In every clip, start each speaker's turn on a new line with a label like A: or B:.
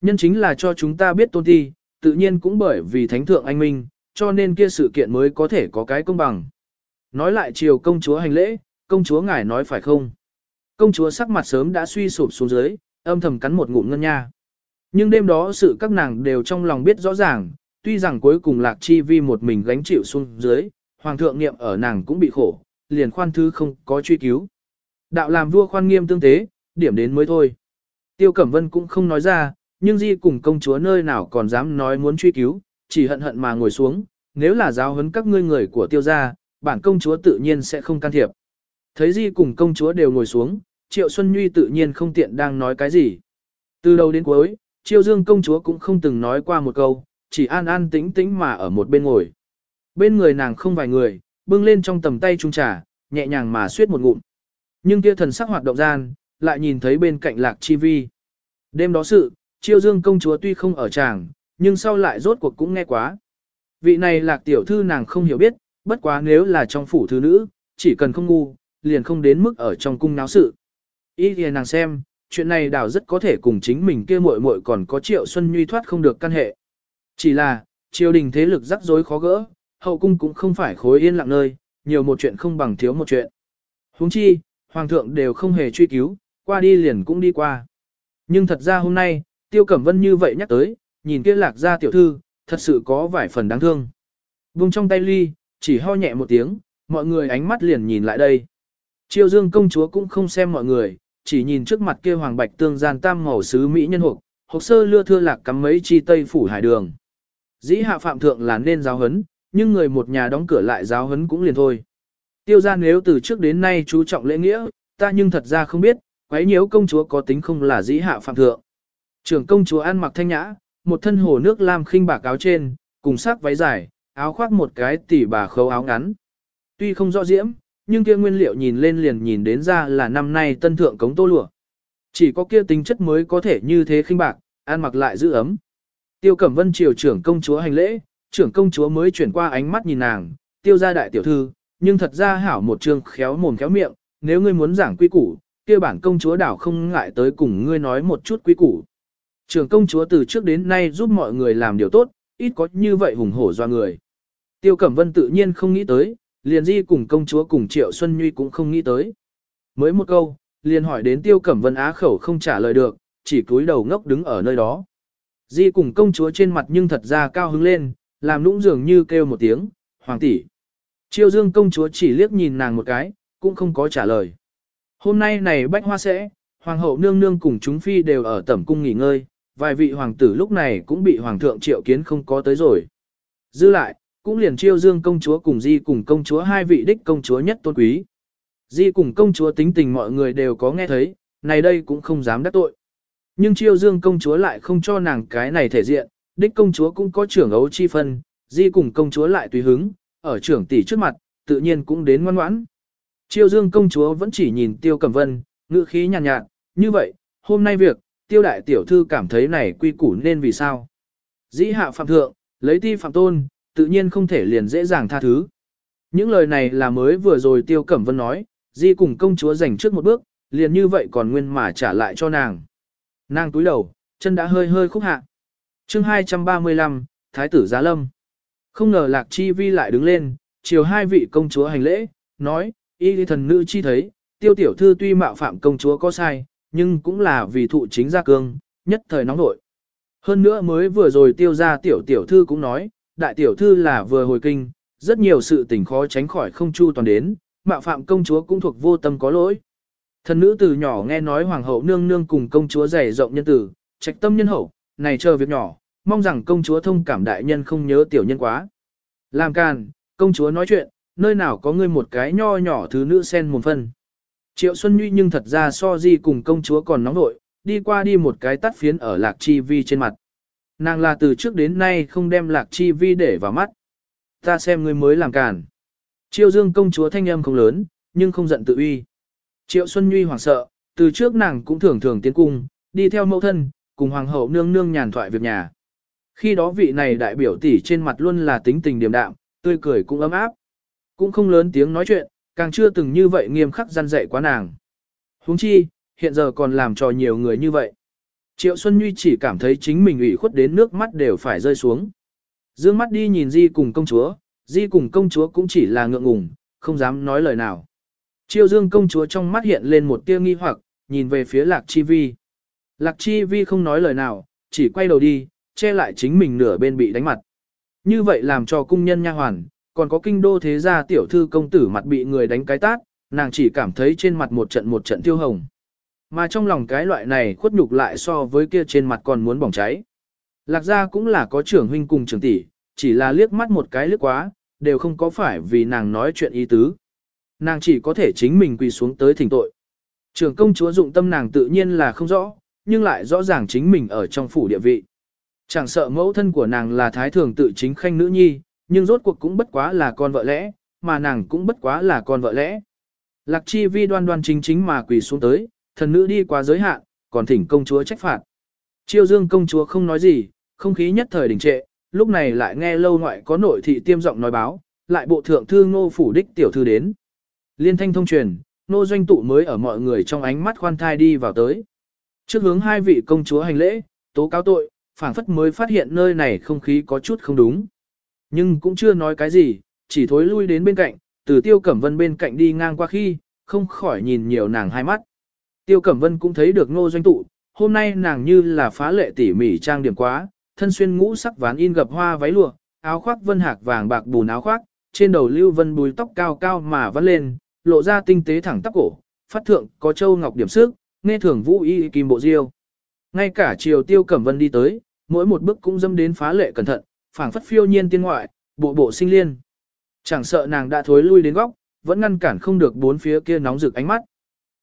A: Nhân chính là cho chúng ta biết tôn ti, tự nhiên cũng bởi vì thánh thượng anh minh, cho nên kia sự kiện mới có thể có cái công bằng. Nói lại chiều công chúa hành lễ, công chúa ngài nói phải không? Công chúa sắc mặt sớm đã suy sụp xuống dưới, âm thầm cắn một ngụm ngân nha. Nhưng đêm đó sự các nàng đều trong lòng biết rõ ràng, tuy rằng cuối cùng lạc chi vi một mình gánh chịu xuống dưới, hoàng thượng niệm ở nàng cũng bị khổ, liền khoan thứ không có truy cứu. Đạo làm vua khoan nghiêm tương tế, điểm đến mới thôi. Tiêu Cẩm Vân cũng không nói ra, nhưng Di cùng công chúa nơi nào còn dám nói muốn truy cứu, chỉ hận hận mà ngồi xuống, nếu là giáo huấn các ngươi người của tiêu gia, bản công chúa tự nhiên sẽ không can thiệp. Thấy Di cùng công chúa đều ngồi xuống, Triệu Xuân Nhuy tự nhiên không tiện đang nói cái gì. Từ đầu đến cuối, Triệu Dương công chúa cũng không từng nói qua một câu, chỉ an an tĩnh tĩnh mà ở một bên ngồi. Bên người nàng không vài người, bưng lên trong tầm tay trung trà, nhẹ nhàng mà suyết một ngụm. Nhưng kia thần sắc hoạt động gian, lại nhìn thấy bên cạnh lạc chi vi. Đêm đó sự, Triều Dương công chúa tuy không ở tràng, nhưng sau lại rốt cuộc cũng nghe quá. Vị này lạc tiểu thư nàng không hiểu biết, bất quá nếu là trong phủ thư nữ, chỉ cần không ngu, liền không đến mức ở trong cung náo sự. Ý thì nàng xem, chuyện này đảo rất có thể cùng chính mình kia muội muội còn có triệu xuân nhuy thoát không được căn hệ. Chỉ là, triều đình thế lực rắc rối khó gỡ, hậu cung cũng không phải khối yên lặng nơi, nhiều một chuyện không bằng thiếu một chuyện. huống chi, hoàng thượng đều không hề truy cứu, qua đi liền cũng đi qua. Nhưng thật ra hôm nay, tiêu cẩm vân như vậy nhắc tới, nhìn kia lạc gia tiểu thư, thật sự có vài phần đáng thương. Vùng trong tay ly, chỉ ho nhẹ một tiếng, mọi người ánh mắt liền nhìn lại đây. Triều dương công chúa cũng không xem mọi người, chỉ nhìn trước mặt kia hoàng bạch tương gian tam màu sứ mỹ nhân hộp, hộp sơ lưa thưa lạc cắm mấy chi tây phủ hải đường. Dĩ hạ phạm thượng là nên giáo hấn, nhưng người một nhà đóng cửa lại giáo hấn cũng liền thôi. Tiêu gia nếu từ trước đến nay chú trọng lễ nghĩa, ta nhưng thật ra không biết, quấy nhiễu công chúa có tính không là dĩ hạ phạm thượng. Trưởng công chúa ăn mặc thanh nhã, một thân hồ nước lam khinh bạc áo trên, cùng sắc váy dài, áo khoác một cái tỉ bà khâu áo ngắn. Tuy không rõ diễm, nhưng kia nguyên liệu nhìn lên liền nhìn đến ra là năm nay tân thượng cống tô lụa. Chỉ có kia tính chất mới có thể như thế khinh bạc, ăn mặc lại giữ ấm. Tiêu Cẩm Vân triều trưởng công chúa hành lễ, trưởng công chúa mới chuyển qua ánh mắt nhìn nàng, tiêu ra đại tiểu thư, nhưng thật ra hảo một trường khéo mồm khéo miệng, nếu ngươi muốn giảng quy củ, kia bản công chúa đảo không ngại tới cùng ngươi nói một chút quy củ. Trưởng công chúa từ trước đến nay giúp mọi người làm điều tốt, ít có như vậy hùng hổ do người. Tiêu Cẩm Vân tự nhiên không nghĩ tới, liền di cùng công chúa cùng Triệu Xuân Nhuy cũng không nghĩ tới. Mới một câu, liền hỏi đến Tiêu Cẩm Vân á khẩu không trả lời được, chỉ cúi đầu ngốc đứng ở nơi đó. Di cùng công chúa trên mặt nhưng thật ra cao hứng lên, làm nũng dường như kêu một tiếng, hoàng tỷ. Triều dương công chúa chỉ liếc nhìn nàng một cái, cũng không có trả lời. Hôm nay này bách hoa sẽ, hoàng hậu nương nương cùng chúng phi đều ở tẩm cung nghỉ ngơi, vài vị hoàng tử lúc này cũng bị hoàng thượng triệu kiến không có tới rồi. Dư lại, cũng liền chiêu dương công chúa cùng di cùng công chúa hai vị đích công chúa nhất tôn quý. Di cùng công chúa tính tình mọi người đều có nghe thấy, này đây cũng không dám đắc tội. Nhưng chiêu dương công chúa lại không cho nàng cái này thể diện, đích công chúa cũng có trưởng ấu chi phân, di cùng công chúa lại tùy hứng, ở trưởng tỷ trước mặt, tự nhiên cũng đến ngoan ngoãn. Chiêu dương công chúa vẫn chỉ nhìn tiêu cẩm vân, ngữ khí nhàn nhạt, nhạt, như vậy, hôm nay việc, tiêu đại tiểu thư cảm thấy này quy củ nên vì sao. Dĩ hạ phạm thượng, lấy ti phạm tôn, tự nhiên không thể liền dễ dàng tha thứ. Những lời này là mới vừa rồi tiêu cẩm vân nói, di cùng công chúa giành trước một bước, liền như vậy còn nguyên mà trả lại cho nàng. Nàng túi đầu, chân đã hơi hơi khúc hạ. chương 235, Thái tử Giá Lâm. Không ngờ Lạc Chi Vi lại đứng lên, chiều hai vị công chúa hành lễ, nói, y thần nữ chi thấy, tiêu tiểu thư tuy mạo phạm công chúa có sai, nhưng cũng là vì thụ chính gia cương, nhất thời nóng nội. Hơn nữa mới vừa rồi tiêu ra tiểu tiểu thư cũng nói, đại tiểu thư là vừa hồi kinh, rất nhiều sự tình khó tránh khỏi không chu toàn đến, mạo phạm công chúa cũng thuộc vô tâm có lỗi. Thần nữ từ nhỏ nghe nói hoàng hậu nương nương cùng công chúa dày rộng nhân tử, trạch tâm nhân hậu, này chờ việc nhỏ, mong rằng công chúa thông cảm đại nhân không nhớ tiểu nhân quá. Làm càn, công chúa nói chuyện, nơi nào có ngươi một cái nho nhỏ thứ nữ sen một phân. Triệu Xuân Nhuy nhưng thật ra so di cùng công chúa còn nóng nội, đi qua đi một cái tắt phiến ở lạc chi vi trên mặt. Nàng là từ trước đến nay không đem lạc chi vi để vào mắt. Ta xem người mới làm càn. Triệu Dương công chúa thanh âm không lớn, nhưng không giận tự uy. Triệu Xuân Nhuy hoảng sợ, từ trước nàng cũng thường thường tiến cung, đi theo mẫu thân, cùng hoàng hậu nương nương nhàn thoại việc nhà. Khi đó vị này đại biểu tỷ trên mặt luôn là tính tình điềm đạm, tươi cười cũng ấm áp. Cũng không lớn tiếng nói chuyện, càng chưa từng như vậy nghiêm khắc gian dạy quá nàng. huống chi, hiện giờ còn làm cho nhiều người như vậy. Triệu Xuân Nhuy chỉ cảm thấy chính mình ủy khuất đến nước mắt đều phải rơi xuống. Dương mắt đi nhìn Di cùng công chúa, Di cùng công chúa cũng chỉ là ngượng ngùng, không dám nói lời nào. Triệu Dương công chúa trong mắt hiện lên một tia nghi hoặc, nhìn về phía Lạc Chi Vi. Lạc Chi Vi không nói lời nào, chỉ quay đầu đi, che lại chính mình nửa bên bị đánh mặt. Như vậy làm cho cung nhân nha hoàn, còn có kinh đô thế gia tiểu thư công tử mặt bị người đánh cái tát, nàng chỉ cảm thấy trên mặt một trận một trận tiêu hồng. Mà trong lòng cái loại này khuất nhục lại so với kia trên mặt còn muốn bỏng cháy. Lạc gia cũng là có trưởng huynh cùng trưởng tỷ, chỉ là liếc mắt một cái liếc quá, đều không có phải vì nàng nói chuyện ý tứ. Nàng chỉ có thể chính mình quỳ xuống tới thỉnh tội. Trưởng công chúa dụng tâm nàng tự nhiên là không rõ, nhưng lại rõ ràng chính mình ở trong phủ địa vị. Chẳng sợ mẫu thân của nàng là thái thường tự chính khanh nữ nhi, nhưng rốt cuộc cũng bất quá là con vợ lẽ, mà nàng cũng bất quá là con vợ lẽ. Lạc chi vi đoan đoan chính chính mà quỳ xuống tới, thần nữ đi qua giới hạn, còn thỉnh công chúa trách phạt. Chiêu dương công chúa không nói gì, không khí nhất thời đình trệ, lúc này lại nghe lâu ngoại có nội thị tiêm giọng nói báo, lại bộ thượng thư ngô phủ đích tiểu thư đến. Liên thanh thông truyền, nô doanh tụ mới ở mọi người trong ánh mắt khoan thai đi vào tới. Trước hướng hai vị công chúa hành lễ, tố cáo tội, phảng phất mới phát hiện nơi này không khí có chút không đúng. Nhưng cũng chưa nói cái gì, chỉ thối lui đến bên cạnh, từ tiêu cẩm vân bên cạnh đi ngang qua khi, không khỏi nhìn nhiều nàng hai mắt. Tiêu cẩm vân cũng thấy được ngô doanh tụ, hôm nay nàng như là phá lệ tỉ mỉ trang điểm quá, thân xuyên ngũ sắc ván in gập hoa váy lụa, áo khoác vân hạc vàng bạc bùn áo khoác, trên đầu lưu vân bùi tóc cao cao mà vắt lên, lộ ra tinh tế thẳng tắp cổ, phát thượng có châu ngọc điểm sức, nghe thường vũ y kim bộ diêu. Ngay cả chiều tiêu cẩm vân đi tới, mỗi một bước cũng dâm đến phá lệ cẩn thận, phảng phất phiêu nhiên tiên ngoại, bộ bộ sinh liên. Chẳng sợ nàng đã thối lui đến góc, vẫn ngăn cản không được bốn phía kia nóng rực ánh mắt.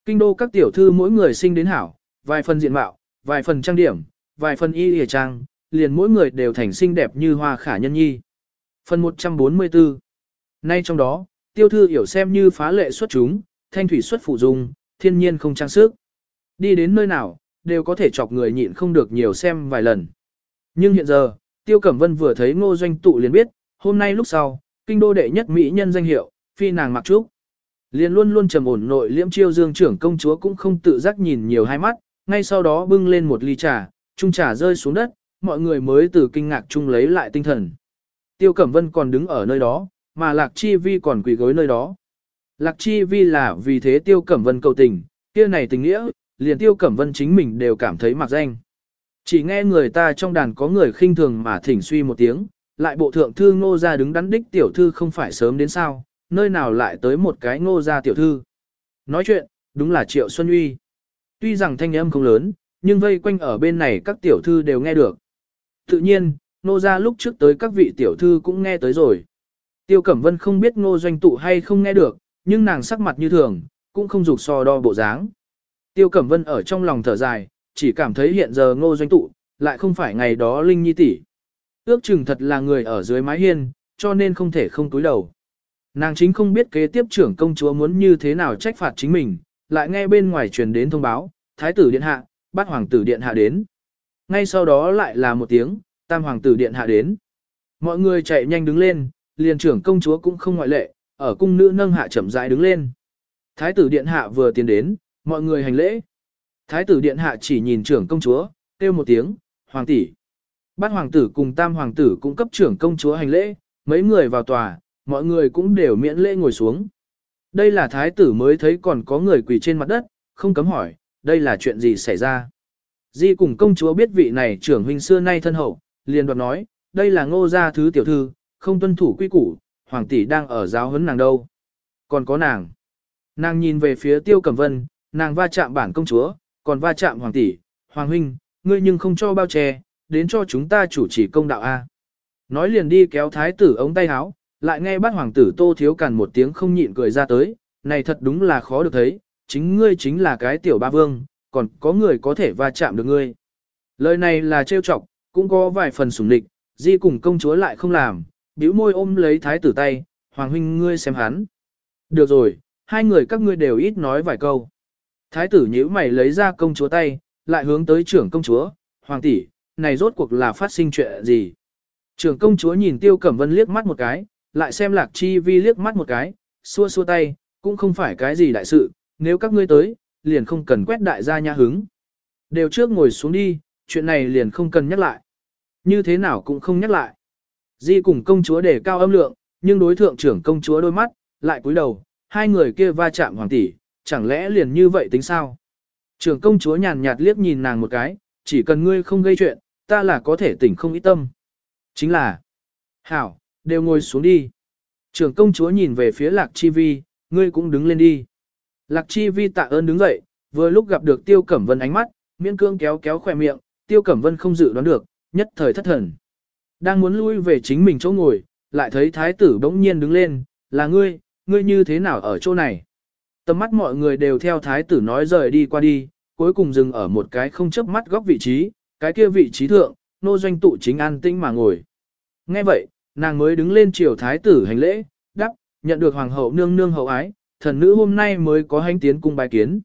A: Kinh đô các tiểu thư mỗi người sinh đến hảo, vài phần diện mạo, vài phần trang điểm, vài phần y hề trang, liền mỗi người đều thành xinh đẹp như hoa khả nhân nhi. Phần 144 Nay trong đó, tiêu thư hiểu xem như phá lệ xuất chúng, thanh thủy xuất phụ dung, thiên nhiên không trang sức. Đi đến nơi nào, đều có thể chọc người nhịn không được nhiều xem vài lần. Nhưng hiện giờ, Tiêu Cẩm Vân vừa thấy ngô doanh tụ liền biết, hôm nay lúc sau, kinh đô đệ nhất mỹ nhân danh hiệu, phi nàng mặc trúc. Liền luôn luôn trầm ổn nội liễm chiêu dương trưởng công chúa cũng không tự giác nhìn nhiều hai mắt, ngay sau đó bưng lên một ly trà, chung trà rơi xuống đất, mọi người mới từ kinh ngạc chung lấy lại tinh thần. Tiêu Cẩm Vân còn đứng ở nơi đó, mà Lạc Chi Vi còn quỳ gối nơi đó. Lạc Chi Vi là vì thế Tiêu Cẩm Vân cầu tình, kia này tình nghĩa, liền Tiêu Cẩm Vân chính mình đều cảm thấy mặc danh. Chỉ nghe người ta trong đàn có người khinh thường mà thỉnh suy một tiếng, lại bộ thượng thư ngô ra đứng đắn đích tiểu thư không phải sớm đến sao, nơi nào lại tới một cái ngô ra tiểu thư. Nói chuyện, đúng là Triệu Xuân Uy. Tuy rằng thanh âm không lớn, nhưng vây quanh ở bên này các tiểu thư đều nghe được. Tự nhiên, ngô ra lúc trước tới các vị tiểu thư cũng nghe tới rồi. Tiêu Cẩm Vân không biết ngô doanh tụ hay không nghe được, nhưng nàng sắc mặt như thường, cũng không dục so đo bộ dáng. Tiêu Cẩm Vân ở trong lòng thở dài, chỉ cảm thấy hiện giờ ngô doanh tụ, lại không phải ngày đó Linh Nhi tỷ. Ước chừng thật là người ở dưới mái hiên, cho nên không thể không túi đầu. Nàng chính không biết kế tiếp trưởng công chúa muốn như thế nào trách phạt chính mình, lại nghe bên ngoài truyền đến thông báo, thái tử điện hạ, bát hoàng tử điện hạ đến. Ngay sau đó lại là một tiếng, tam hoàng tử điện hạ đến. Mọi người chạy nhanh đứng lên, liền trưởng công chúa cũng không ngoại lệ, ở cung nữ nâng hạ chậm rãi đứng lên. Thái tử điện hạ vừa tiến đến, mọi người hành lễ. Thái tử điện hạ chỉ nhìn trưởng công chúa, kêu một tiếng, hoàng tỷ. Bát hoàng tử cùng tam hoàng tử cũng cấp trưởng công chúa hành lễ, mấy người vào tòa, mọi người cũng đều miễn lễ ngồi xuống. Đây là thái tử mới thấy còn có người quỳ trên mặt đất, không cấm hỏi, đây là chuyện gì xảy ra. Di cùng công chúa biết vị này trưởng huynh xưa nay thân hậu, liền đoạt nói, đây là ngô gia thứ tiểu thư, không tuân thủ quy củ, hoàng tỷ đang ở giáo huấn nàng đâu. Còn có nàng. Nàng nhìn về phía tiêu cẩm vân, nàng va chạm bản công chúa, còn va chạm hoàng tỷ, hoàng huynh, ngươi nhưng không cho bao che, đến cho chúng ta chủ trì công đạo A. Nói liền đi kéo thái tử ống tay áo, lại nghe bát hoàng tử tô thiếu cằn một tiếng không nhịn cười ra tới, này thật đúng là khó được thấy, chính ngươi chính là cái tiểu ba vương, còn có người có thể va chạm được ngươi. Lời này là trêu chọc, cũng có vài phần sủng địch, di cùng công chúa lại không làm, bĩu môi ôm lấy thái tử tay, hoàng huynh ngươi xem hắn. Được rồi, hai người các ngươi đều ít nói vài câu. Thái tử nhíu mày lấy ra công chúa tay, lại hướng tới trưởng công chúa, hoàng tỷ, này rốt cuộc là phát sinh chuyện gì? Trưởng công chúa nhìn tiêu cẩm vân liếc mắt một cái, lại xem lạc chi vi liếc mắt một cái, xua xua tay, cũng không phải cái gì đại sự, nếu các ngươi tới, liền không cần quét đại gia nha hứng. Đều trước ngồi xuống đi, chuyện này liền không cần nhắc lại. Như thế nào cũng không nhắc lại. Di cùng công chúa để cao âm lượng, nhưng đối thượng trưởng công chúa đôi mắt, lại cúi đầu, hai người kia va chạm hoàng tỷ, chẳng lẽ liền như vậy tính sao? Trưởng công chúa nhàn nhạt liếc nhìn nàng một cái, chỉ cần ngươi không gây chuyện, ta là có thể tỉnh không ít tâm. Chính là, hảo, đều ngồi xuống đi. Trưởng công chúa nhìn về phía lạc chi vi, ngươi cũng đứng lên đi. Lạc chi vi tạ ơn đứng dậy, vừa lúc gặp được tiêu cẩm vân ánh mắt, miễn cương kéo kéo khỏe miệng, tiêu cẩm vân không dự đoán được, nhất thời thất thần. Đang muốn lui về chính mình chỗ ngồi, lại thấy thái tử bỗng nhiên đứng lên, là ngươi, ngươi như thế nào ở chỗ này? Tầm mắt mọi người đều theo thái tử nói rời đi qua đi, cuối cùng dừng ở một cái không chớp mắt góc vị trí, cái kia vị trí thượng, nô doanh tụ chính an tĩnh mà ngồi. Nghe vậy, nàng mới đứng lên chiều thái tử hành lễ, đáp nhận được hoàng hậu nương nương hậu ái, thần nữ hôm nay mới có hành tiến cung bài kiến.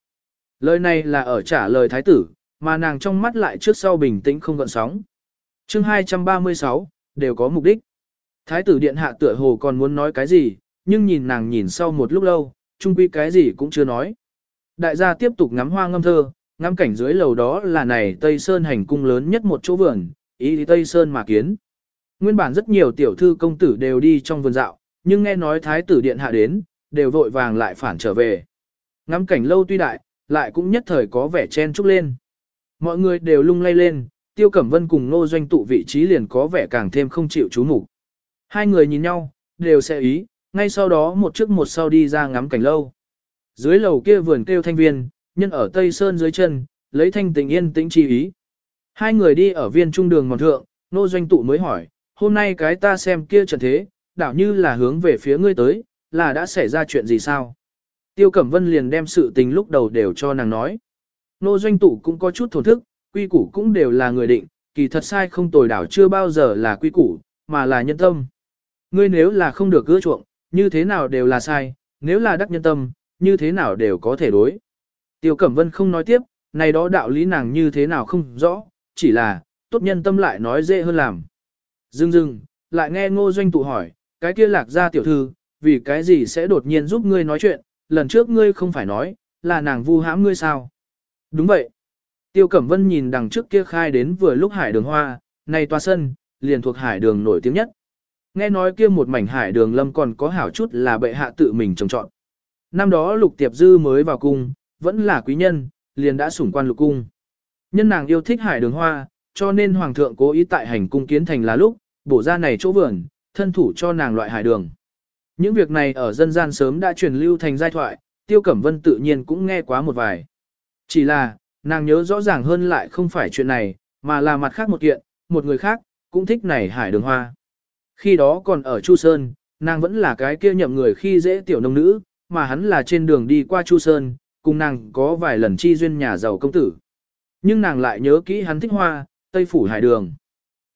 A: Lời này là ở trả lời thái tử, mà nàng trong mắt lại trước sau bình tĩnh không gợn sóng. chương 236, đều có mục đích. Thái tử điện hạ tựa hồ còn muốn nói cái gì, nhưng nhìn nàng nhìn sau một lúc lâu, chung quy cái gì cũng chưa nói. Đại gia tiếp tục ngắm hoa ngâm thơ, ngắm cảnh dưới lầu đó là này Tây Sơn hành cung lớn nhất một chỗ vườn, ý Tây Sơn mà kiến. Nguyên bản rất nhiều tiểu thư công tử đều đi trong vườn dạo, nhưng nghe nói thái tử điện hạ đến, đều vội vàng lại phản trở về. Ngắm cảnh lâu tuy đại, lại cũng nhất thời có vẻ chen trúc lên. Mọi người đều lung lay lên, Tiêu Cẩm Vân cùng Nô Doanh tụ vị trí liền có vẻ càng thêm không chịu chú mục. Hai người nhìn nhau, đều sẽ ý, ngay sau đó một trước một sau đi ra ngắm cảnh lâu. Dưới lầu kia vườn kêu thanh viên, nhân ở Tây Sơn dưới chân, lấy thanh tình yên tĩnh chi ý. Hai người đi ở viên trung đường mòn thượng, Nô Doanh tụ mới hỏi, hôm nay cái ta xem kia trận thế, đảo như là hướng về phía ngươi tới, là đã xảy ra chuyện gì sao? Tiêu Cẩm Vân liền đem sự tình lúc đầu đều cho nàng nói. Nô doanh tụ cũng có chút thổn thức, quy củ cũng đều là người định, kỳ thật sai không tồi đảo chưa bao giờ là quy củ, mà là nhân tâm. Ngươi nếu là không được gỡ chuộng, như thế nào đều là sai, nếu là đắc nhân tâm, như thế nào đều có thể đối. Tiêu Cẩm Vân không nói tiếp, này đó đạo lý nàng như thế nào không rõ, chỉ là, tốt nhân tâm lại nói dễ hơn làm. Dưng dưng, lại nghe ngô doanh tụ hỏi, cái kia lạc ra tiểu thư, vì cái gì sẽ đột nhiên giúp ngươi nói chuyện, lần trước ngươi không phải nói, là nàng vu hãm ngươi sao? Đúng vậy. Tiêu Cẩm Vân nhìn đằng trước kia khai đến vừa lúc hải đường hoa, này toa sân, liền thuộc hải đường nổi tiếng nhất. Nghe nói kia một mảnh hải đường lâm còn có hảo chút là bệ hạ tự mình trồng trọn. Năm đó lục tiệp dư mới vào cung, vẫn là quý nhân, liền đã sủng quan lục cung. Nhân nàng yêu thích hải đường hoa, cho nên hoàng thượng cố ý tại hành cung kiến thành là lúc, bổ ra này chỗ vườn, thân thủ cho nàng loại hải đường. Những việc này ở dân gian sớm đã truyền lưu thành giai thoại, Tiêu Cẩm Vân tự nhiên cũng nghe quá một vài. Chỉ là, nàng nhớ rõ ràng hơn lại không phải chuyện này, mà là mặt khác một kiện, một người khác, cũng thích này hải đường hoa. Khi đó còn ở Chu Sơn, nàng vẫn là cái kia nhậm người khi dễ tiểu nông nữ, mà hắn là trên đường đi qua Chu Sơn, cùng nàng có vài lần chi duyên nhà giàu công tử. Nhưng nàng lại nhớ kỹ hắn thích hoa, Tây Phủ Hải Đường.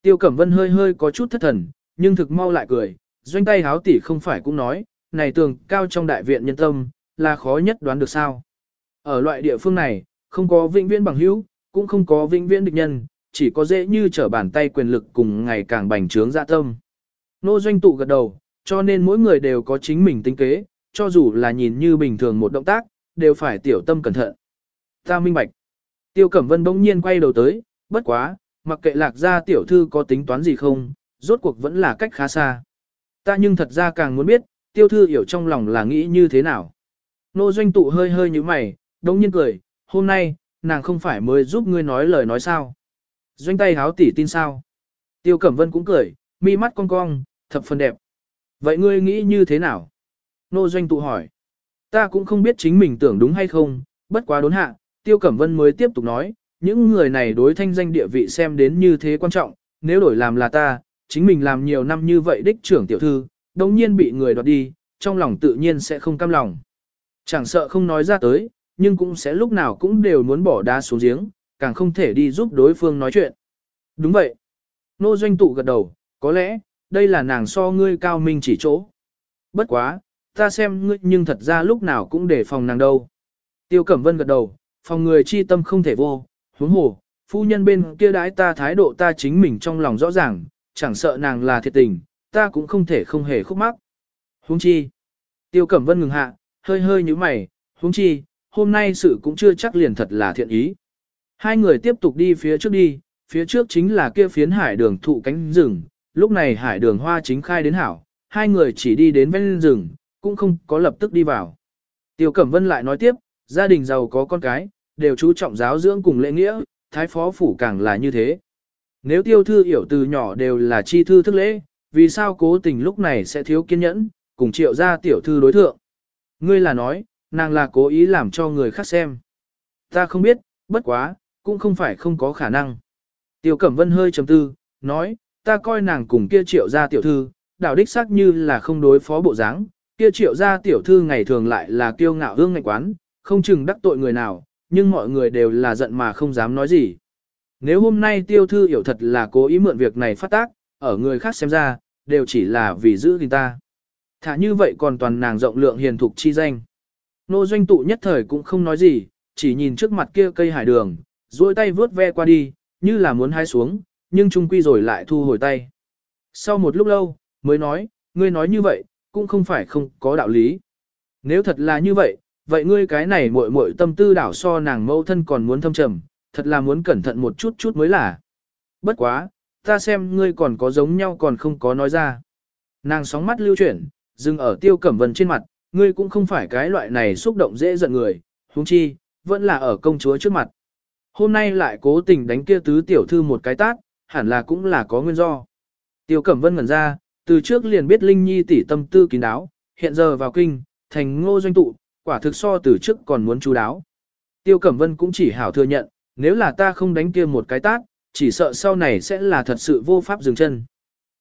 A: Tiêu Cẩm Vân hơi hơi có chút thất thần, nhưng thực mau lại cười, doanh tay háo tỷ không phải cũng nói, này tường cao trong đại viện nhân tâm, là khó nhất đoán được sao. Ở loại địa phương này, không có vĩnh viễn bằng hữu, cũng không có vĩnh viễn địch nhân, chỉ có dễ như trở bàn tay quyền lực cùng ngày càng bành trướng dạ tâm. Nô doanh tụ gật đầu, cho nên mỗi người đều có chính mình tính kế, cho dù là nhìn như bình thường một động tác, đều phải tiểu tâm cẩn thận. Ta minh bạch. Tiêu Cẩm Vân bỗng nhiên quay đầu tới, bất quá, mặc kệ lạc gia tiểu thư có tính toán gì không, rốt cuộc vẫn là cách khá xa. Ta nhưng thật ra càng muốn biết, tiêu thư hiểu trong lòng là nghĩ như thế nào. Nô doanh tụ hơi hơi như mày, đống nhiên cười, hôm nay, nàng không phải mới giúp ngươi nói lời nói sao. Doanh tay háo tỉ tin sao. Tiêu Cẩm Vân cũng cười, mi mắt cong cong, thập phần đẹp. Vậy ngươi nghĩ như thế nào? Nô doanh tụ hỏi. Ta cũng không biết chính mình tưởng đúng hay không, bất quá đốn hạ, Tiêu Cẩm Vân mới tiếp tục nói, những người này đối thanh danh địa vị xem đến như thế quan trọng, nếu đổi làm là ta, chính mình làm nhiều năm như vậy đích trưởng tiểu thư, đồng nhiên bị người đoạt đi, trong lòng tự nhiên sẽ không cam lòng. Chẳng sợ không nói ra tới, nhưng cũng sẽ lúc nào cũng đều muốn bỏ đá xuống giếng, càng không thể đi giúp đối phương nói chuyện. Đúng vậy. Nô doanh tụ gật đầu, có lẽ, đây là nàng so ngươi cao minh chỉ chỗ. Bất quá, ta xem ngươi nhưng thật ra lúc nào cũng để phòng nàng đâu. Tiêu Cẩm Vân gật đầu, phòng người chi tâm không thể vô, huống hồ, phu nhân bên kia đãi ta thái độ ta chính mình trong lòng rõ ràng, chẳng sợ nàng là thiệt tình, ta cũng không thể không hề khúc mắc. Huống chi. Tiêu Cẩm Vân ngừng hạ, hơi hơi như mày, huống chi, hôm nay sự cũng chưa chắc liền thật là thiện ý. Hai người tiếp tục đi phía trước đi, phía trước chính là kia phiến hải đường thụ cánh rừng, lúc này hải đường hoa chính khai đến hảo, hai người chỉ đi đến ven rừng, cũng không có lập tức đi vào. Tiêu Cẩm Vân lại nói tiếp, gia đình giàu có con cái, đều chú trọng giáo dưỡng cùng lễ nghĩa, thái phó phủ càng là như thế. Nếu tiêu thư hiểu từ nhỏ đều là chi thư thức lễ, vì sao cố tình lúc này sẽ thiếu kiên nhẫn, cùng triệu gia tiểu thư đối thượng. Ngươi là nói, nàng là cố ý làm cho người khác xem. Ta không biết, bất quá, cũng không phải không có khả năng. Tiêu Cẩm Vân hơi trầm tư, nói, ta coi nàng cùng kia triệu gia tiểu thư, đạo đích xác như là không đối phó bộ dáng, kia triệu gia tiểu thư ngày thường lại là kiêu ngạo hương ngạch quán, không chừng đắc tội người nào, nhưng mọi người đều là giận mà không dám nói gì. Nếu hôm nay tiêu thư hiểu thật là cố ý mượn việc này phát tác, ở người khác xem ra, đều chỉ là vì giữ gìn ta. Thả như vậy còn toàn nàng rộng lượng hiền thục chi danh. Nô doanh tụ nhất thời cũng không nói gì, chỉ nhìn trước mặt kia cây hải đường, duỗi tay vướt ve qua đi, như là muốn hái xuống, nhưng trung quy rồi lại thu hồi tay. Sau một lúc lâu, mới nói, ngươi nói như vậy, cũng không phải không có đạo lý. Nếu thật là như vậy, vậy ngươi cái này muội muội tâm tư đảo so nàng mâu thân còn muốn thâm trầm, thật là muốn cẩn thận một chút chút mới là. Bất quá, ta xem ngươi còn có giống nhau còn không có nói ra. Nàng sóng mắt lưu chuyển, dừng ở tiêu cẩm vân trên mặt, ngươi cũng không phải cái loại này xúc động dễ giận người, huống chi, vẫn là ở công chúa trước mặt. Hôm nay lại cố tình đánh kia tứ tiểu thư một cái tát, hẳn là cũng là có nguyên do. Tiêu cẩm vân ngẩn ra, từ trước liền biết Linh Nhi tỷ tâm tư kín đáo, hiện giờ vào kinh, thành ngô doanh tụ, quả thực so từ trước còn muốn chú đáo. Tiêu Cẩm Vân cũng chỉ hảo thừa nhận, nếu là ta không đánh kia một cái tát, chỉ sợ sau này sẽ là thật sự vô pháp dừng chân.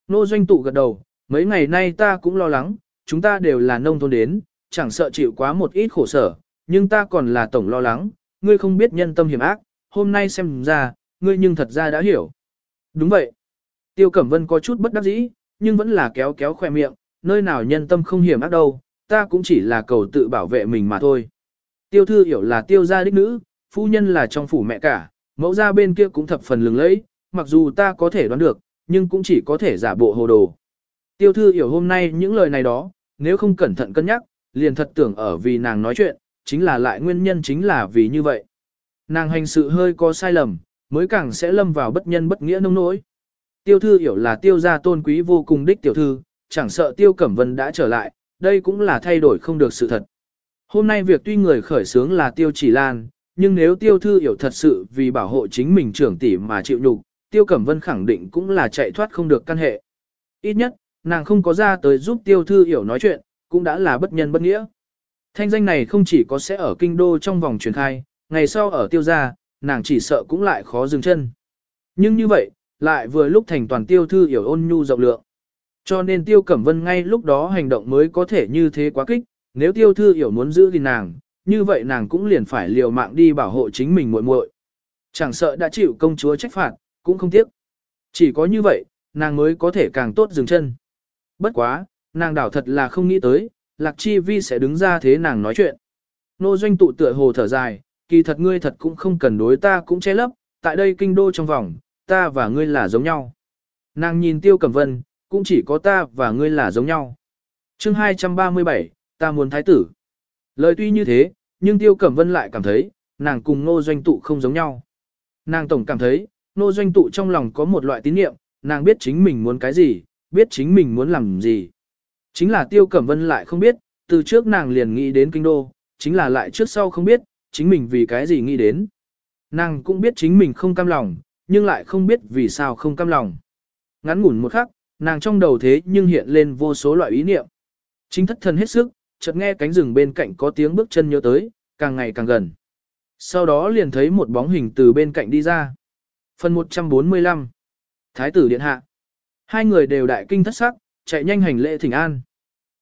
A: Nô doanh tụ gật đầu, mấy ngày nay ta cũng lo lắng, chúng ta đều là nông thôn đến, chẳng sợ chịu quá một ít khổ sở, nhưng ta còn là tổng lo lắng, ngươi không biết nhân tâm hiểm ác, hôm nay xem ra, ngươi nhưng thật ra đã hiểu. Đúng vậy. Tiêu Cẩm Vân có chút bất đắc dĩ, nhưng vẫn là kéo kéo khoe miệng, nơi nào nhân tâm không hiểm ác đâu, ta cũng chỉ là cầu tự bảo vệ mình mà thôi. Tiêu thư hiểu là tiêu gia đích nữ, phu nhân là trong phủ mẹ cả, mẫu gia bên kia cũng thập phần lừng lẫy, mặc dù ta có thể đoán được, nhưng cũng chỉ có thể giả bộ hồ đồ. Tiêu thư hiểu hôm nay những lời này đó, nếu không cẩn thận cân nhắc, liền thật tưởng ở vì nàng nói chuyện, chính là lại nguyên nhân chính là vì như vậy. Nàng hành sự hơi có sai lầm, mới càng sẽ lâm vào bất nhân bất nghĩa nông nỗi. Tiêu thư hiểu là tiêu gia tôn quý vô cùng đích tiểu thư, chẳng sợ tiêu cẩm vân đã trở lại, đây cũng là thay đổi không được sự thật. Hôm nay việc tuy người khởi sướng là tiêu chỉ lan, nhưng nếu tiêu thư hiểu thật sự vì bảo hộ chính mình trưởng tỷ mà chịu nhục, tiêu cẩm vân khẳng định cũng là chạy thoát không được căn hệ. Ít nhất, nàng không có ra tới giúp tiêu thư hiểu nói chuyện, cũng đã là bất nhân bất nghĩa. Thanh danh này không chỉ có sẽ ở kinh đô trong vòng truyền khai, ngày sau ở tiêu gia, nàng chỉ sợ cũng lại khó dừng chân. Nhưng như vậy, lại vừa lúc thành toàn tiêu thư hiểu ôn nhu rộng lượng. Cho nên Tiêu Cẩm Vân ngay lúc đó hành động mới có thể như thế quá kích, nếu Tiêu Thư hiểu muốn giữ gìn nàng, như vậy nàng cũng liền phải liều mạng đi bảo hộ chính mình muội muội. Chẳng sợ đã chịu công chúa trách phạt, cũng không tiếc. Chỉ có như vậy, nàng mới có thể càng tốt dừng chân. Bất quá, nàng đảo thật là không nghĩ tới, Lạc Chi Vi sẽ đứng ra thế nàng nói chuyện. Nô doanh tụ tựa hồ thở dài, kỳ thật ngươi thật cũng không cần đối ta cũng che lấp, tại đây kinh đô trong vòng, ta và ngươi là giống nhau. Nàng nhìn Tiêu Cẩm Vân, cũng chỉ có ta và ngươi là giống nhau. chương 237, ta muốn thái tử. Lời tuy như thế, nhưng Tiêu Cẩm Vân lại cảm thấy, nàng cùng Nô Doanh Tụ không giống nhau. Nàng tổng cảm thấy, Nô Doanh Tụ trong lòng có một loại tín niệm, nàng biết chính mình muốn cái gì, biết chính mình muốn làm gì. Chính là Tiêu Cẩm Vân lại không biết, từ trước nàng liền nghĩ đến kinh đô, chính là lại trước sau không biết, chính mình vì cái gì nghĩ đến. Nàng cũng biết chính mình không cam lòng, nhưng lại không biết vì sao không cam lòng. Ngắn ngủn một khắc, nàng trong đầu thế nhưng hiện lên vô số loại ý niệm. Chính thất thần hết sức, chợt nghe cánh rừng bên cạnh có tiếng bước chân nhớ tới, càng ngày càng gần. Sau đó liền thấy một bóng hình từ bên cạnh đi ra. Phần 145 Thái tử Điện Hạ Hai người đều đại kinh thất sắc, chạy nhanh hành lễ thỉnh an.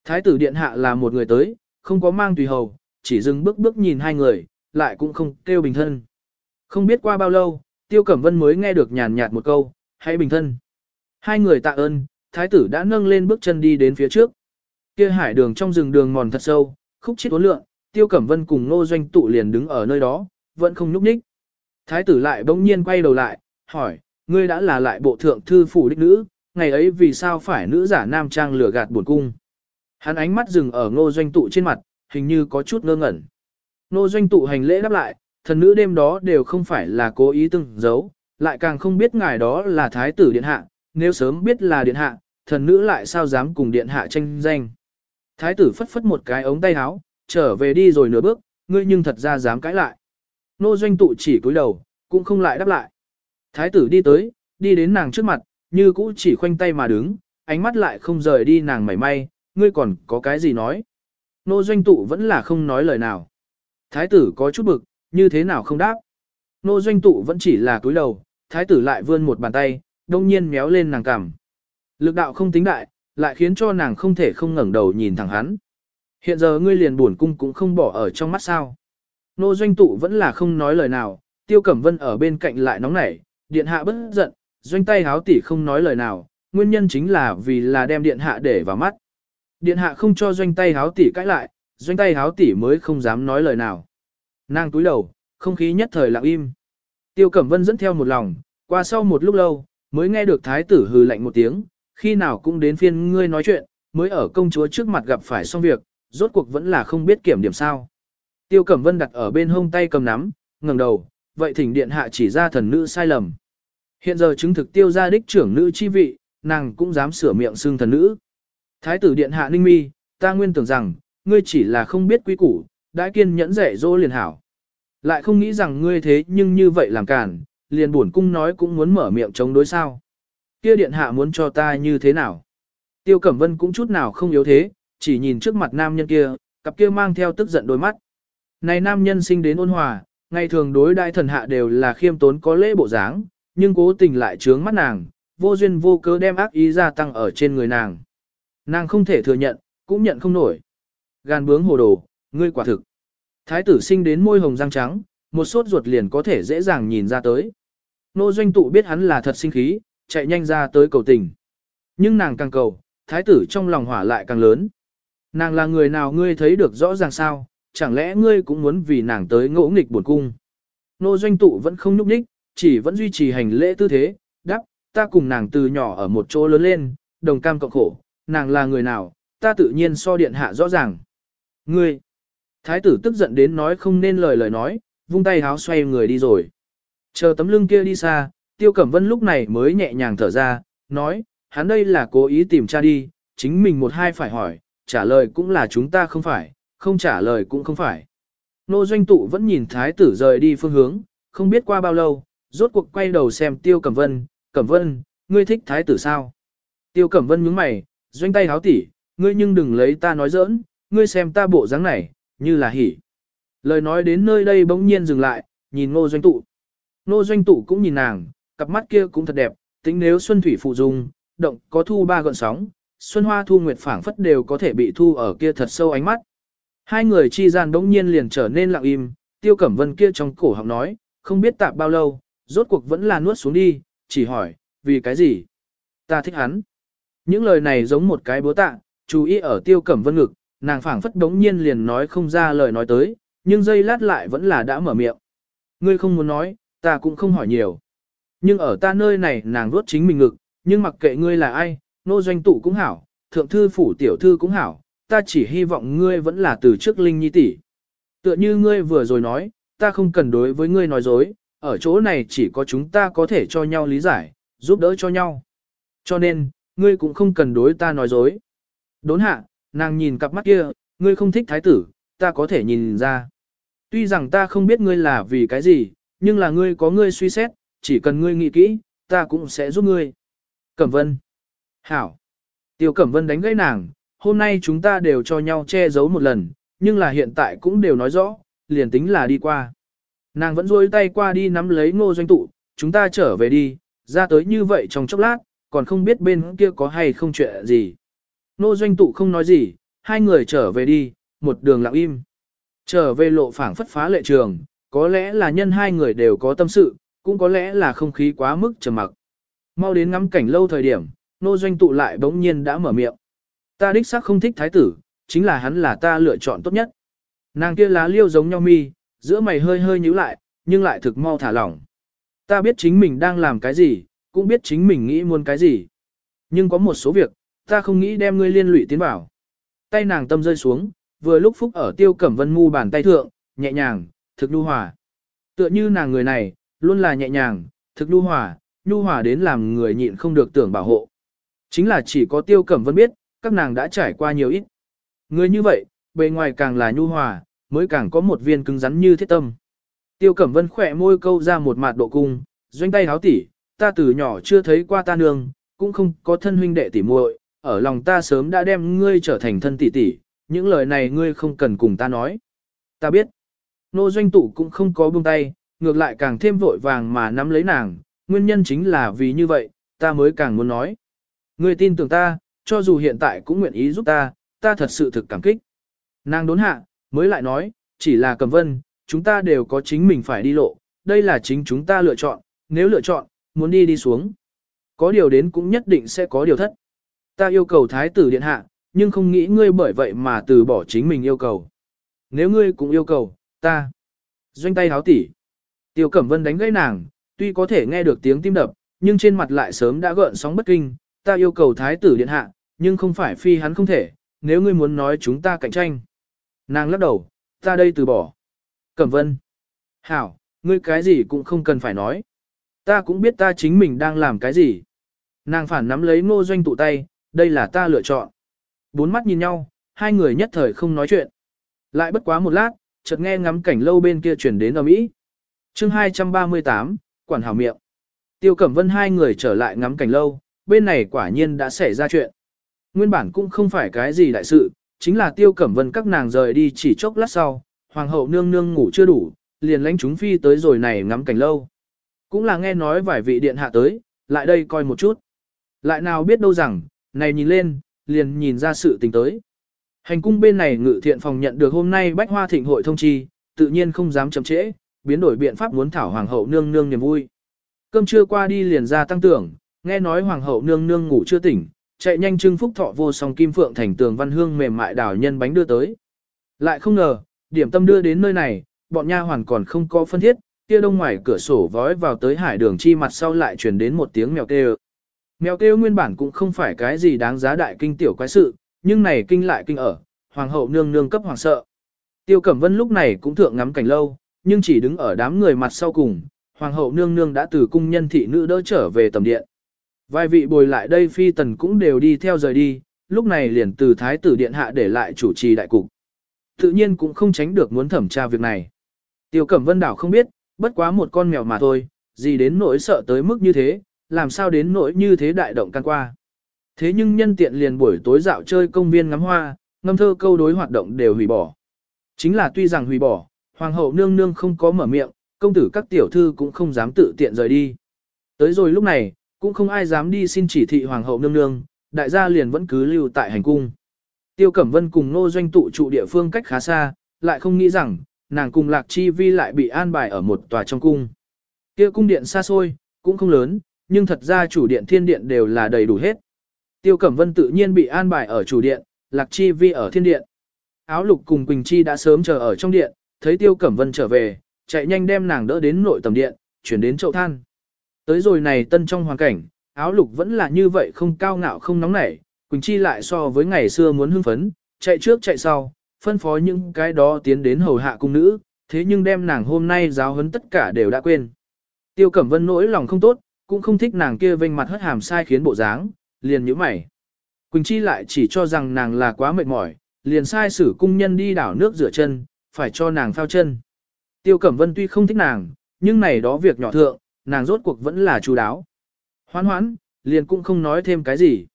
A: Thái tử Điện Hạ là một người tới, không có mang tùy hầu, chỉ dừng bước bước nhìn hai người, lại cũng không kêu bình thân. Không biết qua bao lâu, Tiêu Cẩm Vân mới nghe được nhàn nhạt một câu, hãy bình thân. Hai người tạ ơn, thái tử đã nâng lên bước chân đi đến phía trước. Kia hải đường trong rừng đường mòn thật sâu, khúc chết uốn lượn, Tiêu Cẩm Vân cùng Nô Doanh tụ liền đứng ở nơi đó, vẫn không nhúc nhích. Thái tử lại bỗng nhiên quay đầu lại, hỏi, ngươi đã là lại bộ thượng thư phủ đích nữ, ngày ấy vì sao phải nữ giả nam trang lừa gạt buồn cung. Hắn ánh mắt dừng ở Nô Doanh tụ trên mặt, hình như có chút ngơ ngẩn. Nô Doanh tụ hành lễ đáp lại, thần nữ đêm đó đều không phải là cố ý từng giấu, lại càng không biết ngài đó là thái tử điện hạ, nếu sớm biết là điện hạ, thần nữ lại sao dám cùng điện hạ tranh danh. Thái tử phất phất một cái ống tay áo, trở về đi rồi nửa bước, ngươi nhưng thật ra dám cãi lại. Nô doanh tụ chỉ cúi đầu, cũng không lại đáp lại. Thái tử đi tới, đi đến nàng trước mặt, như cũ chỉ khoanh tay mà đứng, ánh mắt lại không rời đi nàng mảy may, ngươi còn có cái gì nói. Nô doanh tụ vẫn là không nói lời nào. Thái tử có chút bực, như thế nào không đáp. Nô doanh tụ vẫn chỉ là cúi đầu, thái tử lại vươn một bàn tay, đông nhiên méo lên nàng cằm. Lực đạo không tính đại, lại khiến cho nàng không thể không ngẩng đầu nhìn thẳng hắn. Hiện giờ ngươi liền buồn cung cũng không bỏ ở trong mắt sao. Nô doanh tụ vẫn là không nói lời nào, tiêu cẩm vân ở bên cạnh lại nóng nảy, điện hạ bất giận, doanh tay háo tỷ không nói lời nào, nguyên nhân chính là vì là đem điện hạ để vào mắt. Điện hạ không cho doanh tay háo tỷ cãi lại, doanh tay háo tỉ mới không dám nói lời nào. Nàng túi đầu, không khí nhất thời lặng im. Tiêu Cẩm Vân dẫn theo một lòng, qua sau một lúc lâu, mới nghe được thái tử hừ lạnh một tiếng, khi nào cũng đến phiên ngươi nói chuyện, mới ở công chúa trước mặt gặp phải xong việc, rốt cuộc vẫn là không biết kiểm điểm sao. Tiêu Cẩm Vân đặt ở bên hông tay cầm nắm, ngẩng đầu, vậy thỉnh điện hạ chỉ ra thần nữ sai lầm. Hiện giờ chứng thực tiêu gia đích trưởng nữ chi vị, nàng cũng dám sửa miệng xưng thần nữ. Thái tử điện hạ ninh mi, ta nguyên tưởng rằng, ngươi chỉ là không biết quý củ, đã kiên nhẫn rẻ dỗ liền hảo. Lại không nghĩ rằng ngươi thế nhưng như vậy làm cản, liền buồn cung nói cũng muốn mở miệng chống đối sao. Kia điện hạ muốn cho ta như thế nào? Tiêu Cẩm Vân cũng chút nào không yếu thế, chỉ nhìn trước mặt nam nhân kia, cặp kia mang theo tức giận đôi mắt. Này nam nhân sinh đến ôn hòa, ngày thường đối đại thần hạ đều là khiêm tốn có lễ bộ dáng, nhưng cố tình lại trướng mắt nàng, vô duyên vô cớ đem ác ý gia tăng ở trên người nàng. Nàng không thể thừa nhận, cũng nhận không nổi. Gan bướng hồ đồ, ngươi quả thực. Thái tử sinh đến môi hồng răng trắng, một sốt ruột liền có thể dễ dàng nhìn ra tới. Nô doanh tụ biết hắn là thật sinh khí, chạy nhanh ra tới cầu tình. Nhưng nàng càng cầu, thái tử trong lòng hỏa lại càng lớn. Nàng là người nào ngươi thấy được rõ ràng sao, chẳng lẽ ngươi cũng muốn vì nàng tới ngỗ nghịch buồn cung. Nô doanh tụ vẫn không nhúc nhích, chỉ vẫn duy trì hành lễ tư thế, đáp, ta cùng nàng từ nhỏ ở một chỗ lớn lên, đồng cam cộng khổ, nàng là người nào, ta tự nhiên so điện hạ rõ ràng. Ngươi, thái tử tức giận đến nói không nên lời lời nói, vung tay háo xoay người đi rồi. Chờ tấm lưng kia đi xa, tiêu cẩm vân lúc này mới nhẹ nhàng thở ra, nói, hắn đây là cố ý tìm cha đi, chính mình một hai phải hỏi, trả lời cũng là chúng ta không phải, không trả lời cũng không phải. Nô doanh tụ vẫn nhìn thái tử rời đi phương hướng, không biết qua bao lâu, rốt cuộc quay đầu xem tiêu cẩm vân, cẩm vân, ngươi thích thái tử sao? Tiêu cẩm vân nhướng mày, doanh tay háo tỉ, ngươi nhưng đừng lấy ta nói giỡn, ngươi xem ta bộ dáng này, như là hỉ. Lời nói đến nơi đây bỗng nhiên dừng lại, nhìn ngô doanh tụ. Ngô doanh tụ cũng nhìn nàng, cặp mắt kia cũng thật đẹp, tính nếu xuân thủy phụ dung, động có thu ba gọn sóng, xuân hoa thu nguyệt phảng phất đều có thể bị thu ở kia thật sâu ánh mắt. Hai người chi gian bỗng nhiên liền trở nên lặng im, tiêu cẩm vân kia trong cổ họng nói, không biết tạp bao lâu, rốt cuộc vẫn là nuốt xuống đi, chỉ hỏi, vì cái gì? Ta thích hắn. Những lời này giống một cái búa tạ, chú ý ở tiêu cẩm vân ngực, nàng phảng phất đống nhiên liền nói không ra lời nói tới, nhưng giây lát lại vẫn là đã mở miệng. Ngươi không muốn nói, ta cũng không hỏi nhiều. Nhưng ở ta nơi này nàng vuốt chính mình ngực, nhưng mặc kệ ngươi là ai, nô doanh tụ cũng hảo, thượng thư phủ tiểu thư cũng hảo, ta chỉ hy vọng ngươi vẫn là từ trước linh nhi tỷ. Tựa như ngươi vừa rồi nói, ta không cần đối với ngươi nói dối, ở chỗ này chỉ có chúng ta có thể cho nhau lý giải, giúp đỡ cho nhau. Cho nên, ngươi cũng không cần đối ta nói dối. Đốn hạ, nàng nhìn cặp mắt kia, ngươi không thích thái tử, ta có thể nhìn ra. Tuy rằng ta không biết ngươi là vì cái gì, nhưng là ngươi có ngươi suy xét, chỉ cần ngươi nghĩ kỹ, ta cũng sẽ giúp ngươi. Cẩm Vân. Hảo. Tiêu Cẩm Vân đánh gãy nàng, hôm nay chúng ta đều cho nhau che giấu một lần, nhưng là hiện tại cũng đều nói rõ, liền tính là đi qua. Nàng vẫn duỗi tay qua đi nắm lấy ngô doanh tụ, chúng ta trở về đi, ra tới như vậy trong chốc lát, còn không biết bên kia có hay không chuyện gì. Nô doanh tụ không nói gì, hai người trở về đi, một đường lặng im. Trở về lộ phảng phất phá lệ trường, có lẽ là nhân hai người đều có tâm sự, cũng có lẽ là không khí quá mức trầm mặc. Mau đến ngắm cảnh lâu thời điểm, nô doanh tụ lại bỗng nhiên đã mở miệng. Ta đích xác không thích thái tử, chính là hắn là ta lựa chọn tốt nhất. Nàng kia lá liêu giống nhau mi, giữa mày hơi hơi nhíu lại, nhưng lại thực mau thả lỏng. Ta biết chính mình đang làm cái gì, cũng biết chính mình nghĩ muốn cái gì. Nhưng có một số việc, ta không nghĩ đem ngươi liên lụy tiến vào. Tay nàng tâm rơi xuống, vừa lúc phúc ở tiêu cẩm vân mu bàn tay thượng, nhẹ nhàng, thực nhu hòa. Tựa như nàng người này, luôn là nhẹ nhàng, thực nhu hòa, nhu hòa đến làm người nhịn không được tưởng bảo hộ. Chính là chỉ có tiêu cẩm vân biết, các nàng đã trải qua nhiều ít. Người như vậy, bề ngoài càng là nhu hòa, mới càng có một viên cứng rắn như thiết tâm. Tiêu cẩm vân khỏe môi câu ra một mạt độ cung, doanh tay háo tỉ, ta từ nhỏ chưa thấy qua ta nương, cũng không có thân huynh đệ tỉ muội, ở lòng ta sớm đã đem ngươi trở thành thân tỷ tỷ, những lời này ngươi không cần cùng ta nói. Ta biết, nô doanh tụ cũng không có buông tay, ngược lại càng thêm vội vàng mà nắm lấy nàng, nguyên nhân chính là vì như vậy, ta mới càng muốn nói. Ngươi tin tưởng ta, cho dù hiện tại cũng nguyện ý giúp ta, ta thật sự thực cảm kích. Nàng đốn hạ, mới lại nói, chỉ là cầm vân, chúng ta đều có chính mình phải đi lộ, đây là chính chúng ta lựa chọn, nếu lựa chọn, muốn đi đi xuống. Có điều đến cũng nhất định sẽ có điều thất. Ta yêu cầu thái tử điện hạ, nhưng không nghĩ ngươi bởi vậy mà từ bỏ chính mình yêu cầu. Nếu ngươi cũng yêu cầu, ta. Doanh tay háo tỉ. Tiêu Cẩm Vân đánh gãy nàng, tuy có thể nghe được tiếng tim đập, nhưng trên mặt lại sớm đã gợn sóng bất kinh. Ta yêu cầu thái tử điện hạ, nhưng không phải phi hắn không thể, nếu ngươi muốn nói chúng ta cạnh tranh. Nàng lắc đầu, ta đây từ bỏ. Cẩm Vân. Hảo, ngươi cái gì cũng không cần phải nói. Ta cũng biết ta chính mình đang làm cái gì. Nàng phản nắm lấy ngô doanh tụ tay, đây là ta lựa chọn. Bốn mắt nhìn nhau, hai người nhất thời không nói chuyện. Lại bất quá một lát, chợt nghe ngắm cảnh lâu bên kia chuyển đến ở Mỹ. chương 238, Quản Hảo Miệng. Tiêu Cẩm Vân hai người trở lại ngắm cảnh lâu, bên này quả nhiên đã xảy ra chuyện. Nguyên bản cũng không phải cái gì đại sự, chính là Tiêu Cẩm Vân các nàng rời đi chỉ chốc lát sau, Hoàng hậu nương nương ngủ chưa đủ, liền lãnh chúng phi tới rồi này ngắm cảnh lâu. Cũng là nghe nói vài vị điện hạ tới, lại đây coi một chút. Lại nào biết đâu rằng, này nhìn lên, liền nhìn ra sự tình tới. Hành cung bên này ngự thiện phòng nhận được hôm nay bách hoa thịnh hội thông chi, tự nhiên không dám chậm trễ, biến đổi biện pháp muốn thảo hoàng hậu nương nương niềm vui. Cơm trưa qua đi liền ra tăng tưởng, nghe nói hoàng hậu nương nương ngủ chưa tỉnh, chạy nhanh trưng phúc thọ vô song kim phượng thành tường văn hương mềm mại đảo nhân bánh đưa tới. Lại không ngờ, điểm tâm đưa đến nơi này, bọn nha hoàn còn không có phân thiết, kia đông ngoài cửa sổ vói vào tới hải đường chi mặt sau lại truyền đến một tiếng mèo kêu. Mèo kêu nguyên bản cũng không phải cái gì đáng giá đại kinh tiểu quái sự, nhưng này kinh lại kinh ở, hoàng hậu nương nương cấp hoàng sợ. Tiêu Cẩm Vân lúc này cũng thượng ngắm cảnh lâu, nhưng chỉ đứng ở đám người mặt sau cùng, hoàng hậu nương nương đã từ cung nhân thị nữ đỡ trở về tầm điện. Vài vị bồi lại đây phi tần cũng đều đi theo rời đi, lúc này liền từ thái tử điện hạ để lại chủ trì đại cục. Tự nhiên cũng không tránh được muốn thẩm tra việc này. Tiêu Cẩm Vân đảo không biết, bất quá một con mèo mà thôi, gì đến nỗi sợ tới mức như thế, làm sao đến nỗi như thế đại động can qua. Thế nhưng nhân tiện liền buổi tối dạo chơi công viên ngắm hoa, ngâm thơ câu đối hoạt động đều hủy bỏ. Chính là tuy rằng hủy bỏ, hoàng hậu nương nương không có mở miệng, công tử các tiểu thư cũng không dám tự tiện rời đi. Tới rồi lúc này, cũng không ai dám đi xin chỉ thị hoàng hậu nương nương, đại gia liền vẫn cứ lưu tại hành cung. Tiêu Cẩm Vân cùng nô doanh tụ trụ địa phương cách khá xa, lại không nghĩ rằng, nàng cùng Lạc Chi Vi lại bị an bài ở một tòa trong cung. Kia cung điện xa xôi, cũng không lớn, nhưng thật ra chủ điện thiên điện đều là đầy đủ hết. Tiêu Cẩm Vân tự nhiên bị an bài ở chủ điện, Lạc Chi Vi ở thiên điện. Áo lục cùng Quỳnh Chi đã sớm chờ ở trong điện, thấy Tiêu Cẩm Vân trở về, chạy nhanh đem nàng đỡ đến nội tầm điện, chuyển đến chậu than. Tới rồi này tân trong hoàn cảnh, áo lục vẫn là như vậy không cao ngạo không nóng nảy, Quỳnh Chi lại so với ngày xưa muốn hưng phấn, chạy trước chạy sau, phân phó những cái đó tiến đến hầu hạ cung nữ, thế nhưng đem nàng hôm nay giáo huấn tất cả đều đã quên. Tiêu Cẩm Vân nỗi lòng không tốt, cũng không thích nàng kia vênh mặt hất hàm sai khiến bộ dáng, liền nhíu mày. Quỳnh Chi lại chỉ cho rằng nàng là quá mệt mỏi, liền sai sử cung nhân đi đảo nước rửa chân, phải cho nàng phao chân. Tiêu Cẩm Vân tuy không thích nàng, nhưng này đó việc nhỏ thượng, nàng rốt cuộc vẫn là chú đáo. Hoán hoán, liền cũng không nói thêm cái gì.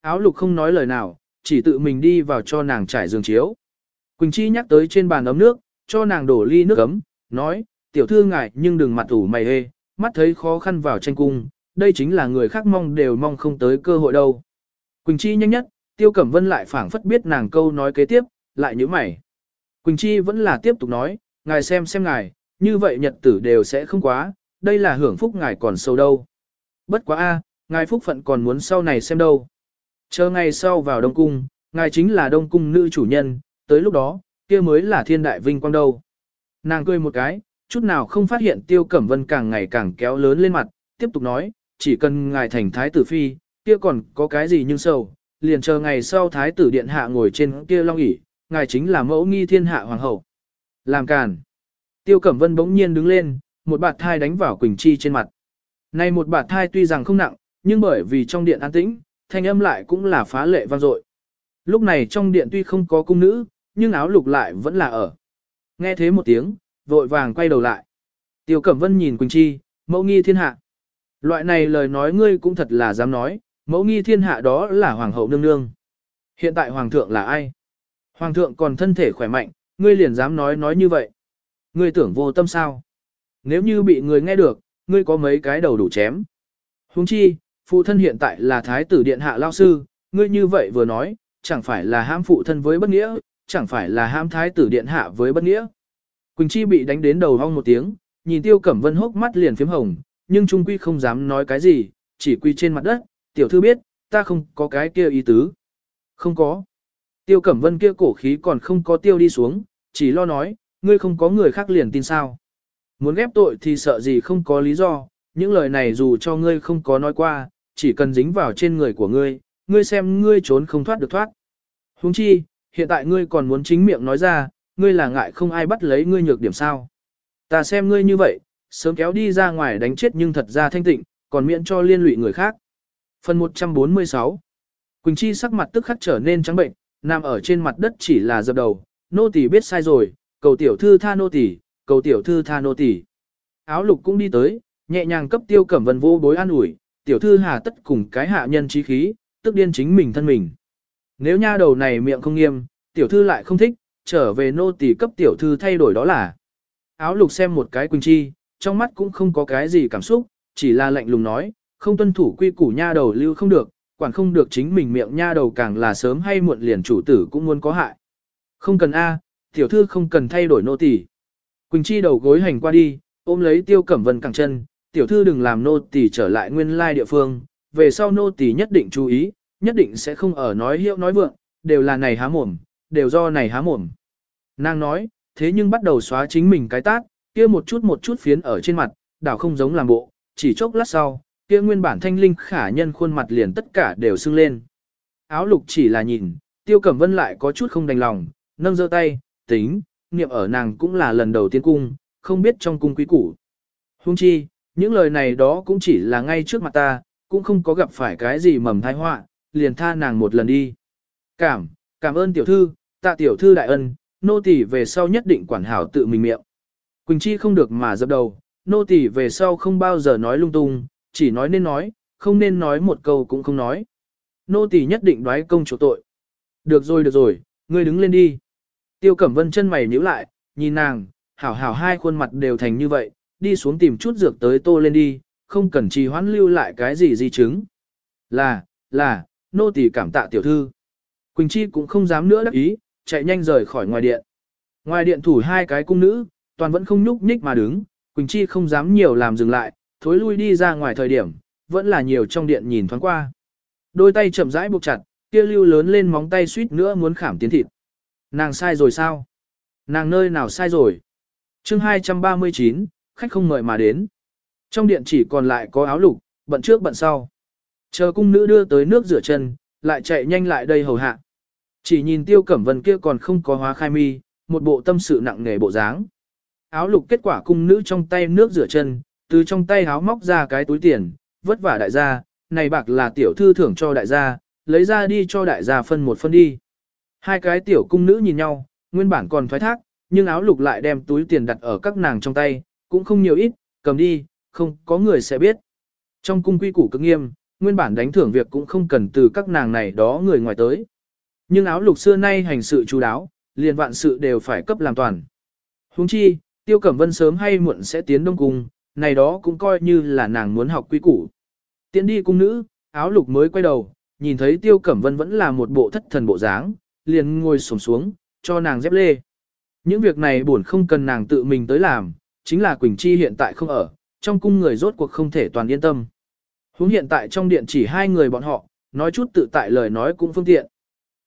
A: Áo lục không nói lời nào, chỉ tự mình đi vào cho nàng trải giường chiếu. Quỳnh Chi nhắc tới trên bàn ấm nước, cho nàng đổ ly nước ấm, nói, tiểu thư ngại nhưng đừng mặt ủ mày hê, mắt thấy khó khăn vào tranh cung, đây chính là người khác mong đều mong không tới cơ hội đâu. Quỳnh Chi nhanh nhất, Tiêu Cẩm Vân lại phảng phất biết nàng câu nói kế tiếp, lại nhíu mày. Quỳnh Chi vẫn là tiếp tục nói, ngài xem xem ngài, như vậy nhật tử đều sẽ không quá, đây là hưởng phúc ngài còn sâu đâu. Bất quá a, ngài phúc phận còn muốn sau này xem đâu. Chờ ngày sau vào Đông Cung, ngài chính là Đông Cung nữ chủ nhân, tới lúc đó, kia mới là thiên đại vinh quang đâu. Nàng cười một cái, chút nào không phát hiện Tiêu Cẩm Vân càng ngày càng kéo lớn lên mặt, tiếp tục nói, chỉ cần ngài thành thái tử phi, kia còn có cái gì nhưng sầu, liền chờ ngày sau thái tử điện hạ ngồi trên kia long ỷ, ngài chính là mẫu nghi thiên hạ hoàng hậu. Làm càn. Tiêu Cẩm Vân bỗng nhiên đứng lên, một bạt thai đánh vào Quỳnh Chi trên mặt. Này một bạt thai tuy rằng không nặng, nhưng bởi vì trong điện an tĩnh, thanh âm lại cũng là phá lệ vang dội. Lúc này trong điện tuy không có cung nữ, nhưng áo lục lại vẫn là ở. Nghe thế một tiếng, vội vàng quay đầu lại. Tiêu Cẩm Vân nhìn Quỳnh Chi, mẫu nghi thiên hạ. Loại này lời nói ngươi cũng thật là dám nói, mẫu nghi thiên hạ đó là hoàng hậu nương nương. Hiện tại hoàng thượng là ai? Hoàng thượng còn thân thể khỏe mạnh, ngươi liền dám nói nói như vậy. Ngươi tưởng vô tâm sao? Nếu như bị người nghe được, ngươi có mấy cái đầu đủ chém. Huống chi, phụ thân hiện tại là thái tử điện hạ lao sư, ngươi như vậy vừa nói, chẳng phải là ham phụ thân với bất nghĩa, chẳng phải là ham thái tử điện hạ với bất nghĩa. Quỳnh Chi bị đánh đến đầu hong một tiếng, nhìn Tiêu Cẩm Vân hốc mắt liền phím hồng, nhưng trung quy không dám nói cái gì, chỉ quy trên mặt đất, tiểu thư biết, ta không có cái kia ý tứ. Không có. Tiêu Cẩm Vân kia cổ khí còn không có tiêu đi xuống, chỉ lo nói, ngươi không có người khác liền tin sao. Muốn ghép tội thì sợ gì không có lý do, những lời này dù cho ngươi không có nói qua, chỉ cần dính vào trên người của ngươi, ngươi xem ngươi trốn không thoát được thoát. Huống chi, hiện tại ngươi còn muốn chính miệng nói ra, ngươi là ngại không ai bắt lấy ngươi nhược điểm sao. Ta xem ngươi như vậy, sớm kéo đi ra ngoài đánh chết nhưng thật ra thanh tịnh, còn miễn cho liên lụy người khác. Phần 146 Quỳnh Chi sắc mặt tức khắc trở nên trắng bệnh, nằm ở trên mặt đất chỉ là dập đầu, nô tỳ biết sai rồi, cầu tiểu thư tha nô tỳ, cầu tiểu thư tha nô tỳ. Áo lục cũng đi tới, nhẹ nhàng cấp tiêu cẩm vân vô bối an ủi, tiểu thư hà tất cùng cái hạ nhân trí khí, tức điên chính mình thân mình. Nếu nha đầu này miệng không nghiêm, tiểu thư lại không thích, trở về nô tỳ cấp tiểu thư thay đổi đó là. Áo lục xem một cái Quỳnh Chi, trong mắt cũng không có cái gì cảm xúc, chỉ là lạnh lùng nói, không tuân thủ quy củ nha đầu lưu không được, quản không được chính mình miệng nha đầu càng là sớm hay muộn liền chủ tử cũng muốn có hại. Không cần A, tiểu thư không cần thay đổi nô tỳ. Quỳnh Chi đầu gối hành qua đi, ôm lấy tiêu cẩm vân cẳng chân, tiểu thư đừng làm nô tỳ trở lại nguyên lai địa phương, về sau nô tỳ nhất định chú ý, nhất định sẽ không ở nói hiệu nói vượng, đều là này há mồm, đều do này há mồm. Nàng nói, thế nhưng bắt đầu xóa chính mình cái tát, kia một chút một chút phiến ở trên mặt, đảo không giống làm bộ, chỉ chốc lát sau, kia nguyên bản thanh linh khả nhân khuôn mặt liền tất cả đều sưng lên. Áo lục chỉ là nhìn, tiêu cẩm vân lại có chút không đành lòng, nâng giơ tay, tính, niệm ở nàng cũng là lần đầu tiên cung, không biết trong cung quý củ. Hung chi, những lời này đó cũng chỉ là ngay trước mặt ta, cũng không có gặp phải cái gì mầm thai họa, liền tha nàng một lần đi. Cảm, cảm ơn tiểu thư, tạ tiểu thư đại ân, nô tỳ về sau nhất định quản hảo tự mình miệng. Quỳnh Chi không được mà dập đầu, nô tỳ về sau không bao giờ nói lung tung, chỉ nói nên nói, không nên nói một câu cũng không nói. Nô tỳ nhất định đoái công chỗ tội. Được rồi được rồi, ngươi đứng lên đi. Tiêu Cẩm Vân chân mày nhíu lại, nhìn nàng, hảo hảo hai khuôn mặt đều thành như vậy, đi xuống tìm chút dược tới tô lên đi, không cần trì hoãn lưu lại cái gì di chứng. Là, là, nô tỳ cảm tạ tiểu thư. Quỳnh Chi cũng không dám nữa đắc ý, chạy nhanh rời khỏi ngoài điện. Ngoài điện thủ hai cái cung nữ, toàn vẫn không nhúc nhích mà đứng, Quỳnh Chi không dám nhiều làm dừng lại, thối lui đi ra ngoài thời điểm, vẫn là nhiều trong điện nhìn thoáng qua. Đôi tay chậm rãi buộc chặt, kia lưu lớn lên móng tay suýt nữa muốn khảm tiến thịt. Nàng sai rồi sao? Nàng nơi nào sai rồi? chương 239, khách không mời mà đến. Trong điện chỉ còn lại có áo lục, bận trước bận sau. Chờ cung nữ đưa tới nước rửa chân, lại chạy nhanh lại đây hầu hạ. Chỉ nhìn tiêu cẩm vân kia còn không có hóa khai mi, một bộ tâm sự nặng nề bộ dáng. Áo lục kết quả cung nữ trong tay nước rửa chân, từ trong tay áo móc ra cái túi tiền, vất vả đại gia, này bạc là tiểu thư thưởng cho đại gia, lấy ra đi cho đại gia phân một phân đi. Hai cái tiểu cung nữ nhìn nhau, nguyên bản còn thoái thác, nhưng áo lục lại đem túi tiền đặt ở các nàng trong tay, cũng không nhiều ít, cầm đi, không có người sẽ biết. Trong cung quy củ cực nghiêm, nguyên bản đánh thưởng việc cũng không cần từ các nàng này đó người ngoài tới. Nhưng áo lục xưa nay hành sự chú đáo, liền vạn sự đều phải cấp làm toàn. Huống chi, Tiêu Cẩm Vân sớm hay muộn sẽ tiến đông cung, này đó cũng coi như là nàng muốn học quý củ. Tiến đi cung nữ, áo lục mới quay đầu, nhìn thấy Tiêu Cẩm Vân vẫn là một bộ thất thần bộ dáng, liền ngồi xổm xuống, cho nàng dép lê. Những việc này buồn không cần nàng tự mình tới làm, chính là Quỳnh Chi hiện tại không ở, trong cung người rốt cuộc không thể toàn yên tâm. Huống hiện tại trong điện chỉ hai người bọn họ, nói chút tự tại lời nói cũng phương tiện.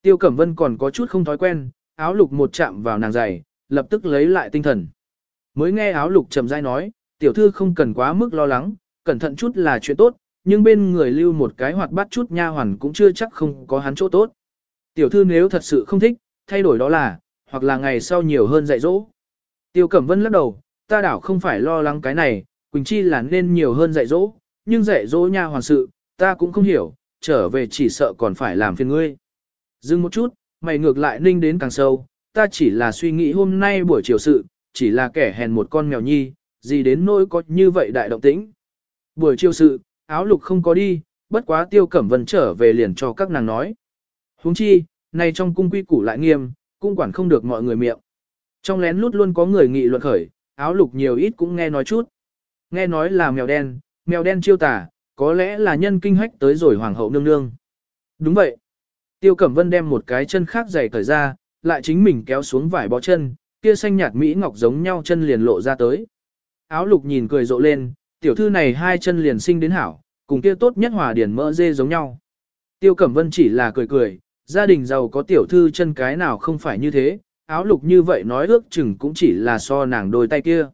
A: Tiêu Cẩm Vân còn có chút không thói quen, áo lục một chạm vào nàng giày, lập tức lấy lại tinh thần. Mới nghe áo lục trầm dai nói, tiểu thư không cần quá mức lo lắng, cẩn thận chút là chuyện tốt, nhưng bên người lưu một cái hoạt bát chút nha hoàn cũng chưa chắc không có hắn chỗ tốt. Tiểu thư nếu thật sự không thích, thay đổi đó là, hoặc là ngày sau nhiều hơn dạy dỗ. Tiêu Cẩm Vân lắc đầu, ta đảo không phải lo lắng cái này, Quỳnh Chi là nên nhiều hơn dạy dỗ, nhưng dạy dỗ nha hoàn sự, ta cũng không hiểu, trở về chỉ sợ còn phải làm phiền ngươi. Dừng một chút, mày ngược lại ninh đến càng sâu, ta chỉ là suy nghĩ hôm nay buổi chiều sự, chỉ là kẻ hèn một con mèo nhi, gì đến nỗi có như vậy đại động tĩnh. Buổi chiều sự, áo lục không có đi, bất quá tiêu cẩm vân trở về liền cho các nàng nói. huống chi, nay trong cung quy củ lại nghiêm, cung quản không được mọi người miệng. Trong lén lút luôn có người nghị luận khởi, áo lục nhiều ít cũng nghe nói chút. Nghe nói là mèo đen, mèo đen chiêu tả, có lẽ là nhân kinh hách tới rồi hoàng hậu nương nương. Đúng vậy. Tiêu Cẩm Vân đem một cái chân khác giày cởi ra, lại chính mình kéo xuống vải bó chân, kia xanh nhạt mỹ ngọc giống nhau chân liền lộ ra tới. Áo lục nhìn cười rộ lên, tiểu thư này hai chân liền sinh đến hảo, cùng kia tốt nhất hòa điển mỡ dê giống nhau. Tiêu Cẩm Vân chỉ là cười cười, gia đình giàu có tiểu thư chân cái nào không phải như thế, áo lục như vậy nói ước chừng cũng chỉ là so nàng đôi tay kia.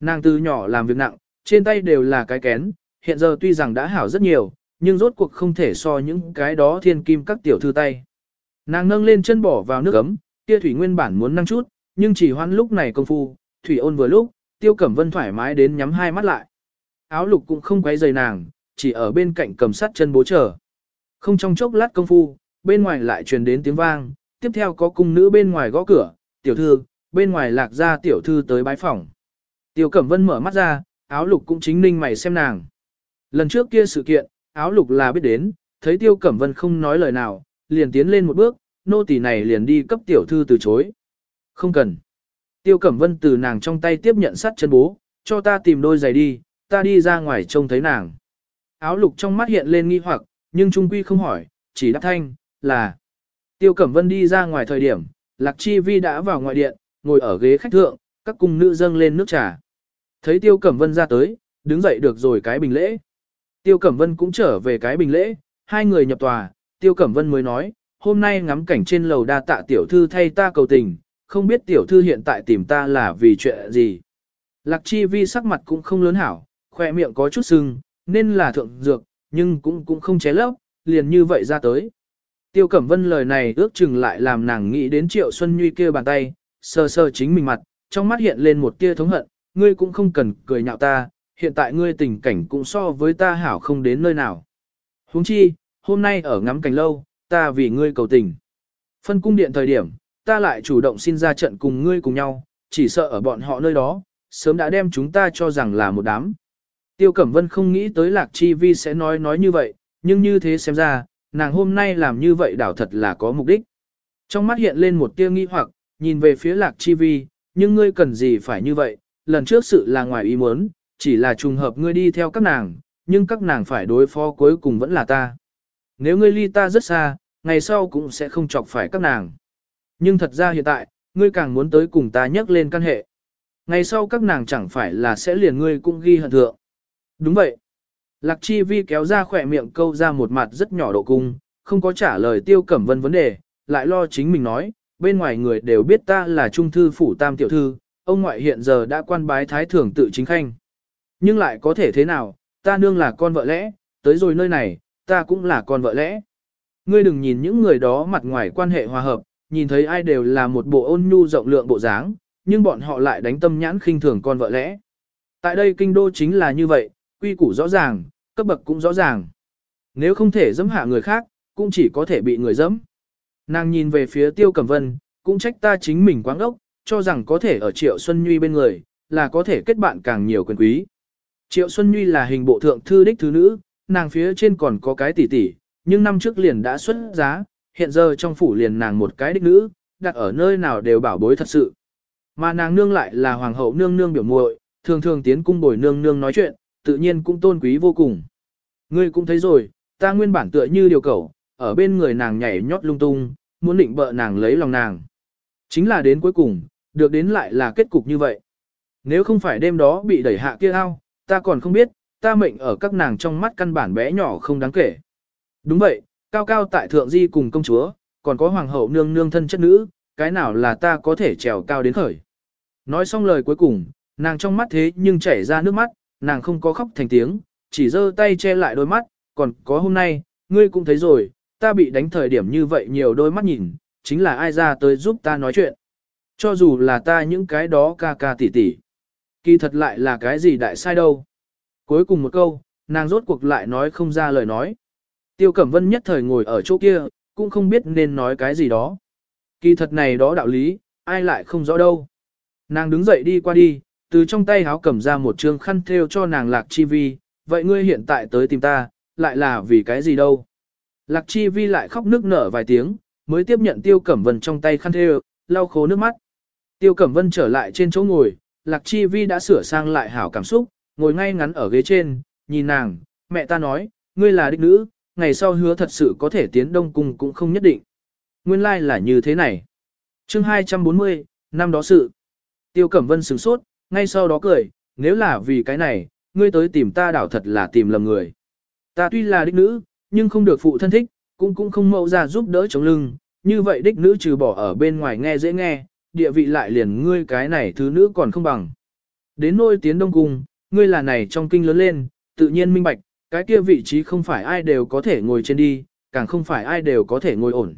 A: Nàng từ nhỏ làm việc nặng, trên tay đều là cái kén, hiện giờ tuy rằng đã hảo rất nhiều, nhưng rốt cuộc không thể so những cái đó thiên kim các tiểu thư tay. Nàng nâng lên chân bỏ vào nước ấm, kia thủy nguyên bản muốn năng chút, nhưng chỉ hoãn lúc này công phu, thủy ôn vừa lúc, tiêu cẩm vân thoải mái đến nhắm hai mắt lại. Áo lục cũng không quấy giày nàng, chỉ ở bên cạnh cầm sắt chân bố chờ. Không trong chốc lát công phu, bên ngoài lại truyền đến tiếng vang, tiếp theo có cung nữ bên ngoài gõ cửa, tiểu thư, bên ngoài lạc ra tiểu thư tới bái phòng. Tiêu Cẩm Vân mở mắt ra, áo lục cũng chính ninh mày xem nàng. Lần trước kia sự kiện, áo lục là biết đến, thấy Tiêu Cẩm Vân không nói lời nào, liền tiến lên một bước, nô tỳ này liền đi cấp tiểu thư từ chối. Không cần. Tiêu Cẩm Vân từ nàng trong tay tiếp nhận sắt chân bố, cho ta tìm đôi giày đi, ta đi ra ngoài trông thấy nàng. Áo lục trong mắt hiện lên nghi hoặc, nhưng trung quy không hỏi, chỉ đáp thanh, là. Tiêu Cẩm Vân đi ra ngoài thời điểm, Lạc Chi Vi đã vào ngoài điện, ngồi ở ghế khách thượng, các cung nữ dâng lên nước trà. Thấy Tiêu Cẩm Vân ra tới, đứng dậy được rồi cái bình lễ. Tiêu Cẩm Vân cũng trở về cái bình lễ, hai người nhập tòa, Tiêu Cẩm Vân mới nói, hôm nay ngắm cảnh trên lầu đa tạ tiểu thư thay ta cầu tình, không biết tiểu thư hiện tại tìm ta là vì chuyện gì. Lạc Chi Vi sắc mặt cũng không lớn hảo, khỏe miệng có chút sưng, nên là thượng dược, nhưng cũng cũng không ché lấp, liền như vậy ra tới. Tiêu Cẩm Vân lời này ước chừng lại làm nàng nghĩ đến Triệu Xuân Nhuy kia bàn tay, sờ sờ chính mình mặt, trong mắt hiện lên một tia thống hận, ngươi cũng không cần cười nhạo ta, hiện tại ngươi tình cảnh cũng so với ta hảo không đến nơi nào. huống chi, hôm nay ở ngắm cảnh lâu, ta vì ngươi cầu tình. Phân cung điện thời điểm, ta lại chủ động xin ra trận cùng ngươi cùng nhau, chỉ sợ ở bọn họ nơi đó, sớm đã đem chúng ta cho rằng là một đám. Tiêu Cẩm Vân không nghĩ tới Lạc Chi Vi sẽ nói nói như vậy, nhưng như thế xem ra, nàng hôm nay làm như vậy đảo thật là có mục đích. Trong mắt hiện lên một tia nghi hoặc, nhìn về phía Lạc Chi Vi, nhưng ngươi cần gì phải như vậy, lần trước sự là ngoài ý muốn, chỉ là trùng hợp ngươi đi theo các nàng, nhưng các nàng phải đối phó cuối cùng vẫn là ta. Nếu ngươi ly ta rất xa, ngày sau cũng sẽ không chọc phải các nàng. Nhưng thật ra hiện tại, ngươi càng muốn tới cùng ta nhắc lên căn hệ. Ngày sau các nàng chẳng phải là sẽ liền ngươi cũng ghi hận thượng. Đúng vậy. Lạc Chi Vi kéo ra khỏe miệng câu ra một mặt rất nhỏ độ cung, không có trả lời tiêu cẩm vân vấn đề, lại lo chính mình nói, bên ngoài người đều biết ta là trung thư phủ tam tiểu thư, ông ngoại hiện giờ đã quan bái thái thưởng tự chính khanh. Nhưng lại có thể thế nào, ta nương là con vợ lẽ, tới rồi nơi này, ta cũng là con vợ lẽ. Ngươi đừng nhìn những người đó mặt ngoài quan hệ hòa hợp, nhìn thấy ai đều là một bộ ôn nhu rộng lượng bộ dáng, nhưng bọn họ lại đánh tâm nhãn khinh thường con vợ lẽ. Tại đây kinh đô chính là như vậy, quy củ rõ ràng, cấp bậc cũng rõ ràng. Nếu không thể dẫm hạ người khác, cũng chỉ có thể bị người dẫm. Nàng nhìn về phía Tiêu Cẩm Vân, cũng trách ta chính mình quáng ốc, cho rằng có thể ở Triệu Xuân Nhuy bên người, là có thể kết bạn càng nhiều quyền quý. Triệu Xuân Nhuy là hình bộ thượng thư đích thứ nữ, nàng phía trên còn có cái tỷ tỷ, nhưng năm trước liền đã xuất giá, hiện giờ trong phủ liền nàng một cái đích nữ, đặt ở nơi nào đều bảo bối thật sự. Mà nàng nương lại là hoàng hậu nương nương biểu muội, thường thường tiến cung bồi nương nương nói chuyện, tự nhiên cũng tôn quý vô cùng. Ngươi cũng thấy rồi, ta nguyên bản tựa như điều cầu, ở bên người nàng nhảy nhót lung tung, muốn định bợ nàng lấy lòng nàng. Chính là đến cuối cùng, được đến lại là kết cục như vậy. Nếu không phải đêm đó bị đẩy hạ kia ao, ta còn không biết, ta mệnh ở các nàng trong mắt căn bản bé nhỏ không đáng kể. Đúng vậy, cao cao tại thượng di cùng công chúa, còn có hoàng hậu nương nương thân chất nữ, cái nào là ta có thể trèo cao đến khởi. Nói xong lời cuối cùng, nàng trong mắt thế nhưng chảy ra nước mắt, nàng không có khóc thành tiếng, chỉ giơ tay che lại đôi mắt, còn có hôm nay, ngươi cũng thấy rồi, ta bị đánh thời điểm như vậy nhiều đôi mắt nhìn, chính là ai ra tới giúp ta nói chuyện. Cho dù là ta những cái đó ca ca tỉ tỉ. Kỳ thật lại là cái gì đại sai đâu. Cuối cùng một câu, nàng rốt cuộc lại nói không ra lời nói. Tiêu Cẩm Vân nhất thời ngồi ở chỗ kia, cũng không biết nên nói cái gì đó. Kỳ thật này đó đạo lý, ai lại không rõ đâu. Nàng đứng dậy đi qua đi, từ trong tay háo cầm ra một trương khăn thêu cho nàng lạc chi vi, vậy ngươi hiện tại tới tìm ta, lại là vì cái gì đâu. Lạc chi vi lại khóc nước nở vài tiếng, mới tiếp nhận tiêu cẩm vân trong tay khăn thêu, lau khô nước mắt. Tiêu cẩm vân trở lại trên chỗ ngồi, lạc chi vi đã sửa sang lại hảo cảm xúc, ngồi ngay ngắn ở ghế trên, nhìn nàng, mẹ ta nói, ngươi là đích nữ, ngày sau hứa thật sự có thể tiến đông cung cũng không nhất định. Nguyên lai like là như thế này. chương 240, năm đó sự. Tiêu Cẩm Vân sửng sốt, ngay sau đó cười, nếu là vì cái này, ngươi tới tìm ta đảo thật là tìm lầm người. Ta tuy là đích nữ, nhưng không được phụ thân thích, cũng cũng không mẫu ra giúp đỡ chống lưng, như vậy đích nữ trừ bỏ ở bên ngoài nghe dễ nghe, địa vị lại liền ngươi cái này thứ nữ còn không bằng. Đến nôi tiến đông cung, ngươi là này trong kinh lớn lên, tự nhiên minh bạch, cái kia vị trí không phải ai đều có thể ngồi trên đi, càng không phải ai đều có thể ngồi ổn.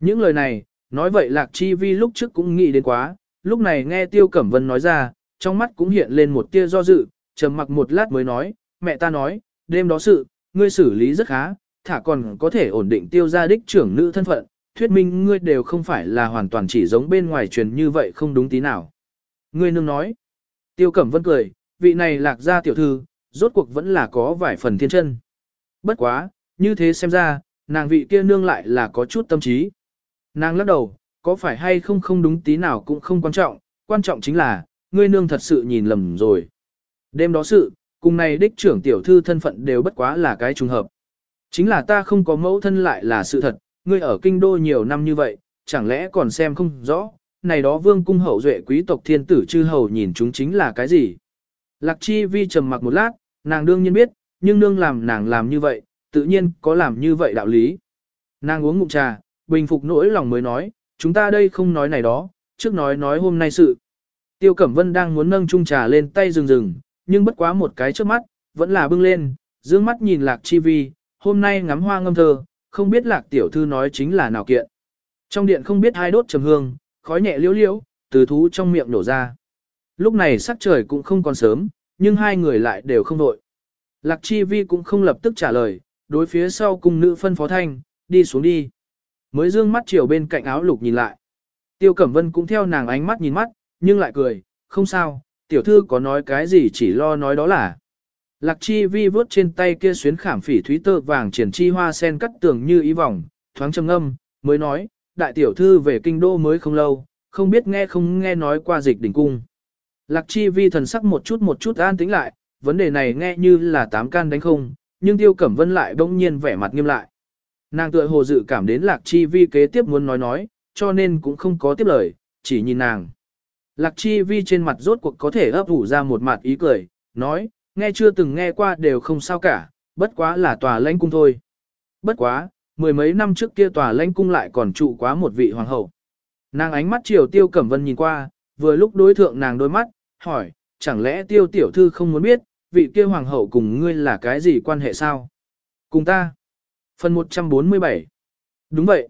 A: Những lời này, nói vậy Lạc Chi Vi lúc trước cũng nghĩ đến quá, lúc này nghe Tiêu Cẩm Vân nói ra, trong mắt cũng hiện lên một tia do dự, trầm mặc một lát mới nói, mẹ ta nói, đêm đó sự, ngươi xử lý rất khá, thả còn có thể ổn định tiêu gia đích trưởng nữ thân phận, thuyết minh ngươi đều không phải là hoàn toàn chỉ giống bên ngoài truyền như vậy không đúng tí nào. Ngươi nương nói, Tiêu Cẩm Vân cười, vị này lạc gia tiểu thư, rốt cuộc vẫn là có vài phần thiên chân. Bất quá, như thế xem ra, nàng vị kia nương lại là có chút tâm trí. Nàng lắc đầu, có phải hay không không đúng tí nào cũng không quan trọng, quan trọng chính là, ngươi nương thật sự nhìn lầm rồi. Đêm đó sự, cùng này đích trưởng tiểu thư thân phận đều bất quá là cái trùng hợp. Chính là ta không có mẫu thân lại là sự thật, ngươi ở kinh đô nhiều năm như vậy, chẳng lẽ còn xem không rõ, này đó vương cung hậu duệ quý tộc thiên tử chư hầu nhìn chúng chính là cái gì. Lạc chi vi trầm mặc một lát, nàng đương nhiên biết, nhưng nương làm nàng làm như vậy, tự nhiên có làm như vậy đạo lý. Nàng uống ngụm trà, bình phục nỗi lòng mới nói, chúng ta đây không nói này đó, trước nói nói hôm nay sự. Tiêu Cẩm Vân đang muốn nâng chung trà lên tay rừng rừng, nhưng bất quá một cái trước mắt, vẫn là bưng lên, dương mắt nhìn lạc chi vi, hôm nay ngắm hoa ngâm thơ, không biết lạc tiểu thư nói chính là nào kiện. Trong điện không biết hai đốt trầm hương, khói nhẹ liễu liễu, từ thú trong miệng nổ ra. Lúc này sắc trời cũng không còn sớm, nhưng hai người lại đều không đội. Lạc chi vi cũng không lập tức trả lời, đối phía sau cung nữ phân phó thanh, đi xuống đi. Mới dương mắt chiều bên cạnh áo lục nhìn lại. Tiêu Cẩm Vân cũng theo nàng ánh mắt nhìn mắt, nhưng lại cười, không sao, tiểu thư có nói cái gì chỉ lo nói đó là. Lạc chi vi vớt trên tay kia xuyến khảm phỉ thúy tơ vàng triển chi hoa sen cắt tường như ý vòng, thoáng trầm ngâm, mới nói, đại tiểu thư về kinh đô mới không lâu, không biết nghe không nghe nói qua dịch đỉnh cung. Lạc chi vi thần sắc một chút một chút an tĩnh lại, vấn đề này nghe như là tám can đánh không, nhưng tiêu cẩm vân lại bỗng nhiên vẻ mặt nghiêm lại. Nàng tựa hồ dự cảm đến lạc chi vi kế tiếp muốn nói nói, cho nên cũng không có tiếp lời, chỉ nhìn nàng. Lạc chi vi trên mặt rốt cuộc có thể ấp ủ ra một mặt ý cười, nói, nghe chưa từng nghe qua đều không sao cả, bất quá là tòa lãnh cung thôi. Bất quá, mười mấy năm trước kia tòa lãnh cung lại còn trụ quá một vị hoàng hậu. Nàng ánh mắt chiều tiêu cẩm vân nhìn qua, vừa lúc đối thượng nàng đôi mắt, hỏi, chẳng lẽ tiêu tiểu thư không muốn biết, vị kia hoàng hậu cùng ngươi là cái gì quan hệ sao? Cùng ta. Phần 147. Đúng vậy.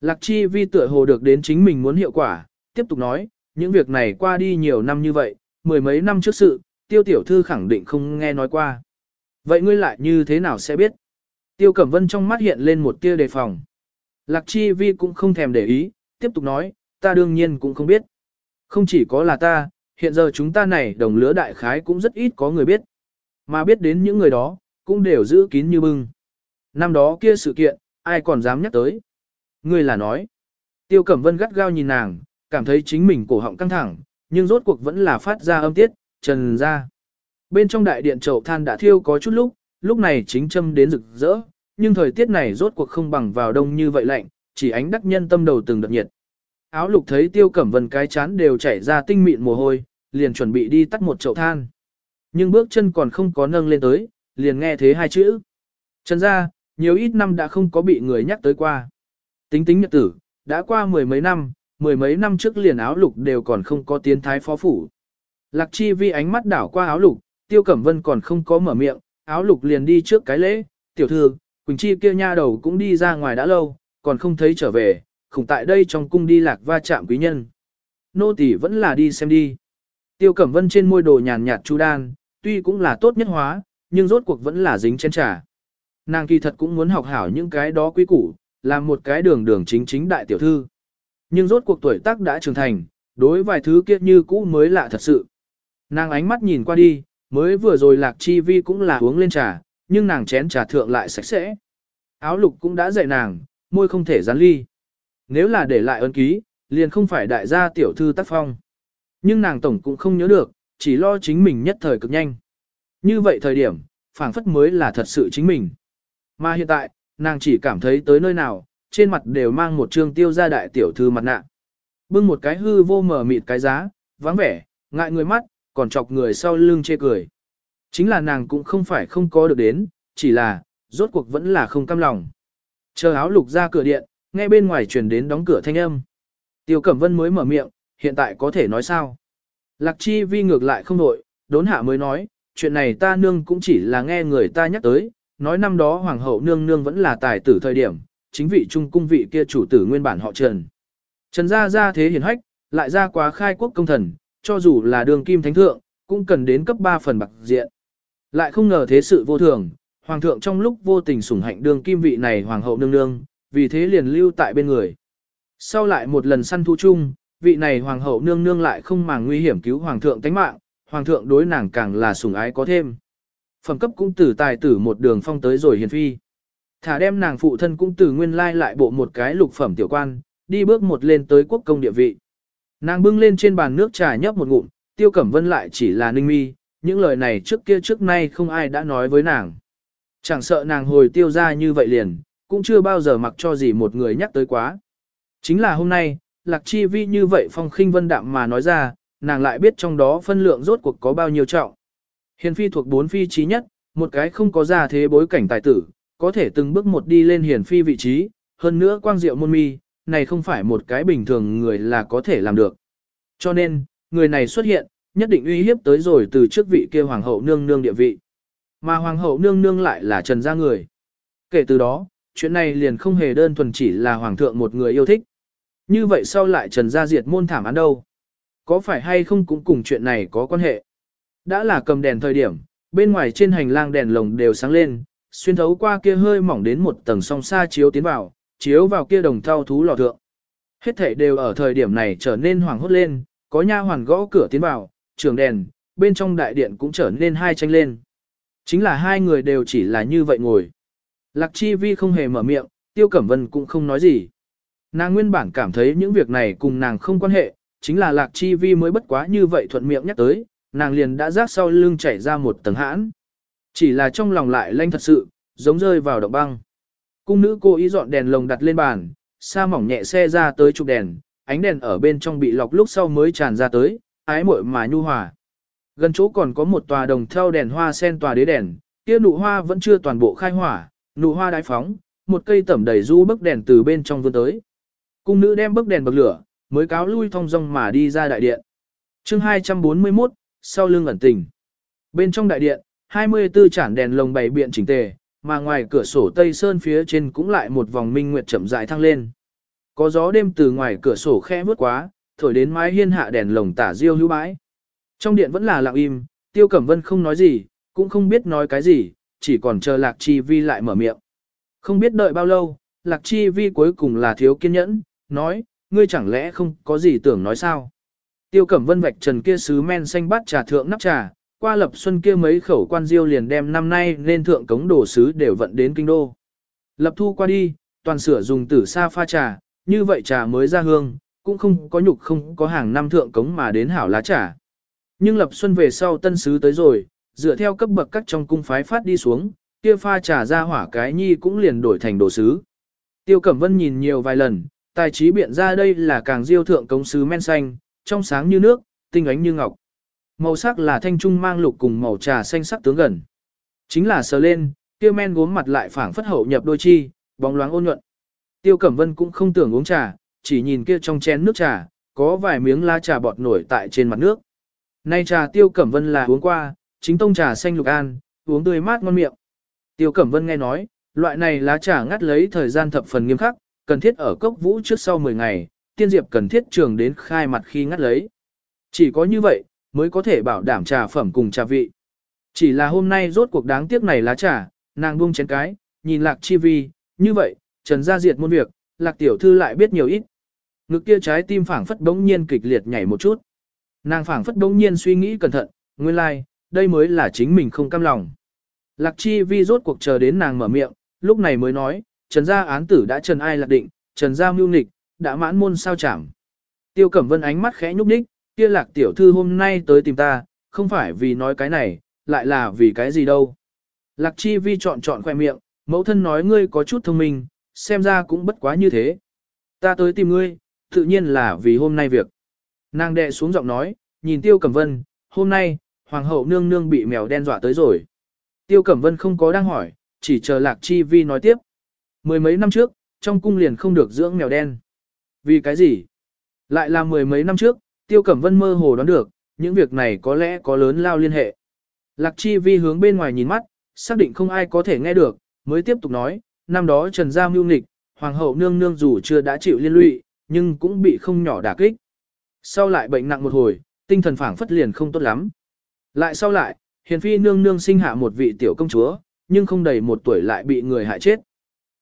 A: Lạc chi vi tựa hồ được đến chính mình muốn hiệu quả, tiếp tục nói, những việc này qua đi nhiều năm như vậy, mười mấy năm trước sự, tiêu tiểu thư khẳng định không nghe nói qua. Vậy ngươi lại như thế nào sẽ biết? Tiêu Cẩm Vân trong mắt hiện lên một tia đề phòng. Lạc Chi Vi cũng không thèm để ý, tiếp tục nói, ta đương nhiên cũng không biết. Không chỉ có là ta, hiện giờ chúng ta này đồng lứa đại khái cũng rất ít có người biết. Mà biết đến những người đó, cũng đều giữ kín như bưng. Năm đó kia sự kiện, ai còn dám nhắc tới. Ngươi là nói. Tiêu Cẩm Vân gắt gao nhìn nàng, cảm thấy chính mình cổ họng căng thẳng, nhưng rốt cuộc vẫn là phát ra âm tiết, trần ra. Bên trong đại điện chậu than đã thiêu có chút lúc, lúc này chính châm đến rực rỡ, nhưng thời tiết này rốt cuộc không bằng vào đông như vậy lạnh, chỉ ánh đắc nhân tâm đầu từng đợt nhiệt. Áo lục thấy tiêu cẩm vân cái chán đều chảy ra tinh mịn mồ hôi, liền chuẩn bị đi tắt một chậu than. Nhưng bước chân còn không có nâng lên tới, liền nghe thế hai chữ. Trần ra, nhiều ít năm đã không có bị người nhắc tới qua. Tính tính nhật tử, đã qua mười mấy năm, mười mấy năm trước liền áo lục đều còn không có tiến thái phó phủ. Lạc chi vi ánh mắt đảo qua áo lục, tiêu cẩm vân còn không có mở miệng, áo lục liền đi trước cái lễ, tiểu thư, Quỳnh Chi kia nha đầu cũng đi ra ngoài đã lâu, còn không thấy trở về, khủng tại đây trong cung đi lạc va chạm quý nhân. Nô tỳ vẫn là đi xem đi. Tiêu Cẩm Vân trên môi đồ nhàn nhạt chu đan, tuy cũng là tốt nhất hóa, nhưng rốt cuộc vẫn là dính chén trà. Nàng kỳ thật cũng muốn học hảo những cái đó quý củ, làm một cái đường đường chính chính đại tiểu thư. Nhưng rốt cuộc tuổi tác đã trưởng thành, đối vài thứ kia như cũ mới lạ thật sự. Nàng ánh mắt nhìn qua đi, mới vừa rồi lạc chi vi cũng là uống lên trà, nhưng nàng chén trà thượng lại sạch sẽ. Áo lục cũng đã dạy nàng, môi không thể dán ly. Nếu là để lại ấn ký, liền không phải đại gia tiểu thư tác phong. Nhưng nàng tổng cũng không nhớ được, chỉ lo chính mình nhất thời cực nhanh. Như vậy thời điểm, phảng phất mới là thật sự chính mình. Mà hiện tại, nàng chỉ cảm thấy tới nơi nào, trên mặt đều mang một trương tiêu gia đại tiểu thư mặt nạ. Bưng một cái hư vô mờ mịt cái giá, vắng vẻ, ngại người mắt, còn chọc người sau lưng chê cười. Chính là nàng cũng không phải không có được đến, chỉ là, rốt cuộc vẫn là không cam lòng. Chờ áo lục ra cửa điện, nghe bên ngoài truyền đến đóng cửa thanh âm. Tiêu Cẩm Vân mới mở miệng, hiện tại có thể nói sao? Lạc Chi Vi ngược lại không nội, đốn hạ mới nói, chuyện này ta nương cũng chỉ là nghe người ta nhắc tới, nói năm đó hoàng hậu nương nương vẫn là tài tử thời điểm, chính vị trung cung vị kia chủ tử nguyên bản họ Trần. Trần gia gia thế hiển hách, lại ra quá khai quốc công thần, cho dù là đường kim thánh thượng, cũng cần đến cấp 3 phần bạc diện. Lại không ngờ thế sự vô thường, hoàng thượng trong lúc vô tình sủng hạnh đường kim vị này hoàng hậu nương nương, vì thế liền lưu tại bên người. Sau lại một lần săn thu chung, vị này hoàng hậu nương nương lại không màng nguy hiểm cứu hoàng thượng tánh mạng, hoàng thượng đối nàng càng là sủng ái có thêm. Phẩm cấp cũng từ tài tử một đường phong tới rồi hiền phi. Thả đem nàng phụ thân cũng từ nguyên lai lại bộ một cái lục phẩm tiểu quan, đi bước một lên tới quốc công địa vị. Nàng bưng lên trên bàn nước trà nhấp một ngụm, tiêu cẩm vân lại chỉ là ninh mi, những lời này trước kia trước nay không ai đã nói với nàng. Chẳng sợ nàng hồi tiêu ra như vậy liền, cũng chưa bao giờ mặc cho gì một người nhắc tới quá. Chính là hôm nay, Lạc Chi Vi như vậy phong khinh vân đạm mà nói ra, nàng lại biết trong đó phân lượng rốt cuộc có bao nhiêu trọng. Hiền phi thuộc bốn phi trí nhất, một cái không có ra thế bối cảnh tài tử, có thể từng bước một đi lên hiền phi vị trí, hơn nữa quang diệu môn mi, này không phải một cái bình thường người là có thể làm được. Cho nên, người này xuất hiện, nhất định uy hiếp tới rồi từ trước vị kia hoàng hậu nương nương địa vị. Mà hoàng hậu nương nương lại là trần gia người. Kể từ đó, chuyện này liền không hề đơn thuần chỉ là hoàng thượng một người yêu thích. Như vậy sau lại trần gia diệt môn thảm án đâu? Có phải hay không cũng cùng chuyện này có quan hệ? Đã là cầm đèn thời điểm, bên ngoài trên hành lang đèn lồng đều sáng lên, xuyên thấu qua kia hơi mỏng đến một tầng song xa chiếu tiến vào, chiếu vào kia đồng thau thú lò thượng. Hết thảy đều ở thời điểm này trở nên hoảng hốt lên, có nha hoàn gõ cửa tiến vào, trường đèn, bên trong đại điện cũng trở nên hai tranh lên. Chính là hai người đều chỉ là như vậy ngồi. Lạc Chi Vi không hề mở miệng, Tiêu Cẩm Vân cũng không nói gì. Nàng nguyên bản cảm thấy những việc này cùng nàng không quan hệ, chính là Lạc Chi Vi mới bất quá như vậy thuận miệng nhắc tới, nàng liền đã rác sau lưng chảy ra một tầng hãn. Chỉ là trong lòng lại lanh thật sự, giống rơi vào động băng. Cung nữ cô ý dọn đèn lồng đặt lên bàn, sa mỏng nhẹ xe ra tới chụp đèn, ánh đèn ở bên trong bị lọc lúc sau mới tràn ra tới, ái muội mà nhu hòa. Gần chỗ còn có một tòa đồng theo đèn hoa sen tòa đế đèn, kia nụ hoa vẫn chưa toàn bộ khai hỏa, nụ hoa đái phóng, một cây tẩm đầy du bức đèn từ bên trong vươn tới. Cung nữ đem bức đèn bậc lửa, mới cáo lui thong dong mà đi ra đại điện. chương 241, sau lưng ẩn tình. Bên trong đại điện, 24 chản đèn lồng bày biện chỉnh tề, mà ngoài cửa sổ tây sơn phía trên cũng lại một vòng minh nguyệt chậm rãi thăng lên. Có gió đêm từ ngoài cửa sổ khẽ vút quá, thổi đến mái hiên hạ đèn lồng tả diêu hữu bãi. Trong điện vẫn là lặng im, Tiêu Cẩm Vân không nói gì, cũng không biết nói cái gì, chỉ còn chờ Lạc Chi Vi lại mở miệng. Không biết đợi bao lâu, Lạc Chi Vi cuối cùng là thiếu kiên nhẫn, nói, ngươi chẳng lẽ không có gì tưởng nói sao? Tiêu Cẩm Vân vạch trần kia sứ men xanh bát trà thượng nắp trà, qua lập xuân kia mấy khẩu quan diêu liền đem năm nay nên thượng cống đồ sứ đều vận đến kinh đô. Lập thu qua đi, toàn sửa dùng tử sa pha trà, như vậy trà mới ra hương, cũng không có nhục không có hàng năm thượng cống mà đến hảo lá trà. Nhưng lập xuân về sau tân sứ tới rồi, dựa theo cấp bậc các trong cung phái phát đi xuống, kia pha trà ra hỏa cái nhi cũng liền đổi thành đồ sứ. Tiêu Cẩm Vân nhìn nhiều vài lần, tài trí biện ra đây là càng diêu thượng cống sứ men xanh, trong sáng như nước, tinh ánh như ngọc. Màu sắc là thanh trung mang lục cùng màu trà xanh sắc tướng gần. Chính là sờ lên, kia men gốm mặt lại phảng phất hậu nhập đôi chi, bóng loáng ôn nhuận. Tiêu Cẩm Vân cũng không tưởng uống trà, chỉ nhìn kia trong chén nước trà, có vài miếng lá trà bọt nổi tại trên mặt nước. Nay trà Tiêu Cẩm Vân là uống qua, chính tông trà xanh lục an, uống tươi mát ngon miệng. Tiêu Cẩm Vân nghe nói, loại này lá trà ngắt lấy thời gian thập phần nghiêm khắc, cần thiết ở cốc vũ trước sau 10 ngày, tiên diệp cần thiết trường đến khai mặt khi ngắt lấy. Chỉ có như vậy, mới có thể bảo đảm trà phẩm cùng trà vị. Chỉ là hôm nay rốt cuộc đáng tiếc này lá trà, nàng buông chén cái, nhìn lạc chi vi, như vậy, trần gia diệt môn việc, lạc tiểu thư lại biết nhiều ít. Ngực kia trái tim phảng phất đống nhiên kịch liệt nhảy một chút. Nàng phảng phất đống nhiên suy nghĩ cẩn thận, nguyên lai, like, đây mới là chính mình không cam lòng. Lạc chi vi rốt cuộc chờ đến nàng mở miệng, lúc này mới nói, trần gia án tử đã trần ai lạc định, trần gia mưu nghịch, đã mãn môn sao chảm. Tiêu Cẩm Vân ánh mắt khẽ nhúc nhích, kia lạc tiểu thư hôm nay tới tìm ta, không phải vì nói cái này, lại là vì cái gì đâu. Lạc chi vi chọn chọn khoe miệng, mẫu thân nói ngươi có chút thông minh, xem ra cũng bất quá như thế. Ta tới tìm ngươi, tự nhiên là vì hôm nay việc. Nàng đệ xuống giọng nói, nhìn Tiêu Cẩm Vân, hôm nay, Hoàng hậu nương nương bị mèo đen dọa tới rồi. Tiêu Cẩm Vân không có đang hỏi, chỉ chờ Lạc Chi Vi nói tiếp. Mười mấy năm trước, trong cung liền không được dưỡng mèo đen. Vì cái gì? Lại là mười mấy năm trước, Tiêu Cẩm Vân mơ hồ đoán được, những việc này có lẽ có lớn lao liên hệ. Lạc Chi Vi hướng bên ngoài nhìn mắt, xác định không ai có thể nghe được, mới tiếp tục nói, năm đó Trần Gia mưu nghịch, Hoàng hậu nương nương dù chưa đã chịu liên lụy, nhưng cũng bị không nhỏ đả kích. Sau lại bệnh nặng một hồi, tinh thần phảng phất liền không tốt lắm. Lại sau lại, Hiền Phi nương nương sinh hạ một vị tiểu công chúa, nhưng không đầy một tuổi lại bị người hại chết.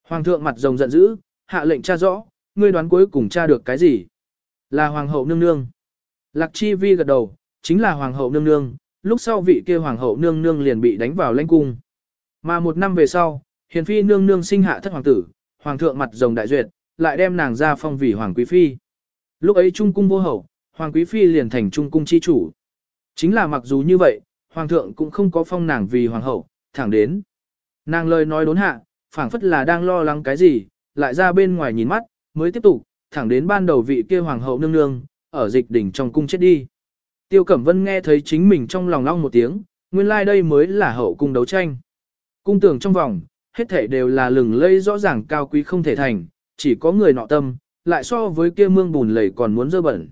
A: Hoàng thượng mặt rồng giận dữ, hạ lệnh tra rõ, ngươi đoán cuối cùng tra được cái gì? Là hoàng hậu nương nương. Lạc chi vi gật đầu, chính là hoàng hậu nương nương, lúc sau vị kia hoàng hậu nương nương liền bị đánh vào lãnh cung. Mà một năm về sau, hiền phi nương nương sinh hạ thất hoàng tử, hoàng thượng mặt rồng đại duyệt, lại đem nàng ra phong vì hoàng quý phi. Lúc ấy trung cung vô hậu, hoàng quý phi liền thành trung cung chi chủ. Chính là mặc dù như vậy, hoàng thượng cũng không có phong nàng vì hoàng hậu, thẳng đến. Nàng lời nói đốn hạ, phảng phất là đang lo lắng cái gì, lại ra bên ngoài nhìn mắt, mới tiếp tục, thẳng đến ban đầu vị kia hoàng hậu nương nương, ở dịch đỉnh trong cung chết đi. Tiêu Cẩm Vân nghe thấy chính mình trong lòng long một tiếng, nguyên lai like đây mới là hậu cung đấu tranh. Cung tưởng trong vòng, hết thể đều là lừng lây rõ ràng cao quý không thể thành, chỉ có người nọ tâm, lại so với kia mương bùn lầy còn muốn dơ bẩn.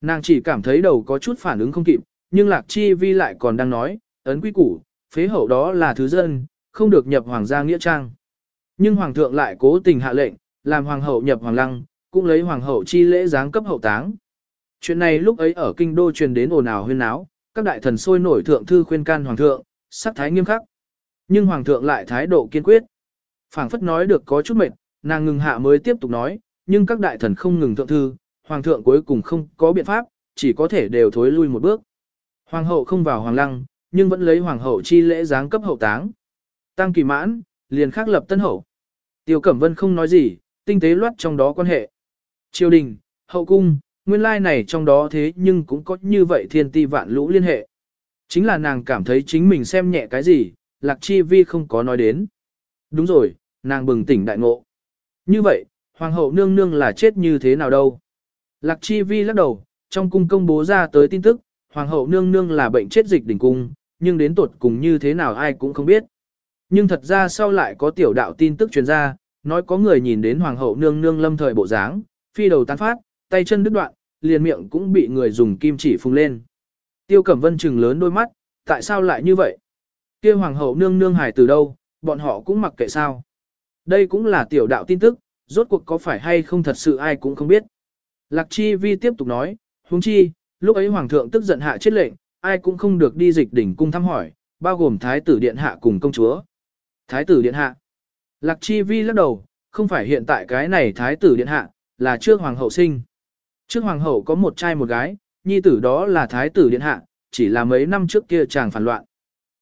A: Nàng chỉ cảm thấy đầu có chút phản ứng không kịp, nhưng Lạc Chi Vi lại còn đang nói, ấn quý củ, phế hậu đó là thứ dân, không được nhập hoàng gia nghĩa trang. Nhưng hoàng thượng lại cố tình hạ lệnh, làm hoàng hậu nhập hoàng lăng, cũng lấy hoàng hậu chi lễ giáng cấp hậu táng. Chuyện này lúc ấy ở kinh đô truyền đến ồn ào huyên náo, các đại thần sôi nổi thượng thư khuyên can hoàng thượng, sắc thái nghiêm khắc. Nhưng hoàng thượng lại thái độ kiên quyết. Phảng phất nói được có chút mệt, nàng ngừng hạ mới tiếp tục nói, nhưng các đại thần không ngừng thượng thư, hoàng thượng cuối cùng không có biện pháp, chỉ có thể đều thối lui một bước. Hoàng hậu không vào hoàng lăng, nhưng vẫn lấy hoàng hậu chi lễ giáng cấp hậu táng. Tăng kỳ mãn, liền khắc lập tân hậu. Tiêu Cẩm Vân không nói gì, tinh tế loát trong đó quan hệ. Triều đình, hậu cung, nguyên lai này trong đó thế nhưng cũng có như vậy thiên ti vạn lũ liên hệ. Chính là nàng cảm thấy chính mình xem nhẹ cái gì, Lạc Chi Vi không có nói đến. Đúng rồi, nàng bừng tỉnh đại ngộ. Như vậy, Hoàng hậu nương nương là chết như thế nào đâu? Lạc Chi Vi lắc đầu, trong cung công bố ra tới tin tức, Hoàng hậu nương nương là bệnh chết dịch đỉnh cung, nhưng đến tột cùng như thế nào ai cũng không biết. Nhưng thật ra sau lại có tiểu đạo tin tức truyền ra, nói có người nhìn đến Hoàng hậu nương nương lâm thời bộ dáng, phi đầu tán phát, tay chân đứt đoạn, liền miệng cũng bị người dùng kim chỉ phùng lên. Tiêu Cẩm Vân trừng lớn đôi mắt, tại sao lại như vậy? Kia hoàng hậu nương nương hài từ đâu, bọn họ cũng mặc kệ sao? Đây cũng là tiểu đạo tin tức, rốt cuộc có phải hay không thật sự ai cũng không biết. Lạc Chi Vi tiếp tục nói, huống chi, lúc ấy hoàng thượng tức giận hạ chết lệnh, ai cũng không được đi dịch đỉnh cung thăm hỏi, bao gồm thái tử điện hạ cùng công chúa. Thái tử điện hạ. Lạc Chi Vi lắc đầu, không phải hiện tại cái này thái tử điện hạ, là trước hoàng hậu sinh. Trước hoàng hậu có một trai một gái, nhi tử đó là thái tử điện hạ, chỉ là mấy năm trước kia chàng phản loạn.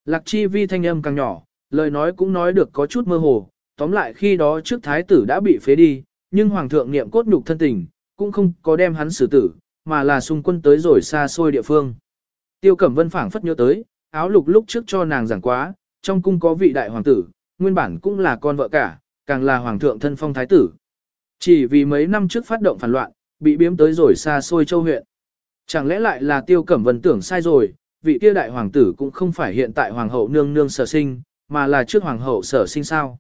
A: Lạc chi vi thanh âm càng nhỏ, lời nói cũng nói được có chút mơ hồ, tóm lại khi đó trước thái tử đã bị phế đi, nhưng hoàng thượng niệm cốt nhục thân tình, cũng không có đem hắn xử tử, mà là xung quân tới rồi xa xôi địa phương. Tiêu Cẩm Vân phảng phất nhớ tới, áo lục lúc trước cho nàng giảng quá, trong cung có vị đại hoàng tử, nguyên bản cũng là con vợ cả, càng là hoàng thượng thân phong thái tử. Chỉ vì mấy năm trước phát động phản loạn, bị biếm tới rồi xa xôi châu huyện. Chẳng lẽ lại là tiêu cẩm vân tưởng sai rồi, vị kia đại hoàng tử cũng không phải hiện tại hoàng hậu nương nương sở sinh, mà là trước hoàng hậu sở sinh sao.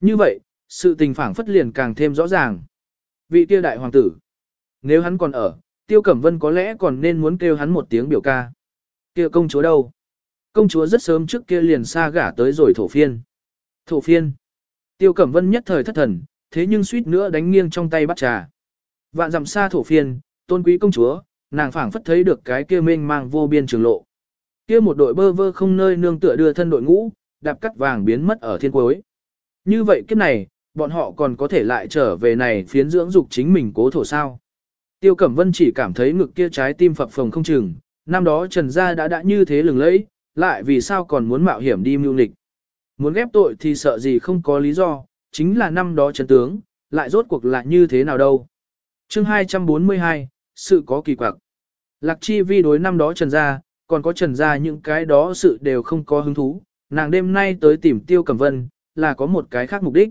A: Như vậy, sự tình phản phất liền càng thêm rõ ràng. Vị kia đại hoàng tử, nếu hắn còn ở, tiêu cẩm vân có lẽ còn nên muốn kêu hắn một tiếng biểu ca. Kia công chúa đâu? Công chúa rất sớm trước kia liền xa gả tới rồi thổ phiên. Thổ phiên. Tiêu cẩm vân nhất thời thất thần, thế nhưng suýt nữa đánh nghiêng trong tay bắt trà. Vạn dặm xa thổ phiên, tôn quý công chúa, nàng phảng phất thấy được cái kia mênh mang vô biên trường lộ. Kia một đội bơ vơ không nơi nương tựa đưa thân đội ngũ, đạp cắt vàng biến mất ở thiên cuối. Như vậy kiếp này, bọn họ còn có thể lại trở về này phiến dưỡng dục chính mình cố thổ sao. Tiêu Cẩm Vân chỉ cảm thấy ngực kia trái tim phập phồng không chừng, năm đó Trần Gia đã đã như thế lừng lẫy, lại vì sao còn muốn mạo hiểm đi mưu nghịch. Muốn ghép tội thì sợ gì không có lý do, chính là năm đó Trần Tướng, lại rốt cuộc lại như thế nào đâu chương 242, sự có kỳ quặc. Lạc Chi Vi đối năm đó Trần Gia, còn có Trần Gia những cái đó sự đều không có hứng thú, nàng đêm nay tới tìm Tiêu Cẩm Vân, là có một cái khác mục đích.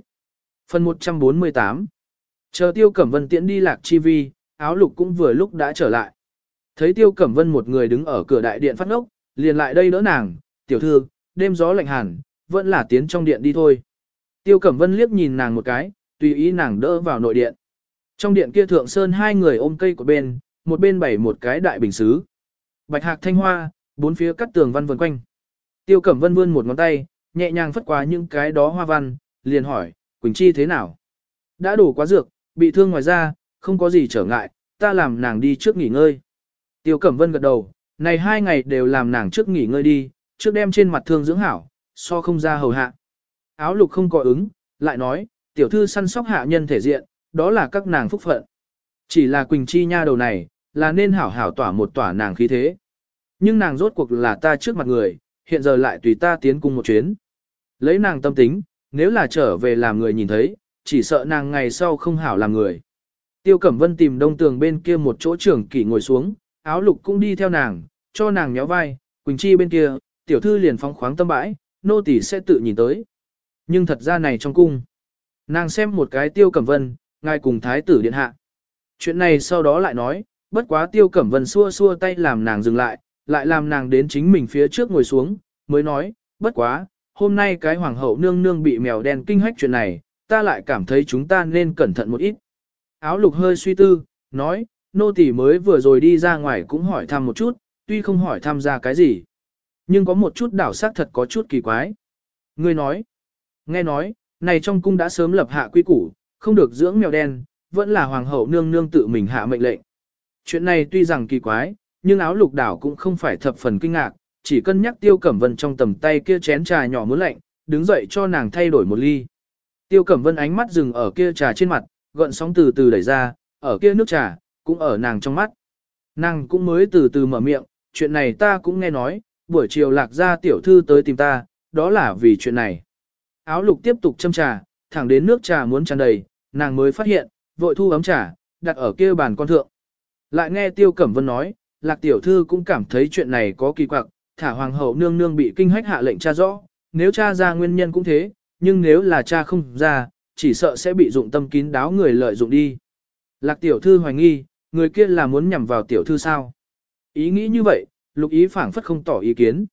A: Phần 148 Chờ Tiêu Cẩm Vân tiễn đi Lạc Chi Vi, áo lục cũng vừa lúc đã trở lại. Thấy Tiêu Cẩm Vân một người đứng ở cửa đại điện phát ngốc, liền lại đây đỡ nàng, tiểu thư, đêm gió lạnh hẳn, vẫn là tiến trong điện đi thôi. Tiêu Cẩm Vân liếc nhìn nàng một cái, tùy ý nàng đỡ vào nội điện. Trong điện kia thượng sơn hai người ôm cây của bên, một bên bày một cái đại bình xứ. Bạch hạc thanh hoa, bốn phía cắt tường văn vần quanh. Tiêu Cẩm Vân vươn một ngón tay, nhẹ nhàng phất qua những cái đó hoa văn, liền hỏi, Quỳnh Chi thế nào? Đã đủ quá dược, bị thương ngoài ra, không có gì trở ngại, ta làm nàng đi trước nghỉ ngơi. Tiêu Cẩm Vân gật đầu, này hai ngày đều làm nàng trước nghỉ ngơi đi, trước đem trên mặt thương dưỡng hảo, so không ra hầu hạ. Áo lục không có ứng, lại nói, tiểu thư săn sóc hạ nhân thể diện, đó là các nàng phúc phận. Chỉ là Quỳnh Chi nha đầu này, là nên hảo hảo tỏa một tỏa nàng khí thế. Nhưng nàng rốt cuộc là ta trước mặt người, hiện giờ lại tùy ta tiến cùng một chuyến. Lấy nàng tâm tính, nếu là trở về làm người nhìn thấy, chỉ sợ nàng ngày sau không hảo làm người. Tiêu Cẩm Vân tìm đông tường bên kia một chỗ trưởng kỷ ngồi xuống, áo lục cũng đi theo nàng, cho nàng nhéo vai, Quỳnh Chi bên kia, tiểu thư liền phóng khoáng tâm bãi, nô tỳ sẽ tự nhìn tới. Nhưng thật ra này trong cung, nàng xem một cái Tiêu Cẩm Vân, ngài cùng thái tử điện hạ. Chuyện này sau đó lại nói, bất quá Tiêu Cẩm Vân xua xua tay làm nàng dừng lại, lại làm nàng đến chính mình phía trước ngồi xuống, mới nói, bất quá, hôm nay cái hoàng hậu nương nương bị mèo đen kinh hách chuyện này, ta lại cảm thấy chúng ta nên cẩn thận một ít. Áo lục hơi suy tư, nói, nô tỳ mới vừa rồi đi ra ngoài cũng hỏi thăm một chút, tuy không hỏi thăm ra cái gì. Nhưng có một chút đảo sắc thật có chút kỳ quái. Ngươi nói, nghe nói, này trong cung đã sớm lập hạ quy củ, không được dưỡng mèo đen, vẫn là hoàng hậu nương nương tự mình hạ mệnh lệnh. Chuyện này tuy rằng kỳ quái, nhưng áo lục đảo cũng không phải thập phần kinh ngạc, chỉ cân nhắc tiêu cẩm vân trong tầm tay kia chén trà nhỏ muốn lạnh, đứng dậy cho nàng thay đổi một ly. Tiêu cẩm vân ánh mắt dừng ở kia trà trên mặt, gợn sóng từ từ đẩy ra, ở kia nước trà, cũng ở nàng trong mắt. Nàng cũng mới từ từ mở miệng, chuyện này ta cũng nghe nói, buổi chiều lạc ra tiểu thư tới tìm ta, đó là vì chuyện này. Áo lục tiếp tục châm trà, thẳng đến nước trà muốn tràn đầy, nàng mới phát hiện, vội thu ấm trà, đặt ở kia bàn con thượng. Lại nghe Tiêu Cẩm Vân nói, lạc tiểu thư cũng cảm thấy chuyện này có kỳ quặc, thả hoàng hậu nương nương bị kinh hách hạ lệnh tra rõ, nếu tra ra nguyên nhân cũng thế, nhưng nếu là cha không ra, chỉ sợ sẽ bị dụng tâm kín đáo người lợi dụng đi. Lạc tiểu thư hoài nghi, người kia là muốn nhằm vào tiểu thư sao? Ý nghĩ như vậy, lục ý phảng phất không tỏ ý kiến.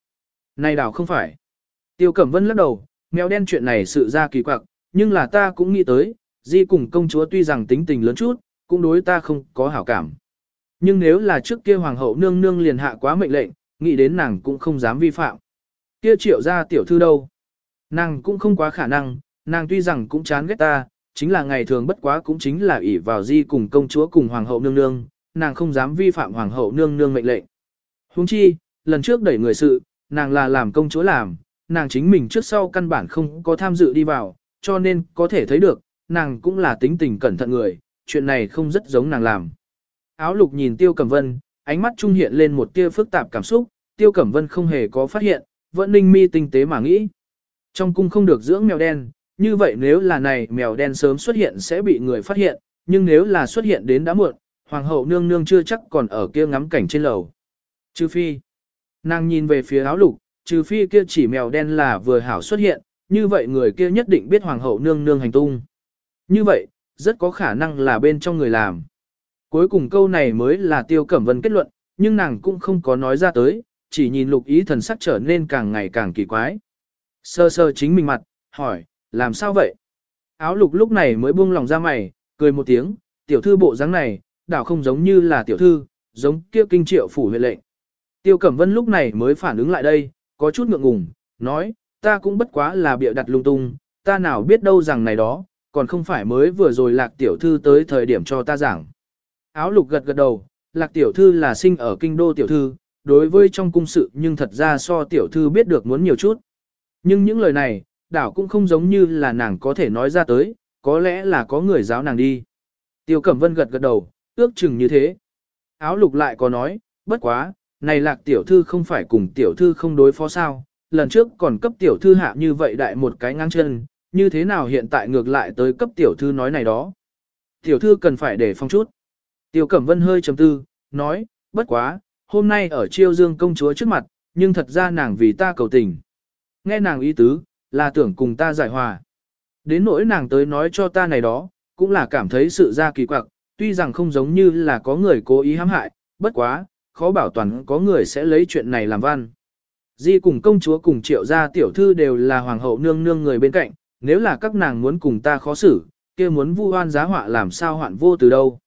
A: Này đảo không phải. Tiêu Cẩm Vân lắc đầu, mèo đen chuyện này sự ra kỳ quặc, nhưng là ta cũng nghĩ tới, di cùng công chúa tuy rằng tính tình lớn chút, cũng đối ta không có hảo cảm. Nhưng nếu là trước kia hoàng hậu nương nương liền hạ quá mệnh lệnh, nghĩ đến nàng cũng không dám vi phạm. Kia triệu ra tiểu thư đâu? Nàng cũng không quá khả năng, nàng tuy rằng cũng chán ghét ta, chính là ngày thường bất quá cũng chính là ỷ vào di cùng công chúa cùng hoàng hậu nương nương, nàng không dám vi phạm hoàng hậu nương nương mệnh lệnh. Huống chi, lần trước đẩy người sự, nàng là làm công chúa làm, nàng chính mình trước sau căn bản không có tham dự đi vào, cho nên có thể thấy được, nàng cũng là tính tình cẩn thận người, chuyện này không rất giống nàng làm. Áo lục nhìn Tiêu Cẩm Vân, ánh mắt trung hiện lên một tia phức tạp cảm xúc, Tiêu Cẩm Vân không hề có phát hiện, vẫn ninh mi tinh tế mà nghĩ. Trong cung không được dưỡng mèo đen, như vậy nếu là này mèo đen sớm xuất hiện sẽ bị người phát hiện, nhưng nếu là xuất hiện đến đã muộn, hoàng hậu nương nương chưa chắc còn ở kia ngắm cảnh trên lầu. Trừ phi, nàng nhìn về phía áo lục, trừ phi kia chỉ mèo đen là vừa hảo xuất hiện, như vậy người kia nhất định biết hoàng hậu nương nương hành tung. Như vậy, rất có khả năng là bên trong người làm. Cuối cùng câu này mới là tiêu cẩm vân kết luận, nhưng nàng cũng không có nói ra tới, chỉ nhìn lục ý thần sắc trở nên càng ngày càng kỳ quái. Sơ sơ chính mình mặt, hỏi, làm sao vậy? Áo lục lúc này mới buông lòng ra mày, cười một tiếng, tiểu thư bộ dáng này, đảo không giống như là tiểu thư, giống kia kinh triệu phủ huyện lệnh. Tiêu Cẩm Vân lúc này mới phản ứng lại đây, có chút ngượng ngùng, nói, ta cũng bất quá là bịa đặt lung tung, ta nào biết đâu rằng này đó, còn không phải mới vừa rồi lạc tiểu thư tới thời điểm cho ta giảng. Áo lục gật gật đầu, lạc tiểu thư là sinh ở kinh đô tiểu thư, đối với trong cung sự nhưng thật ra so tiểu thư biết được muốn nhiều chút. Nhưng những lời này, đảo cũng không giống như là nàng có thể nói ra tới, có lẽ là có người giáo nàng đi. Tiêu Cẩm Vân gật gật đầu, ước chừng như thế. Áo lục lại có nói, bất quá, này lạc tiểu thư không phải cùng tiểu thư không đối phó sao, lần trước còn cấp tiểu thư hạ như vậy đại một cái ngang chân, như thế nào hiện tại ngược lại tới cấp tiểu thư nói này đó. Tiểu thư cần phải để phong chút. tiểu Cẩm Vân hơi trầm tư, nói, bất quá, hôm nay ở chiêu dương công chúa trước mặt, nhưng thật ra nàng vì ta cầu tình. Nghe nàng ý tứ, là tưởng cùng ta giải hòa. Đến nỗi nàng tới nói cho ta này đó, cũng là cảm thấy sự ra kỳ quặc, tuy rằng không giống như là có người cố ý hãm hại, bất quá, khó bảo toàn có người sẽ lấy chuyện này làm văn. Di cùng công chúa cùng triệu gia tiểu thư đều là hoàng hậu nương nương người bên cạnh, nếu là các nàng muốn cùng ta khó xử, kia muốn vu oan giá họa làm sao hoạn vô từ đâu.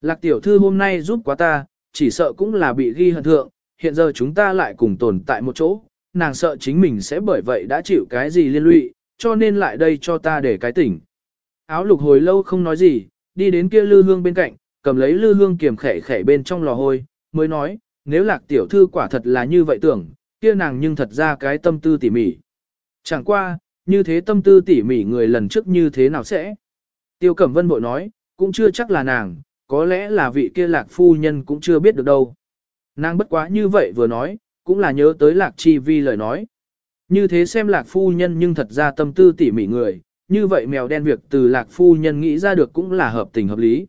A: Lạc tiểu thư hôm nay giúp quá ta, chỉ sợ cũng là bị ghi hận thượng, hiện giờ chúng ta lại cùng tồn tại một chỗ, nàng sợ chính mình sẽ bởi vậy đã chịu cái gì liên lụy, cho nên lại đây cho ta để cái tỉnh. Áo lục hồi lâu không nói gì, đi đến kia lư hương bên cạnh, cầm lấy lư hương kiềm khẻ khẻ bên trong lò hôi, mới nói, nếu lạc tiểu thư quả thật là như vậy tưởng, kia nàng nhưng thật ra cái tâm tư tỉ mỉ. Chẳng qua, như thế tâm tư tỉ mỉ người lần trước như thế nào sẽ? Tiêu Cẩm Vân bội nói, cũng chưa chắc là nàng, có lẽ là vị kia lạc phu nhân cũng chưa biết được đâu. Nàng bất quá như vậy vừa nói, cũng là nhớ tới lạc chi vi lời nói. Như thế xem lạc phu nhân nhưng thật ra tâm tư tỉ mỉ người, như vậy mèo đen việc từ lạc phu nhân nghĩ ra được cũng là hợp tình hợp lý.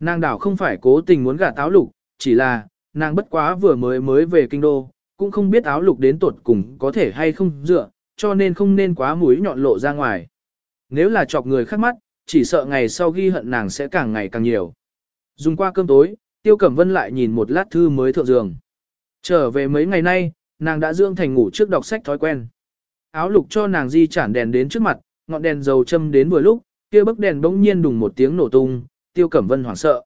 A: Nàng đảo không phải cố tình muốn gả táo lục, chỉ là, nàng bất quá vừa mới mới về kinh đô, cũng không biết áo lục đến tuột cùng có thể hay không dựa, cho nên không nên quá mũi nhọn lộ ra ngoài. Nếu là chọc người khác mắt, chỉ sợ ngày sau ghi hận nàng sẽ càng ngày càng nhiều. Dùng qua cơm tối, Tiêu Cẩm Vân lại nhìn một lát thư mới thượng giường. Trở về mấy ngày nay, nàng đã dưỡng thành ngủ trước đọc sách thói quen. Áo lục cho nàng di chản đèn đến trước mặt, ngọn đèn dầu châm đến vừa lúc, kia bức đèn bỗng nhiên đùng một tiếng nổ tung, Tiêu Cẩm Vân hoảng sợ.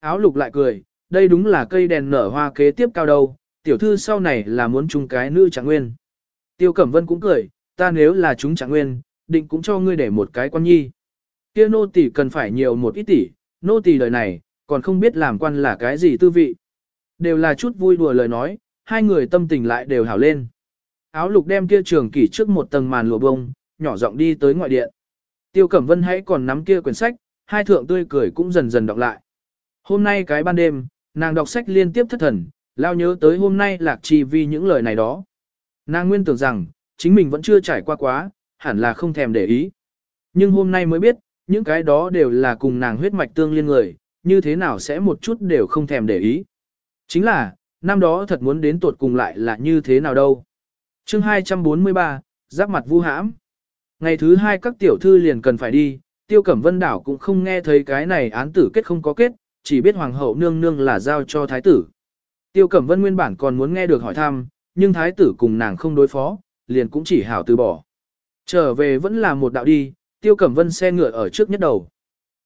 A: Áo lục lại cười, đây đúng là cây đèn nở hoa kế tiếp cao đầu, tiểu thư sau này là muốn chung cái nữ trạng nguyên. Tiêu Cẩm Vân cũng cười, ta nếu là chúng trạng nguyên, định cũng cho ngươi để một cái quan nhi. Kia nô tỳ cần phải nhiều một ít tỷ, nô tỳ đời này, còn không biết làm quan là cái gì tư vị. Đều là chút vui đùa lời nói, hai người tâm tình lại đều hảo lên. Áo lục đem kia trường kỷ trước một tầng màn lụa bông, nhỏ giọng đi tới ngoại điện. Tiêu Cẩm Vân hãy còn nắm kia quyển sách, hai thượng tươi cười cũng dần dần đọc lại. Hôm nay cái ban đêm, nàng đọc sách liên tiếp thất thần, lao nhớ tới hôm nay lạc chi vì những lời này đó. Nàng nguyên tưởng rằng, chính mình vẫn chưa trải qua quá, hẳn là không thèm để ý. Nhưng hôm nay mới biết, những cái đó đều là cùng nàng huyết mạch tương liên người, như thế nào sẽ một chút đều không thèm để ý. Chính là, năm đó thật muốn đến tuột cùng lại là như thế nào đâu. chương 243, giáp mặt vu hãm. Ngày thứ hai các tiểu thư liền cần phải đi, tiêu cẩm vân đảo cũng không nghe thấy cái này án tử kết không có kết, chỉ biết hoàng hậu nương nương là giao cho thái tử. Tiêu cẩm vân nguyên bản còn muốn nghe được hỏi thăm, nhưng thái tử cùng nàng không đối phó, liền cũng chỉ hảo từ bỏ. Trở về vẫn là một đạo đi, tiêu cẩm vân xe ngựa ở trước nhất đầu.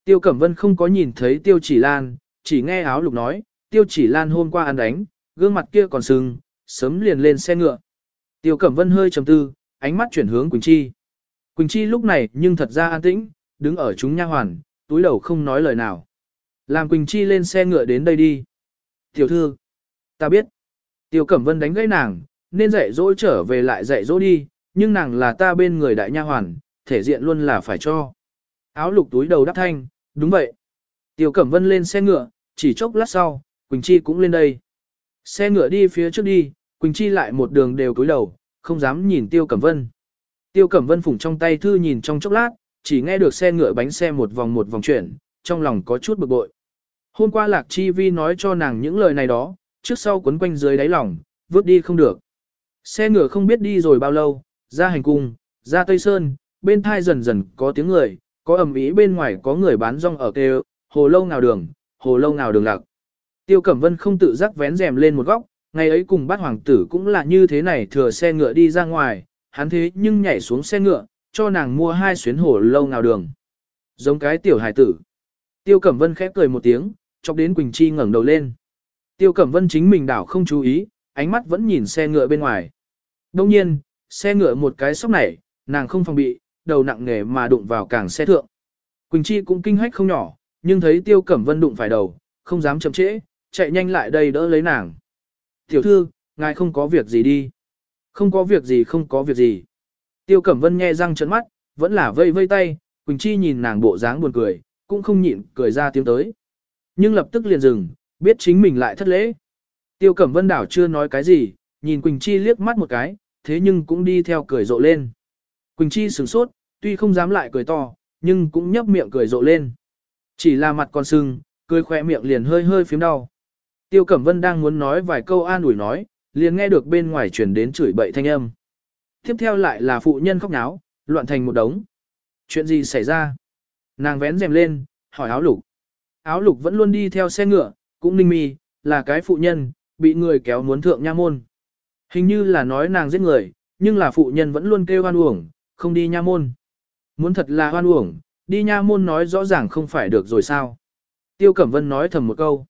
A: Tiêu cẩm vân không có nhìn thấy tiêu chỉ lan, chỉ nghe áo lục nói, tiêu chỉ lan hôm qua ăn đánh, gương mặt kia còn sưng, sớm liền lên xe ngựa. Tiêu cẩm vân hơi trầm tư, ánh mắt chuyển hướng Quỳnh Chi. Quỳnh Chi lúc này nhưng thật ra an tĩnh, đứng ở chúng nha hoàn, túi đầu không nói lời nào. Làm Quỳnh Chi lên xe ngựa đến đây đi. Tiểu thư, ta biết. Tiêu Cẩm Vân đánh gãy nàng, nên dạy dỗ trở về lại dạy dỗ đi, nhưng nàng là ta bên người đại nha hoàn, thể diện luôn là phải cho. Áo lục túi đầu đắp thanh, đúng vậy. Tiêu Cẩm Vân lên xe ngựa, chỉ chốc lát sau, Quỳnh Chi cũng lên đây. Xe ngựa đi phía trước đi, Quỳnh Chi lại một đường đều cúi đầu, không dám nhìn Tiêu Cẩm Vân. Tiêu Cẩm Vân phủng trong tay thư nhìn trong chốc lát, chỉ nghe được xe ngựa bánh xe một vòng một vòng chuyển, trong lòng có chút bực bội. Hôm qua Lạc Chi Vi nói cho nàng những lời này đó, trước sau quấn quanh dưới đáy lòng, vứt đi không được. Xe ngựa không biết đi rồi bao lâu, ra hành cung, ra Tây Sơn, bên thai dần dần có tiếng người, có ầm ĩ bên ngoài có người bán rong ở kêu, hồ lâu nào đường, hồ lâu nào đường lạc. Tiêu Cẩm Vân không tự giác vén rèm lên một góc, ngày ấy cùng bát hoàng tử cũng là như thế này thừa xe ngựa đi ra ngoài, hắn thế nhưng nhảy xuống xe ngựa, cho nàng mua hai xuyến hồ lâu nào đường. Giống cái tiểu hải tử. Tiêu Cẩm Vân khép cười một tiếng, chọc đến Quỳnh Chi ngẩng đầu lên. Tiêu Cẩm Vân chính mình đảo không chú ý, ánh mắt vẫn nhìn xe ngựa bên ngoài. Đông nhiên, xe ngựa một cái sốc nảy, nàng không phòng bị, đầu nặng nề mà đụng vào càng xe thượng. Quỳnh Chi cũng kinh hách không nhỏ, nhưng thấy Tiêu Cẩm Vân đụng phải đầu, không dám chậm trễ, chạy nhanh lại đây đỡ lấy nàng. Tiểu thư, ngài không có việc gì đi. Không có việc gì không có việc gì. Tiêu Cẩm Vân nghe răng trợn mắt, vẫn là vây vây tay, Quỳnh Chi nhìn nàng bộ dáng buồn cười, cũng không nhịn cười ra tiếng tới. Nhưng lập tức liền dừng, biết chính mình lại thất lễ. Tiêu Cẩm Vân đảo chưa nói cái gì, nhìn Quỳnh Chi liếc mắt một cái, thế nhưng cũng đi theo cười rộ lên. Quỳnh Chi sửng sốt, tuy không dám lại cười to, nhưng cũng nhấp miệng cười rộ lên. Chỉ là mặt còn sưng, cười khỏe miệng liền hơi hơi phím đau. Tiêu Cẩm Vân đang muốn nói vài câu an ủi nói, liền nghe được bên ngoài truyền đến chửi bậy thanh âm. Tiếp theo lại là phụ nhân khóc náo, loạn thành một đống. Chuyện gì xảy ra? Nàng vén rèm lên, hỏi áo lục. Áo lục vẫn luôn đi theo xe ngựa, cũng ninh mi, là cái phụ nhân, bị người kéo muốn thượng nha môn. Hình như là nói nàng giết người, nhưng là phụ nhân vẫn luôn kêu hoan uổng, không đi nha môn. Muốn thật là hoan uổng, đi nha môn nói rõ ràng không phải được rồi sao. Tiêu Cẩm Vân nói thầm một câu.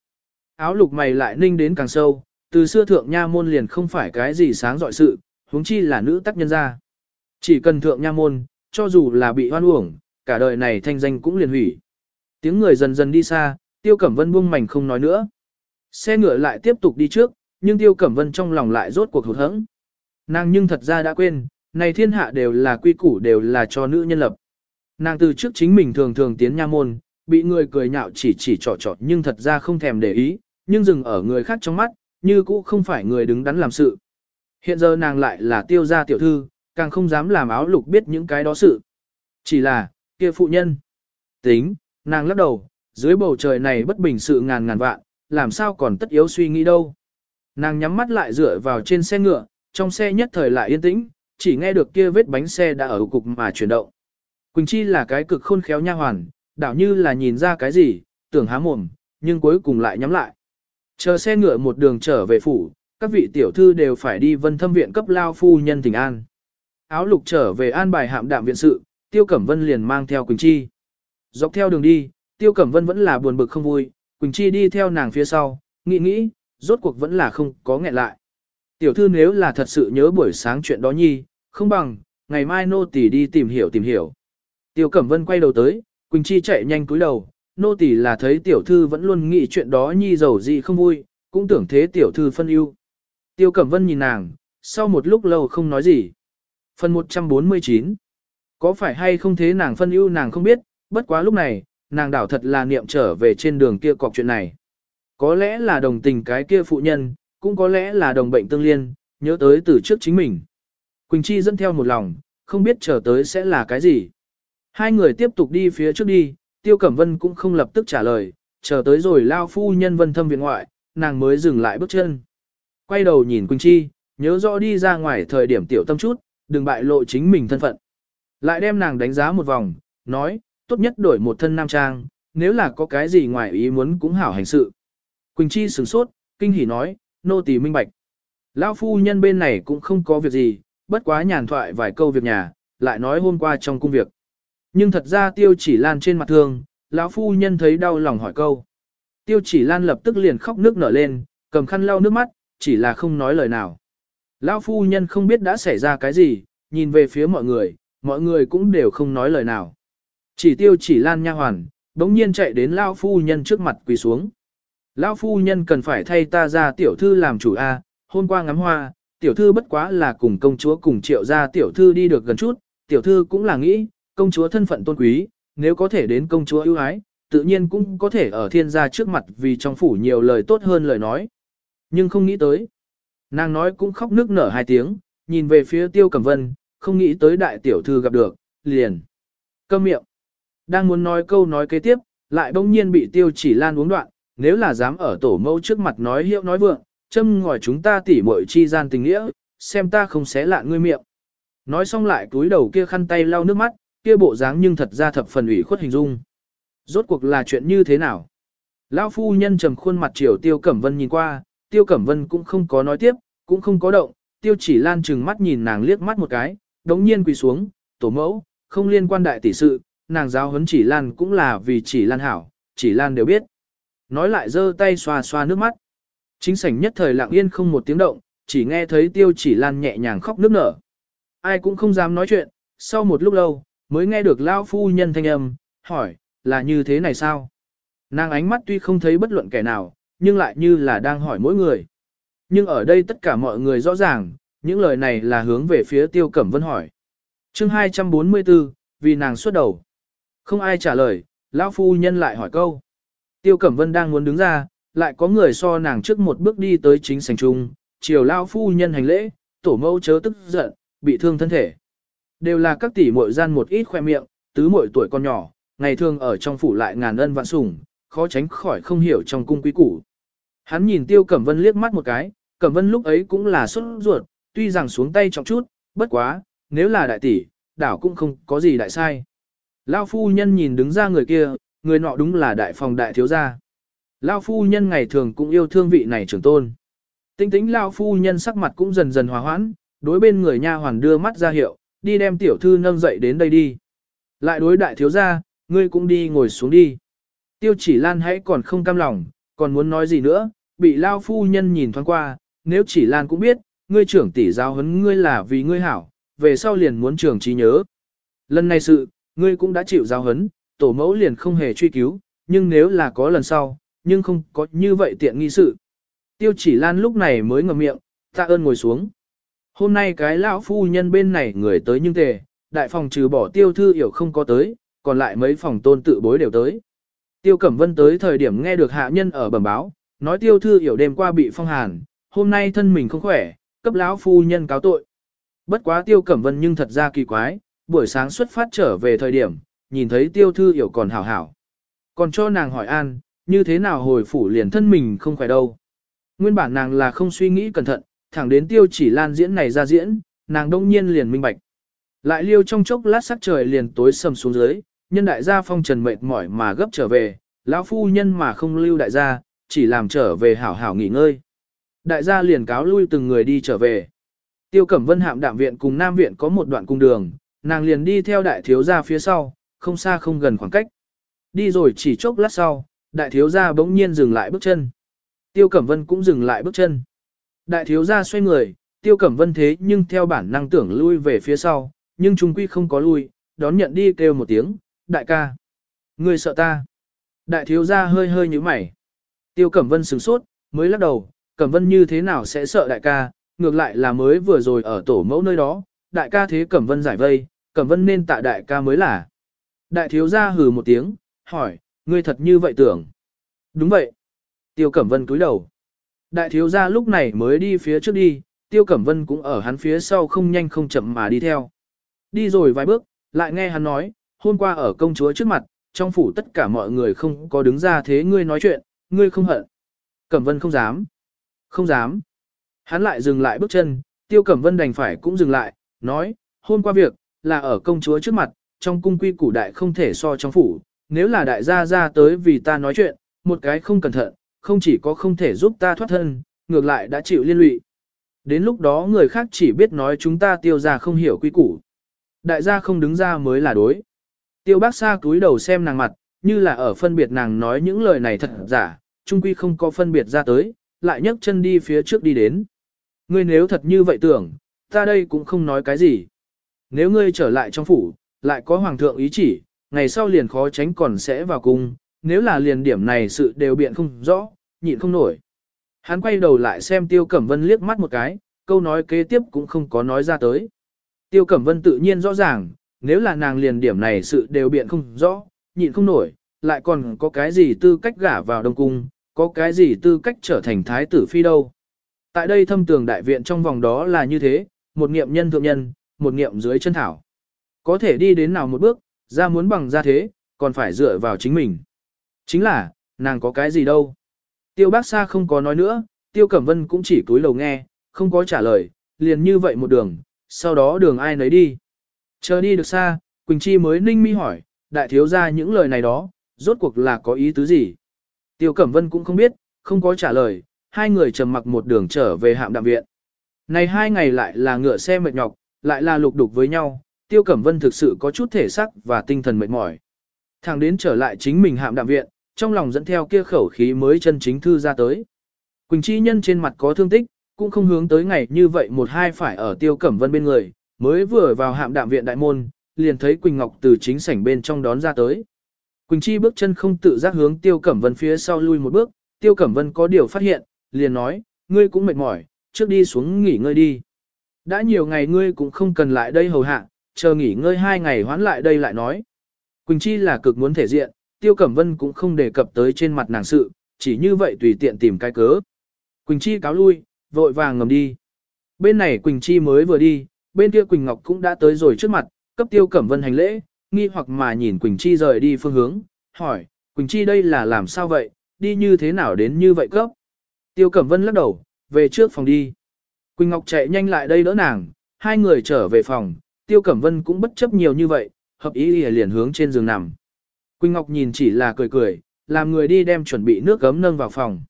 A: Áo lục mày lại ninh đến càng sâu, từ xưa thượng nha môn liền không phải cái gì sáng dọi sự, huống chi là nữ tác nhân ra. Chỉ cần thượng nha môn, cho dù là bị hoan uổng, cả đời này thanh danh cũng liền hủy. Tiếng người dần dần đi xa, Tiêu Cẩm Vân buông mảnh không nói nữa. Xe ngựa lại tiếp tục đi trước, nhưng Tiêu Cẩm Vân trong lòng lại rốt cuộc hụt hẫng. Nàng nhưng thật ra đã quên, này thiên hạ đều là quy củ đều là cho nữ nhân lập. Nàng từ trước chính mình thường thường tiến nha môn, bị người cười nhạo chỉ chỉ trò trọt nhưng thật ra không thèm để ý, nhưng dừng ở người khác trong mắt, như cũ không phải người đứng đắn làm sự. Hiện giờ nàng lại là tiêu gia tiểu thư, càng không dám làm áo lục biết những cái đó sự. Chỉ là, kia phụ nhân. Tính, nàng lắc đầu, dưới bầu trời này bất bình sự ngàn ngàn vạn, làm sao còn tất yếu suy nghĩ đâu. Nàng nhắm mắt lại dựa vào trên xe ngựa, trong xe nhất thời lại yên tĩnh, chỉ nghe được kia vết bánh xe đã ở cục mà chuyển động. Quỳnh Chi là cái cực khôn khéo nha hoàn, đảo như là nhìn ra cái gì, tưởng há mồm, nhưng cuối cùng lại nhắm lại. Chờ xe ngựa một đường trở về phủ, các vị tiểu thư đều phải đi vân thâm viện cấp lao phu nhân tình an. Áo lục trở về an bài hạm đạm viện sự, Tiêu Cẩm Vân liền mang theo Quỳnh Chi. Dọc theo đường đi, Tiêu Cẩm Vân vẫn là buồn bực không vui, Quỳnh Chi đi theo nàng phía sau, nghĩ nghĩ, rốt cuộc vẫn là không có nghẹn lại. Tiểu thư nếu là thật sự nhớ buổi sáng chuyện đó nhi, không bằng, ngày mai nô tỳ đi tìm hiểu tìm hiểu. Tiêu Cẩm Vân quay đầu tới, Quỳnh Chi chạy nhanh cúi đầu, nô tỳ là thấy tiểu thư vẫn luôn nghĩ chuyện đó nhi giàu gì không vui, cũng tưởng thế tiểu thư phân ưu. Tiêu Cẩm Vân nhìn nàng, sau một lúc lâu không nói gì. Phần 149 Có phải hay không thế nàng phân ưu nàng không biết, bất quá lúc này, nàng đảo thật là niệm trở về trên đường kia cọc chuyện này. Có lẽ là đồng tình cái kia phụ nhân, cũng có lẽ là đồng bệnh tương liên, nhớ tới từ trước chính mình. Quỳnh Chi dẫn theo một lòng, không biết chờ tới sẽ là cái gì. Hai người tiếp tục đi phía trước đi, Tiêu Cẩm Vân cũng không lập tức trả lời, chờ tới rồi lao phu nhân vân thâm viện ngoại, nàng mới dừng lại bước chân. Quay đầu nhìn Quỳnh Chi, nhớ rõ đi ra ngoài thời điểm tiểu tâm chút, đừng bại lộ chính mình thân phận. Lại đem nàng đánh giá một vòng, nói, tốt nhất đổi một thân nam trang, nếu là có cái gì ngoài ý muốn cũng hảo hành sự. Quỳnh Chi sửng sốt, kinh hỉ nói, nô tỳ minh bạch. Lão phu nhân bên này cũng không có việc gì, bất quá nhàn thoại vài câu việc nhà, lại nói hôm qua trong công việc. Nhưng thật ra tiêu chỉ lan trên mặt thương, lão phu nhân thấy đau lòng hỏi câu. Tiêu chỉ lan lập tức liền khóc nước nở lên, cầm khăn lau nước mắt, chỉ là không nói lời nào. Lão phu nhân không biết đã xảy ra cái gì, nhìn về phía mọi người, mọi người cũng đều không nói lời nào. Chỉ tiêu chỉ lan nha hoàn, đống nhiên chạy đến lão phu nhân trước mặt quỳ xuống. Lão phu nhân cần phải thay ta ra tiểu thư làm chủ A, hôm qua ngắm hoa, tiểu thư bất quá là cùng công chúa cùng triệu ra tiểu thư đi được gần chút, tiểu thư cũng là nghĩ, công chúa thân phận tôn quý, nếu có thể đến công chúa ưu ái, tự nhiên cũng có thể ở thiên gia trước mặt vì trong phủ nhiều lời tốt hơn lời nói. Nhưng không nghĩ tới. Nàng nói cũng khóc nước nở hai tiếng, nhìn về phía tiêu cẩm vân, không nghĩ tới đại tiểu thư gặp được, liền. Câm miệng. Đang muốn nói câu nói kế tiếp, lại bỗng nhiên bị tiêu chỉ lan uống đoạn, nếu là dám ở tổ mẫu trước mặt nói hiệu nói vượng, châm ngòi chúng ta tỉ muội chi gian tình nghĩa, xem ta không xé lạ ngươi miệng. Nói xong lại túi đầu kia khăn tay lau nước mắt, kia bộ dáng nhưng thật ra thập phần ủy khuất hình dung. Rốt cuộc là chuyện như thế nào? Lão phu nhân trầm khuôn mặt chiều Tiêu Cẩm Vân nhìn qua, Tiêu Cẩm Vân cũng không có nói tiếp, cũng không có động, Tiêu chỉ lan chừng mắt nhìn nàng liếc mắt một cái, đống nhiên quỳ xuống, tổ mẫu, không liên quan đại tỷ sự, nàng giáo huấn chỉ lan cũng là vì chỉ lan hảo, chỉ lan đều biết. Nói lại giơ tay xoa xoa nước mắt. Chính sảnh nhất thời lặng yên không một tiếng động, chỉ nghe thấy tiêu chỉ lan nhẹ nhàng khóc nước nở. Ai cũng không dám nói chuyện, sau một lúc lâu, mới nghe được lao phu nhân thanh âm, hỏi, là như thế này sao? Nàng ánh mắt tuy không thấy bất luận kẻ nào, nhưng lại như là đang hỏi mỗi người. Nhưng ở đây tất cả mọi người rõ ràng, những lời này là hướng về phía Tiêu Cẩm Vân hỏi. chương 244, vì nàng xuất đầu. Không ai trả lời, lão phu nhân lại hỏi câu. Tiêu Cẩm Vân đang muốn đứng ra, lại có người so nàng trước một bước đi tới chính sảnh trung, chiều lão phu nhân hành lễ, tổ mẫu chớ tức giận, bị thương thân thể. Đều là các tỷ muội gian một ít khoe miệng, tứ muội tuổi con nhỏ, ngày thường ở trong phủ lại ngàn ân vạn sủng, khó tránh khỏi không hiểu trong cung quý củ. Hắn nhìn Tiêu Cẩm Vân liếc mắt một cái, Cẩm Vân lúc ấy cũng là xuất ruột, tuy rằng xuống tay trọng chút, bất quá, nếu là đại tỷ, đảo cũng không có gì đại sai. Lao phu nhân nhìn đứng ra người kia, người nọ đúng là đại phòng đại thiếu gia. Lao phu nhân ngày thường cũng yêu thương vị này trưởng tôn. Tinh tính Lao phu nhân sắc mặt cũng dần dần hòa hoãn, đối bên người nha hoàn đưa mắt ra hiệu, đi đem tiểu thư nâng dậy đến đây đi. Lại đối đại thiếu gia, ngươi cũng đi ngồi xuống đi. Tiêu chỉ lan hãy còn không cam lòng, còn muốn nói gì nữa, bị Lao phu nhân nhìn thoáng qua, nếu chỉ lan cũng biết, ngươi trưởng tỷ giáo huấn ngươi là vì ngươi hảo, về sau liền muốn trưởng trí nhớ. Lần này sự, ngươi cũng đã chịu giáo hấn, tổ mẫu liền không hề truy cứu, nhưng nếu là có lần sau, nhưng không có như vậy tiện nghi sự. Tiêu chỉ lan lúc này mới ngậm miệng, tạ ơn ngồi xuống. Hôm nay cái lão phu nhân bên này người tới nhưng tề, đại phòng trừ bỏ tiêu thư hiểu không có tới, còn lại mấy phòng tôn tự bối đều tới. Tiêu Cẩm Vân tới thời điểm nghe được hạ nhân ở bẩm báo, nói tiêu thư hiểu đêm qua bị phong hàn, hôm nay thân mình không khỏe, cấp lão phu nhân cáo tội. Bất quá tiêu Cẩm Vân nhưng thật ra kỳ quái, buổi sáng xuất phát trở về thời điểm, nhìn thấy tiêu thư hiểu còn hảo hảo. Còn cho nàng hỏi an, như thế nào hồi phủ liền thân mình không khỏe đâu. Nguyên bản nàng là không suy nghĩ cẩn thận, thẳng đến tiêu chỉ lan diễn này ra diễn, nàng đông nhiên liền minh bạch. Lại liêu trong chốc lát sắc trời liền tối sầm xuống dưới, nhân đại gia phong trần mệt mỏi mà gấp trở về, lão phu nhân mà không lưu đại gia, chỉ làm trở về hảo hảo nghỉ ngơi. Đại gia liền cáo lui từng người đi trở về. Tiêu Cẩm Vân hạm đạm viện cùng Nam viện có một đoạn cung đường, nàng liền đi theo đại thiếu gia phía sau, không xa không gần khoảng cách. Đi rồi chỉ chốc lát sau, đại thiếu gia bỗng nhiên dừng lại bước chân. Tiêu Cẩm Vân cũng dừng lại bước chân. Đại thiếu gia xoay người, Tiêu Cẩm Vân thế nhưng theo bản năng tưởng lui về phía sau, nhưng trung quy không có lui, đón nhận đi kêu một tiếng, đại ca. Người sợ ta. Đại thiếu gia hơi hơi như mày. Tiêu Cẩm Vân sửng sốt, mới lắc đầu, Cẩm Vân như thế nào sẽ sợ đại ca, ngược lại là mới vừa rồi ở tổ mẫu nơi đó, đại ca thế Cẩm Vân giải vây, Cẩm Vân nên tạ đại ca mới là. Đại thiếu gia hừ một tiếng, hỏi, ngươi thật như vậy tưởng. Đúng vậy. Tiêu Cẩm Vân cúi đầu. Đại thiếu gia lúc này mới đi phía trước đi, Tiêu Cẩm Vân cũng ở hắn phía sau không nhanh không chậm mà đi theo. Đi rồi vài bước, lại nghe hắn nói, hôm qua ở công chúa trước mặt, trong phủ tất cả mọi người không có đứng ra thế ngươi nói chuyện, ngươi không hận. Cẩm Vân không dám. Không dám. Hắn lại dừng lại bước chân, Tiêu Cẩm Vân đành phải cũng dừng lại, nói, hôm qua việc, là ở công chúa trước mặt, trong cung quy củ đại không thể so trong phủ, nếu là đại gia ra tới vì ta nói chuyện, một cái không cẩn thận, không chỉ có không thể giúp ta thoát thân, ngược lại đã chịu liên lụy. Đến lúc đó người khác chỉ biết nói chúng ta tiêu ra không hiểu quy củ. Đại gia không đứng ra mới là đối. Tiêu bác xa túi đầu xem nàng mặt, như là ở phân biệt nàng nói những lời này thật giả, trung quy không có phân biệt ra tới, lại nhấc chân đi phía trước đi đến. Ngươi nếu thật như vậy tưởng, ta đây cũng không nói cái gì. Nếu ngươi trở lại trong phủ, lại có hoàng thượng ý chỉ, ngày sau liền khó tránh còn sẽ vào cung, nếu là liền điểm này sự đều biện không rõ, nhịn không nổi. Hắn quay đầu lại xem Tiêu Cẩm Vân liếc mắt một cái, câu nói kế tiếp cũng không có nói ra tới. Tiêu Cẩm Vân tự nhiên rõ ràng, nếu là nàng liền điểm này sự đều biện không rõ, nhịn không nổi, lại còn có cái gì tư cách gả vào Đông Cung, có cái gì tư cách trở thành thái tử phi đâu. Tại đây thâm tường đại viện trong vòng đó là như thế, một niệm nhân thượng nhân, một niệm dưới chân thảo. Có thể đi đến nào một bước, ra muốn bằng ra thế, còn phải dựa vào chính mình. Chính là, nàng có cái gì đâu. Tiêu bác xa không có nói nữa, tiêu cẩm vân cũng chỉ cúi đầu nghe, không có trả lời, liền như vậy một đường, sau đó đường ai nấy đi. Chờ đi được xa, Quỳnh Chi mới ninh mi hỏi, đại thiếu ra những lời này đó, rốt cuộc là có ý tứ gì. Tiêu Cẩm Vân cũng không biết, không có trả lời, hai người trầm mặc một đường trở về hạm đạm viện. Này hai ngày lại là ngựa xe mệt nhọc, lại là lục đục với nhau, Tiêu Cẩm Vân thực sự có chút thể sắc và tinh thần mệt mỏi. Thằng đến trở lại chính mình hạm đạm viện, trong lòng dẫn theo kia khẩu khí mới chân chính thư ra tới. Quỳnh Chi Nhân trên mặt có thương tích, cũng không hướng tới ngày như vậy một hai phải ở Tiêu Cẩm Vân bên người, mới vừa vào hạm đạm viện đại môn, liền thấy Quỳnh Ngọc từ chính sảnh bên trong đón ra tới. Quỳnh Chi bước chân không tự giác hướng Tiêu Cẩm Vân phía sau lui một bước, Tiêu Cẩm Vân có điều phát hiện, liền nói, ngươi cũng mệt mỏi, trước đi xuống nghỉ ngơi đi. Đã nhiều ngày ngươi cũng không cần lại đây hầu hạ, chờ nghỉ ngơi hai ngày hoán lại đây lại nói. Quỳnh Chi là cực muốn thể diện, Tiêu Cẩm Vân cũng không đề cập tới trên mặt nàng sự, chỉ như vậy tùy tiện tìm cái cớ. Quỳnh Chi cáo lui, vội vàng ngầm đi. Bên này Quỳnh Chi mới vừa đi, bên kia Quỳnh Ngọc cũng đã tới rồi trước mặt, cấp Tiêu Cẩm Vân hành lễ, nghi hoặc mà nhìn Quỳnh Chi rời đi phương hướng, hỏi, Quỳnh Chi đây là làm sao vậy, đi như thế nào đến như vậy cấp. Tiêu Cẩm Vân lắc đầu, về trước phòng đi. Quỳnh Ngọc chạy nhanh lại đây đỡ nàng, hai người trở về phòng, Tiêu Cẩm Vân cũng bất chấp nhiều như vậy, hợp ý liền hướng trên giường nằm. Quỳnh Ngọc nhìn chỉ là cười cười, làm người đi đem chuẩn bị nước gấm nâng vào phòng.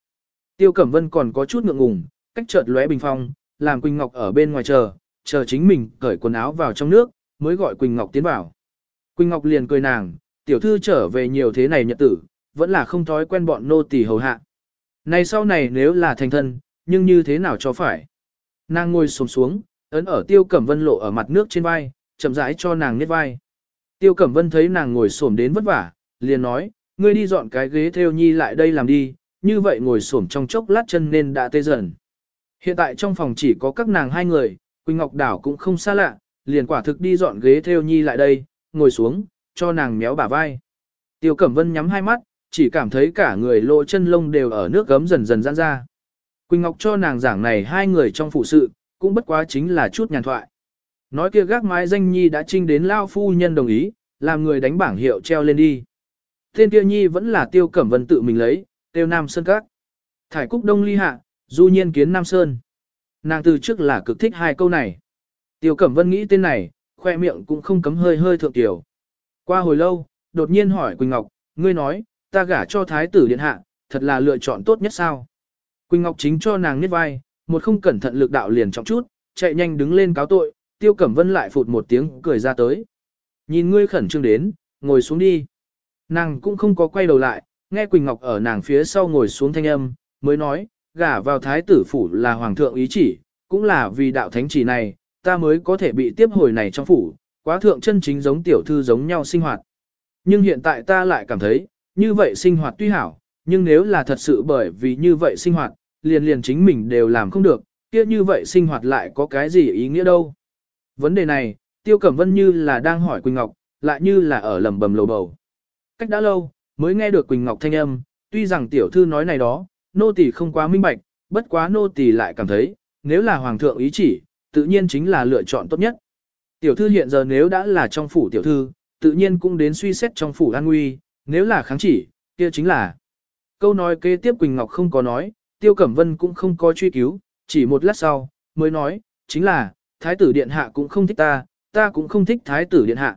A: Tiêu Cẩm Vân còn có chút ngượng ngùng, cách chợt lóe bình phong, làm Quỳnh Ngọc ở bên ngoài chờ, chờ chính mình cởi quần áo vào trong nước, mới gọi Quỳnh Ngọc tiến vào. Quỳnh Ngọc liền cười nàng, tiểu thư trở về nhiều thế này nhật tử, vẫn là không thói quen bọn nô tỳ hầu hạ. Này sau này nếu là thành thân, nhưng như thế nào cho phải? Nàng ngồi xổm xuống, ấn ở Tiêu Cẩm Vân lộ ở mặt nước trên vai, chậm rãi cho nàng nhét vai. Tiêu Cẩm Vân thấy nàng ngồi xổm đến vất vả, liền nói, ngươi đi dọn cái ghế theo nhi lại đây làm đi, như vậy ngồi xổm trong chốc lát chân nên đã tê dần. Hiện tại trong phòng chỉ có các nàng hai người, Quỳnh Ngọc Đảo cũng không xa lạ, liền quả thực đi dọn ghế theo nhi lại đây, ngồi xuống, cho nàng méo bả vai. Tiêu Cẩm Vân nhắm hai mắt, chỉ cảm thấy cả người lộ chân lông đều ở nước gấm dần dần giãn ra. Quỳnh Ngọc cho nàng giảng này hai người trong phụ sự, cũng bất quá chính là chút nhàn thoại. Nói kia gác mái danh nhi đã trinh đến lao phu nhân đồng ý, làm người đánh bảng hiệu treo lên đi. Tên kia nhi vẫn là tiêu cẩm vân tự mình lấy, tiêu Nam Sơn Các. Thải Cúc Đông Ly Hạ, du nhiên kiến Nam Sơn. Nàng từ trước là cực thích hai câu này. Tiêu Cẩm Vân nghĩ tên này, khoe miệng cũng không cấm hơi hơi thượng tiểu. Qua hồi lâu, đột nhiên hỏi Quỳnh Ngọc, ngươi nói, ta gả cho thái tử điện hạ, thật là lựa chọn tốt nhất sao? Quỳnh Ngọc chính cho nàng niết vai, một không cẩn thận lực đạo liền trọng chút, chạy nhanh đứng lên cáo tội, Tiêu Cẩm Vân lại phụt một tiếng cười ra tới. Nhìn ngươi khẩn trương đến, ngồi xuống đi. Nàng cũng không có quay đầu lại, nghe Quỳnh Ngọc ở nàng phía sau ngồi xuống thanh âm, mới nói, gả vào thái tử phủ là hoàng thượng ý chỉ, cũng là vì đạo thánh chỉ này, ta mới có thể bị tiếp hồi này trong phủ, quá thượng chân chính giống tiểu thư giống nhau sinh hoạt. Nhưng hiện tại ta lại cảm thấy, như vậy sinh hoạt tuy hảo, nhưng nếu là thật sự bởi vì như vậy sinh hoạt, liền liền chính mình đều làm không được, kia như vậy sinh hoạt lại có cái gì ý nghĩa đâu. Vấn đề này, Tiêu Cẩm Vân như là đang hỏi Quỳnh Ngọc, lại như là ở lầm bầm lầu bầu. Cách đã lâu, mới nghe được Quỳnh Ngọc thanh âm, tuy rằng tiểu thư nói này đó, nô tỳ không quá minh bạch, bất quá nô tỳ lại cảm thấy, nếu là hoàng thượng ý chỉ, tự nhiên chính là lựa chọn tốt nhất. Tiểu thư hiện giờ nếu đã là trong phủ tiểu thư, tự nhiên cũng đến suy xét trong phủ an nguy, nếu là kháng chỉ, kia chính là. Câu nói kế tiếp Quỳnh Ngọc không có nói, Tiêu Cẩm Vân cũng không có truy cứu, chỉ một lát sau, mới nói, chính là, Thái tử Điện Hạ cũng không thích ta, ta cũng không thích Thái tử Điện Hạ.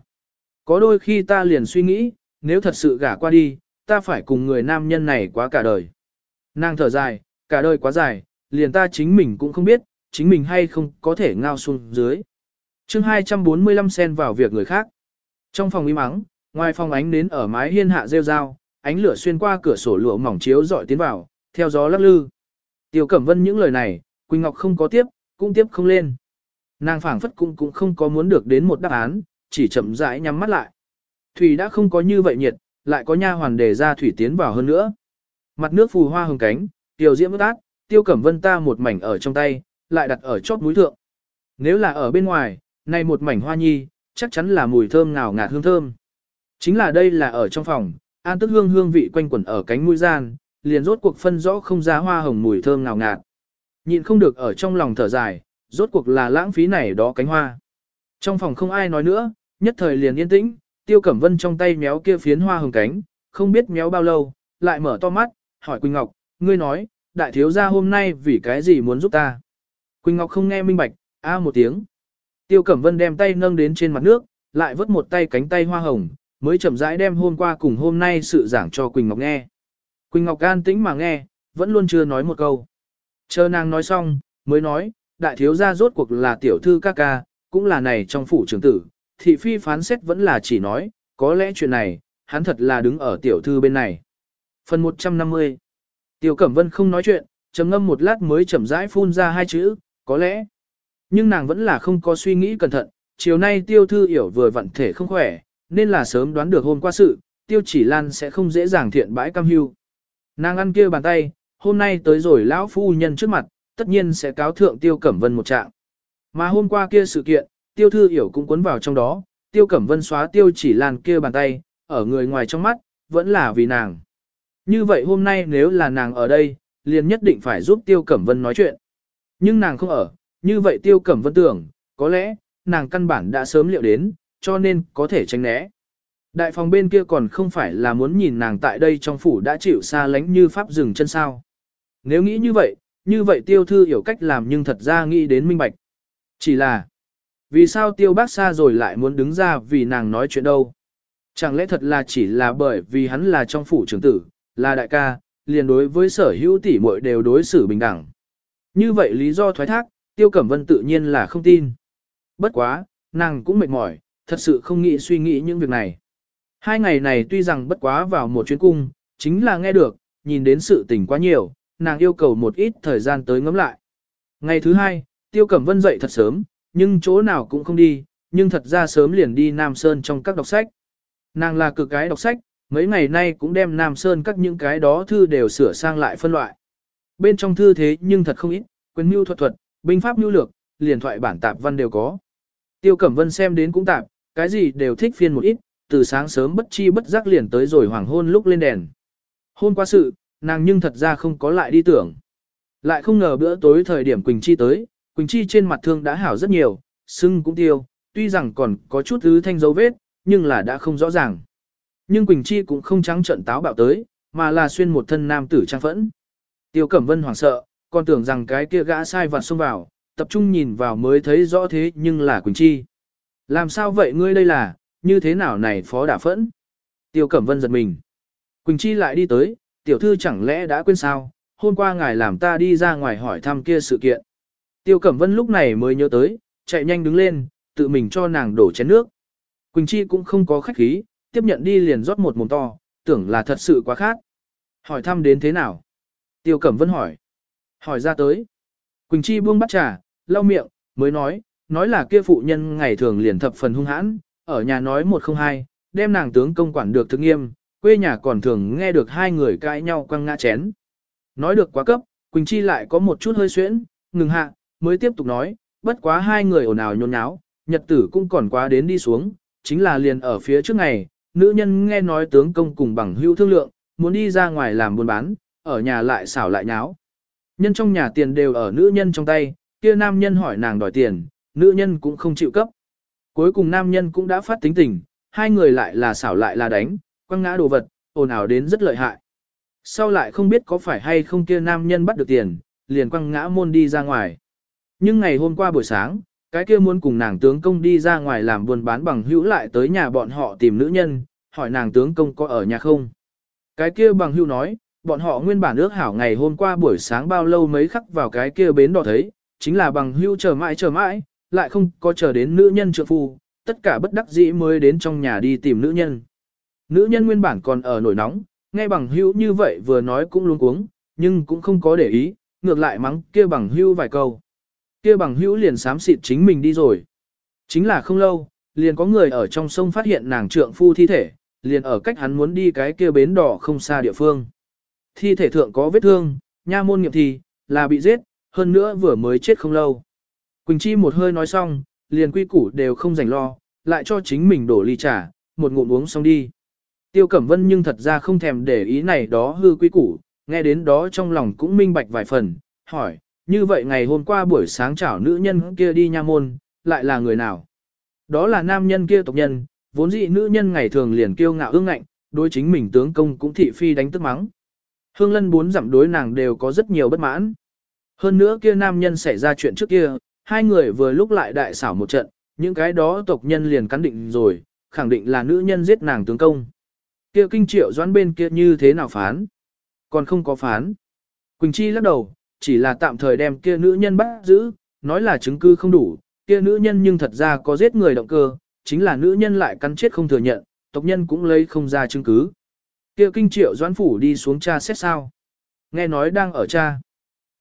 A: Có đôi khi ta liền suy nghĩ, nếu thật sự gả qua đi, ta phải cùng người nam nhân này quá cả đời. Nàng thở dài, cả đời quá dài, liền ta chính mình cũng không biết, chính mình hay không có thể ngao xuống dưới. chương 245 xen vào việc người khác. Trong phòng im mắng, ngoài phòng ánh nến ở mái hiên hạ rêu rao, ánh lửa xuyên qua cửa sổ lụa mỏng chiếu dọi tiến vào, theo gió lắc lư. Tiêu Cẩm Vân những lời này, Quỳnh Ngọc không có tiếp, cũng tiếp không lên. Nàng phảng phất cũng cũng không có muốn được đến một đáp án, chỉ chậm rãi nhắm mắt lại. Thủy đã không có như vậy nhiệt, lại có nha hoàn để ra thủy tiến vào hơn nữa. Mặt nước phù hoa hồng cánh, tiểu diễm ướt át, Tiêu Cẩm Vân ta một mảnh ở trong tay, lại đặt ở chóp núi thượng. Nếu là ở bên ngoài, này một mảnh hoa nhi, chắc chắn là mùi thơm ngào ngạt hương thơm. Chính là đây là ở trong phòng, an tức hương hương vị quanh quẩn ở cánh mũi gian, liền rốt cuộc phân rõ không ra hoa hồng mùi thơm ngào ngạt. Nhịn không được ở trong lòng thở dài, rốt cuộc là lãng phí này đó cánh hoa. Trong phòng không ai nói nữa, nhất thời liền yên tĩnh, tiêu cẩm vân trong tay méo kia phiến hoa hồng cánh, không biết méo bao lâu, lại mở to mắt, hỏi Quỳnh Ngọc, ngươi nói, đại thiếu gia hôm nay vì cái gì muốn giúp ta? Quỳnh Ngọc không nghe minh bạch, a một tiếng. Tiêu Cẩm Vân đem tay nâng đến trên mặt nước, lại vớt một tay cánh tay hoa hồng, mới chậm rãi đem hôm qua cùng hôm nay sự giảng cho Quỳnh Ngọc nghe. Quỳnh Ngọc an tĩnh mà nghe, vẫn luôn chưa nói một câu. Chờ nàng nói xong, mới nói, đại thiếu gia rốt cuộc là tiểu thư ca ca, cũng là này trong phủ trưởng tử, thị phi phán xét vẫn là chỉ nói, có lẽ chuyện này, hắn thật là đứng ở tiểu thư bên này. Phần 150 Tiểu Cẩm Vân không nói chuyện, trầm ngâm một lát mới chậm rãi phun ra hai chữ, có lẽ. Nhưng nàng vẫn là không có suy nghĩ cẩn thận, chiều nay tiêu thư hiểu vừa vặn thể không khỏe, nên là sớm đoán được hôm qua sự, tiêu chỉ lan sẽ không dễ dàng thiện bãi cam hưu. Nàng ăn kia bàn tay, hôm nay tới rồi lão phu nhân trước mặt, tất nhiên sẽ cáo thượng Tiêu Cẩm Vân một trạng. Mà hôm qua kia sự kiện, Tiêu Thư Hiểu cũng cuốn vào trong đó, Tiêu Cẩm Vân xóa Tiêu chỉ lan kia bàn tay, ở người ngoài trong mắt, vẫn là vì nàng. Như vậy hôm nay nếu là nàng ở đây, liền nhất định phải giúp Tiêu Cẩm Vân nói chuyện. Nhưng nàng không ở, như vậy Tiêu Cẩm Vân tưởng, có lẽ, nàng căn bản đã sớm liệu đến, cho nên có thể tránh né. Đại phòng bên kia còn không phải là muốn nhìn nàng tại đây trong phủ đã chịu xa lánh như pháp rừng chân sao. Nếu nghĩ như vậy, như vậy tiêu thư hiểu cách làm nhưng thật ra nghĩ đến minh bạch. Chỉ là, vì sao tiêu bác xa rồi lại muốn đứng ra vì nàng nói chuyện đâu? Chẳng lẽ thật là chỉ là bởi vì hắn là trong phủ trưởng tử, là đại ca, liền đối với sở hữu tỷ muội đều đối xử bình đẳng. Như vậy lý do thoái thác, tiêu cẩm vân tự nhiên là không tin. Bất quá, nàng cũng mệt mỏi, thật sự không nghĩ suy nghĩ những việc này. Hai ngày này tuy rằng bất quá vào một chuyến cung, chính là nghe được, nhìn đến sự tình quá nhiều, nàng yêu cầu một ít thời gian tới ngẫm lại. Ngày thứ hai, Tiêu Cẩm Vân dậy thật sớm, nhưng chỗ nào cũng không đi, nhưng thật ra sớm liền đi Nam Sơn trong các đọc sách. Nàng là cực cái đọc sách, mấy ngày nay cũng đem Nam Sơn các những cái đó thư đều sửa sang lại phân loại. Bên trong thư thế nhưng thật không ít, quyền mưu thuật thuật, binh pháp mưu lược, liền thoại bản tạp văn đều có. Tiêu Cẩm Vân xem đến cũng tạp, cái gì đều thích phiên một ít, từ sáng sớm bất chi bất giác liền tới rồi hoàng hôn lúc lên đèn. Hôn qua sự, nàng nhưng thật ra không có lại đi tưởng. Lại không ngờ bữa tối thời điểm Quỳnh Chi tới, Quỳnh Chi trên mặt thương đã hảo rất nhiều, sưng cũng tiêu, tuy rằng còn có chút thứ thanh dấu vết, nhưng là đã không rõ ràng. Nhưng Quỳnh Chi cũng không trắng trận táo bạo tới, mà là xuyên một thân nam tử trang phẫn. Tiêu Cẩm Vân hoảng sợ, còn tưởng rằng cái kia gã sai vặt xông vào, tập trung nhìn vào mới thấy rõ thế nhưng là Quỳnh Chi. Làm sao vậy ngươi đây là, như thế nào này phó đả phẫn? Tiêu Cẩm Vân giật mình. Quỳnh Chi lại đi tới, tiểu thư chẳng lẽ đã quên sao, hôm qua ngài làm ta đi ra ngoài hỏi thăm kia sự kiện. Tiêu Cẩm Vân lúc này mới nhớ tới, chạy nhanh đứng lên, tự mình cho nàng đổ chén nước. Quỳnh Chi cũng không có khách khí, tiếp nhận đi liền rót một mồm to, tưởng là thật sự quá khát. Hỏi thăm đến thế nào? Tiêu Cẩm Vân hỏi. Hỏi ra tới. Quỳnh Chi buông bắt trà, lau miệng, mới nói, nói là kia phụ nhân ngày thường liền thập phần hung hãn, ở nhà nói một không hai, đem nàng tướng công quản được thực nghiêm, quê nhà còn thường nghe được hai người cãi nhau quăng ngã chén. Nói được quá cấp, Quỳnh Chi lại có một chút hơi xuyễn, ngừng hạ, mới tiếp tục nói, bất quá hai người ồn ào nhôn nháo, nhật tử cũng còn quá đến đi xuống, chính là liền ở phía trước ngày, nữ nhân nghe nói tướng công cùng bằng hữu thương lượng, muốn đi ra ngoài làm buôn bán, ở nhà lại xảo lại nháo. Nhân trong nhà tiền đều ở nữ nhân trong tay, kia nam nhân hỏi nàng đòi tiền, nữ nhân cũng không chịu cấp. Cuối cùng nam nhân cũng đã phát tính tình, hai người lại là xảo lại là đánh, quăng ngã đồ vật, ồn ào đến rất lợi hại. Sau lại không biết có phải hay không kia nam nhân bắt được tiền, liền quăng ngã môn đi ra ngoài. Nhưng ngày hôm qua buổi sáng, cái kia muốn cùng nàng tướng công đi ra ngoài làm buôn bán bằng hữu lại tới nhà bọn họ tìm nữ nhân, hỏi nàng tướng công có ở nhà không. Cái kia bằng hữu nói, bọn họ nguyên bản ước hảo ngày hôm qua buổi sáng bao lâu mấy khắc vào cái kia bến đỏ thấy, chính là bằng hữu chờ mãi chờ mãi, lại không có chờ đến nữ nhân trượng phu, tất cả bất đắc dĩ mới đến trong nhà đi tìm nữ nhân. Nữ nhân nguyên bản còn ở nổi nóng, nghe bằng hữu như vậy vừa nói cũng luống cuống, nhưng cũng không có để ý, ngược lại mắng kia bằng hữu vài câu. Kia bằng hữu liền xám xịt chính mình đi rồi. Chính là không lâu, liền có người ở trong sông phát hiện nàng trượng phu thi thể, liền ở cách hắn muốn đi cái kia bến đỏ không xa địa phương. Thi thể thượng có vết thương, nha môn nghiệm thì, là bị giết, hơn nữa vừa mới chết không lâu. Quỳnh Chi một hơi nói xong, liền quy củ đều không rảnh lo, lại cho chính mình đổ ly trà, một ngụm uống xong đi. Tiêu Cẩm Vân nhưng thật ra không thèm để ý này đó hư quy củ, nghe đến đó trong lòng cũng minh bạch vài phần, hỏi, như vậy ngày hôm qua buổi sáng chảo nữ nhân kia đi nha môn, lại là người nào? Đó là nam nhân kia tộc nhân, vốn dĩ nữ nhân ngày thường liền kiêu ngạo ương ngạnh, đối chính mình tướng công cũng thị phi đánh tức mắng. Hương lân bốn giảm đối nàng đều có rất nhiều bất mãn. Hơn nữa kia nam nhân xảy ra chuyện trước kia, hai người vừa lúc lại đại xảo một trận, những cái đó tộc nhân liền cắn định rồi, khẳng định là nữ nhân giết nàng tướng công. Kia kinh triệu doãn bên kia như thế nào phán? Còn không có phán. Quỳnh Chi lắc đầu, chỉ là tạm thời đem kia nữ nhân bắt giữ, nói là chứng cứ không đủ, kia nữ nhân nhưng thật ra có giết người động cơ, chính là nữ nhân lại cắn chết không thừa nhận, tộc nhân cũng lấy không ra chứng cứ. Kia kinh triệu doãn phủ đi xuống cha xét sao. Nghe nói đang ở cha.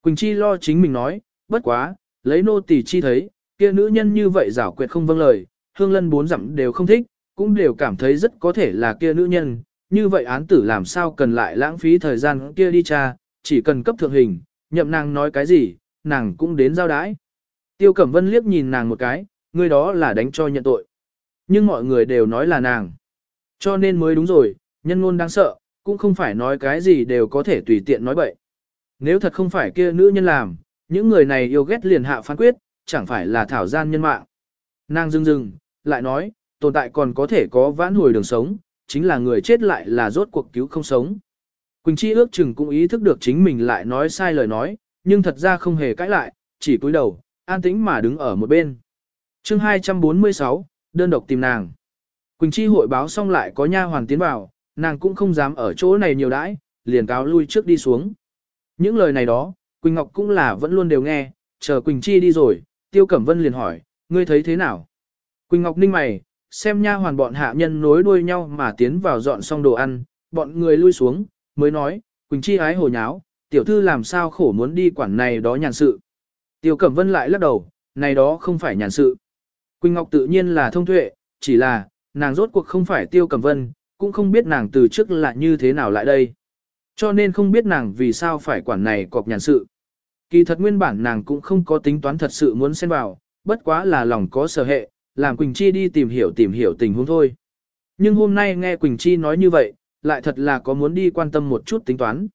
A: Quỳnh Chi lo chính mình nói, bất quá, lấy nô tỳ chi thấy, kia nữ nhân như vậy giảo quyệt không vâng lời, hương lân bốn dặm đều không thích, cũng đều cảm thấy rất có thể là kia nữ nhân, như vậy án tử làm sao cần lại lãng phí thời gian kia đi tra, chỉ cần cấp thượng hình, nhậm nàng nói cái gì, nàng cũng đến giao đái. Tiêu Cẩm Vân liếc nhìn nàng một cái, người đó là đánh cho nhận tội. Nhưng mọi người đều nói là nàng. Cho nên mới đúng rồi, nhân ngôn đáng sợ, cũng không phải nói cái gì đều có thể tùy tiện nói bậy. Nếu thật không phải kia nữ nhân làm, những người này yêu ghét liền hạ phán quyết, chẳng phải là thảo gian nhân mạng. Nàng dưng dưng, lại nói, tồn tại còn có thể có vãn hồi đường sống, chính là người chết lại là rốt cuộc cứu không sống. Quỳnh Chi ước chừng cũng ý thức được chính mình lại nói sai lời nói, nhưng thật ra không hề cãi lại, chỉ cúi đầu, an tĩnh mà đứng ở một bên. chương 246, đơn độc tìm nàng. Quỳnh Chi hội báo xong lại có nha hoàn tiến vào, nàng cũng không dám ở chỗ này nhiều đãi, liền cáo lui trước đi xuống. Những lời này đó, Quỳnh Ngọc cũng là vẫn luôn đều nghe, chờ Quỳnh Chi đi rồi, Tiêu Cẩm Vân liền hỏi, ngươi thấy thế nào? Quỳnh Ngọc ninh mày, xem nha hoàn bọn hạ nhân nối đuôi nhau mà tiến vào dọn xong đồ ăn, bọn người lui xuống, mới nói, Quỳnh Chi ái hồ nháo, tiểu thư làm sao khổ muốn đi quản này đó nhàn sự. Tiêu Cẩm Vân lại lắc đầu, này đó không phải nhàn sự. Quỳnh Ngọc tự nhiên là thông tuệ, chỉ là, nàng rốt cuộc không phải Tiêu Cẩm Vân, cũng không biết nàng từ trước là như thế nào lại đây. Cho nên không biết nàng vì sao phải quản này cọp nhàn sự. Kỳ thật nguyên bản nàng cũng không có tính toán thật sự muốn xen vào, bất quá là lòng có sở hệ, làm Quỳnh Chi đi tìm hiểu tìm hiểu tình huống thôi. Nhưng hôm nay nghe Quỳnh Chi nói như vậy, lại thật là có muốn đi quan tâm một chút tính toán.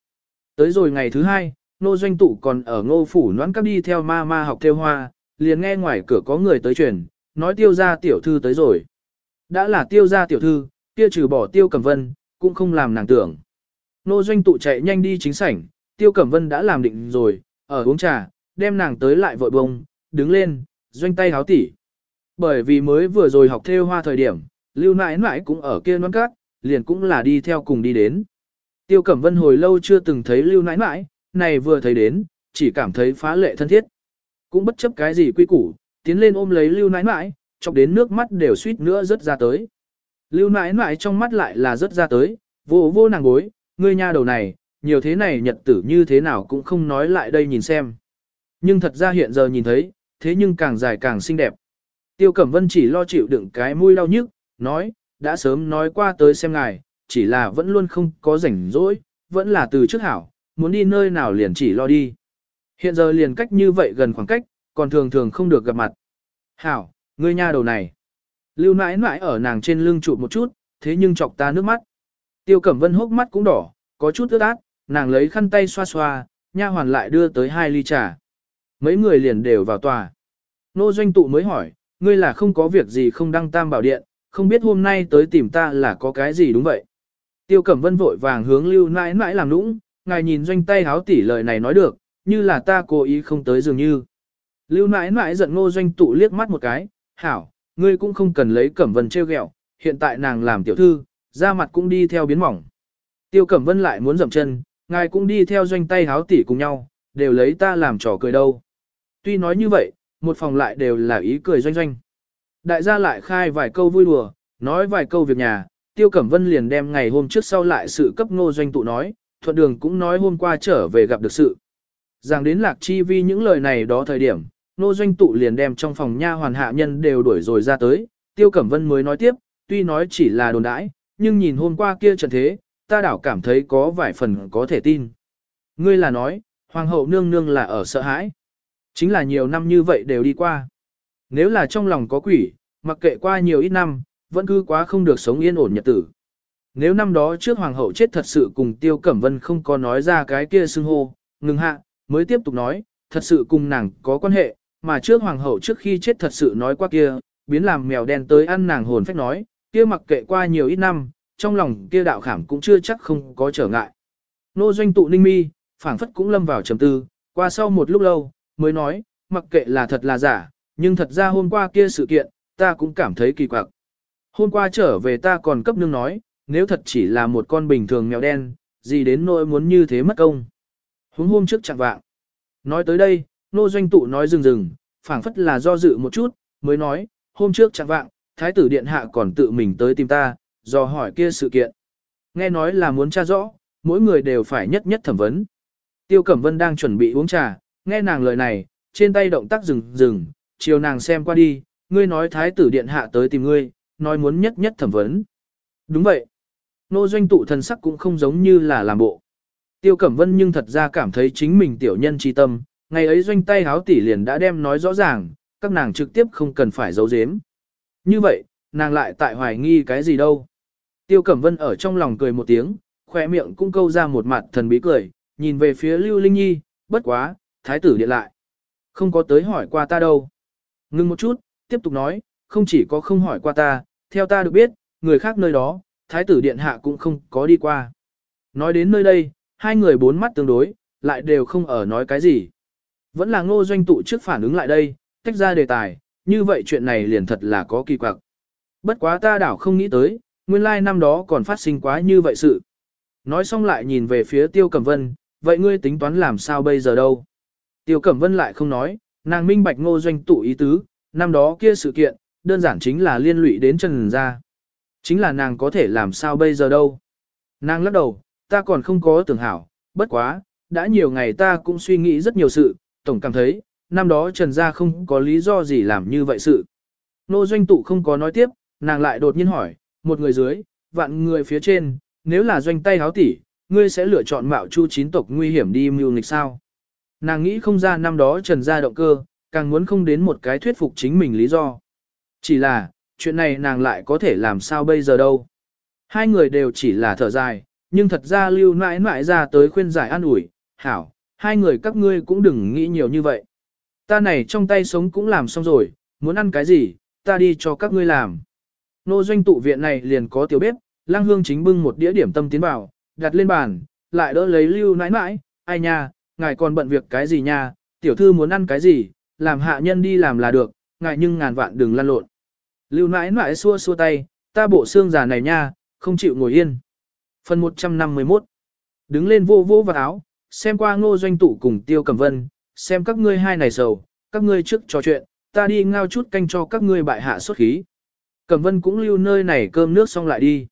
A: Tới rồi ngày thứ hai, nô doanh tụ còn ở ngô phủ noãn cấp đi theo ma ma học theo hoa, liền nghe ngoài cửa có người tới truyền, nói tiêu gia tiểu thư tới rồi. Đã là tiêu gia tiểu thư, kia trừ bỏ tiêu cầm vân, cũng không làm nàng tưởng. Nô doanh tụ chạy nhanh đi chính sảnh, tiêu cẩm vân đã làm định rồi, ở uống trà, đem nàng tới lại vội bông, đứng lên, doanh tay háo tỉ. Bởi vì mới vừa rồi học theo hoa thời điểm, lưu nãi nãi cũng ở kia nón cát, liền cũng là đi theo cùng đi đến. Tiêu Cẩm Vân hồi lâu chưa từng thấy lưu nãi nãi, này vừa thấy đến, chỉ cảm thấy phá lệ thân thiết. Cũng bất chấp cái gì quy củ, tiến lên ôm lấy lưu nãi nãi, chọc đến nước mắt đều suýt nữa rớt ra tới. Lưu nãi nãi trong mắt lại là rớt ra tới, vô vô nàng gối ngươi nha đầu này, nhiều thế này nhật tử như thế nào cũng không nói lại đây nhìn xem. Nhưng thật ra hiện giờ nhìn thấy, thế nhưng càng dài càng xinh đẹp. Tiêu Cẩm Vân chỉ lo chịu đựng cái mũi đau nhức, nói, đã sớm nói qua tới xem ngài, chỉ là vẫn luôn không có rảnh rỗi, vẫn là từ trước hảo, muốn đi nơi nào liền chỉ lo đi. Hiện giờ liền cách như vậy gần khoảng cách, còn thường thường không được gặp mặt. Hảo, ngươi nha đầu này. Lưu nãi nãi ở nàng trên lưng trụ một chút, thế nhưng chọc ta nước mắt. Tiêu Cẩm Vân hốc mắt cũng đỏ, có chút ướt át, nàng lấy khăn tay xoa xoa, nha hoàn lại đưa tới hai ly trà. Mấy người liền đều vào tòa. Nô doanh tụ mới hỏi, ngươi là không có việc gì không đăng tam bảo điện, không biết hôm nay tới tìm ta là có cái gì đúng vậy. Tiêu Cẩm Vân vội vàng hướng lưu nãi nãi làm nũng, ngài nhìn doanh tay háo tỉ lời này nói được, như là ta cố ý không tới dường như. Lưu nãi nãi giận ngô doanh tụ liếc mắt một cái, hảo, ngươi cũng không cần lấy Cẩm Vân treo gẹo, hiện tại nàng làm tiểu thư, da mặt cũng đi theo biến mỏng. Tiêu Cẩm Vân lại muốn dậm chân, ngài cũng đi theo doanh tay háo tỉ cùng nhau, đều lấy ta làm trò cười đâu. Tuy nói như vậy, một phòng lại đều là ý cười doanh doanh. Đại gia lại khai vài câu vui đùa, nói vài câu việc nhà, Tiêu Cẩm Vân liền đem ngày hôm trước sau lại sự cấp ngô doanh tụ nói, thuận đường cũng nói hôm qua trở về gặp được sự. Rằng đến lạc chi vi những lời này đó thời điểm, ngô doanh tụ liền đem trong phòng nha hoàn hạ nhân đều đuổi rồi ra tới, Tiêu Cẩm Vân mới nói tiếp, tuy nói chỉ là đồn đãi, nhưng nhìn hôm qua kia trận thế, ta đảo cảm thấy có vài phần có thể tin. Ngươi là nói, hoàng hậu nương nương là ở sợ hãi. Chính là nhiều năm như vậy đều đi qua. Nếu là trong lòng có quỷ, mặc kệ qua nhiều ít năm, vẫn cứ quá không được sống yên ổn nhật tử. Nếu năm đó trước hoàng hậu chết thật sự cùng Tiêu Cẩm Vân không có nói ra cái kia xưng hô, ngừng hạ, mới tiếp tục nói, thật sự cùng nàng có quan hệ, mà trước hoàng hậu trước khi chết thật sự nói qua kia, biến làm mèo đen tới ăn nàng hồn phách nói, kia mặc kệ qua nhiều ít năm, trong lòng kia đạo khảm cũng chưa chắc không có trở ngại. Nô doanh tụ ninh mi, phảng phất cũng lâm vào trầm tư, qua sau một lúc lâu, mới nói, mặc kệ là thật là giả, nhưng thật ra hôm qua kia sự kiện, ta cũng cảm thấy kỳ quặc. Hôm qua trở về ta còn cấp nương nói, nếu thật chỉ là một con bình thường mèo đen, gì đến nỗi muốn như thế mất công. Huống hôm trước chẳng vạng. Nói tới đây, nô doanh tụ nói dừng dừng, phảng phất là do dự một chút, mới nói, hôm trước chẳng vạng, thái tử điện hạ còn tự mình tới tìm ta, do hỏi kia sự kiện. Nghe nói là muốn tra rõ, mỗi người đều phải nhất nhất thẩm vấn. Tiêu Cẩm Vân đang chuẩn bị uống trà, nghe nàng lời này, trên tay động tác dừng dừng, chiều nàng xem qua đi, ngươi nói thái tử điện hạ tới tìm ngươi, nói muốn nhất nhất thẩm vấn. Đúng vậy. Nô doanh tụ thần sắc cũng không giống như là làm bộ. Tiêu Cẩm Vân nhưng thật ra cảm thấy chính mình tiểu nhân chi tâm, Ngày ấy doanh tay háo tỷ liền đã đem nói rõ ràng, các nàng trực tiếp không cần phải giấu giếm. Như vậy, nàng lại tại hoài nghi cái gì đâu. Tiêu Cẩm Vân ở trong lòng cười một tiếng, khỏe miệng cũng câu ra một mặt thần bí cười, nhìn về phía Lưu Linh Nhi, bất quá, thái tử điện lại. Không có tới hỏi qua ta đâu. Ngưng một chút, tiếp tục nói, không chỉ có không hỏi qua ta, theo ta được biết, người khác nơi đó, thái tử điện hạ cũng không có đi qua. Nói đến nơi đây, hai người bốn mắt tương đối, lại đều không ở nói cái gì. Vẫn là ngô doanh tụ trước phản ứng lại đây, tách ra đề tài, như vậy chuyện này liền thật là có kỳ quặc. Bất quá ta đảo không nghĩ tới, nguyên lai năm đó còn phát sinh quá như vậy sự. Nói xong lại nhìn về phía Tiêu Cẩm Vân, vậy ngươi tính toán làm sao bây giờ đâu? Tiêu Cẩm Vân lại không nói, nàng minh bạch ngô doanh tụ ý tứ, năm đó kia sự kiện, đơn giản chính là liên lụy đến Trần Gia. Chính là nàng có thể làm sao bây giờ đâu? Nàng lắc đầu, ta còn không có tưởng hảo, bất quá, đã nhiều ngày ta cũng suy nghĩ rất nhiều sự, tổng cảm thấy, năm đó Trần Gia không có lý do gì làm như vậy sự. Nô doanh tụ không có nói tiếp, nàng lại đột nhiên hỏi, một người dưới, vạn người phía trên, nếu là doanh tay háo tỷ, ngươi sẽ lựa chọn mạo chu chín tộc nguy hiểm đi mưu nghịch sao? Nàng nghĩ không ra năm đó Trần Gia động cơ, càng muốn không đến một cái thuyết phục chính mình lý do. Chỉ là, chuyện này nàng lại có thể làm sao bây giờ đâu. Hai người đều chỉ là thở dài, nhưng thật ra lưu nãi nãi ra tới khuyên giải an ủi, hảo, hai người các ngươi cũng đừng nghĩ nhiều như vậy. Ta này trong tay sống cũng làm xong rồi, muốn ăn cái gì, ta đi cho các ngươi làm. Nô doanh tụ viện này liền có tiểu bếp, lang hương chính bưng một đĩa điểm tâm tiến vào, đặt lên bàn, lại đỡ lấy lưu nãi nãi, ai nha, ngài còn bận việc cái gì nha, tiểu thư muốn ăn cái gì, làm hạ nhân đi làm là được, ngài nhưng ngàn vạn đừng lăn lộn. Lưu nãi nãi xua xua tay, ta bộ xương già này nha, không chịu ngồi yên. Phần 151 Đứng lên vô vô vào áo, xem qua ngô doanh tụ cùng tiêu cầm vân, xem các ngươi hai này sầu, các ngươi trước trò chuyện, ta đi ngao chút canh cho các ngươi bại hạ xuất khí. Cẩm vân cũng lưu nơi này cơm nước xong lại đi.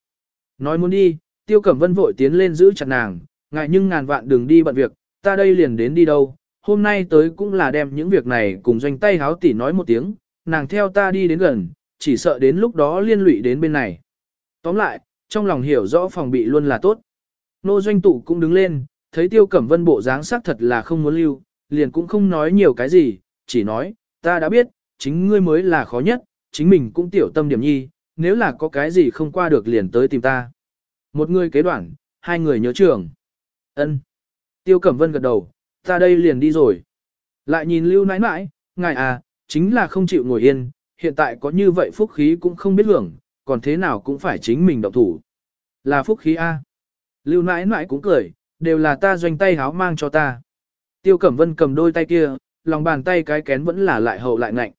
A: Nói muốn đi, tiêu cẩm vân vội tiến lên giữ chặt nàng, ngại nhưng ngàn vạn đừng đi bận việc, ta đây liền đến đi đâu. Hôm nay tới cũng là đem những việc này cùng doanh tay háo tỉ nói một tiếng, nàng theo ta đi đến gần, chỉ sợ đến lúc đó liên lụy đến bên này. Tóm lại, trong lòng hiểu rõ phòng bị luôn là tốt. Nô doanh tụ cũng đứng lên, thấy tiêu cẩm vân bộ dáng sắc thật là không muốn lưu, liền cũng không nói nhiều cái gì, chỉ nói, ta đã biết, chính ngươi mới là khó nhất, chính mình cũng tiểu tâm điểm nhi, nếu là có cái gì không qua được liền tới tìm ta. Một người kế đoạn, hai người nhớ trường. ân Tiêu Cẩm Vân gật đầu, ta đây liền đi rồi. Lại nhìn lưu nãi nãi, ngài à, chính là không chịu ngồi yên, hiện tại có như vậy phúc khí cũng không biết hưởng, còn thế nào cũng phải chính mình động thủ. Là phúc khí A. Lưu nãi nãi cũng cười, đều là ta doanh tay háo mang cho ta. Tiêu Cẩm Vân cầm đôi tay kia, lòng bàn tay cái kén vẫn là lại hậu lại ngạnh.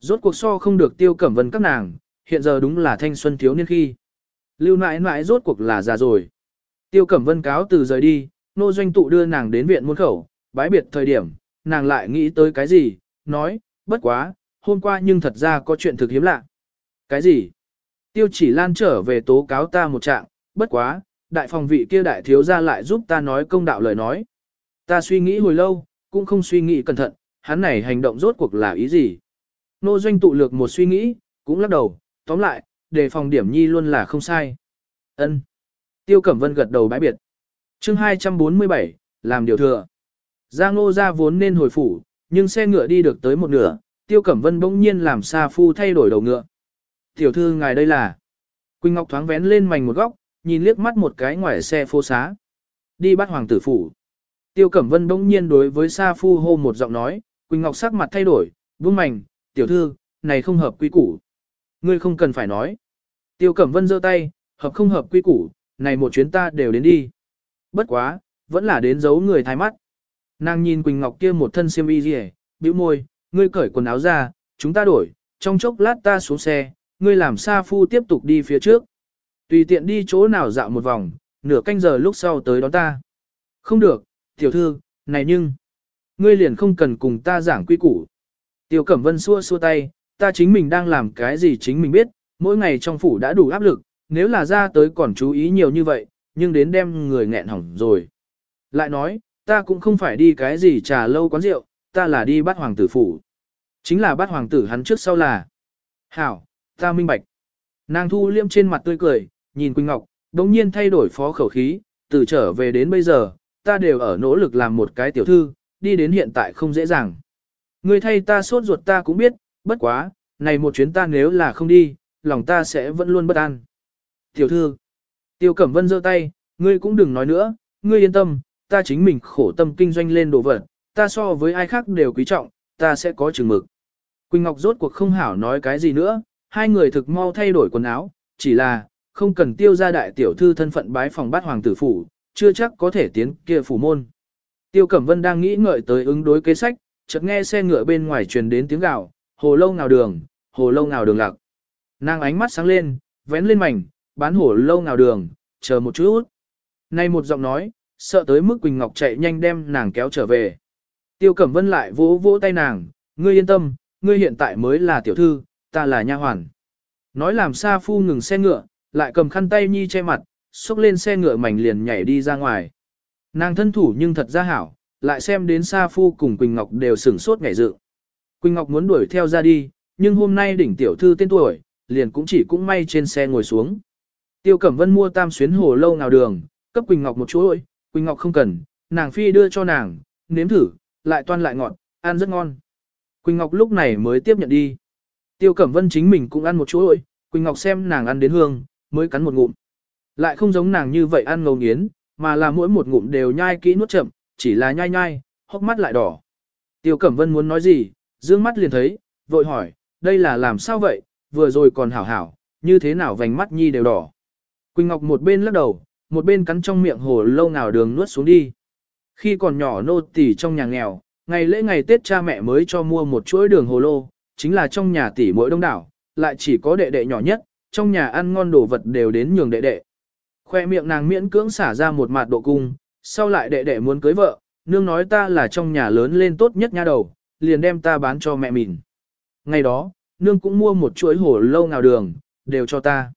A: Rốt cuộc so không được Tiêu Cẩm Vân các nàng, hiện giờ đúng là thanh xuân thiếu niên khi. Lưu nãi nãi rốt cuộc là già rồi. Tiêu Cẩm Vân cáo từ rời đi, nô doanh tụ đưa nàng đến viện muôn khẩu, bái biệt thời điểm, nàng lại nghĩ tới cái gì, nói, bất quá, hôm qua nhưng thật ra có chuyện thực hiếm lạ. Cái gì? Tiêu chỉ lan trở về tố cáo ta một trạng, bất quá, đại phòng vị kia đại thiếu ra lại giúp ta nói công đạo lời nói. Ta suy nghĩ hồi lâu, cũng không suy nghĩ cẩn thận, hắn này hành động rốt cuộc là ý gì. Nô doanh tụ lược một suy nghĩ, cũng lắc đầu, tóm lại, đề phòng điểm nhi luôn là không sai. ân Tiêu Cẩm Vân gật đầu bãi biệt. chương 247, làm điều thừa. Giang Nô ra vốn nên hồi phủ, nhưng xe ngựa đi được tới một nửa, Tiêu Cẩm Vân bỗng nhiên làm xa Phu thay đổi đầu ngựa. Tiểu thư ngài đây là. Quỳnh Ngọc thoáng vén lên mảnh một góc, nhìn liếc mắt một cái ngoài xe phố xá. Đi bắt hoàng tử phủ. Tiêu Cẩm Vân bỗng nhiên đối với Sa Phu hô một giọng nói, Quỳnh Ngọc sắc mặt thay đổi, buông mảnh, tiểu thư, này không hợp quy củ. Ngươi không cần phải nói. Tiêu Cẩm Vân giơ tay, hợp không hợp quy củ, này một chuyến ta đều đến đi. Bất quá, vẫn là đến giấu người thái mắt. Nàng nhìn Quỳnh Ngọc kia một thân xiêm y rỉ, bĩu môi, ngươi cởi quần áo ra, chúng ta đổi, trong chốc lát ta xuống xe, ngươi làm Sa Phu tiếp tục đi phía trước. Tùy tiện đi chỗ nào dạo một vòng, nửa canh giờ lúc sau tới đón ta. Không được, tiểu thư, này nhưng, ngươi liền không cần cùng ta giảng quy củ. Tiêu Cẩm Vân xua xua tay, ta chính mình đang làm cái gì chính mình biết, mỗi ngày trong phủ đã đủ áp lực, nếu là ra tới còn chú ý nhiều như vậy, nhưng đến đem người nghẹn hỏng rồi. Lại nói, ta cũng không phải đi cái gì trà lâu quán rượu, ta là đi bắt hoàng tử phủ. Chính là bắt hoàng tử hắn trước sau là. Hảo, ta minh bạch. Nàng thu liêm trên mặt tươi cười, nhìn Quỳnh Ngọc, đồng nhiên thay đổi phó khẩu khí, từ trở về đến bây giờ, ta đều ở nỗ lực làm một cái tiểu thư, đi đến hiện tại không dễ dàng. Ngươi thay ta sốt ruột ta cũng biết, bất quá, này một chuyến ta nếu là không đi, lòng ta sẽ vẫn luôn bất an. Tiểu thư, Tiêu Cẩm Vân giơ tay, ngươi cũng đừng nói nữa, ngươi yên tâm, ta chính mình khổ tâm kinh doanh lên đồ vật, ta so với ai khác đều quý trọng, ta sẽ có chừng mực. Quỳnh Ngọc rốt cuộc không hảo nói cái gì nữa, hai người thực mau thay đổi quần áo, chỉ là, không cần tiêu ra đại tiểu thư thân phận bái phòng bát hoàng tử phủ, chưa chắc có thể tiến kia phủ môn. Tiêu Cẩm Vân đang nghĩ ngợi tới ứng đối kế sách, chợt nghe xe ngựa bên ngoài truyền đến tiếng gào, hồ lâu nào đường, hồ lâu nào đường lạc. Nàng ánh mắt sáng lên, vén lên mảnh, bán hồ lâu nào đường, chờ một chút. Nay một giọng nói, sợ tới mức Quỳnh Ngọc chạy nhanh đem nàng kéo trở về. Tiêu Cẩm Vân lại vỗ vỗ tay nàng, ngươi yên tâm, ngươi hiện tại mới là tiểu thư, ta là nha hoàn. Nói làm xa Phu ngừng xe ngựa, lại cầm khăn tay nhi che mặt, xúc lên xe ngựa mảnh liền nhảy đi ra ngoài. Nàng thân thủ nhưng thật ra hảo, lại xem đến Sa Phu cùng Quỳnh Ngọc đều sửng sốt ngảy dự. Quỳnh Ngọc muốn đuổi theo ra đi, nhưng hôm nay đỉnh tiểu thư tên tuổi, liền cũng chỉ cũng may trên xe ngồi xuống. Tiêu Cẩm Vân mua tam xuyến hồ lâu nào đường, cấp Quỳnh Ngọc một chuỗi, Quỳnh Ngọc không cần, nàng phi đưa cho nàng, nếm thử, lại toan lại ngọt, ăn rất ngon. Quỳnh Ngọc lúc này mới tiếp nhận đi. Tiêu Cẩm Vân chính mình cũng ăn một chuỗi, Quỳnh Ngọc xem nàng ăn đến hương, mới cắn một ngụm. Lại không giống nàng như vậy ăn ngầu nghiến, mà là mỗi một ngụm đều nhai kỹ nuốt chậm, chỉ là nhai nhai, hốc mắt lại đỏ. Tiêu Cẩm Vân muốn nói gì, dương mắt liền thấy, vội hỏi, đây là làm sao vậy, vừa rồi còn hảo hảo, như thế nào vành mắt nhi đều đỏ. Quỳnh Ngọc một bên lắc đầu, một bên cắn trong miệng hồ lâu nào đường nuốt xuống đi. Khi còn nhỏ nô tỳ trong nhà nghèo, ngày lễ ngày Tết cha mẹ mới cho mua một chuỗi đường hồ lô, chính là trong nhà tỷ mỗi đông đảo, lại chỉ có đệ đệ nhỏ nhất, trong nhà ăn ngon đồ vật đều đến nhường đệ đệ. Khoe miệng nàng miễn cưỡng xả ra một mặt độ cung, sau lại đệ đệ muốn cưới vợ, nương nói ta là trong nhà lớn lên tốt nhất nha đầu, liền đem ta bán cho mẹ mình. Ngày đó, nương cũng mua một chuỗi hổ lâu nào đường, đều cho ta.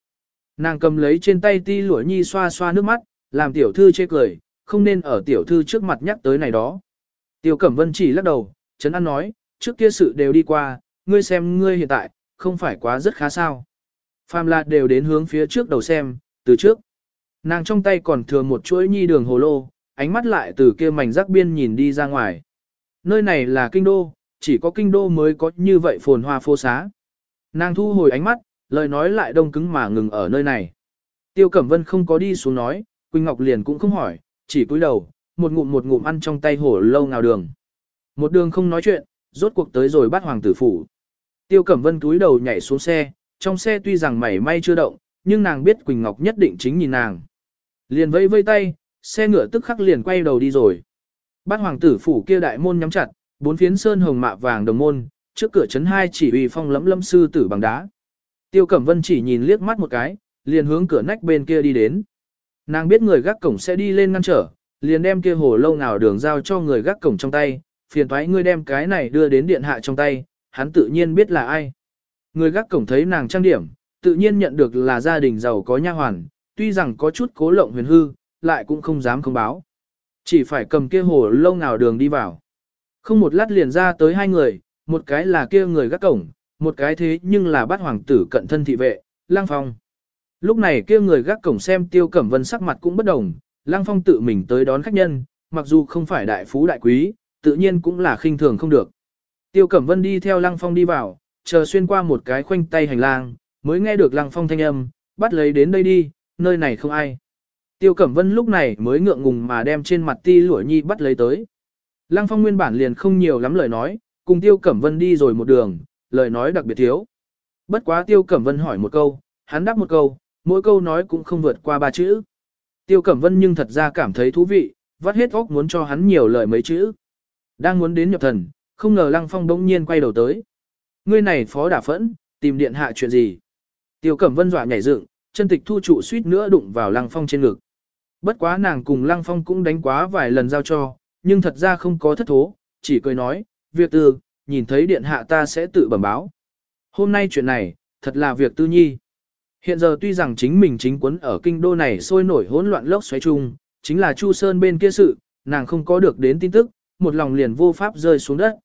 A: Nàng cầm lấy trên tay ti lũa nhi xoa xoa nước mắt, làm tiểu thư chê cười, không nên ở tiểu thư trước mặt nhắc tới này đó. Tiểu Cẩm Vân chỉ lắc đầu, Trấn An nói, trước kia sự đều đi qua, ngươi xem ngươi hiện tại, không phải quá rất khá sao. Phàm là đều đến hướng phía trước đầu xem, từ trước. Nàng trong tay còn thừa một chuỗi nhi đường hồ lô, ánh mắt lại từ kia mảnh rác biên nhìn đi ra ngoài. Nơi này là kinh đô, chỉ có kinh đô mới có như vậy phồn hoa phô xá. Nàng thu hồi ánh mắt, lời nói lại đông cứng mà ngừng ở nơi này. Tiêu Cẩm Vân không có đi xuống nói, Quỳnh Ngọc liền cũng không hỏi, chỉ cúi đầu, một ngụm một ngụm ăn trong tay hổ lâu nào đường. Một đường không nói chuyện, rốt cuộc tới rồi bắt hoàng tử phủ. Tiêu Cẩm Vân cúi đầu nhảy xuống xe, trong xe tuy rằng mảy may chưa động, nhưng nàng biết Quỳnh Ngọc nhất định chính nhìn nàng. Liền vây vây tay, xe ngựa tức khắc liền quay đầu đi rồi. Bát hoàng tử phủ kia đại môn nhắm chặt, bốn phiến sơn hồng mạ vàng đồng môn, trước cửa chấn hai chỉ uy phong lẫm lâm sư tử bằng đá. Tiêu Cẩm Vân chỉ nhìn liếc mắt một cái, liền hướng cửa nách bên kia đi đến. Nàng biết người gác cổng sẽ đi lên ngăn trở, liền đem kia hồ lâu nào đường giao cho người gác cổng trong tay, phiền thoái ngươi đem cái này đưa đến điện hạ trong tay, hắn tự nhiên biết là ai. Người gác cổng thấy nàng trang điểm, tự nhiên nhận được là gia đình giàu có nha hoàn, tuy rằng có chút cố lộng huyền hư, lại cũng không dám không báo. Chỉ phải cầm kia hồ lâu nào đường đi vào. Không một lát liền ra tới hai người, một cái là kia người gác cổng, một cái thế nhưng là bắt hoàng tử cận thân thị vệ, lang phong. Lúc này kia người gác cổng xem tiêu cẩm vân sắc mặt cũng bất đồng, lang phong tự mình tới đón khách nhân, mặc dù không phải đại phú đại quý, tự nhiên cũng là khinh thường không được. Tiêu cẩm vân đi theo lang phong đi vào, chờ xuyên qua một cái khoanh tay hành lang, mới nghe được lang phong thanh âm, bắt lấy đến đây đi, nơi này không ai. Tiêu Cẩm Vân lúc này mới ngượng ngùng mà đem trên mặt ti lũa nhi bắt lấy tới. Lăng Phong nguyên bản liền không nhiều lắm lời nói, cùng Tiêu Cẩm Vân đi rồi một đường, lời nói đặc biệt thiếu. Bất quá Tiêu Cẩm Vân hỏi một câu, hắn đáp một câu, mỗi câu nói cũng không vượt qua ba chữ. Tiêu Cẩm Vân nhưng thật ra cảm thấy thú vị, vắt hết óc muốn cho hắn nhiều lời mấy chữ. Đang muốn đến nhập thần, không ngờ Lăng Phong đống nhiên quay đầu tới. Ngươi này phó đả phẫn, tìm điện hạ chuyện gì? Tiêu Cẩm Vân dọa nhảy dựng, chân tịch thu trụ suýt nữa đụng vào Lăng Phong trên ngực. Bất quá nàng cùng Lăng Phong cũng đánh quá vài lần giao cho, nhưng thật ra không có thất thố, chỉ cười nói, việc tư, nhìn thấy điện hạ ta sẽ tự bẩm báo. Hôm nay chuyện này, thật là việc tư nhi. Hiện giờ tuy rằng chính mình chính quấn ở kinh đô này sôi nổi hỗn loạn lốc xoáy chung, chính là Chu Sơn bên kia sự, nàng không có được đến tin tức, một lòng liền vô pháp rơi xuống đất.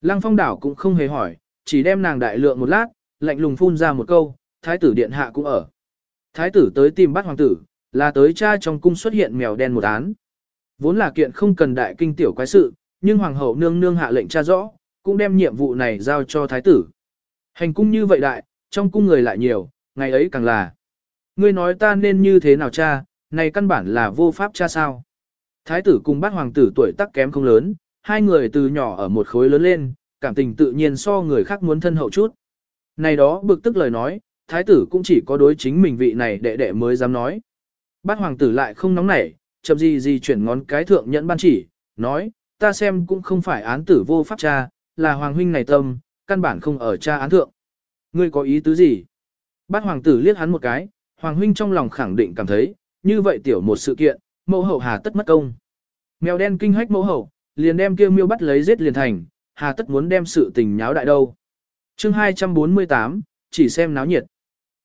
A: Lăng phong đảo cũng không hề hỏi, chỉ đem nàng đại lượng một lát, lạnh lùng phun ra một câu, thái tử điện hạ cũng ở. Thái tử tới tìm bắt hoàng tử, là tới cha trong cung xuất hiện mèo đen một án. Vốn là kiện không cần đại kinh tiểu quái sự, nhưng hoàng hậu nương nương hạ lệnh cha rõ, cũng đem nhiệm vụ này giao cho thái tử. Hành cung như vậy đại, trong cung người lại nhiều, ngày ấy càng là. Ngươi nói ta nên như thế nào cha, này căn bản là vô pháp cha sao. Thái tử cùng bắt hoàng tử tuổi tác kém không lớn, hai người từ nhỏ ở một khối lớn lên, cảm tình tự nhiên so người khác muốn thân hậu chút. Này đó bực tức lời nói, thái tử cũng chỉ có đối chính mình vị này đệ đệ mới dám nói. Bát hoàng tử lại không nóng nảy, chậm gì gì chuyển ngón cái thượng nhẫn ban chỉ, nói, ta xem cũng không phải án tử vô pháp cha, là hoàng huynh này tâm, căn bản không ở cha án thượng. Ngươi có ý tứ gì? Bát hoàng tử liếc hắn một cái, hoàng huynh trong lòng khẳng định cảm thấy, như vậy tiểu một sự kiện, mẫu hậu hà tất mất công. Mèo đen kinh hách mẫu hậu, liền đem kia miêu bắt lấy giết liền thành, hà tất muốn đem sự tình nháo đại đâu. chương 248, chỉ xem náo nhiệt.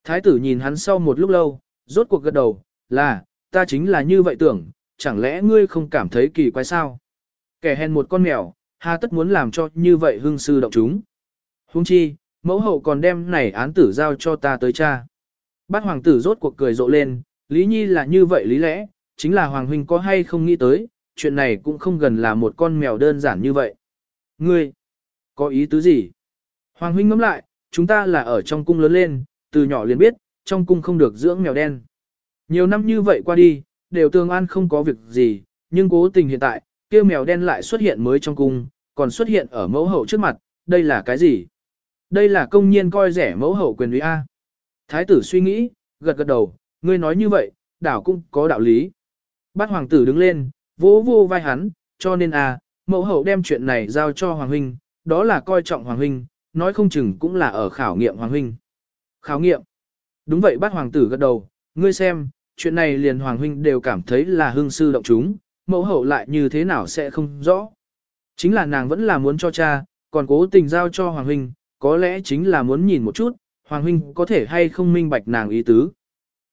A: Thái tử nhìn hắn sau một lúc lâu, rốt cuộc gật đầu, là, ta chính là như vậy tưởng, chẳng lẽ ngươi không cảm thấy kỳ quái sao? Kẻ hèn một con mèo, hà tất muốn làm cho như vậy hương sư động chúng. Hung chi, mẫu hậu còn đem này án tử giao cho ta tới cha. Bát hoàng tử rốt cuộc cười rộ lên, Lý Nhi là như vậy lý lẽ, chính là hoàng huynh có hay không nghĩ tới, chuyện này cũng không gần là một con mèo đơn giản như vậy. Ngươi, có ý tứ gì? Hoàng huynh ngẫm lại, chúng ta là ở trong cung lớn lên, từ nhỏ liền biết, trong cung không được dưỡng mèo đen. Nhiều năm như vậy qua đi, đều tương an không có việc gì, nhưng cố tình hiện tại, kia mèo đen lại xuất hiện mới trong cung, còn xuất hiện ở mẫu hậu trước mặt, đây là cái gì? Đây là công nhiên coi rẻ mẫu hậu quyền uy A. Thái tử suy nghĩ, gật gật đầu, ngươi nói như vậy, đảo cũng có đạo lý. Bát hoàng tử đứng lên, vỗ vô vai hắn, cho nên a, mẫu hậu đem chuyện này giao cho hoàng huynh, đó là coi trọng hoàng huynh, nói không chừng cũng là ở khảo nghiệm hoàng huynh. Khảo nghiệm. Đúng vậy bát hoàng tử gật đầu, ngươi xem, chuyện này liền hoàng huynh đều cảm thấy là hương sư động chúng, mẫu hậu lại như thế nào sẽ không rõ. Chính là nàng vẫn là muốn cho cha, còn cố tình giao cho hoàng huynh, có lẽ chính là muốn nhìn một chút, hoàng huynh có thể hay không minh bạch nàng ý tứ.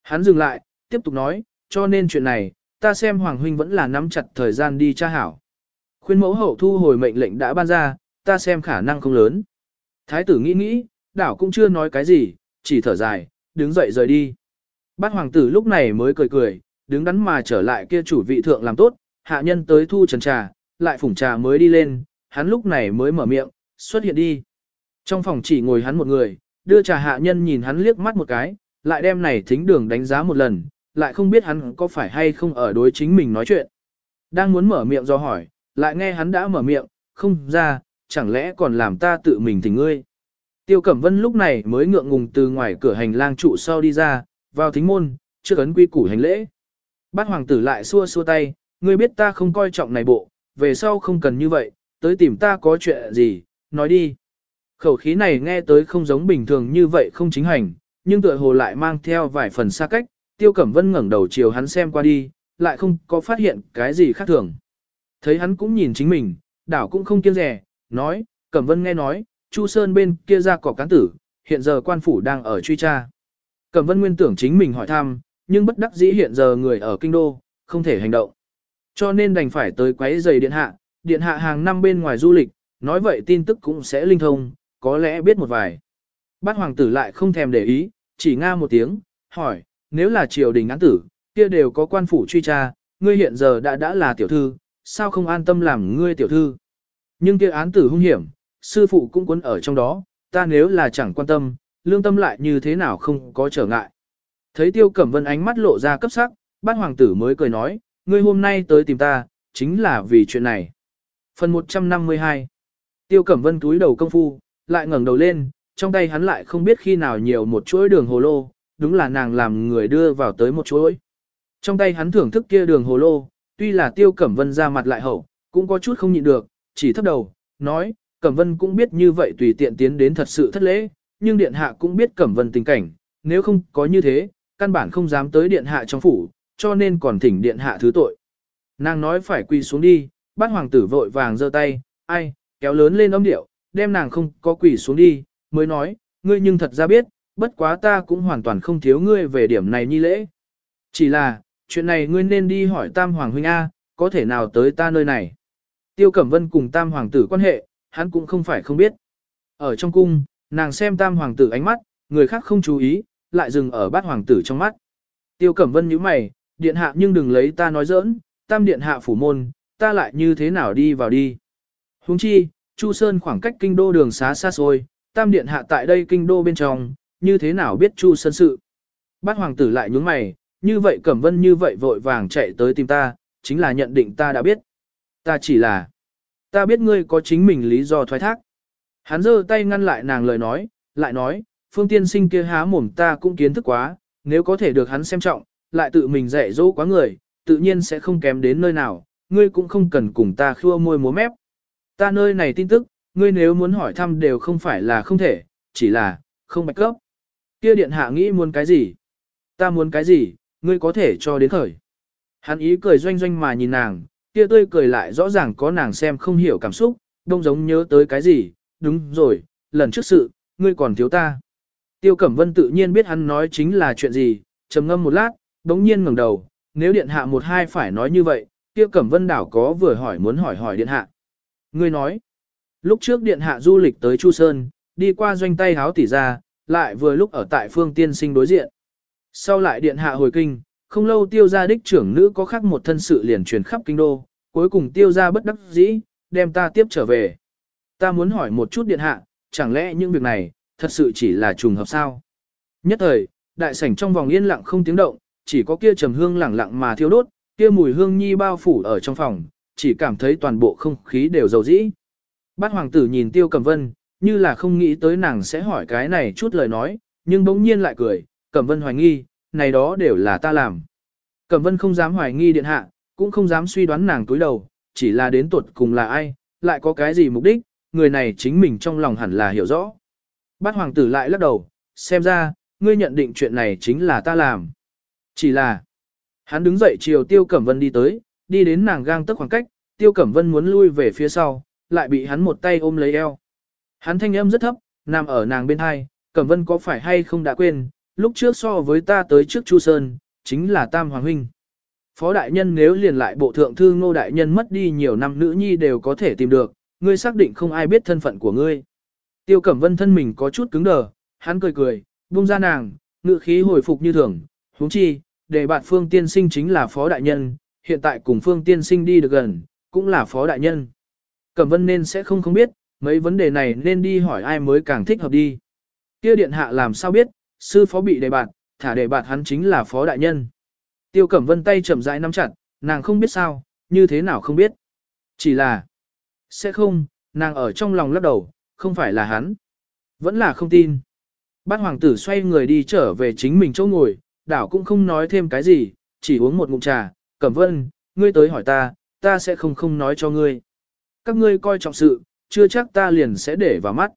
A: Hắn dừng lại, tiếp tục nói, cho nên chuyện này, ta xem hoàng huynh vẫn là nắm chặt thời gian đi tra hảo. Khuyên mẫu hậu thu hồi mệnh lệnh đã ban ra, ta xem khả năng không lớn. Thái tử nghĩ nghĩ, đảo cũng chưa nói cái gì, chỉ thở dài, đứng dậy rời đi. Bát hoàng tử lúc này mới cười cười, đứng đắn mà trở lại kia chủ vị thượng làm tốt, hạ nhân tới thu trần trà, lại phủng trà mới đi lên, hắn lúc này mới mở miệng, xuất hiện đi. Trong phòng chỉ ngồi hắn một người, đưa trà hạ nhân nhìn hắn liếc mắt một cái, lại đem này thính đường đánh giá một lần, lại không biết hắn có phải hay không ở đối chính mình nói chuyện. Đang muốn mở miệng do hỏi, lại nghe hắn đã mở miệng, không ra, chẳng lẽ còn làm ta tự mình thỉnh ngươi. Tiêu Cẩm Vân lúc này mới ngượng ngùng từ ngoài cửa hành lang trụ sau đi ra, vào thính môn, trước ấn quy củ hành lễ. Bát hoàng tử lại xua xua tay, ngươi biết ta không coi trọng này bộ, về sau không cần như vậy, tới tìm ta có chuyện gì, nói đi. Khẩu khí này nghe tới không giống bình thường như vậy không chính hành, nhưng tựa hồ lại mang theo vài phần xa cách, Tiêu Cẩm Vân ngẩng đầu chiều hắn xem qua đi, lại không có phát hiện cái gì khác thường. Thấy hắn cũng nhìn chính mình, đảo cũng không kiêng rẻ, nói, Cẩm Vân nghe nói, Chu Sơn bên kia ra cỏ cán tử, hiện giờ quan phủ đang ở truy tra. Cẩm Vân nguyên tưởng chính mình hỏi thăm, nhưng bất đắc dĩ hiện giờ người ở kinh đô, không thể hành động. Cho nên đành phải tới quấy giày điện hạ, điện hạ hàng năm bên ngoài du lịch, nói vậy tin tức cũng sẽ linh thông, có lẽ biết một vài. Bát hoàng tử lại không thèm để ý, chỉ nga một tiếng, hỏi, nếu là triều đình án tử, kia đều có quan phủ truy tra, ngươi hiện giờ đã đã là tiểu thư, sao không an tâm làm ngươi tiểu thư. Nhưng kia án tử hung hiểm, sư phụ cũng quấn ở trong đó, ta nếu là chẳng quan tâm, lương tâm lại như thế nào không có trở ngại. Thấy tiêu cẩm vân ánh mắt lộ ra cấp sắc, bát hoàng tử mới cười nói, ngươi hôm nay tới tìm ta, chính là vì chuyện này. Phần 152 Tiêu cẩm vân túi đầu công phu, lại ngẩng đầu lên, trong tay hắn lại không biết khi nào nhiều một chuỗi đường hồ lô, đúng là nàng làm người đưa vào tới một chuỗi. Trong tay hắn thưởng thức kia đường hồ lô, tuy là tiêu cẩm vân ra mặt lại hậu, cũng có chút không nhịn được, chỉ thấp đầu, nói, cẩm vân cũng biết như vậy tùy tiện tiến đến thật sự thất lễ, nhưng điện hạ cũng biết cẩm vân tình cảnh, nếu không có như thế, căn bản không dám tới điện hạ trong phủ, cho nên còn thỉnh điện hạ thứ tội. Nàng nói phải quy xuống đi, bát hoàng tử vội vàng giơ tay, ai, kéo lớn lên âm điệu, đem nàng không có quỷ xuống đi, mới nói, ngươi nhưng thật ra biết, bất quá ta cũng hoàn toàn không thiếu ngươi về điểm này nhi lễ. Chỉ là, chuyện này ngươi nên đi hỏi Tam Hoàng Huynh A, có thể nào tới ta nơi này. Tiêu Cẩm Vân cùng Tam Hoàng tử quan hệ, hắn cũng không phải không biết. Ở trong cung, nàng xem Tam Hoàng tử ánh mắt, người khác không chú ý, lại dừng ở bát Hoàng tử trong mắt. Tiêu Cẩm Vân nhíu mày, điện hạ nhưng đừng lấy ta nói giỡn, Tam điện hạ phủ môn, ta lại như thế nào đi vào đi. Huống chi, Chu Sơn khoảng cách kinh đô đường xá xa xôi, tam điện hạ tại đây kinh đô bên trong, như thế nào biết Chu Sơn sự. Bát hoàng tử lại nhướng mày, như vậy Cẩm Vân như vậy vội vàng chạy tới tìm ta, chính là nhận định ta đã biết. Ta chỉ là, ta biết ngươi có chính mình lý do thoái thác. Hắn giơ tay ngăn lại nàng lời nói, lại nói, phương tiên sinh kia há mồm ta cũng kiến thức quá, nếu có thể được hắn xem trọng, lại tự mình dạy dỗ quá người, tự nhiên sẽ không kém đến nơi nào, ngươi cũng không cần cùng ta khua môi múa mép. Ta nơi này tin tức, ngươi nếu muốn hỏi thăm đều không phải là không thể, chỉ là, không bạch cấp. Kia điện hạ nghĩ muốn cái gì? Ta muốn cái gì, ngươi có thể cho đến khởi. Hắn ý cười doanh doanh mà nhìn nàng, kia tươi cười lại rõ ràng có nàng xem không hiểu cảm xúc, đông giống nhớ tới cái gì, đúng rồi, lần trước sự, ngươi còn thiếu ta. Tiêu Cẩm Vân tự nhiên biết hắn nói chính là chuyện gì, trầm ngâm một lát, đống nhiên ngẩng đầu, nếu điện hạ một hai phải nói như vậy, Tiêu Cẩm Vân đảo có vừa hỏi muốn hỏi hỏi điện hạ. Ngươi nói, lúc trước điện hạ du lịch tới Chu Sơn, đi qua doanh tay háo tỉ ra, lại vừa lúc ở tại phương tiên sinh đối diện. Sau lại điện hạ hồi kinh, không lâu tiêu gia đích trưởng nữ có khác một thân sự liền truyền khắp kinh đô, cuối cùng tiêu gia bất đắc dĩ, đem ta tiếp trở về. Ta muốn hỏi một chút điện hạ, chẳng lẽ những việc này, thật sự chỉ là trùng hợp sao? Nhất thời, đại sảnh trong vòng yên lặng không tiếng động, chỉ có kia trầm hương lẳng lặng mà thiêu đốt, kia mùi hương nhi bao phủ ở trong phòng, chỉ cảm thấy toàn bộ không khí đều dầu dĩ. Bát hoàng tử nhìn tiêu cầm vân, như là không nghĩ tới nàng sẽ hỏi cái này chút lời nói, nhưng bỗng nhiên lại cười, Cẩm Vân hoài nghi, này đó đều là ta làm. Cẩm Vân không dám hoài nghi điện hạ, cũng không dám suy đoán nàng túi đầu, chỉ là đến tuột cùng là ai, lại có cái gì mục đích, người này chính mình trong lòng hẳn là hiểu rõ. Bát hoàng tử lại lắc đầu, xem ra, ngươi nhận định chuyện này chính là ta làm. Chỉ là, hắn đứng dậy chiều Tiêu Cẩm Vân đi tới, đi đến nàng gang tức khoảng cách, Tiêu Cẩm Vân muốn lui về phía sau, lại bị hắn một tay ôm lấy eo. Hắn thanh âm rất thấp, nằm ở nàng bên hai, Cẩm Vân có phải hay không đã quên, lúc trước so với ta tới trước Chu Sơn, chính là Tam Hoàng Huynh. Phó đại nhân nếu liền lại bộ thượng thư ngô đại nhân mất đi nhiều năm nữ nhi đều có thể tìm được, ngươi xác định không ai biết thân phận của ngươi. Tiêu Cẩm Vân thân mình có chút cứng đờ, hắn cười cười, buông ra nàng, ngự khí hồi phục như thường, huống chi, để bạn Phương Tiên Sinh chính là phó đại nhân, hiện tại cùng Phương Tiên Sinh đi được gần, cũng là phó đại nhân. Cẩm Vân nên sẽ không không biết, mấy vấn đề này nên đi hỏi ai mới càng thích hợp đi. Kia điện hạ làm sao biết, sư phó bị đề bạt, thả đề bạt hắn chính là phó đại nhân. Tiêu Cẩm Vân tay chậm rãi nắm chặt, nàng không biết sao, như thế nào không biết. Chỉ là, sẽ không, nàng ở trong lòng lắc đầu, không phải là hắn. Vẫn là không tin. Bát hoàng tử xoay người đi trở về chính mình chỗ ngồi, đảo cũng không nói thêm cái gì, chỉ uống một ngụm trà. Cẩm Vân, ngươi tới hỏi ta, ta sẽ không không nói cho ngươi. Các ngươi coi trọng sự, chưa chắc ta liền sẽ để vào mắt.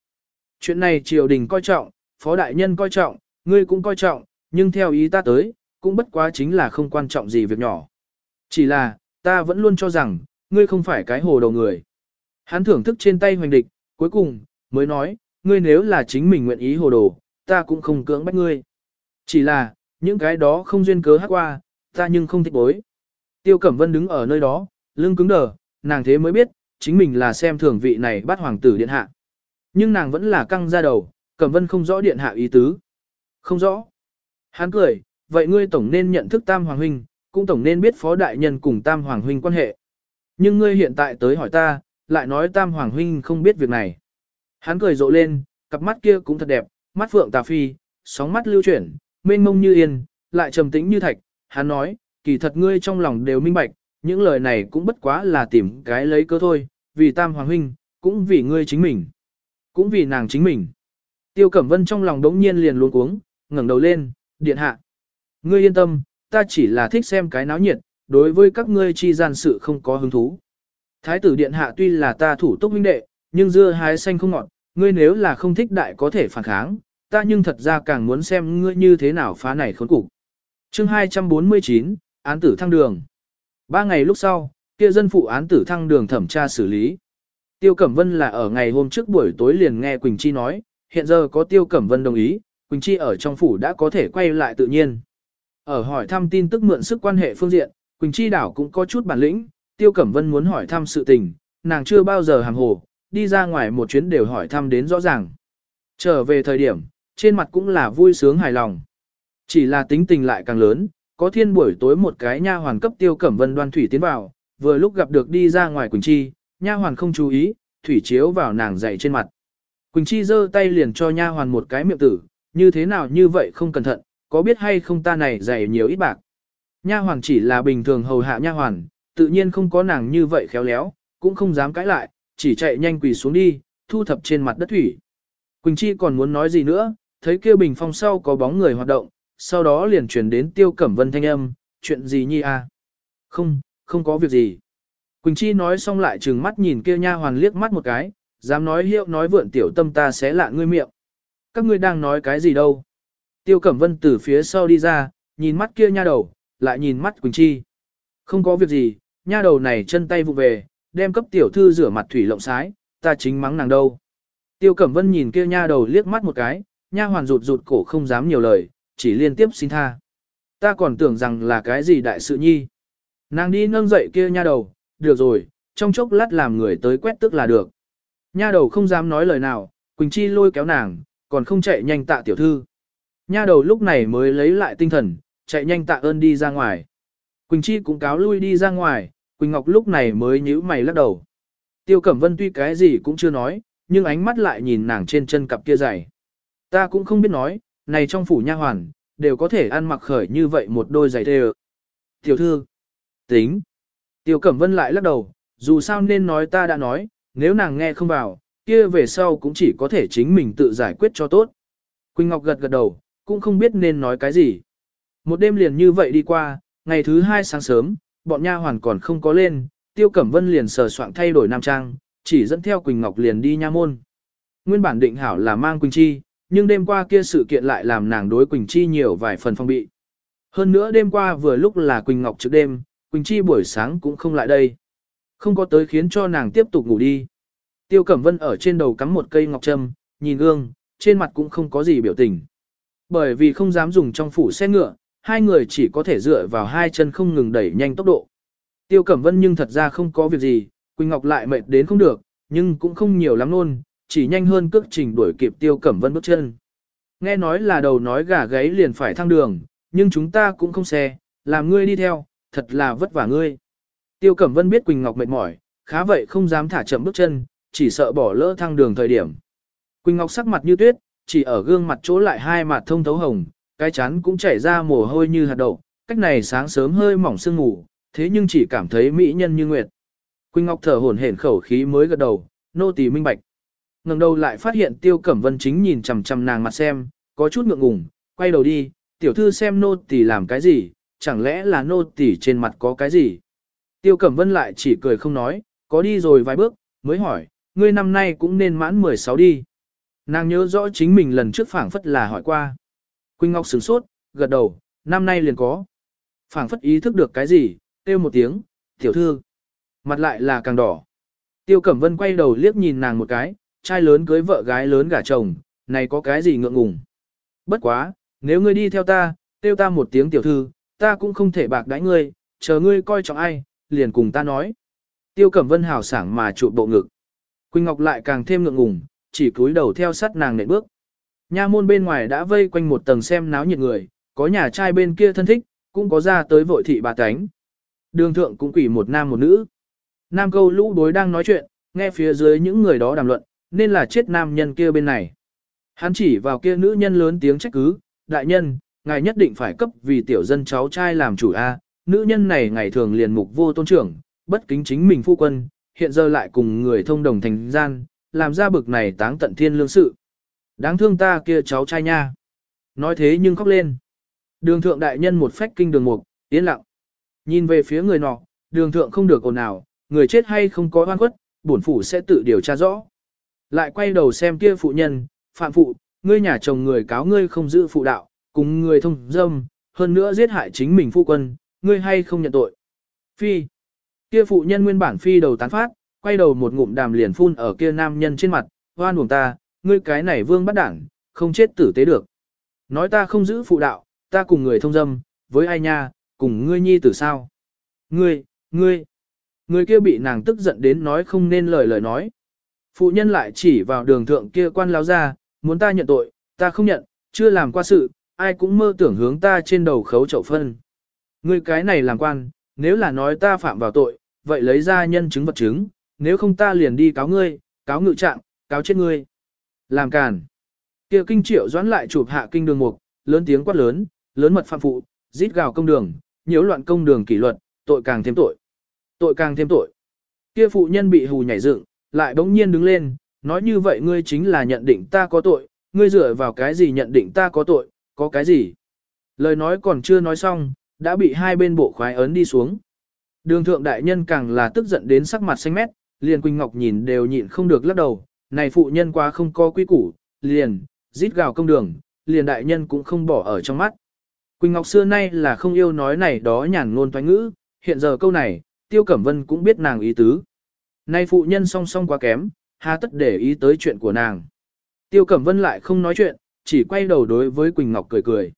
A: Chuyện này triều đình coi trọng, phó đại nhân coi trọng, ngươi cũng coi trọng, nhưng theo ý ta tới, cũng bất quá chính là không quan trọng gì việc nhỏ. Chỉ là, ta vẫn luôn cho rằng, ngươi không phải cái hồ đầu người. Hắn thưởng thức trên tay hoành địch, cuối cùng, mới nói, ngươi nếu là chính mình nguyện ý hồ đồ, ta cũng không cưỡng bắt ngươi. Chỉ là, những cái đó không duyên cớ hát qua, ta nhưng không thích bối. Tiêu Cẩm Vân đứng ở nơi đó, lưng cứng đờ, nàng thế mới biết, chính mình là xem thường vị này bắt hoàng tử điện hạ. Nhưng nàng vẫn là căng ra đầu, Cẩm Vân không rõ điện hạ ý tứ. Không rõ. Hắn cười, vậy ngươi tổng nên nhận thức Tam Hoàng Huynh, cũng tổng nên biết Phó Đại Nhân cùng Tam Hoàng Huynh quan hệ. Nhưng ngươi hiện tại tới hỏi ta, lại nói Tam Hoàng Huynh không biết việc này. Hắn cười rộ lên, cặp mắt kia cũng thật đẹp, mắt phượng tà phi, sóng mắt lưu chuyển, mênh mông như yên, lại trầm tĩnh như thạch. Hắn nói, kỳ thật ngươi trong lòng đều minh bạch, những lời này cũng bất quá là tìm cái lấy cơ thôi, vì Tam Hoàng Huynh, cũng vì ngươi chính mình, cũng vì nàng chính mình. Tiêu Cẩm Vân trong lòng đống nhiên liền luôn cuống, ngẩng đầu lên, điện hạ. Ngươi yên tâm, ta chỉ là thích xem cái náo nhiệt, đối với các ngươi chi gian sự không có hứng thú. Thái tử điện hạ tuy là ta thủ túc minh đệ, nhưng dưa hái xanh không ngọt, ngươi nếu là không thích đại có thể phản kháng, ta nhưng thật ra càng muốn xem ngươi như thế nào phá này khốn cục. Chương 249, án tử thăng đường. Ba ngày lúc sau, kia dân phụ án tử thăng đường thẩm tra xử lý. Tiêu Cẩm Vân là ở ngày hôm trước buổi tối liền nghe Quỳnh Chi nói, hiện giờ có Tiêu Cẩm Vân đồng ý, Quỳnh Chi ở trong phủ đã có thể quay lại tự nhiên. Ở hỏi thăm tin tức mượn sức quan hệ phương diện, Quỳnh Chi đảo cũng có chút bản lĩnh, Tiêu Cẩm Vân muốn hỏi thăm sự tình, nàng chưa bao giờ hàng hồ, đi ra ngoài một chuyến đều hỏi thăm đến rõ ràng. Trở về thời điểm, trên mặt cũng là vui sướng hài lòng. Chỉ là tính tình lại càng lớn, có thiên buổi tối một cái nha hoàn cấp Tiêu Cẩm Vân đoan thủy tiến vào, vừa lúc gặp được đi ra ngoài Quỳnh Chi, nha hoàn không chú ý, thủy chiếu vào nàng dậy trên mặt. Quỳnh Chi giơ tay liền cho nha hoàn một cái miệng tử, như thế nào như vậy không cẩn thận, có biết hay không ta này dày nhiều ít bạc. Nha hoàn chỉ là bình thường hầu hạ nha hoàn, tự nhiên không có nàng như vậy khéo léo, cũng không dám cãi lại, chỉ chạy nhanh quỳ xuống đi, thu thập trên mặt đất thủy. Quỳnh Chi còn muốn nói gì nữa, thấy kia bình phong sau có bóng người hoạt động, sau đó liền chuyển đến tiêu cẩm vân thanh âm, chuyện gì nhi à? Không, không có việc gì. Quỳnh Chi nói xong lại trừng mắt nhìn kia nha hoàn liếc mắt một cái, dám nói hiệu nói vượn tiểu tâm ta sẽ lạ ngươi miệng. Các ngươi đang nói cái gì đâu? Tiêu Cẩm Vân từ phía sau đi ra, nhìn mắt kia nha đầu, lại nhìn mắt Quỳnh Chi. Không có việc gì, nha đầu này chân tay vụ về, đem cấp tiểu thư rửa mặt thủy lộng sái, ta chính mắng nàng đâu. Tiêu Cẩm Vân nhìn kia nha đầu liếc mắt một cái, nha hoàn rụt rụt cổ không dám nhiều lời, chỉ liên tiếp xin tha. Ta còn tưởng rằng là cái gì đại sự nhi. Nàng đi nâng dậy kia nha đầu, được rồi, trong chốc lát làm người tới quét tức là được. Nha đầu không dám nói lời nào, Quỳnh Chi lôi kéo nàng, còn không chạy nhanh tạ tiểu thư. Nha đầu lúc này mới lấy lại tinh thần, chạy nhanh tạ ơn đi ra ngoài. Quỳnh Chi cũng cáo lui đi ra ngoài, Quỳnh Ngọc lúc này mới nhíu mày lắc đầu. Tiêu Cẩm Vân tuy cái gì cũng chưa nói, nhưng ánh mắt lại nhìn nàng trên chân cặp kia giày. Ta cũng không biết nói, này trong phủ nha hoàn, đều có thể ăn mặc khởi như vậy một đôi giày thề. Tiểu thư, tính. Tiêu Cẩm Vân lại lắc đầu, dù sao nên nói ta đã nói, nếu nàng nghe không vào, kia về sau cũng chỉ có thể chính mình tự giải quyết cho tốt. Quỳnh Ngọc gật gật đầu, cũng không biết nên nói cái gì. Một đêm liền như vậy đi qua, ngày thứ hai sáng sớm, bọn nha hoàn còn không có lên, Tiêu Cẩm Vân liền sờ soạn thay đổi nam trang, chỉ dẫn theo Quỳnh Ngọc liền đi nha môn. Nguyên bản định hảo là mang Quỳnh Chi, nhưng đêm qua kia sự kiện lại làm nàng đối Quỳnh Chi nhiều vài phần phong bị. Hơn nữa đêm qua vừa lúc là Quỳnh Ngọc trước đêm, Quỳnh Chi buổi sáng cũng không lại đây. Không có tới khiến cho nàng tiếp tục ngủ đi. Tiêu Cẩm Vân ở trên đầu cắm một cây ngọc trâm, nhìn gương, trên mặt cũng không có gì biểu tình. Bởi vì không dám dùng trong phủ xe ngựa, hai người chỉ có thể dựa vào hai chân không ngừng đẩy nhanh tốc độ. Tiêu Cẩm Vân nhưng thật ra không có việc gì, Quỳnh Ngọc lại mệt đến không được, nhưng cũng không nhiều lắm luôn, chỉ nhanh hơn cước trình đuổi kịp Tiêu Cẩm Vân bước chân. Nghe nói là đầu nói gà gáy liền phải thăng đường, nhưng chúng ta cũng không xe, làm ngươi đi theo, thật là vất vả ngươi. Tiêu Cẩm Vân biết Quỳnh Ngọc mệt mỏi, khá vậy không dám thả chậm bước chân, chỉ sợ bỏ lỡ thăng đường thời điểm. Quỳnh Ngọc sắc mặt như tuyết, chỉ ở gương mặt chỗ lại hai mặt thông thấu hồng, cái chán cũng chảy ra mồ hôi như hạt đậu, cách này sáng sớm hơi mỏng sương ngủ, thế nhưng chỉ cảm thấy mỹ nhân như nguyệt. Quỳnh Ngọc thở hổn hển khẩu khí mới gật đầu, nô tỳ minh bạch. Ngẩng đầu lại phát hiện Tiêu Cẩm Vân chính nhìn chằm chằm nàng mặt xem, có chút ngượng ngùng, quay đầu đi, tiểu thư xem nô tỳ làm cái gì, chẳng lẽ là nô tỳ trên mặt có cái gì. Tiêu Cẩm Vân lại chỉ cười không nói, có đi rồi vài bước, mới hỏi, ngươi năm nay cũng nên mãn 16 đi. Nàng nhớ rõ chính mình lần trước phảng phất là hỏi qua. Quỳnh Ngọc sửng sốt, gật đầu, năm nay liền có. Phảng phất ý thức được cái gì, kêu một tiếng, tiểu thư. Mặt lại là càng đỏ. Tiêu Cẩm Vân quay đầu liếc nhìn nàng một cái, trai lớn cưới vợ gái lớn gả chồng, này có cái gì ngượng ngùng. Bất quá, nếu ngươi đi theo ta, tiêu ta một tiếng tiểu thư, ta cũng không thể bạc đãi ngươi, chờ ngươi coi trọng ai, liền cùng ta nói. Tiêu Cẩm Vân hào sảng mà trụ bộ ngực. Quỳnh Ngọc lại càng thêm ngượng ngùng, chỉ cúi đầu theo sát nàng nện bước. Nha môn bên ngoài đã vây quanh một tầng xem náo nhiệt người, có nhà trai bên kia thân thích, cũng có ra tới vội thị bà cánh. Đường thượng cũng quỷ một nam một nữ. Nam câu lũ đối đang nói chuyện, nghe phía dưới những người đó đàm luận, nên là chết nam nhân kia bên này. Hắn chỉ vào kia nữ nhân lớn tiếng trách cứ, đại nhân, ngài nhất định phải cấp vì tiểu dân cháu trai làm chủ A, nữ nhân này ngày thường liền mục vô tôn trưởng, bất kính chính mình phu quân, hiện giờ lại cùng người thông đồng thành gian, làm ra bực này táng tận thiên lương sự. Đáng thương ta kia cháu trai nha. Nói thế nhưng khóc lên. Đường thượng đại nhân một phách kinh đường mục, yên lặng. Nhìn về phía người nọ, đường thượng không được ồn nào, người chết hay không có oan khuất, bổn phủ sẽ tự điều tra rõ. Lại quay đầu xem kia phụ nhân, phạm phụ, ngươi nhà chồng người cáo ngươi không giữ phụ đạo, cùng người thông dâm, hơn nữa giết hại chính mình phu quân, ngươi hay không nhận tội. Phi. Kia phụ nhân nguyên bản phi đầu tán phát, quay đầu một ngụm đàm liền phun ở kia nam nhân trên mặt, hoan uổng ta, ngươi cái này vương bắt đảng, không chết tử tế được. Nói ta không giữ phụ đạo, ta cùng người thông dâm, với ai nha, cùng ngươi nhi tử sao. Ngươi, ngươi, ngươi kia bị nàng tức giận đến nói không nên lời lời nói. Phụ nhân lại chỉ vào đường thượng kia quan láo ra, muốn ta nhận tội, ta không nhận, chưa làm qua sự, ai cũng mơ tưởng hướng ta trên đầu khấu chậu phân. Ngươi cái này làm quan, nếu là nói ta phạm vào tội, vậy lấy ra nhân chứng vật chứng, nếu không ta liền đi cáo ngươi, cáo ngự trạng, cáo chết ngươi. Làm càn. Kia kinh triệu doãn lại chụp hạ kinh đường mục, lớn tiếng quát lớn, lớn mật phạm phụ, rít gào công đường, nhiễu loạn công đường kỷ luật, tội càng thêm tội. Tội càng thêm tội. Kia phụ nhân bị hù nhảy dựng, lại bỗng nhiên đứng lên, nói như vậy ngươi chính là nhận định ta có tội, ngươi dựa vào cái gì nhận định ta có tội, có cái gì? Lời nói còn chưa nói xong, đã bị hai bên bộ khoái ấn đi xuống. Đường thượng đại nhân càng là tức giận đến sắc mặt xanh mét, liền Quỳnh Ngọc nhìn đều nhịn không được lắc đầu, này phụ nhân quá không có quy củ, liền, rít gào công đường, liền đại nhân cũng không bỏ ở trong mắt. Quỳnh Ngọc xưa nay là không yêu nói này đó nhàn ngôn toán ngữ, hiện giờ câu này, Tiêu Cẩm Vân cũng biết nàng ý tứ. Nay phụ nhân song song quá kém, hà tất để ý tới chuyện của nàng. Tiêu Cẩm Vân lại không nói chuyện, chỉ quay đầu đối với Quỳnh Ngọc cười cười.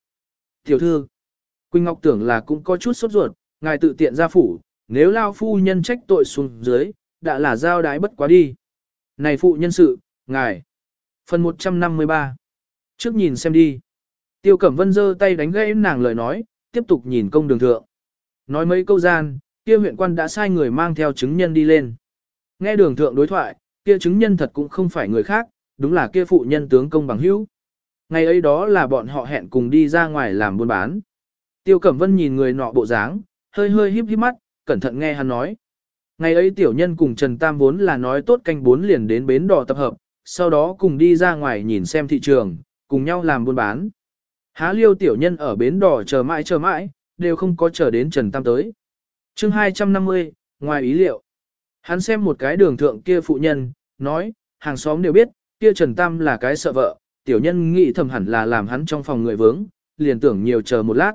A: Tiểu thư, Quỳnh Ngọc tưởng là cũng có chút sốt ruột, ngài tự tiện ra phủ, nếu lao phu nhân trách tội xuống dưới, đã là giao đái bất quá đi. Này phụ nhân sự, ngài. Phần 153. Trước nhìn xem đi. Tiêu Cẩm Vân giơ tay đánh gãy nàng lời nói, tiếp tục nhìn công đường thượng. Nói mấy câu gian, kia huyện quan đã sai người mang theo chứng nhân đi lên. Nghe đường thượng đối thoại, kia chứng nhân thật cũng không phải người khác, đúng là kia phụ nhân tướng công bằng hữu. Ngày ấy đó là bọn họ hẹn cùng đi ra ngoài làm buôn bán. Tiêu Cẩm Vân nhìn người nọ bộ dáng, hơi hơi híp híp mắt, cẩn thận nghe hắn nói. Ngày ấy tiểu nhân cùng Trần Tam vốn là nói tốt canh bốn liền đến bến đò tập hợp, sau đó cùng đi ra ngoài nhìn xem thị trường, cùng nhau làm buôn bán. Há liêu tiểu nhân ở bến đò chờ mãi chờ mãi, đều không có chờ đến Trần Tam tới. chương 250, ngoài ý liệu. Hắn xem một cái đường thượng kia phụ nhân, nói, hàng xóm đều biết, kia Trần Tam là cái sợ vợ, tiểu nhân nghĩ thầm hẳn là làm hắn trong phòng người vướng, liền tưởng nhiều chờ một lát.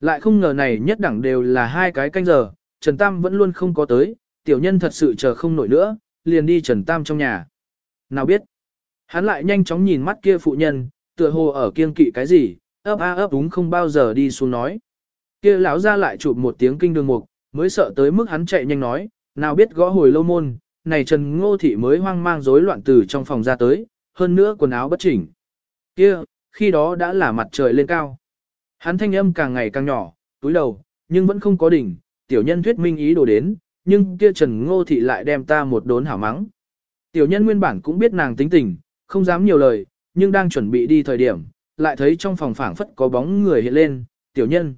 A: Lại không ngờ này nhất đẳng đều là hai cái canh giờ, Trần Tam vẫn luôn không có tới, tiểu nhân thật sự chờ không nổi nữa, liền đi Trần Tam trong nhà. Nào biết, hắn lại nhanh chóng nhìn mắt kia phụ nhân, tựa hồ ở kiên kỵ cái gì, ấp a ấp đúng không bao giờ đi xuống nói. Kia lão ra lại chụp một tiếng kinh đường mục, mới sợ tới mức hắn chạy nhanh nói, nào biết gõ hồi lâu môn, này Trần Ngô Thị mới hoang mang rối loạn từ trong phòng ra tới, hơn nữa quần áo bất chỉnh. Kia, khi đó đã là mặt trời lên cao. Hắn thanh âm càng ngày càng nhỏ, túi đầu, nhưng vẫn không có đỉnh, tiểu nhân thuyết minh ý đồ đến, nhưng kia Trần Ngô Thị lại đem ta một đốn hảo mắng. Tiểu nhân nguyên bản cũng biết nàng tính tình, không dám nhiều lời, nhưng đang chuẩn bị đi thời điểm, lại thấy trong phòng phảng phất có bóng người hiện lên, tiểu nhân.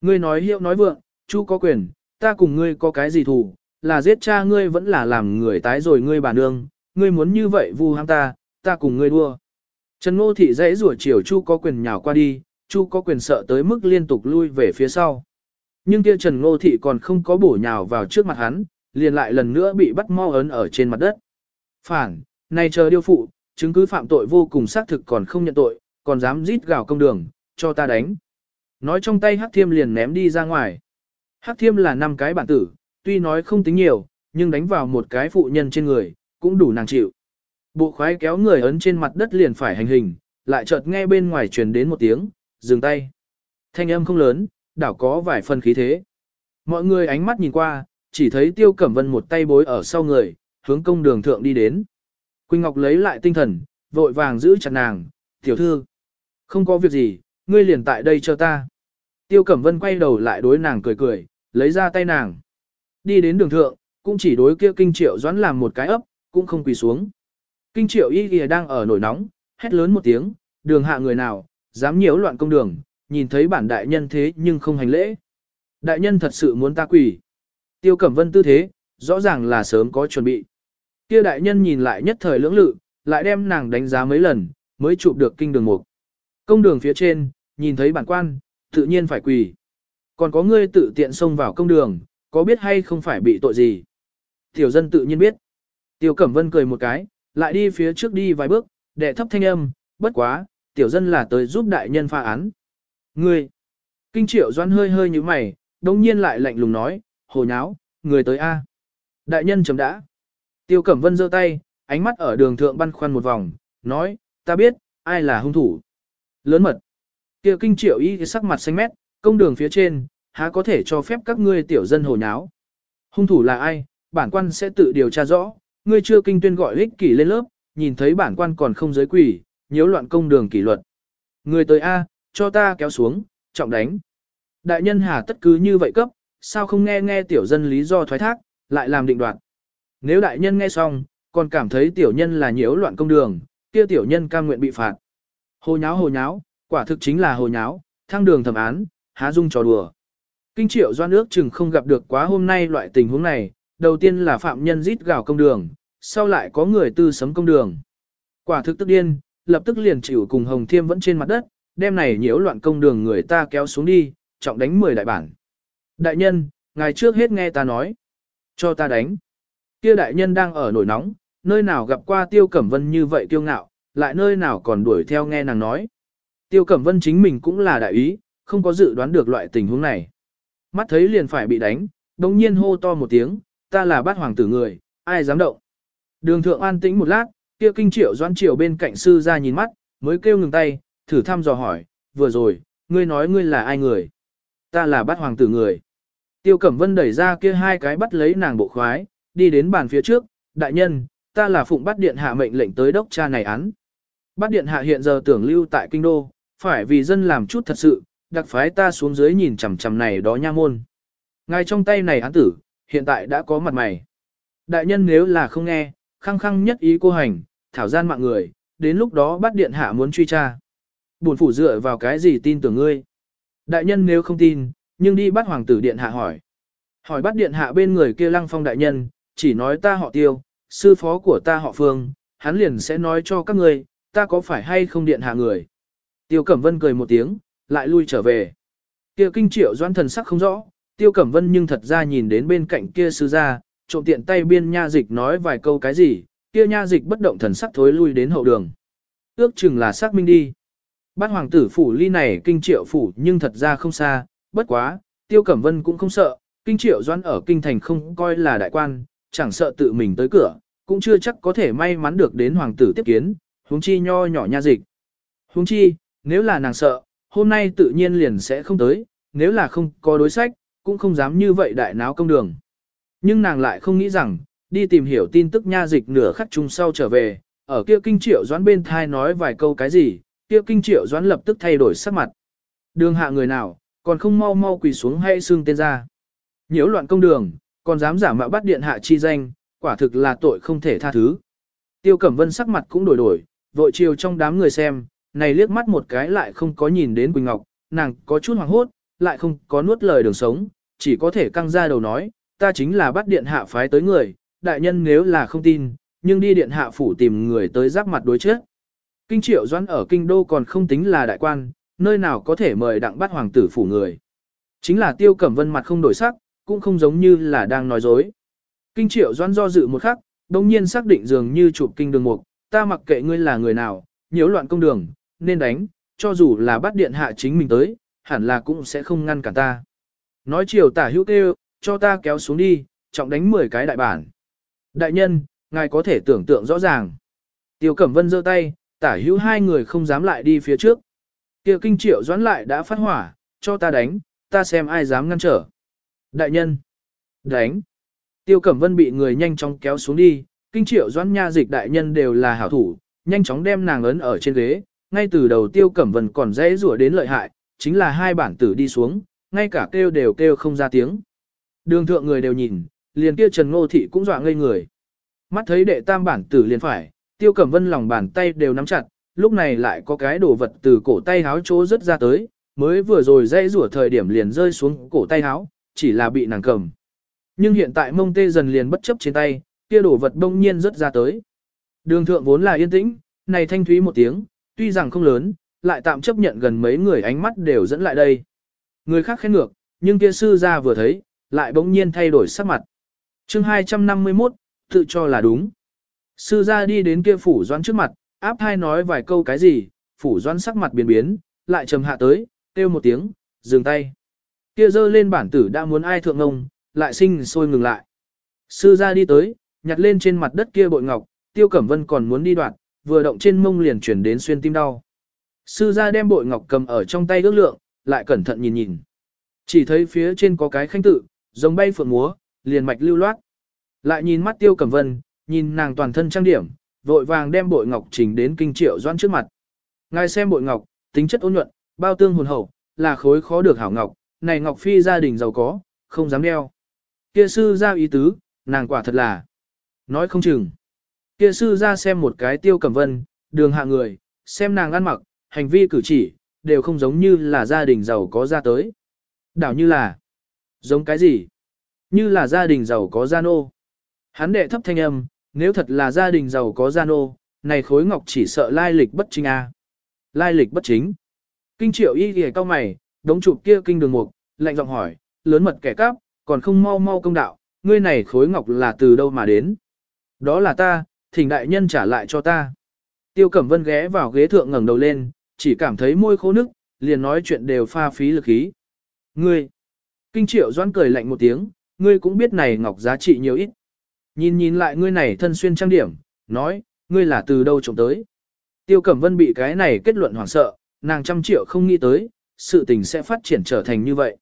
A: Ngươi nói hiệu nói vượng, chu có quyền, ta cùng ngươi có cái gì thù, là giết cha ngươi vẫn là làm người tái rồi ngươi bà nương, ngươi muốn như vậy vu ham ta, ta cùng ngươi đua. Trần Ngô Thị dãy rủa chiều chu có quyền nhào qua đi, chu có quyền sợ tới mức liên tục lui về phía sau. Nhưng kia Trần Ngô Thị còn không có bổ nhào vào trước mặt hắn, liền lại lần nữa bị bắt mo ấn ở trên mặt đất. Phản, này chờ điêu phụ, chứng cứ phạm tội vô cùng xác thực còn không nhận tội, còn dám rít gào công đường, cho ta đánh. Nói trong tay Hắc Thiêm liền ném đi ra ngoài. Hắc Thiêm là năm cái bản tử, tuy nói không tính nhiều, nhưng đánh vào một cái phụ nhân trên người, cũng đủ nàng chịu. Bộ khoái kéo người ấn trên mặt đất liền phải hành hình, lại chợt nghe bên ngoài truyền đến một tiếng, dừng tay. Thanh âm không lớn, đảo có vài phần khí thế. Mọi người ánh mắt nhìn qua, chỉ thấy Tiêu Cẩm Vân một tay bối ở sau người, hướng công đường thượng đi đến. Quỳnh Ngọc lấy lại tinh thần, vội vàng giữ chặt nàng, tiểu thư. Không có việc gì, ngươi liền tại đây cho ta. Tiêu Cẩm Vân quay đầu lại đối nàng cười cười, lấy ra tay nàng. Đi đến đường thượng, cũng chỉ đối kia kinh triệu doãn làm một cái ấp, cũng không quỳ xuống. Kinh triệu y kìa đang ở nổi nóng, hét lớn một tiếng, đường hạ người nào, dám nhiễu loạn công đường, nhìn thấy bản đại nhân thế nhưng không hành lễ. Đại nhân thật sự muốn ta quỳ. Tiêu Cẩm Vân tư thế, rõ ràng là sớm có chuẩn bị. Kia đại nhân nhìn lại nhất thời lưỡng lự, lại đem nàng đánh giá mấy lần, mới chụp được kinh đường mục. Công đường phía trên, nhìn thấy bản quan, tự nhiên phải quỳ. Còn có ngươi tự tiện xông vào công đường, có biết hay không phải bị tội gì? Tiểu dân tự nhiên biết. Tiêu Cẩm Vân cười một cái, lại đi phía trước đi vài bước, đệ thấp thanh âm, bất quá, tiểu dân là tới giúp đại nhân pha án. Ngươi! Kinh triệu doan hơi hơi như mày, đồng nhiên lại lạnh lùng nói, hồ nháo, người tới A. Đại nhân chấm đã. Tiêu Cẩm Vân giơ tay, ánh mắt ở đường thượng băn khoăn một vòng, nói, ta biết, ai là hung thủ. Lớn mật. Tiêu kinh triệu y sắc mặt xanh mét, công đường phía trên, há có thể cho phép các ngươi tiểu dân hồ nháo. Hung thủ là ai, bản quan sẽ tự điều tra rõ, ngươi chưa kinh tuyên gọi ích kỷ lên lớp, nhìn thấy bản quan còn không giới quỷ, nhiễu loạn công đường kỷ luật. Người tới A, cho ta kéo xuống, trọng đánh. Đại nhân hà tất cứ như vậy cấp, sao không nghe nghe tiểu dân lý do thoái thác, lại làm định đoạt. Nếu đại nhân nghe xong, còn cảm thấy tiểu nhân là nhiễu loạn công đường, kia tiểu nhân cam nguyện bị phạt. Hồ nháo hồ nháo, quả thực chính là hồ nháo, thăng đường thẩm án, há dung trò đùa. Kinh triệu doan ước chừng không gặp được quá hôm nay loại tình huống này, đầu tiên là phạm nhân rít gào công đường, sau lại có người tư sấm công đường. Quả thực tức điên, lập tức liền chịu cùng Hồng Thiêm vẫn trên mặt đất, đem này nhiễu loạn công đường người ta kéo xuống đi, trọng đánh 10 đại bản. Đại nhân, ngài trước hết nghe ta nói. Cho ta đánh. Kia đại nhân đang ở nổi nóng, nơi nào gặp qua Tiêu Cẩm Vân như vậy kiêu ngạo, lại nơi nào còn đuổi theo nghe nàng nói. Tiêu Cẩm Vân chính mình cũng là đại ý, không có dự đoán được loại tình huống này. Mắt thấy liền phải bị đánh, đồng nhiên hô to một tiếng, ta là bát hoàng tử người, ai dám động. Đường thượng an tĩnh một lát, kia kinh triệu doan triều bên cạnh sư ra nhìn mắt, mới kêu ngừng tay, thử thăm dò hỏi, vừa rồi, ngươi nói ngươi là ai người? Ta là bát hoàng tử người. Tiêu Cẩm Vân đẩy ra kia hai cái bắt lấy nàng bộ khoái, đi đến bàn phía trước, đại nhân, ta là phụng bắt điện hạ mệnh lệnh tới đốc cha này án. Bắt điện hạ hiện giờ tưởng lưu tại kinh đô, phải vì dân làm chút thật sự, đặc phái ta xuống dưới nhìn chằm chằm này đó nha môn. Ngay trong tay này án tử, hiện tại đã có mặt mày. Đại nhân nếu là không nghe, khăng khăng nhất ý cô hành, thảo gian mạng người, đến lúc đó bắt điện hạ muốn truy tra. Bổn phủ dựa vào cái gì tin tưởng ngươi? Đại nhân nếu không tin, nhưng đi bắt hoàng tử điện hạ hỏi. Hỏi bắt điện hạ bên người kia lăng phong đại nhân, chỉ nói ta họ tiêu, sư phó của ta họ phương, hắn liền sẽ nói cho các ngươi, ta có phải hay không điện hạ người. Tiêu Cẩm Vân cười một tiếng, lại lui trở về. Kia kinh triệu doan thần sắc không rõ, Tiêu Cẩm Vân nhưng thật ra nhìn đến bên cạnh kia sư gia, trộm tiện tay biên nha dịch nói vài câu cái gì, kia nha dịch bất động thần sắc thối lui đến hậu đường. Ước chừng là xác minh đi. Bát hoàng tử phủ ly này kinh triệu phủ nhưng thật ra không xa, bất quá, Tiêu Cẩm Vân cũng không sợ, kinh triệu doãn ở kinh thành không coi là đại quan, chẳng sợ tự mình tới cửa, cũng chưa chắc có thể may mắn được đến hoàng tử tiếp kiến, huống chi nho nhỏ nha dịch. Huống chi, nếu là nàng sợ, hôm nay tự nhiên liền sẽ không tới, nếu là không có đối sách, cũng không dám như vậy đại náo công đường. Nhưng nàng lại không nghĩ rằng, đi tìm hiểu tin tức nha dịch nửa khắc chung sau trở về, ở kia kinh triệu doãn bên thai nói vài câu cái gì, kia kinh triệu doãn lập tức thay đổi sắc mặt. Đường hạ người nào, còn không mau mau quỳ xuống hay xương tên ra. Nhiễu loạn công đường, còn dám giả mạo bắt điện hạ chi danh, quả thực là tội không thể tha thứ. Tiêu Cẩm Vân sắc mặt cũng đổi đổi, vội chiều trong đám người xem, này liếc mắt một cái lại không có nhìn đến Quỳnh Ngọc, nàng có chút hoảng hốt, lại không có nuốt lời đường sống, chỉ có thể căng ra đầu nói, ta chính là bắt điện hạ phái tới người, đại nhân nếu là không tin, nhưng đi điện hạ phủ tìm người tới giáp mặt đối trước. Kinh triệu doãn ở kinh đô còn không tính là đại quan, nơi nào có thể mời đặng bắt hoàng tử phủ người. Chính là tiêu cẩm vân mặt không đổi sắc, cũng không giống như là đang nói dối. Kinh triệu doãn do dự một khắc, đồng nhiên xác định dường như chụp kinh đường mục, ta mặc kệ ngươi là người nào, nhiễu loạn công đường, nên đánh, cho dù là bắt điện hạ chính mình tới, hẳn là cũng sẽ không ngăn cản ta. Nói chiều tả hữu kêu, cho ta kéo xuống đi, trọng đánh 10 cái đại bản. Đại nhân, ngài có thể tưởng tượng rõ ràng. Tiêu Cẩm Vân giơ tay, tả hữu hai người không dám lại đi phía trước. kia kinh triệu doãn lại đã phát hỏa, cho ta đánh, ta xem ai dám ngăn trở. Đại nhân, đánh. Tiêu Cẩm Vân bị người nhanh chóng kéo xuống đi, kinh triệu doãn nha dịch đại nhân đều là hảo thủ, nhanh chóng đem nàng ấn ở trên ghế, ngay từ đầu Tiêu Cẩm Vân còn dễ rủa đến lợi hại, chính là hai bản tử đi xuống, ngay cả kêu đều kêu không ra tiếng. Đường thượng người đều nhìn, liền kia Trần Ngô Thị cũng dọa ngây người. Mắt thấy đệ tam bản tử liền phải, Tiêu Cẩm Vân lòng bàn tay đều nắm chặt, lúc này lại có cái đồ vật từ cổ tay háo chỗ rất ra tới, mới vừa rồi dây rủa thời điểm liền rơi xuống cổ tay háo, chỉ là bị nàng cầm. Nhưng hiện tại mông tê dần liền bất chấp trên tay, kia đồ vật đông nhiên rất ra tới. Đường thượng vốn là yên tĩnh, này thanh thúy một tiếng, tuy rằng không lớn, lại tạm chấp nhận gần mấy người ánh mắt đều dẫn lại đây. Người khác khen ngược, nhưng kia sư ra vừa thấy, lại bỗng nhiên thay đổi sắc mặt. chương 251, tự cho là đúng. Sư gia đi đến kia phủ doãn trước mặt, áp hai nói vài câu cái gì, phủ doãn sắc mặt biến biến, lại trầm hạ tới, kêu một tiếng, dừng tay. Kia dơ lên bản tử đã muốn ai thượng ngông, lại sinh sôi ngừng lại. Sư gia đi tới, nhặt lên trên mặt đất kia bội ngọc, tiêu cẩm vân còn muốn đi đoạn, vừa động trên mông liền chuyển đến xuyên tim đau. Sư gia đem bội ngọc cầm ở trong tay ước lượng, lại cẩn thận nhìn nhìn. Chỉ thấy phía trên có cái khanh tự, giống bay phượng múa, liền mạch lưu loát. Lại nhìn mắt tiêu cẩm vân, nhìn nàng toàn thân trang điểm, vội vàng đem bội ngọc trình đến kinh triệu doan trước mặt. Ngài xem bội ngọc, tính chất ôn nhuận, bao tương hồn hậu, là khối khó được hảo ngọc, này ngọc phi gia đình giàu có, không dám đeo. Kia sư giao ý tứ, nàng quả thật là. Nói không chừng. kia sư ra xem một cái tiêu cẩm vân, đường hạ người, xem nàng ăn mặc, hành vi cử chỉ, đều không giống như là gia đình giàu có ra tới. Đảo như là, giống cái gì? Như là gia đình giàu có gia nô. Hắn đệ thấp thanh âm, nếu thật là gia đình giàu có gia nô, này khối ngọc chỉ sợ lai lịch bất chính a. Lai lịch bất chính. Kinh triệu y ghề cao mày, đống chụp kia kinh đường mục, lạnh giọng hỏi, lớn mật kẻ cắp, còn không mau mau công đạo, ngươi này khối ngọc là từ đâu mà đến? Đó là ta, thỉnh đại nhân trả lại cho ta. Tiêu Cẩm Vân ghé vào ghế thượng ngẩng đầu lên, chỉ cảm thấy môi khô nức, liền nói chuyện đều pha phí lực khí. Ngươi! Kinh triệu doan cười lạnh một tiếng, ngươi cũng biết này ngọc giá trị nhiều ít. Nhìn nhìn lại ngươi này thân xuyên trang điểm, nói, ngươi là từ đâu trộm tới. Tiêu Cẩm Vân bị cái này kết luận hoảng sợ, nàng trăm triệu không nghĩ tới, sự tình sẽ phát triển trở thành như vậy.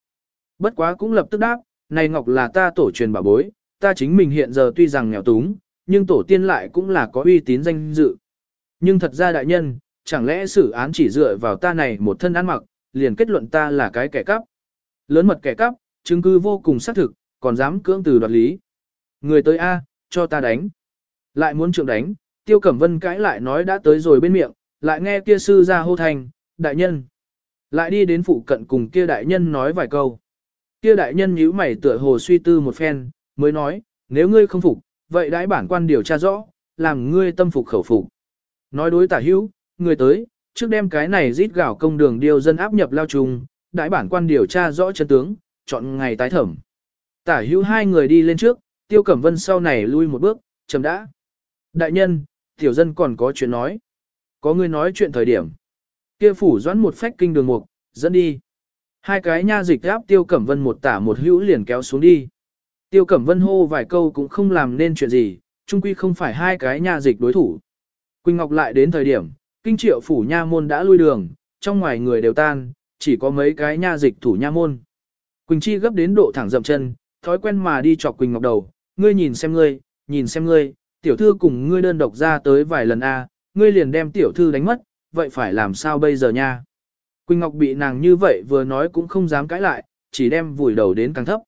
A: Bất quá cũng lập tức đáp, này ngọc là ta tổ truyền bảo bối, ta chính mình hiện giờ tuy rằng nghèo túng, nhưng tổ tiên lại cũng là có uy tín danh dự. Nhưng thật ra đại nhân, chẳng lẽ xử án chỉ dựa vào ta này một thân ăn mặc, liền kết luận ta là cái kẻ cắp. Lớn mật kẻ cắp, chứng cứ vô cùng xác thực, còn dám cưỡng từ đoạt lý. Người tới A, cho ta đánh. Lại muốn trượng đánh, tiêu cẩm vân cãi lại nói đã tới rồi bên miệng, lại nghe kia sư ra hô thành, đại nhân. Lại đi đến phụ cận cùng kia đại nhân nói vài câu. Kia đại nhân nhíu mày tựa hồ suy tư một phen, mới nói, nếu ngươi không phục, vậy đãi bản quan điều tra rõ, làm ngươi tâm phục khẩu phục. Nói đối tả hữu, người tới, trước đem cái này rít gạo công đường điều dân áp nhập lao trùng, đãi bản quan điều tra rõ chân tướng, chọn ngày tái thẩm. Tả hữu hai người đi lên trước, tiêu cẩm vân sau này lui một bước, chấm đã. Đại nhân, tiểu dân còn có chuyện nói. Có người nói chuyện thời điểm. Kia phủ doãn một phách kinh đường mục, dẫn đi. Hai cái nha dịch áp tiêu cẩm vân một tả một hữu liền kéo xuống đi. Tiêu cẩm vân hô vài câu cũng không làm nên chuyện gì, chung quy không phải hai cái nha dịch đối thủ. Quỳnh Ngọc lại đến thời điểm, kinh triệu phủ nha môn đã lui đường, trong ngoài người đều tan, chỉ có mấy cái nha dịch thủ nha môn. Quỳnh Chi gấp đến độ thẳng dậm chân, thói quen mà đi chọc Quỳnh Ngọc đầu, ngươi nhìn xem ngươi, nhìn xem ngươi, tiểu thư cùng ngươi đơn độc ra tới vài lần a, ngươi liền đem tiểu thư đánh mất, vậy phải làm sao bây giờ nha? Quỳnh Ngọc bị nàng như vậy vừa nói cũng không dám cãi lại, chỉ đem vùi đầu đến càng thấp.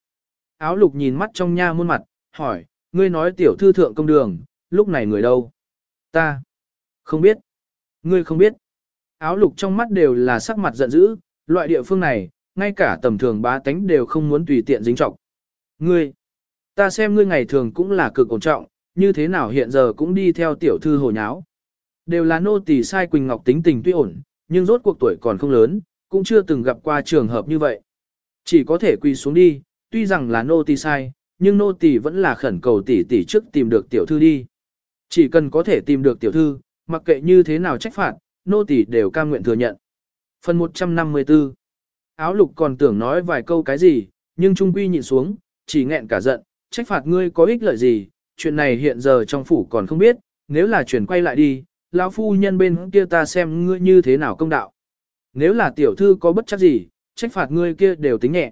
A: Áo lục nhìn mắt trong nha muôn mặt, hỏi, ngươi nói tiểu thư thượng công đường, lúc này người đâu? Ta. Không biết. Ngươi không biết. Áo lục trong mắt đều là sắc mặt giận dữ, loại địa phương này, ngay cả tầm thường bá tánh đều không muốn tùy tiện dính trọng. Ngươi. Ta xem ngươi ngày thường cũng là cực ổn trọng, như thế nào hiện giờ cũng đi theo tiểu thư hồ nháo. Đều là nô tỳ sai Quỳnh Ngọc tính tình tuy ổn, nhưng rốt cuộc tuổi còn không lớn, cũng chưa từng gặp qua trường hợp như vậy. Chỉ có thể quỳ xuống đi, tuy rằng là nô tỳ sai, nhưng nô tỳ vẫn là khẩn cầu tỷ tỷ trước tìm được tiểu thư đi. Chỉ cần có thể tìm được tiểu thư, mặc kệ như thế nào trách phạt, nô tỳ đều cam nguyện thừa nhận. Phần 154 Áo lục còn tưởng nói vài câu cái gì, nhưng trung quy nhịn xuống, chỉ nghẹn cả giận, trách phạt ngươi có ích lợi gì, chuyện này hiện giờ trong phủ còn không biết, nếu là chuyển quay lại đi, lão phu nhân bên kia ta xem ngươi như thế nào công đạo. Nếu là tiểu thư có bất chắc gì, trách phạt ngươi kia đều tính nhẹ.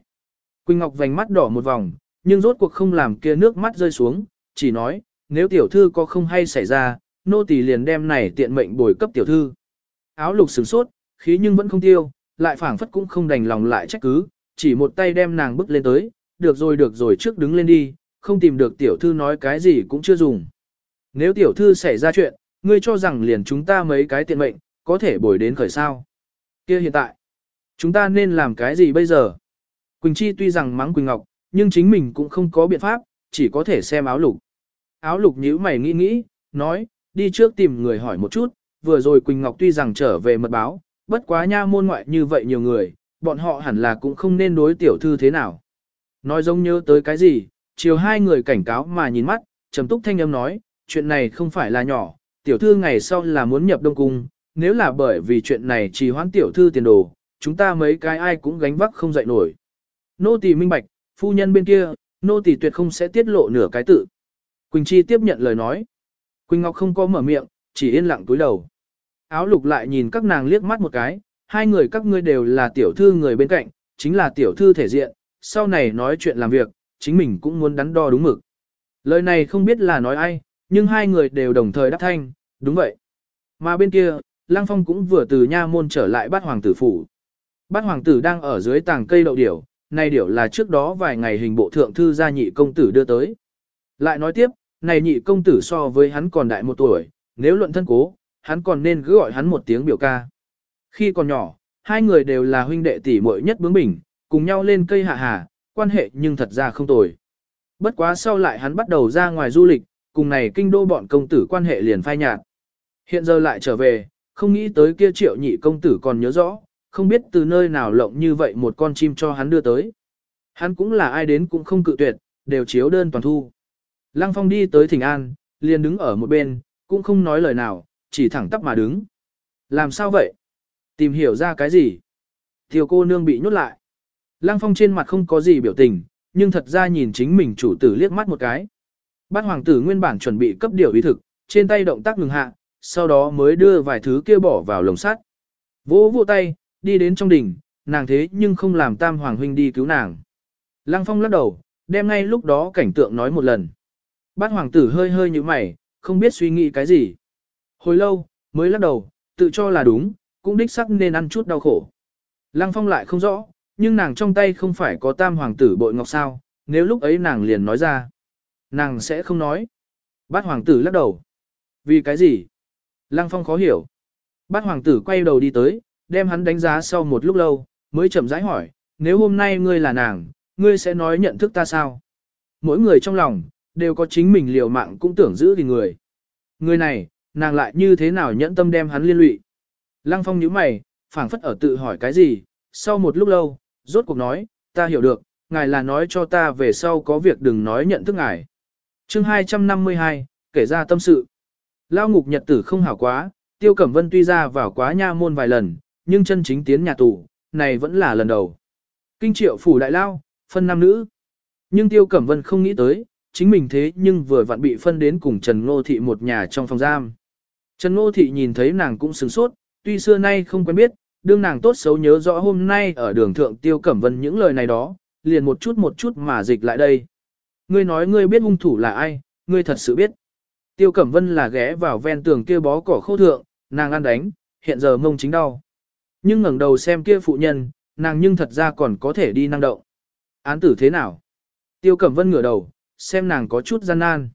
A: Quỳnh Ngọc vành mắt đỏ một vòng, nhưng rốt cuộc không làm kia nước mắt rơi xuống, chỉ nói, nếu tiểu thư có không hay xảy ra, nô tỳ liền đem này tiện mệnh bồi cấp tiểu thư. Áo lục sửng sốt, khí nhưng vẫn không tiêu, lại phảng phất cũng không đành lòng lại trách cứ, chỉ một tay đem nàng bước lên tới, được rồi được rồi trước đứng lên đi, không tìm được tiểu thư nói cái gì cũng chưa dùng. Nếu tiểu thư xảy ra chuyện, ngươi cho rằng liền chúng ta mấy cái tiện mệnh, có thể bồi đến khởi sao. kia hiện tại, chúng ta nên làm cái gì bây giờ? Quỳnh Chi tuy rằng mắng Quỳnh Ngọc, nhưng chính mình cũng không có biện pháp, chỉ có thể xem áo lục. Áo lục nhíu mày nghĩ nghĩ, nói, đi trước tìm người hỏi một chút, vừa rồi Quỳnh Ngọc tuy rằng trở về mật báo, bất quá nha môn ngoại như vậy nhiều người, bọn họ hẳn là cũng không nên đối tiểu thư thế nào. Nói giống nhớ tới cái gì, chiều hai người cảnh cáo mà nhìn mắt, trầm túc thanh âm nói, chuyện này không phải là nhỏ, tiểu thư ngày sau là muốn nhập đông cung, nếu là bởi vì chuyện này trì hoãn tiểu thư tiền đồ, chúng ta mấy cái ai cũng gánh vác không dậy nổi. Nô tỳ minh bạch, phu nhân bên kia, nô tỳ tuyệt không sẽ tiết lộ nửa cái tự. Quỳnh Chi tiếp nhận lời nói. Quỳnh Ngọc không có mở miệng, chỉ yên lặng cúi đầu. Áo lục lại nhìn các nàng liếc mắt một cái, hai người các ngươi đều là tiểu thư người bên cạnh, chính là tiểu thư thể diện, sau này nói chuyện làm việc, chính mình cũng muốn đắn đo đúng mực. Lời này không biết là nói ai, nhưng hai người đều đồng thời đáp thanh, đúng vậy. Mà bên kia, Lăng Phong cũng vừa từ nha môn trở lại bát hoàng tử phủ. Bát hoàng tử đang ở dưới tàng cây đậu điểu, này điểu là trước đó vài ngày hình bộ thượng thư gia nhị công tử đưa tới. Lại nói tiếp, này nhị công tử so với hắn còn đại một tuổi, nếu luận thân cố, hắn còn nên cứ gọi hắn một tiếng biểu ca. Khi còn nhỏ, hai người đều là huynh đệ tỷ muội nhất bướng bỉnh, cùng nhau lên cây hạ hà, quan hệ nhưng thật ra không tồi. Bất quá sau lại hắn bắt đầu ra ngoài du lịch, cùng này kinh đô bọn công tử quan hệ liền phai nhạt. Hiện giờ lại trở về, không nghĩ tới kia triệu nhị công tử còn nhớ rõ, không biết từ nơi nào lộng như vậy một con chim cho hắn đưa tới. Hắn cũng là ai đến cũng không cự tuyệt, đều chiếu đơn toàn thu. Lăng Phong đi tới Thịnh An, liền đứng ở một bên, cũng không nói lời nào, chỉ thẳng tắp mà đứng. Làm sao vậy? Tìm hiểu ra cái gì? Tiểu cô nương bị nhốt lại. Lăng Phong trên mặt không có gì biểu tình, nhưng thật ra nhìn chính mình chủ tử liếc mắt một cái. Bát hoàng tử nguyên bản chuẩn bị cấp điều ý thực, trên tay động tác ngừng hạ, sau đó mới đưa vài thứ kia bỏ vào lồng sắt. Vỗ vỗ tay, đi đến trong đỉnh, nàng thế nhưng không làm tam hoàng huynh đi cứu nàng. Lăng phong lắc đầu, đem ngay lúc đó cảnh tượng nói một lần. Bát hoàng tử hơi hơi như mày, không biết suy nghĩ cái gì. Hồi lâu, mới lắc đầu, tự cho là đúng, cũng đích sắc nên ăn chút đau khổ. Lăng phong lại không rõ, nhưng nàng trong tay không phải có tam hoàng tử bội ngọc sao, nếu lúc ấy nàng liền nói ra. Nàng sẽ không nói. Bát hoàng tử lắc đầu. Vì cái gì? Lăng phong khó hiểu. Bát hoàng tử quay đầu đi tới, đem hắn đánh giá sau một lúc lâu, mới chậm rãi hỏi, nếu hôm nay ngươi là nàng, ngươi sẽ nói nhận thức ta sao? Mỗi người trong lòng, đều có chính mình liều mạng cũng tưởng giữ thì người. Người này, nàng lại như thế nào nhẫn tâm đem hắn liên lụy? Lăng phong nhíu mày, phảng phất ở tự hỏi cái gì, sau một lúc lâu, rốt cuộc nói, ta hiểu được, ngài là nói cho ta về sau có việc đừng nói nhận thức ngài. chương 252, kể ra tâm sự. Lao ngục nhật tử không hảo quá, Tiêu Cẩm Vân tuy ra vào quá nha môn vài lần, nhưng chân chính tiến nhà tù, này vẫn là lần đầu. Kinh triệu phủ đại lao, phân nam nữ. Nhưng Tiêu Cẩm Vân không nghĩ tới, chính mình thế nhưng vừa vặn bị phân đến cùng Trần Ngô Thị một nhà trong phòng giam. Trần Ngô Thị nhìn thấy nàng cũng sửng sốt, tuy xưa nay không quen biết, đương nàng tốt xấu nhớ rõ hôm nay ở đường thượng Tiêu Cẩm Vân những lời này đó, liền một chút một chút mà dịch lại đây. Ngươi nói ngươi biết hung thủ là ai, ngươi thật sự biết. Tiêu Cẩm Vân là ghé vào ven tường kia bó cỏ khô thượng, nàng ăn đánh, hiện giờ mông chính đau. Nhưng ngẩng đầu xem kia phụ nhân, nàng nhưng thật ra còn có thể đi năng động. Án tử thế nào? Tiêu Cẩm Vân ngửa đầu, xem nàng có chút gian nan.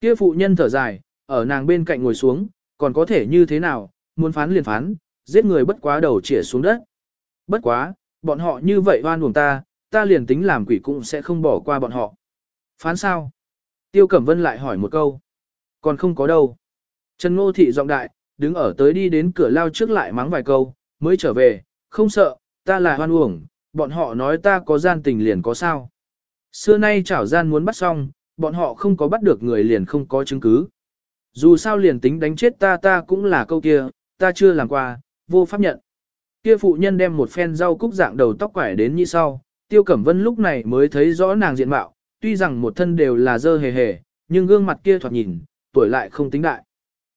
A: Kia phụ nhân thở dài, ở nàng bên cạnh ngồi xuống, còn có thể như thế nào, muốn phán liền phán, giết người bất quá đầu chĩa xuống đất. Bất quá, bọn họ như vậy oan uổng ta, ta liền tính làm quỷ cũng sẽ không bỏ qua bọn họ. Phán sao? Tiêu Cẩm Vân lại hỏi một câu. Còn không có đâu. Trần Ngô Thị giọng đại, đứng ở tới đi đến cửa lao trước lại mắng vài câu, mới trở về, không sợ, ta là hoan uổng, bọn họ nói ta có gian tình liền có sao. Xưa nay chảo gian muốn bắt xong, bọn họ không có bắt được người liền không có chứng cứ. Dù sao liền tính đánh chết ta ta cũng là câu kia, ta chưa làm qua, vô pháp nhận. Kia phụ nhân đem một phen rau cúc dạng đầu tóc quải đến như sau, tiêu cẩm vân lúc này mới thấy rõ nàng diện mạo, tuy rằng một thân đều là dơ hề hề, nhưng gương mặt kia thoạt nhìn, tuổi lại không tính đại.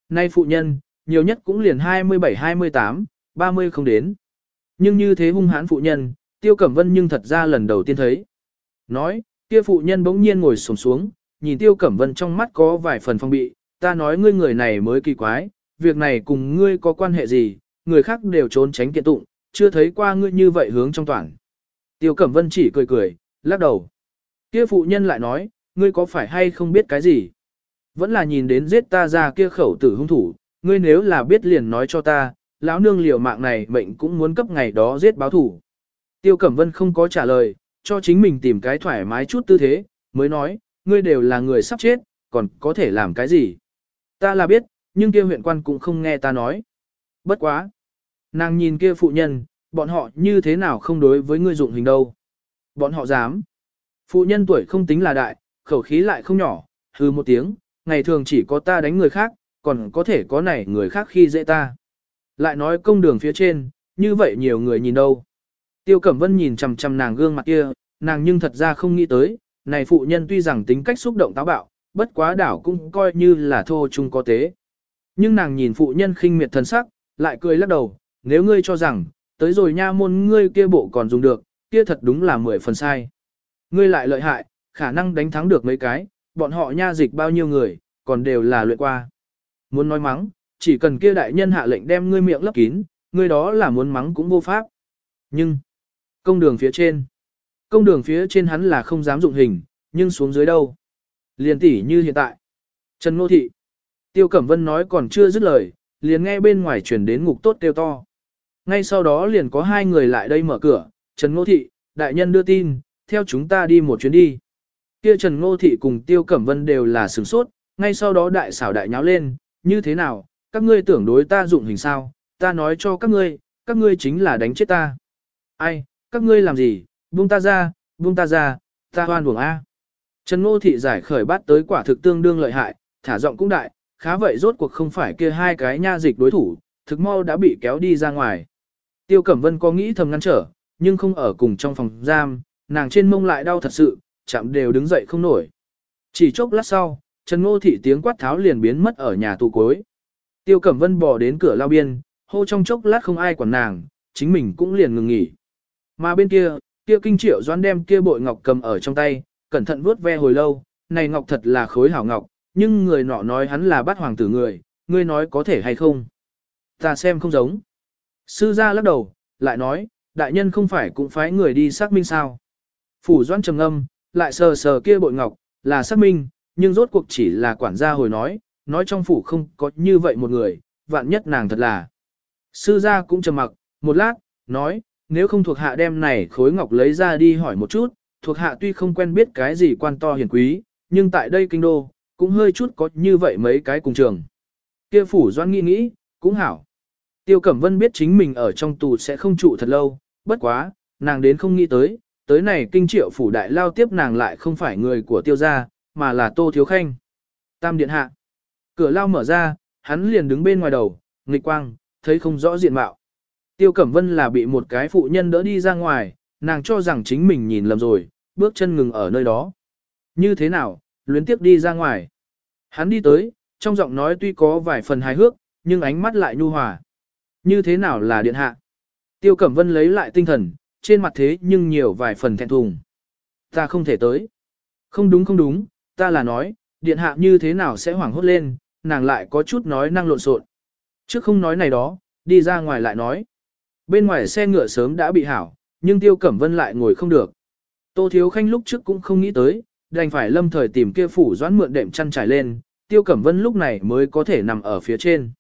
A: Nay phụ nhân, nhiều nhất cũng liền 27-28, 30 không đến. Nhưng như thế hung hãn phụ nhân, Tiêu Cẩm Vân nhưng thật ra lần đầu tiên thấy. Nói, kia phụ nhân bỗng nhiên ngồi sổng xuống, nhìn Tiêu Cẩm Vân trong mắt có vài phần phong bị, ta nói ngươi người này mới kỳ quái, việc này cùng ngươi có quan hệ gì, người khác đều trốn tránh kiện tụng, chưa thấy qua ngươi như vậy hướng trong toàn. Tiêu Cẩm Vân chỉ cười cười, lắc đầu. Kia phụ nhân lại nói, ngươi có phải hay không biết cái gì? Vẫn là nhìn đến giết ta ra kia khẩu tử hung thủ, ngươi nếu là biết liền nói cho ta, lão nương liều mạng này mệnh cũng muốn cấp ngày đó giết báo thủ. Tiêu Cẩm Vân không có trả lời, cho chính mình tìm cái thoải mái chút tư thế, mới nói, ngươi đều là người sắp chết, còn có thể làm cái gì? Ta là biết, nhưng kia huyện quan cũng không nghe ta nói. Bất quá. Nàng nhìn kia phụ nhân, bọn họ như thế nào không đối với ngươi dụng hình đâu. Bọn họ dám. Phụ nhân tuổi không tính là đại, khẩu khí lại không nhỏ, hư một tiếng, ngày thường chỉ có ta đánh người khác, còn có thể có này người khác khi dễ ta. Lại nói công đường phía trên, như vậy nhiều người nhìn đâu. Tiêu Cẩm Vân nhìn chằm chằm nàng gương mặt kia, nàng nhưng thật ra không nghĩ tới, này phụ nhân tuy rằng tính cách xúc động táo bạo, bất quá đảo cũng coi như là thô chung có tế. Nhưng nàng nhìn phụ nhân khinh miệt thần sắc, lại cười lắc đầu, nếu ngươi cho rằng, tới rồi nha môn ngươi kia bộ còn dùng được, kia thật đúng là mười phần sai. Ngươi lại lợi hại, khả năng đánh thắng được mấy cái, bọn họ nha dịch bao nhiêu người, còn đều là luyện qua. Muốn nói mắng, chỉ cần kia đại nhân hạ lệnh đem ngươi miệng lấp kín, ngươi đó là muốn mắng cũng vô pháp. Nhưng, công đường phía trên, công đường phía trên hắn là không dám dụng hình, nhưng xuống dưới đâu. Liền tỉ như hiện tại. Trần Ngô Thị. Tiêu Cẩm Vân nói còn chưa dứt lời, liền nghe bên ngoài chuyển đến ngục tốt kêu to. Ngay sau đó liền có hai người lại đây mở cửa, Trần Ngô Thị, đại nhân đưa tin, theo chúng ta đi một chuyến đi. Kia Trần Ngô Thị cùng Tiêu Cẩm Vân đều là sửng sốt, ngay sau đó đại xảo đại nháo lên, như thế nào, các ngươi tưởng đối ta dụng hình sao, ta nói cho các ngươi, các ngươi chính là đánh chết ta. Ai, các ngươi làm gì, buông ta ra, buông ta ra, ta hoan buồng A. Trần Ngô Thị giải khởi bắt tới quả thực tương đương lợi hại, thả giọng cũng đại, khá vậy rốt cuộc không phải kia hai cái nha dịch đối thủ, thực mau đã bị kéo đi ra ngoài. Tiêu Cẩm Vân có nghĩ thầm ngăn trở, nhưng không ở cùng trong phòng giam, nàng trên mông lại đau thật sự, chạm đều đứng dậy không nổi. Chỉ chốc lát sau, Trần Ngô Thị tiếng quát tháo liền biến mất ở nhà tù cuối. Tiêu Cẩm Vân bò đến cửa lao biên, hô trong chốc lát không ai quản nàng, chính mình cũng liền ngừng nghỉ. Mà bên kia, kia kinh triệu doan đem kia bội ngọc cầm ở trong tay, cẩn thận vuốt ve hồi lâu, này ngọc thật là khối hảo ngọc, nhưng người nọ nói hắn là bát hoàng tử người, ngươi nói có thể hay không. Ta xem không giống. Sư gia lắc đầu, lại nói, đại nhân không phải cũng phái người đi xác minh sao. Phủ doan trầm âm, lại sờ sờ kia bội ngọc, là xác minh, nhưng rốt cuộc chỉ là quản gia hồi nói, nói trong phủ không có như vậy một người, vạn nhất nàng thật là. Sư gia cũng trầm mặc, một lát, nói, nếu không thuộc hạ đem này khối ngọc lấy ra đi hỏi một chút, thuộc hạ tuy không quen biết cái gì quan to hiền quý, nhưng tại đây kinh đô, cũng hơi chút có như vậy mấy cái cùng trường. Kia phủ doan nghĩ nghĩ, cũng hảo. Tiêu Cẩm Vân biết chính mình ở trong tù sẽ không trụ thật lâu, bất quá, nàng đến không nghĩ tới, tới này kinh triệu phủ đại lao tiếp nàng lại không phải người của tiêu gia, mà là Tô Thiếu Khanh. Tam điện hạ. Cửa lao mở ra, hắn liền đứng bên ngoài đầu, nghịch quang, thấy không rõ diện mạo. Tiêu Cẩm Vân là bị một cái phụ nhân đỡ đi ra ngoài, nàng cho rằng chính mình nhìn lầm rồi, bước chân ngừng ở nơi đó. Như thế nào, luyến tiếp đi ra ngoài. Hắn đi tới, trong giọng nói tuy có vài phần hài hước, nhưng ánh mắt lại nhu hòa. Như thế nào là điện hạ? Tiêu Cẩm Vân lấy lại tinh thần, trên mặt thế nhưng nhiều vài phần thẹn thùng. Ta không thể tới. Không đúng không đúng, ta là nói, điện hạ như thế nào sẽ hoảng hốt lên, nàng lại có chút nói năng lộn xộn. Trước không nói này đó, đi ra ngoài lại nói. Bên ngoài xe ngựa sớm đã bị hảo, nhưng Tiêu Cẩm Vân lại ngồi không được. Tô Thiếu Khanh lúc trước cũng không nghĩ tới, đành phải lâm thời tìm kia phủ doãn mượn đệm chăn trải lên, Tiêu Cẩm Vân lúc này mới có thể nằm ở phía trên.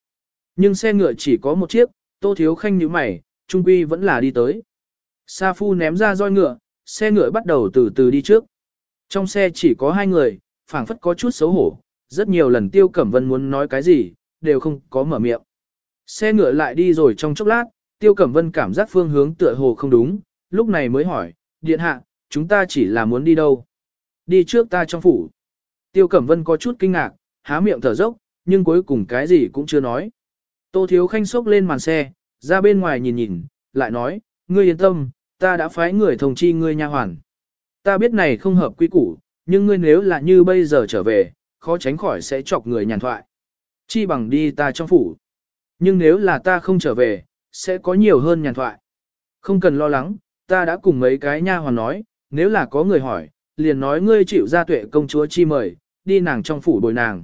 A: Nhưng xe ngựa chỉ có một chiếc, Tô Thiếu Khanh như mày, trung quy vẫn là đi tới. Sa Phu ném ra roi ngựa, xe ngựa bắt đầu từ từ đi trước. Trong xe chỉ có hai người, phảng phất có chút xấu hổ, rất nhiều lần Tiêu Cẩm Vân muốn nói cái gì, đều không có mở miệng. Xe ngựa lại đi rồi trong chốc lát, Tiêu Cẩm Vân cảm giác phương hướng tựa hồ không đúng, lúc này mới hỏi, điện hạ, chúng ta chỉ là muốn đi đâu? Đi trước ta trong phủ. Tiêu Cẩm Vân có chút kinh ngạc, há miệng thở dốc, nhưng cuối cùng cái gì cũng chưa nói. Tô Thiếu Khanh xốc lên màn xe, ra bên ngoài nhìn nhìn, lại nói, ngươi yên tâm, ta đã phái người thông chi ngươi nha hoàn. Ta biết này không hợp quy củ, nhưng ngươi nếu là như bây giờ trở về, khó tránh khỏi sẽ chọc người nhàn thoại. Chi bằng đi ta trong phủ. Nhưng nếu là ta không trở về, sẽ có nhiều hơn nhàn thoại. Không cần lo lắng, ta đã cùng mấy cái nha hoàn nói, nếu là có người hỏi, liền nói ngươi chịu gia tuệ công chúa chi mời, đi nàng trong phủ bồi nàng.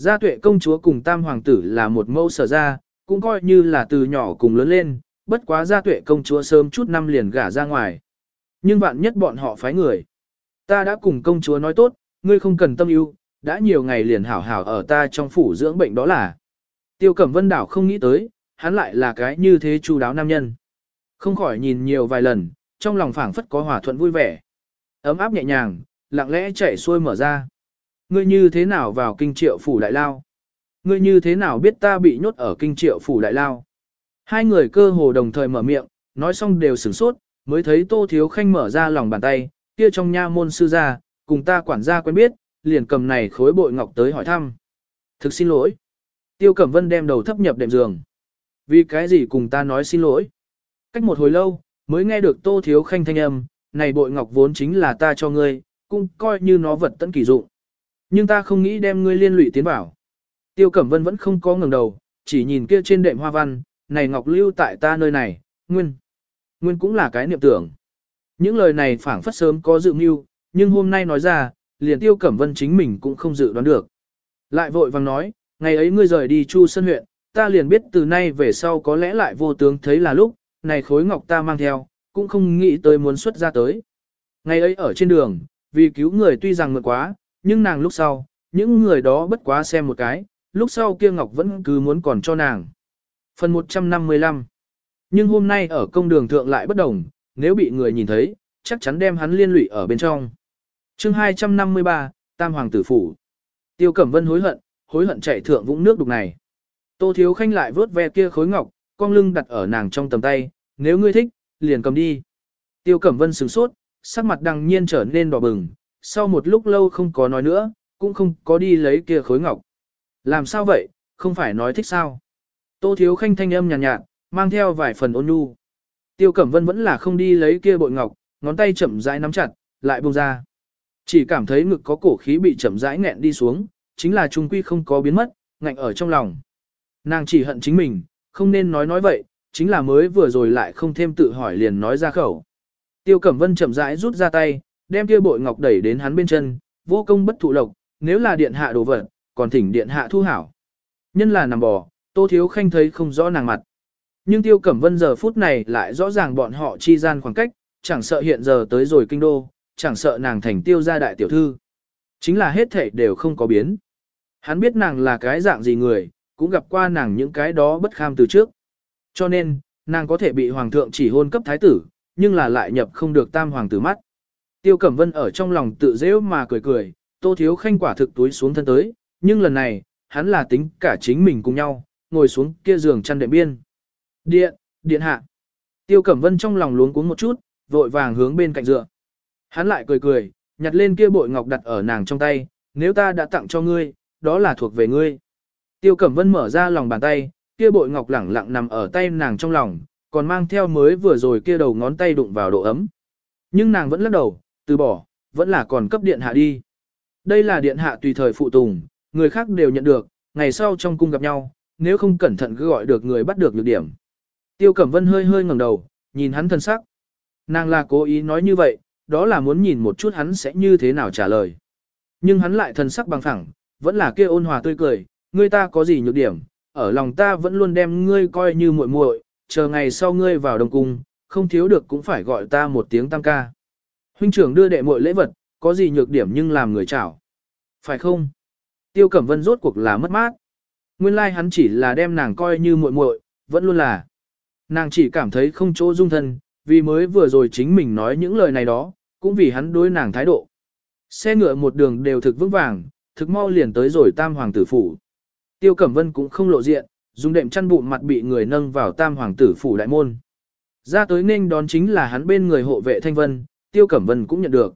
A: Gia tuệ công chúa cùng tam hoàng tử là một mẫu sở ra, cũng coi như là từ nhỏ cùng lớn lên, bất quá gia tuệ công chúa sớm chút năm liền gả ra ngoài. Nhưng vạn nhất bọn họ phái người. Ta đã cùng công chúa nói tốt, ngươi không cần tâm ưu, đã nhiều ngày liền hảo hảo ở ta trong phủ dưỡng bệnh đó là. Tiêu Cẩm Vân Đảo không nghĩ tới, hắn lại là cái như thế chu đáo nam nhân. Không khỏi nhìn nhiều vài lần, trong lòng phảng phất có hòa thuận vui vẻ. Ấm áp nhẹ nhàng, lặng lẽ chạy xuôi mở ra. Ngươi như thế nào vào kinh triệu phủ đại lao? Ngươi như thế nào biết ta bị nhốt ở kinh triệu phủ đại lao? Hai người cơ hồ đồng thời mở miệng, nói xong đều sửng sốt, mới thấy Tô Thiếu Khanh mở ra lòng bàn tay, kia trong nha môn sư gia, cùng ta quản gia quen biết, liền cầm này khối bội ngọc tới hỏi thăm. Thực xin lỗi. Tiêu Cẩm Vân đem đầu thấp nhập đệm giường. Vì cái gì cùng ta nói xin lỗi? Cách một hồi lâu, mới nghe được Tô Thiếu Khanh thanh âm, này bội ngọc vốn chính là ta cho ngươi, cũng coi như nó vật tận kỳ dụng. Nhưng ta không nghĩ đem ngươi liên lụy tiến vào. Tiêu Cẩm Vân vẫn không có ngẩng đầu, chỉ nhìn kia trên đệm hoa văn, này ngọc lưu tại ta nơi này, nguyên. Nguyên cũng là cái niệm tưởng. Những lời này phảng phất sớm có dự mưu, nhưng hôm nay nói ra, liền Tiêu Cẩm Vân chính mình cũng không dự đoán được. Lại vội vàng nói, ngày ấy ngươi rời đi Chu Sơn huyện, ta liền biết từ nay về sau có lẽ lại vô tướng thấy là lúc, này khối ngọc ta mang theo, cũng không nghĩ tới muốn xuất ra tới. Ngày ấy ở trên đường, vì cứu người tuy rằng mượn quá, nhưng nàng lúc sau, những người đó bất quá xem một cái, lúc sau kia ngọc vẫn cứ muốn còn cho nàng. Phần 155 Nhưng hôm nay ở công đường thượng lại bất đồng, nếu bị người nhìn thấy, chắc chắn đem hắn liên lụy ở bên trong. chương 253, Tam Hoàng tử Phủ Tiêu Cẩm Vân hối hận, hối hận chạy thượng vũng nước đục này. Tô Thiếu Khanh lại vớt ve kia khối ngọc, con lưng đặt ở nàng trong tầm tay, nếu ngươi thích, liền cầm đi. Tiêu Cẩm Vân sửng sốt, sắc mặt đằng nhiên trở nên đỏ bừng, sau một lúc lâu không có nói nữa, cũng không có đi lấy kia khối ngọc. Làm sao vậy, không phải nói thích sao? Tô Thiếu Khanh thanh âm nhàn nhạt, nhạt, mang theo vài phần ôn nhu. Tiêu Cẩm Vân vẫn là không đi lấy kia bội ngọc, ngón tay chậm rãi nắm chặt, lại buông ra. Chỉ cảm thấy ngực có cổ khí bị chậm rãi nghẹn đi xuống, chính là trung quy không có biến mất, ngạnh ở trong lòng. Nàng chỉ hận chính mình, không nên nói nói vậy, chính là mới vừa rồi lại không thêm tự hỏi liền nói ra khẩu. Tiêu Cẩm Vân chậm rãi rút ra tay, đem kia bội ngọc đẩy đến hắn bên chân, vô công bất thụ lộc, nếu là điện hạ đồ vật, còn thỉnh điện hạ thu hảo. Nhân là nằm bò, Tô Thiếu Khanh thấy không rõ nàng mặt. Nhưng Tiêu Cẩm Vân giờ phút này lại rõ ràng bọn họ chi gian khoảng cách, chẳng sợ hiện giờ tới rồi kinh đô, chẳng sợ nàng thành tiêu gia đại tiểu thư. Chính là hết thể đều không có biến. Hắn biết nàng là cái dạng gì người, cũng gặp qua nàng những cái đó bất kham từ trước. Cho nên, nàng có thể bị hoàng thượng chỉ hôn cấp thái tử, nhưng là lại nhập không được tam hoàng tử mắt. Tiêu Cẩm Vân ở trong lòng tự dễ mà cười cười, Tô Thiếu Khanh quả thực túi xuống thân tới, nhưng lần này, hắn là tính cả chính mình cùng nhau, ngồi xuống kia giường chăn đệm biên. Điện, điện hạ. Tiêu Cẩm Vân trong lòng luống cuống một chút, vội vàng hướng bên cạnh dựa. Hắn lại cười cười, nhặt lên kia bội ngọc đặt ở nàng trong tay, nếu ta đã tặng cho ngươi, đó là thuộc về ngươi. Tiêu Cẩm Vân mở ra lòng bàn tay, kia bội ngọc lẳng lặng nằm ở tay nàng trong lòng, còn mang theo mới vừa rồi kia đầu ngón tay đụng vào độ ấm. Nhưng nàng vẫn lắc đầu, từ bỏ, vẫn là còn cấp điện hạ đi. Đây là điện hạ tùy thời phụ tùng, người khác đều nhận được, ngày sau trong cung gặp nhau, nếu không cẩn thận cứ gọi được người bắt được nhược điểm. Tiêu Cẩm Vân hơi hơi ngẩng đầu, nhìn hắn thân sắc. Nàng là cố ý nói như vậy, đó là muốn nhìn một chút hắn sẽ như thế nào trả lời. Nhưng hắn lại thân sắc bằng phẳng, vẫn là kia ôn hòa tươi cười, ngươi ta có gì nhược điểm, ở lòng ta vẫn luôn đem ngươi coi như muội muội, chờ ngày sau ngươi vào đồng cung, không thiếu được cũng phải gọi ta một tiếng tam ca. Huynh trưởng đưa đệ muội lễ vật, có gì nhược điểm nhưng làm người chảo. Phải không? Tiêu Cẩm Vân rốt cuộc là mất mát. Nguyên lai like hắn chỉ là đem nàng coi như muội muội, vẫn luôn là. Nàng chỉ cảm thấy không chỗ dung thân, vì mới vừa rồi chính mình nói những lời này đó, cũng vì hắn đối nàng thái độ. Xe ngựa một đường đều thực vững vàng, thực mau liền tới rồi tam hoàng tử phủ. Tiêu Cẩm Vân cũng không lộ diện, dùng đệm chăn bụng mặt bị người nâng vào tam hoàng tử phủ đại môn. Ra tới nên đón chính là hắn bên người hộ vệ Thanh Vân, Tiêu Cẩm Vân cũng nhận được.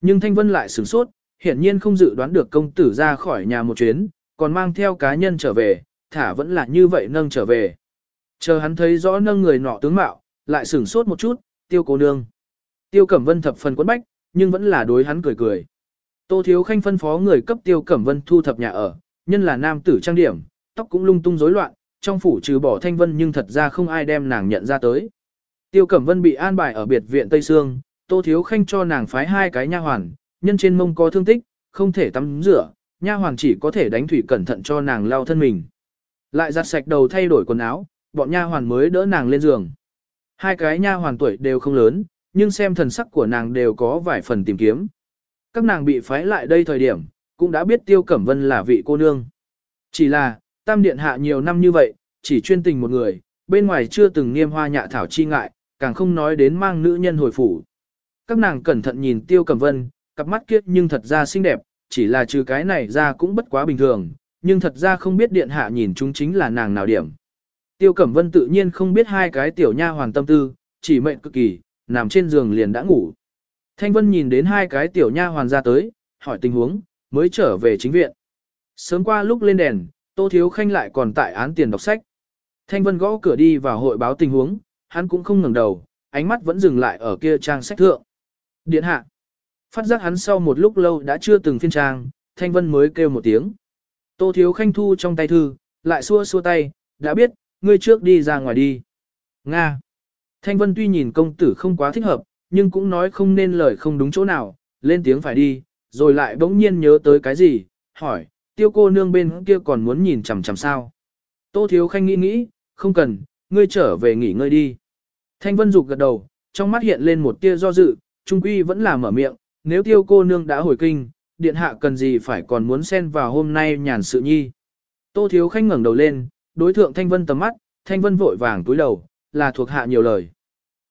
A: Nhưng Thanh Vân lại sửng sốt, hiển nhiên không dự đoán được công tử ra khỏi nhà một chuyến, còn mang theo cá nhân trở về, thả vẫn là như vậy nâng trở về. Chờ hắn thấy rõ nâng người nọ tướng mạo, lại sửng sốt một chút, tiêu cô nương. Tiêu Cẩm Vân thập phần quấn bách, nhưng vẫn là đối hắn cười cười. Tô Thiếu Khanh phân phó người cấp Tiêu Cẩm Vân thu thập nhà ở, nhân là nam tử trang điểm, tóc cũng lung tung rối loạn, trong phủ trừ bỏ Thanh Vân nhưng thật ra không ai đem nàng nhận ra tới. Tiêu Cẩm Vân bị an bài ở biệt viện Tây Sương, Tô Thiếu Khanh cho nàng phái hai cái nha hoàn, nhân trên mông có thương tích, không thể tắm rửa, nha hoàn chỉ có thể đánh thủy cẩn thận cho nàng lau thân mình. Lại giặt sạch đầu thay đổi quần áo, bọn nha hoàn mới đỡ nàng lên giường. Hai cái nha hoàn tuổi đều không lớn, nhưng xem thần sắc của nàng đều có vài phần tìm kiếm. Các nàng bị phái lại đây thời điểm, cũng đã biết Tiêu Cẩm Vân là vị cô nương. Chỉ là, tam điện hạ nhiều năm như vậy, chỉ chuyên tình một người, bên ngoài chưa từng nghiêm hoa nhạ thảo chi ngại, càng không nói đến mang nữ nhân hồi phủ. Các nàng cẩn thận nhìn Tiêu Cẩm Vân, cặp mắt kiết nhưng thật ra xinh đẹp, chỉ là trừ cái này ra cũng bất quá bình thường, nhưng thật ra không biết điện hạ nhìn chúng chính là nàng nào điểm. Tiêu Cẩm Vân tự nhiên không biết hai cái tiểu nha hoàn tâm tư, chỉ mệnh cực kỳ, nằm trên giường liền đã ngủ. Thanh Vân nhìn đến hai cái tiểu nha hoàn ra tới, hỏi tình huống, mới trở về chính viện. Sớm qua lúc lên đèn, Tô Thiếu Khanh lại còn tại án tiền đọc sách. Thanh Vân gõ cửa đi vào hội báo tình huống, hắn cũng không ngẩng đầu, ánh mắt vẫn dừng lại ở kia trang sách thượng. Điện hạ. Phát giác hắn sau một lúc lâu đã chưa từng phiên trang, Thanh Vân mới kêu một tiếng. Tô Thiếu Khanh thu trong tay thư, lại xua xua tay, đã biết, ngươi trước đi ra ngoài đi. Nga. Thanh Vân tuy nhìn công tử không quá thích hợp, nhưng cũng nói không nên lời không đúng chỗ nào, lên tiếng phải đi, rồi lại bỗng nhiên nhớ tới cái gì, hỏi, tiêu cô nương bên kia còn muốn nhìn chằm chằm sao. Tô Thiếu Khanh nghĩ nghĩ, không cần, ngươi trở về nghỉ ngơi đi. Thanh Vân Dục gật đầu, trong mắt hiện lên một tia do dự, trung quy vẫn là mở miệng, nếu tiêu cô nương đã hồi kinh, điện hạ cần gì phải còn muốn xen vào hôm nay nhàn sự nhi. Tô Thiếu Khanh ngẩng đầu lên, đối thượng Thanh Vân tầm mắt, Thanh Vân vội vàng túi đầu, là thuộc hạ nhiều lời.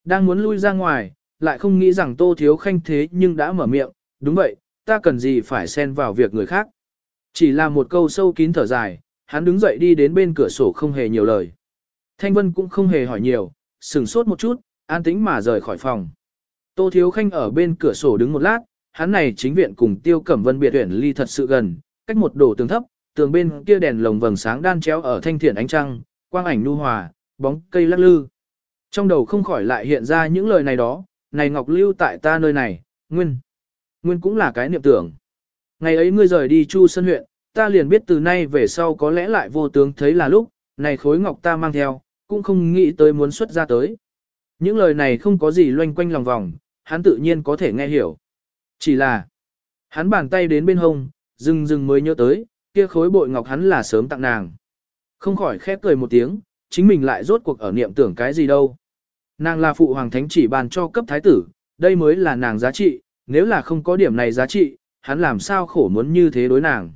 A: Đang muốn lui ra ngoài, lại không nghĩ rằng Tô Thiếu Khanh thế nhưng đã mở miệng, đúng vậy, ta cần gì phải xen vào việc người khác. Chỉ là một câu sâu kín thở dài, hắn đứng dậy đi đến bên cửa sổ không hề nhiều lời. Thanh Vân cũng không hề hỏi nhiều, sừng sốt một chút, an tĩnh mà rời khỏi phòng. Tô Thiếu Khanh ở bên cửa sổ đứng một lát, hắn này chính viện cùng Tiêu Cẩm Vân biệt tuyển ly thật sự gần, cách một đổ tường thấp, tường bên kia đèn lồng vầng sáng đan chéo ở thanh thiện ánh trăng, quang ảnh nu hòa, bóng cây lắc lư. Trong đầu không khỏi lại hiện ra những lời này đó, này Ngọc Lưu tại ta nơi này, nguyên. Nguyên cũng là cái niệm tưởng. Ngày ấy ngươi rời đi Chu Sơn huyện, ta liền biết từ nay về sau có lẽ lại vô tướng thấy là lúc, này khối ngọc ta mang theo, cũng không nghĩ tới muốn xuất ra tới. Những lời này không có gì loanh quanh lòng vòng, hắn tự nhiên có thể nghe hiểu. Chỉ là, hắn bàn tay đến bên hông, dừng dừng mới nhớ tới, kia khối bội ngọc hắn là sớm tặng nàng. Không khỏi khép cười một tiếng, chính mình lại rốt cuộc ở niệm tưởng cái gì đâu. Nàng là phụ hoàng thánh chỉ bàn cho cấp thái tử, đây mới là nàng giá trị, nếu là không có điểm này giá trị, hắn làm sao khổ muốn như thế đối nàng.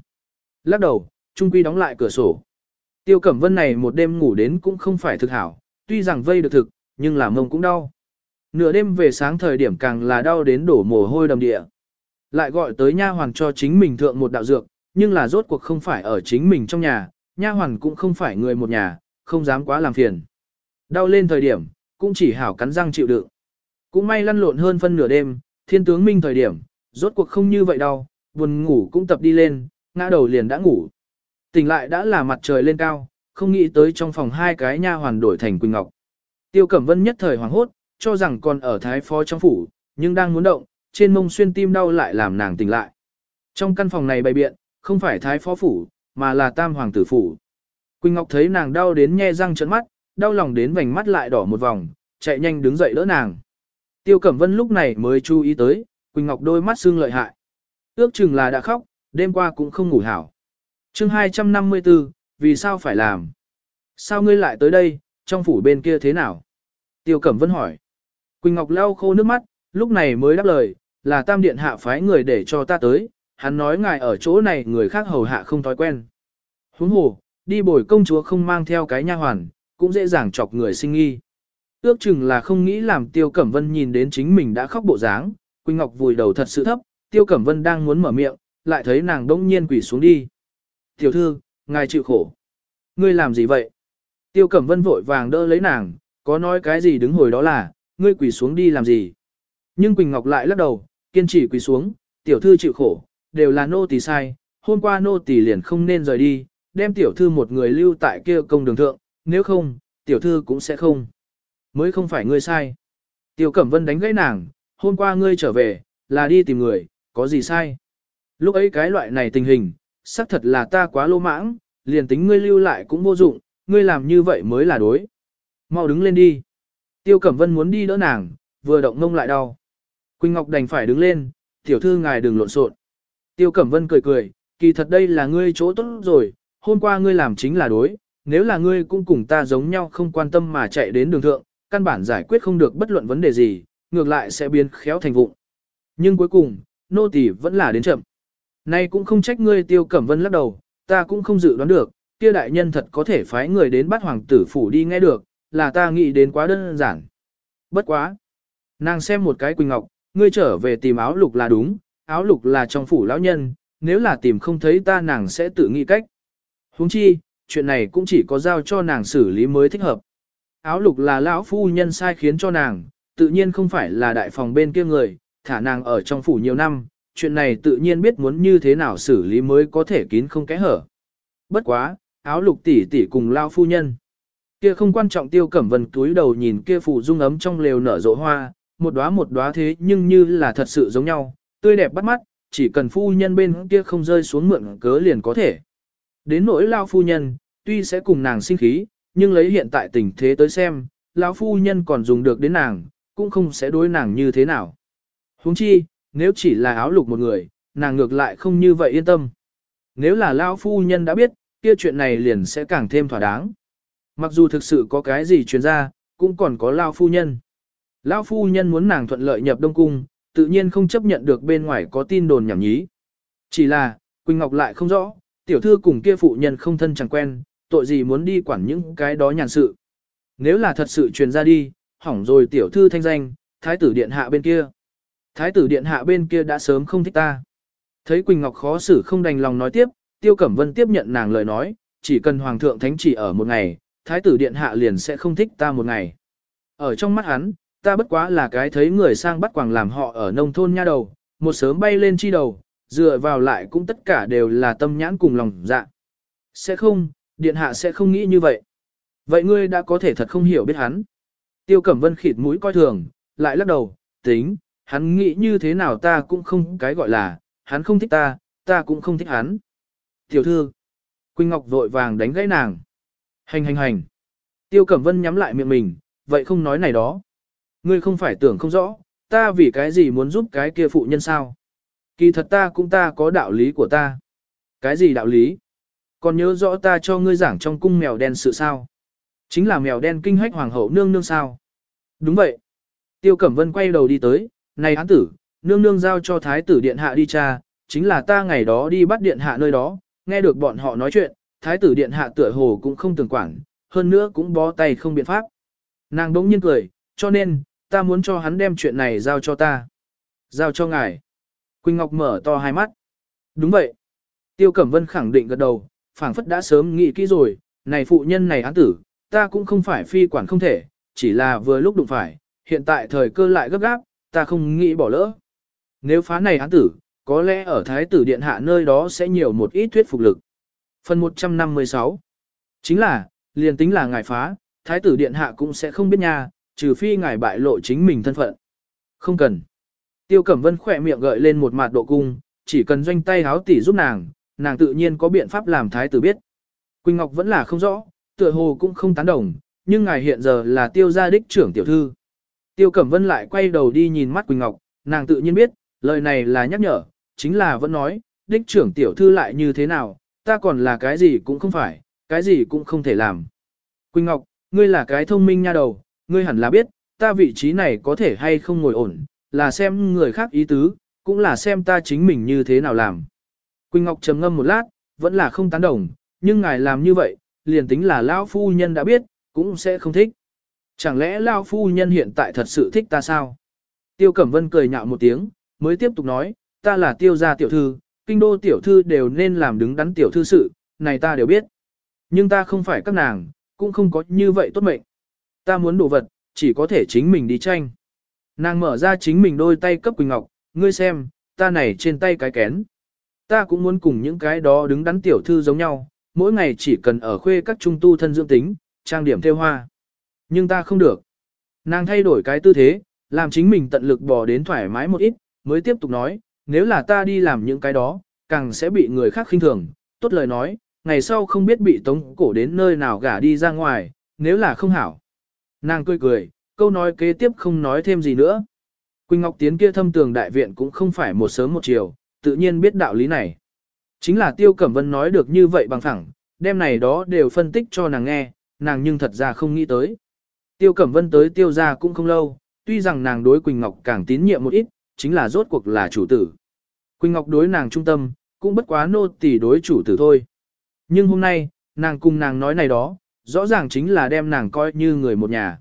A: Lắc đầu, Trung Quy đóng lại cửa sổ. Tiêu Cẩm Vân này một đêm ngủ đến cũng không phải thực hảo, tuy rằng vây được thực, nhưng là mông cũng đau. Nửa đêm về sáng thời điểm càng là đau đến đổ mồ hôi đầm địa. Lại gọi tới nha hoàng cho chính mình thượng một đạo dược, nhưng là rốt cuộc không phải ở chính mình trong nhà, nha hoàn cũng không phải người một nhà, không dám quá làm phiền. Đau lên thời điểm, cũng chỉ hảo cắn răng chịu đựng. Cũng may lăn lộn hơn phân nửa đêm, thiên tướng minh thời điểm, rốt cuộc không như vậy đau, buồn ngủ cũng tập đi lên, ngã đầu liền đã ngủ. Tỉnh lại đã là mặt trời lên cao, không nghĩ tới trong phòng hai cái nha hoàn đổi thành Quỳnh Ngọc. Tiêu Cẩm Vân nhất thời hoảng hốt, cho rằng còn ở thái phó trong phủ, nhưng đang muốn động, trên mông xuyên tim đau lại làm nàng tỉnh lại. Trong căn phòng này bày biện, không phải thái phó phủ, mà là tam hoàng tử phủ. Quỳnh Ngọc thấy nàng đau đến nhe răng trợn mắt, đau lòng đến vành mắt lại đỏ một vòng, chạy nhanh đứng dậy đỡ nàng. Tiêu Cẩm Vân lúc này mới chú ý tới, Quỳnh Ngọc đôi mắt xương lợi hại. Ước chừng là đã khóc, đêm qua cũng không ngủ hảo. chương 254, vì sao phải làm? Sao ngươi lại tới đây, trong phủ bên kia thế nào? Tiêu Cẩm Vân hỏi. Quỳnh Ngọc lau khô nước mắt, lúc này mới đáp lời, là tam điện hạ phái người để cho ta tới, hắn nói ngài ở chỗ này người khác hầu hạ không thói quen. Huống hồ, đi bồi công chúa không mang theo cái nha hoàn, cũng dễ dàng chọc người sinh nghi. Ước chừng là không nghĩ làm Tiêu Cẩm Vân nhìn đến chính mình đã khóc bộ dáng, Quỳnh Ngọc vùi đầu thật sự thấp, Tiêu Cẩm Vân đang muốn mở miệng, lại thấy nàng đông nhiên quỳ xuống đi. Tiểu thư, ngài chịu khổ. Ngươi làm gì vậy? Tiêu Cẩm Vân vội vàng đỡ lấy nàng, có nói cái gì đứng hồi đó là, ngươi quỳ xuống đi làm gì? Nhưng Quỳnh Ngọc lại lắc đầu, kiên trì quỳ xuống, tiểu thư chịu khổ, đều là nô tỳ sai, hôm qua nô tỳ liền không nên rời đi, đem tiểu thư một người lưu tại kia công đường thượng, nếu không, tiểu thư cũng sẽ không. Mới không phải ngươi sai. Tiêu Cẩm Vân đánh gãy nàng, hôm qua ngươi trở về, là đi tìm người, có gì sai? Lúc ấy cái loại này tình hình, xác thật là ta quá lô mãng, liền tính ngươi lưu lại cũng vô dụng, ngươi làm như vậy mới là đối. Mau đứng lên đi. Tiêu Cẩm Vân muốn đi đỡ nàng, vừa động ngông lại đau. Quỳnh Ngọc đành phải đứng lên, tiểu thư ngài đừng lộn xộn. Tiêu Cẩm Vân cười cười, kỳ thật đây là ngươi chỗ tốt rồi, hôm qua ngươi làm chính là đối, nếu là ngươi cũng cùng ta giống nhau không quan tâm mà chạy đến đường thượng, căn bản giải quyết không được bất luận vấn đề gì, ngược lại sẽ biến khéo thành vụng. Nhưng cuối cùng, nô tỳ vẫn là đến chậm. Nay cũng không trách ngươi Tiêu Cẩm Vân lắc đầu, ta cũng không dự đoán được, kia đại nhân thật có thể phái người đến bắt hoàng tử phủ đi nghe được, là ta nghĩ đến quá đơn giản. Bất quá. Nàng xem một cái Quỳnh Ngọc, ngươi trở về tìm áo lục là đúng, áo lục là trong phủ lão nhân, nếu là tìm không thấy ta nàng sẽ tự nghĩ cách. huống chi, chuyện này cũng chỉ có giao cho nàng xử lý mới thích hợp. Áo lục là lão phu nhân sai khiến cho nàng, tự nhiên không phải là đại phòng bên kia người, thả nàng ở trong phủ nhiều năm, chuyện này tự nhiên biết muốn như thế nào xử lý mới có thể kín không kẽ hở. Bất quá, áo lục tỷ tỷ cùng lao phu nhân. Kia không quan trọng tiêu cẩm vân túi đầu nhìn kia phủ dung ấm trong lều nở rộ hoa, một đóa một đóa thế nhưng như là thật sự giống nhau, tươi đẹp bắt mắt, chỉ cần phu nhân bên kia không rơi xuống mượn cớ liền có thể. Đến nỗi lao phu nhân, tuy sẽ cùng nàng sinh khí, nhưng lấy hiện tại tình thế tới xem, lão phu nhân còn dùng được đến nàng, cũng không sẽ đối nàng như thế nào. huống chi, nếu chỉ là áo lục một người, nàng ngược lại không như vậy yên tâm. Nếu là lão phu nhân đã biết, kia chuyện này liền sẽ càng thêm thỏa đáng. Mặc dù thực sự có cái gì truyền ra, cũng còn có lão phu nhân. Lão phu nhân muốn nàng thuận lợi nhập Đông Cung, tự nhiên không chấp nhận được bên ngoài có tin đồn nhảm nhí. Chỉ là, Quỳnh Ngọc lại không rõ, tiểu thư cùng kia phụ nhân không thân chẳng quen, tội gì muốn đi quản những cái đó nhàn sự. Nếu là thật sự truyền ra đi, hỏng rồi tiểu thư thanh danh, thái tử điện hạ bên kia. Thái tử điện hạ bên kia đã sớm không thích ta. Thấy Quỳnh Ngọc khó xử không đành lòng nói tiếp, Tiêu Cẩm Vân tiếp nhận nàng lời nói, chỉ cần Hoàng thượng thánh chỉ ở một ngày, Thái tử điện hạ liền sẽ không thích ta một ngày. Ở trong mắt hắn, ta bất quá là cái thấy người sang bắt quàng làm họ ở nông thôn nha đầu, một sớm bay lên chi đầu, dựa vào lại cũng tất cả đều là tâm nhãn cùng lòng dạ. Sẽ không, điện hạ sẽ không nghĩ như vậy. Vậy ngươi đã có thể thật không hiểu biết hắn. Tiêu Cẩm Vân khịt mũi coi thường, lại lắc đầu, tính, hắn nghĩ như thế nào ta cũng không cái gọi là, hắn không thích ta, ta cũng không thích hắn. Tiểu thư, Quỳnh Ngọc vội vàng đánh gãy nàng. Hành hành hành. Tiêu Cẩm Vân nhắm lại miệng mình, vậy không nói này đó. Ngươi không phải tưởng không rõ, ta vì cái gì muốn giúp cái kia phụ nhân sao? Kỳ thật ta cũng ta có đạo lý của ta. Cái gì đạo lý? Còn nhớ rõ ta cho ngươi giảng trong cung mèo đen sự sao? Chính là mèo đen kinh hách hoàng hậu nương nương sao? Đúng vậy. Tiêu Cẩm Vân quay đầu đi tới, này án tử, nương nương giao cho thái tử điện hạ đi tra, chính là ta ngày đó đi bắt điện hạ nơi đó, nghe được bọn họ nói chuyện, thái tử điện hạ tựa hồ cũng không tưởng quản, hơn nữa cũng bó tay không biện pháp. Nàng đống nhiên cười, cho nên, ta muốn cho hắn đem chuyện này giao cho ta. Giao cho ngài. Quỳnh Ngọc mở to hai mắt. Đúng vậy. Tiêu Cẩm Vân khẳng định gật đầu, phảng phất đã sớm nghĩ kỹ rồi, này phụ nhân này án tử, ta cũng không phải phi quản không thể, chỉ là vừa lúc đụng phải, hiện tại thời cơ lại gấp gáp, ta không nghĩ bỏ lỡ. Nếu phá này án tử, có lẽ ở Thái tử Điện Hạ nơi đó sẽ nhiều một ít thuyết phục lực. Phần 156 Chính là, liền tính là ngài phá, Thái tử Điện Hạ cũng sẽ không biết nha, trừ phi ngài bại lộ chính mình thân phận. Không cần. Tiêu Cẩm Vân khỏe miệng gợi lên một mặt độ cung, chỉ cần doanh tay háo tỉ giúp nàng, nàng tự nhiên có biện pháp làm Thái tử biết. Quỳnh Ngọc vẫn là không rõ, tựa hồ cũng không tán đồng, nhưng ngài hiện giờ là tiêu gia đích trưởng tiểu thư. Tiêu Cẩm Vân lại quay đầu đi nhìn mắt Quỳnh Ngọc, nàng tự nhiên biết, lời này là nhắc nhở, chính là vẫn nói, đích trưởng tiểu thư lại như thế nào, ta còn là cái gì cũng không phải, cái gì cũng không thể làm. Quỳnh Ngọc, ngươi là cái thông minh nha đầu, ngươi hẳn là biết, ta vị trí này có thể hay không ngồi ổn, là xem người khác ý tứ, cũng là xem ta chính mình như thế nào làm. Quỳnh Ngọc trầm ngâm một lát, vẫn là không tán đồng, nhưng ngài làm như vậy, liền tính là lão phu nhân đã biết, cũng sẽ không thích. Chẳng lẽ lão phu nhân hiện tại thật sự thích ta sao? Tiêu Cẩm Vân cười nhạo một tiếng, mới tiếp tục nói, ta là tiêu gia tiểu thư, kinh đô tiểu thư đều nên làm đứng đắn tiểu thư sự, này ta đều biết. Nhưng ta không phải các nàng, cũng không có như vậy tốt mệnh. Ta muốn đồ vật, chỉ có thể chính mình đi tranh. Nàng mở ra chính mình đôi tay cấp Quỳnh Ngọc, ngươi xem, ta này trên tay cái kén. Ta cũng muốn cùng những cái đó đứng đắn tiểu thư giống nhau, mỗi ngày chỉ cần ở khuê các trung tu thân dưỡng tính, trang điểm theo hoa. Nhưng ta không được. Nàng thay đổi cái tư thế, làm chính mình tận lực bò đến thoải mái một ít, mới tiếp tục nói, nếu là ta đi làm những cái đó, càng sẽ bị người khác khinh thường, tốt lời nói, ngày sau không biết bị tống cổ đến nơi nào gả đi ra ngoài, nếu là không hảo. Nàng cười cười, câu nói kế tiếp không nói thêm gì nữa. Quỳnh Ngọc Tiến kia thâm tường đại viện cũng không phải một sớm một chiều, tự nhiên biết đạo lý này. Chính là Tiêu Cẩm Vân nói được như vậy bằng thẳng, đêm này đó đều phân tích cho nàng nghe, nàng nhưng thật ra không nghĩ tới. Tiêu Cẩm Vân tới tiêu gia cũng không lâu, tuy rằng nàng đối Quỳnh Ngọc càng tín nhiệm một ít, chính là rốt cuộc là chủ tử. Quỳnh Ngọc đối nàng trung tâm, cũng bất quá nô tỳ đối chủ tử thôi. Nhưng hôm nay, nàng cùng nàng nói này đó, rõ ràng chính là đem nàng coi như người một nhà.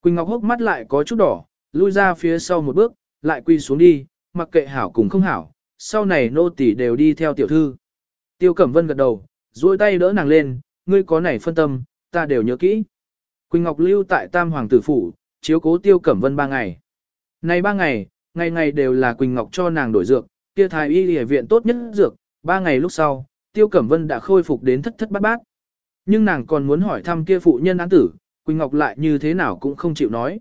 A: Quỳnh Ngọc hốc mắt lại có chút đỏ, lui ra phía sau một bước, lại quy xuống đi, mặc kệ hảo cùng không hảo, sau này nô tỳ đều đi theo tiểu thư. Tiêu Cẩm Vân gật đầu, duỗi tay đỡ nàng lên, ngươi có này phân tâm, ta đều nhớ kỹ. Quỳnh Ngọc lưu tại Tam Hoàng tử phủ, chiếu cố Tiêu Cẩm Vân ba ngày. Này ba ngày, ngày ngày đều là Quỳnh Ngọc cho nàng đổi dược, kia thái y y viện tốt nhất dược, ba ngày lúc sau, Tiêu Cẩm Vân đã khôi phục đến thất thất bát bát. Nhưng nàng còn muốn hỏi thăm kia phụ nhân án tử, Quỳnh Ngọc lại như thế nào cũng không chịu nói.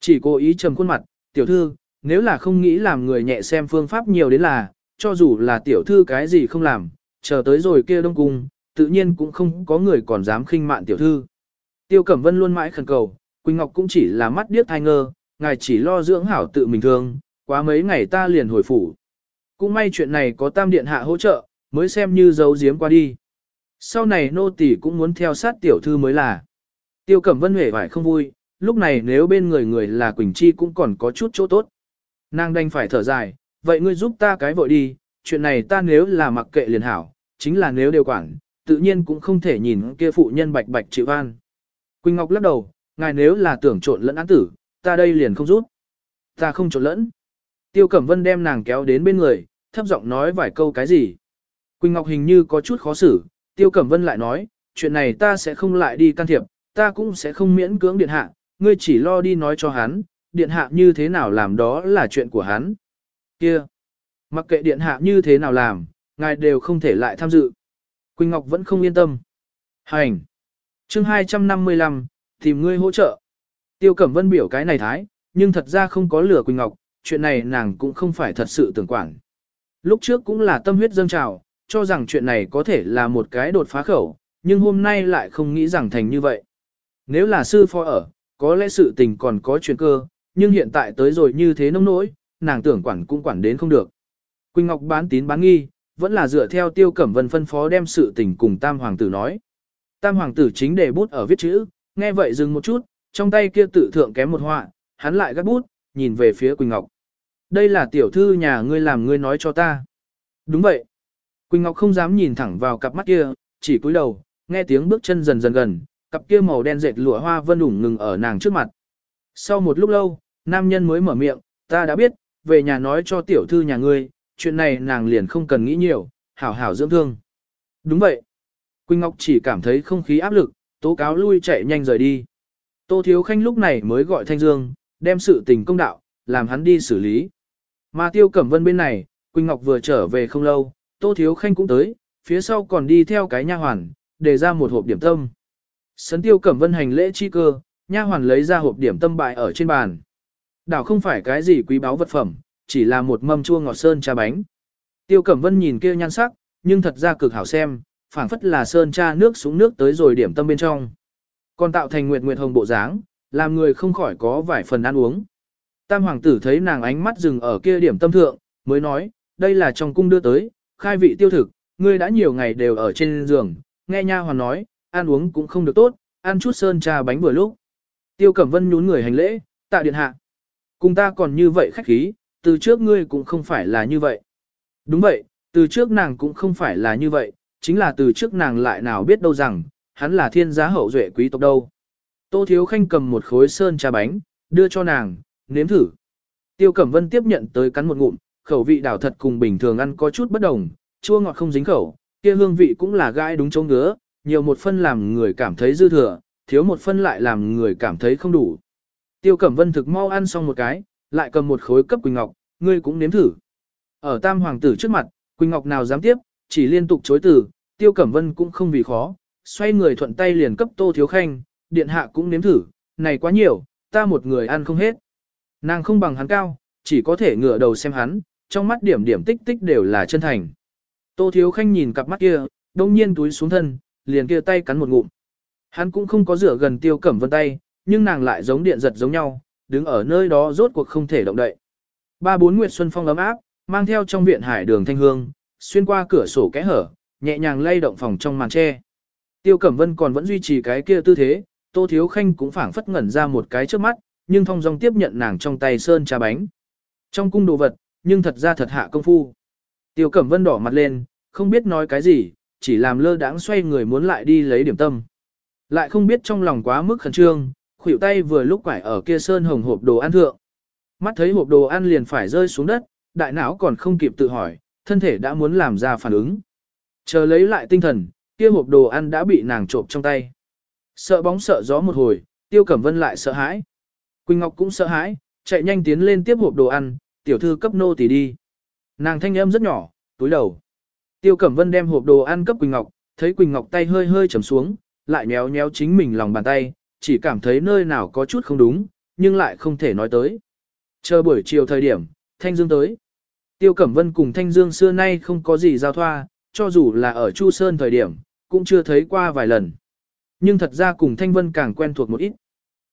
A: Chỉ cố ý trầm khuôn mặt, tiểu thư, nếu là không nghĩ làm người nhẹ xem phương pháp nhiều đến là, cho dù là tiểu thư cái gì không làm, chờ tới rồi kia đông cung, tự nhiên cũng không có người còn dám khinh mạn tiểu thư. Tiêu Cẩm Vân luôn mãi khẩn cầu, Quỳnh Ngọc cũng chỉ là mắt điếc thai ngơ, ngài chỉ lo dưỡng hảo tự mình thương, quá mấy ngày ta liền hồi phủ. Cũng may chuyện này có tam điện hạ hỗ trợ, mới xem như giấu giếm qua đi. Sau này nô tỳ cũng muốn theo sát tiểu thư mới là. Tiêu Cẩm Vân hề vải không vui, lúc này nếu bên người người là Quỳnh Chi cũng còn có chút chỗ tốt. Nàng đành phải thở dài, vậy ngươi giúp ta cái vội đi, chuyện này ta nếu là mặc kệ liền hảo, chính là nếu đều quản, tự nhiên cũng không thể nhìn kia phụ nhân bạch bạch chịu van. Quỳnh Ngọc lắc đầu, ngài nếu là tưởng trộn lẫn án tử, ta đây liền không rút. Ta không trộn lẫn. Tiêu Cẩm Vân đem nàng kéo đến bên người, thấp giọng nói vài câu cái gì. Quỳnh Ngọc hình như có chút khó xử, Tiêu Cẩm Vân lại nói, chuyện này ta sẽ không lại đi can thiệp, ta cũng sẽ không miễn cưỡng điện hạ, ngươi chỉ lo đi nói cho hắn, điện hạ như thế nào làm đó là chuyện của hắn. Kia, mặc kệ điện hạ như thế nào làm, ngài đều không thể lại tham dự. Quỳnh Ngọc vẫn không yên tâm. Hành. Chương 255, tìm ngươi hỗ trợ. Tiêu Cẩm Vân biểu cái này thái, nhưng thật ra không có lửa Quỳnh Ngọc, chuyện này nàng cũng không phải thật sự tưởng quản. Lúc trước cũng là tâm huyết dâng trào, cho rằng chuyện này có thể là một cái đột phá khẩu, nhưng hôm nay lại không nghĩ rằng thành như vậy. Nếu là sư phó ở, có lẽ sự tình còn có chuyện cơ, nhưng hiện tại tới rồi như thế nông nỗi, nàng tưởng quản cũng quản đến không được. Quỳnh Ngọc bán tín bán nghi, vẫn là dựa theo tiêu cẩm vân phân phó đem sự tình cùng tam hoàng tử nói. Tam hoàng tử chính để bút ở viết chữ, nghe vậy dừng một chút, trong tay kia tự thượng kém một họa, hắn lại gắt bút, nhìn về phía Quỳnh Ngọc. Đây là tiểu thư nhà ngươi làm ngươi nói cho ta. Đúng vậy. Quỳnh Ngọc không dám nhìn thẳng vào cặp mắt kia, chỉ cúi đầu, nghe tiếng bước chân dần dần gần, cặp kia màu đen dệt lụa hoa vân ủng ngừng ở nàng trước mặt. Sau một lúc lâu, nam nhân mới mở miệng, ta đã biết, về nhà nói cho tiểu thư nhà ngươi, chuyện này nàng liền không cần nghĩ nhiều, hảo hảo dưỡng thương. Đúng vậy. Quỳnh Ngọc chỉ cảm thấy không khí áp lực, tố cáo lui chạy nhanh rời đi. Tô Thiếu Khanh lúc này mới gọi Thanh Dương, đem sự tình công đạo, làm hắn đi xử lý. Mà Tiêu Cẩm Vân bên này, Quỳnh Ngọc vừa trở về không lâu, Tô Thiếu Khanh cũng tới, phía sau còn đi theo cái nha hoàn, để ra một hộp điểm tâm. Sấn Tiêu Cẩm Vân hành lễ chi cơ, nha hoàn lấy ra hộp điểm tâm bại ở trên bàn. Đảo không phải cái gì quý báu vật phẩm, chỉ là một mâm chua ngọt sơn trà bánh. Tiêu Cẩm Vân nhìn kia nhan sắc, nhưng thật ra cực hảo xem, phảng phất là sơn tra nước xuống nước tới rồi điểm tâm bên trong. Còn tạo thành nguyệt nguyệt hồng bộ dáng, làm người không khỏi có vài phần ăn uống. Tam hoàng tử thấy nàng ánh mắt dừng ở kia điểm tâm thượng, mới nói, đây là trong cung đưa tới, khai vị tiêu thực, ngươi đã nhiều ngày đều ở trên giường, nghe nha hoàn nói, ăn uống cũng không được tốt, ăn chút sơn trà bánh vừa lúc. Tiêu Cẩm Vân nhún người hành lễ, tạ điện hạ. Cùng ta còn như vậy khách khí, từ trước ngươi cũng không phải là như vậy. Đúng vậy, từ trước nàng cũng không phải là như vậy, chính là từ trước nàng lại nào biết đâu rằng, hắn là thiên giá hậu duệ quý tộc đâu. Tô Thiếu Khanh cầm một khối sơn trà bánh, đưa cho nàng, nếm thử. Tiêu Cẩm Vân tiếp nhận tới cắn một ngụm, khẩu vị đảo thật cùng bình thường ăn có chút bất đồng, chua ngọt không dính khẩu, kia hương vị cũng là gai đúng chỗ ngứa, nhiều một phân làm người cảm thấy dư thừa, thiếu một phân lại làm người cảm thấy không đủ. Tiêu Cẩm Vân thực mau ăn xong một cái, lại cầm một khối cấp Quỳnh Ngọc, ngươi cũng nếm thử. Ở Tam Hoàng tử trước mặt, Quỳnh Ngọc nào dám tiếp, chỉ liên tục chối từ, Tiêu Cẩm Vân cũng không vì khó, xoay người thuận tay liền cấp Tô Thiếu Khanh, điện hạ cũng nếm thử, này quá nhiều, ta một người ăn không hết. Nàng không bằng hắn cao, chỉ có thể ngửa đầu xem hắn, trong mắt điểm điểm tích tích đều là chân thành. Tô Thiếu Khanh nhìn cặp mắt kia, đông nhiên túi xuống thân, liền kia tay cắn một ngụm. Hắn cũng không có rửa gần Tiêu Cẩm Vân tay, nhưng nàng lại giống điện giật giống nhau, đứng ở nơi đó rốt cuộc không thể động đậy. Ba bốn Nguyệt Xuân Phong ấm áp, mang theo trong viện hải đường thanh hương, xuyên qua cửa sổ kẽ hở, nhẹ nhàng lay động phòng trong màn tre. Tiêu Cẩm Vân còn vẫn duy trì cái kia tư thế, Tô Thiếu Khanh cũng phảng phất ngẩn ra một cái trước mắt, nhưng thong dong tiếp nhận nàng trong tay sơn trà bánh. Trong cung đồ vật, nhưng thật ra thật hạ công phu. Tiêu Cẩm Vân đỏ mặt lên, không biết nói cái gì, chỉ làm lơ đãng xoay người muốn lại đi lấy điểm tâm. Lại không biết trong lòng quá mức khẩn trương, khuỷu tay vừa lúc quải ở kia sơn hồng hộp đồ ăn thượng. Mắt thấy hộp đồ ăn liền phải rơi xuống đất, đại não còn không kịp tự hỏi, thân thể đã muốn làm ra phản ứng. Chờ lấy lại tinh thần, kia hộp đồ ăn đã bị nàng trộm trong tay. Sợ bóng sợ gió một hồi, Tiêu Cẩm Vân lại sợ hãi. Quỳnh Ngọc cũng sợ hãi, chạy nhanh tiến lên tiếp hộp đồ ăn, tiểu thư cấp nô tỳ đi. Nàng thanh âm rất nhỏ, túi đầu. Tiêu Cẩm Vân đem hộp đồ ăn cấp Quỳnh Ngọc, thấy Quỳnh Ngọc tay hơi hơi trầm xuống, lại nhéo nhéo chính mình lòng bàn tay, chỉ cảm thấy nơi nào có chút không đúng, nhưng lại không thể nói tới. Chờ buổi chiều thời điểm, Thanh Dương tới. Tiêu Cẩm Vân cùng Thanh Dương xưa nay không có gì giao thoa, cho dù là ở Chu Sơn thời điểm, cũng chưa thấy qua vài lần. Nhưng thật ra cùng Thanh Vân càng quen thuộc một ít.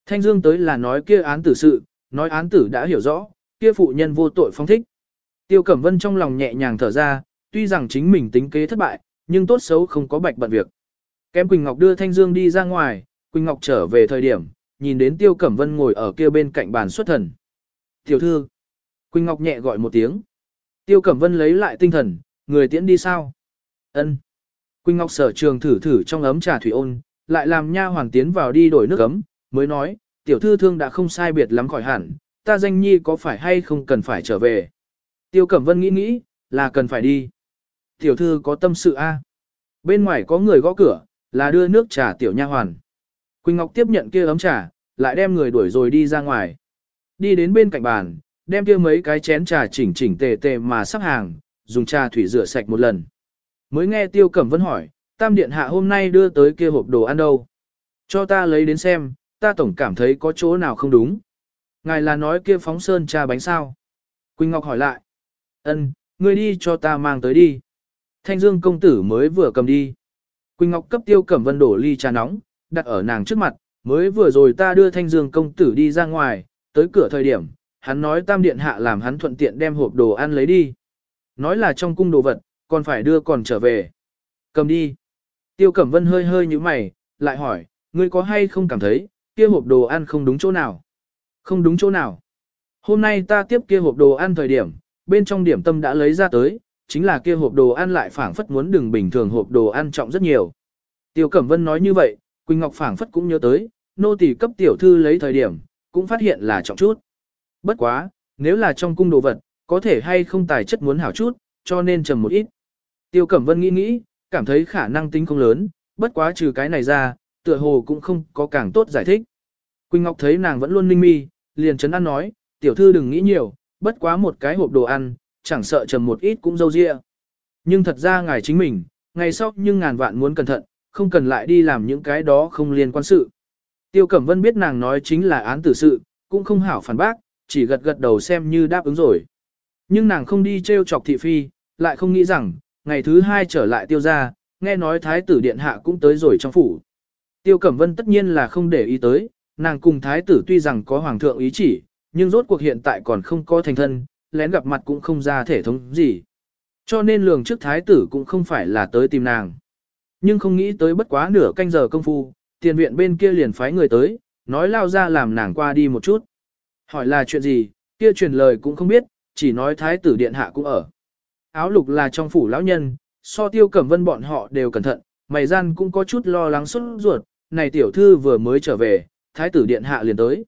A: Thanh Dương tới là nói kia án tử sự, nói án tử đã hiểu rõ, kia phụ nhân vô tội phong thích. Tiêu Cẩm Vân trong lòng nhẹ nhàng thở ra, tuy rằng chính mình tính kế thất bại, nhưng tốt xấu không có bạch bận việc. Kém Quỳnh Ngọc đưa Thanh Dương đi ra ngoài, Quỳnh Ngọc trở về thời điểm, nhìn đến Tiêu Cẩm Vân ngồi ở kia bên cạnh bàn xuất thần. Tiểu thư. Quỳnh Ngọc nhẹ gọi một tiếng. Tiêu Cẩm Vân lấy lại tinh thần, người tiễn đi sao? Ân. Quỳnh Ngọc sở trường thử thử trong ấm trà thủy ôn, lại làm nha hoàn tiến vào đi đổi nước ấm, mới nói, tiểu thư thương đã không sai biệt lắm khỏi hẳn, ta danh nhi có phải hay không cần phải trở về. Tiêu Cẩm Vân nghĩ nghĩ, là cần phải đi. Tiểu thư có tâm sự a. Bên ngoài có người gõ cửa, là đưa nước trà tiểu nha hoàn. Quỳnh Ngọc tiếp nhận kia ấm trà, lại đem người đuổi rồi đi ra ngoài. Đi đến bên cạnh bàn, đem kia mấy cái chén trà chỉnh chỉnh tề tề mà sắp hàng, dùng trà thủy rửa sạch một lần. Mới nghe Tiêu Cẩm Vân hỏi, Tam Điện Hạ hôm nay đưa tới kia hộp đồ ăn đâu? Cho ta lấy đến xem, ta tổng cảm thấy có chỗ nào không đúng. Ngài là nói kia phóng sơn trà bánh sao? Quỳnh Ngọc hỏi lại. Ân, ngươi đi cho ta mang tới đi. Thanh Dương công tử mới vừa cầm đi. Quỳnh Ngọc cấp Tiêu Cẩm Vân đổ ly trà nóng, đặt ở nàng trước mặt, mới vừa rồi ta đưa Thanh Dương công tử đi ra ngoài, tới cửa thời điểm, hắn nói Tam Điện Hạ làm hắn thuận tiện đem hộp đồ ăn lấy đi. Nói là trong cung đồ vật, còn phải đưa còn trở về. Cầm đi. Tiêu Cẩm Vân hơi hơi như mày, lại hỏi, ngươi có hay không cảm thấy, kia hộp đồ ăn không đúng chỗ nào? Không đúng chỗ nào? Hôm nay ta tiếp kia hộp đồ ăn thời điểm, bên trong điểm tâm đã lấy ra tới, chính là kia hộp đồ ăn lại phảng phất muốn đừng bình thường hộp đồ ăn trọng rất nhiều. Tiêu Cẩm Vân nói như vậy, Quỳnh Ngọc phảng phất cũng nhớ tới, nô tỳ cấp tiểu thư lấy thời điểm, cũng phát hiện là trọng chút. Bất quá, nếu là trong cung đồ vật, có thể hay không tài chất muốn hảo chút, cho nên trầm một ít. Tiêu Cẩm Vân nghĩ nghĩ, cảm thấy khả năng tính không lớn, bất quá trừ cái này ra, tựa hồ cũng không có càng tốt giải thích. Quỳnh Ngọc thấy nàng vẫn luôn ninh mi, liền chấn an nói, tiểu thư đừng nghĩ nhiều, bất quá một cái hộp đồ ăn, chẳng sợ trầm một ít cũng dâu dịa. Nhưng thật ra ngài chính mình, ngày sau nhưng ngàn vạn muốn cẩn thận, không cần lại đi làm những cái đó không liên quan sự. Tiêu Cẩm Vân biết nàng nói chính là án tử sự, cũng không hảo phản bác, chỉ gật gật đầu xem như đáp ứng rồi. Nhưng nàng không đi trêu chọc thị phi, lại không nghĩ rằng, ngày thứ hai trở lại tiêu gia, nghe nói thái tử điện hạ cũng tới rồi trong phủ. Tiêu Cẩm Vân tất nhiên là không để ý tới, nàng cùng thái tử tuy rằng có hoàng thượng ý chỉ, nhưng rốt cuộc hiện tại còn không có thành thân, lén gặp mặt cũng không ra thể thống gì. Cho nên lường trước thái tử cũng không phải là tới tìm nàng. Nhưng không nghĩ tới bất quá nửa canh giờ công phu, tiền viện bên kia liền phái người tới, nói lao ra làm nàng qua đi một chút. Hỏi là chuyện gì, kia truyền lời cũng không biết, chỉ nói thái tử điện hạ cũng ở. Áo lục là trong phủ lão nhân, so tiêu cẩm vân bọn họ đều cẩn thận, mày gian cũng có chút lo lắng xuất ruột, này tiểu thư vừa mới trở về, thái tử điện hạ liền tới.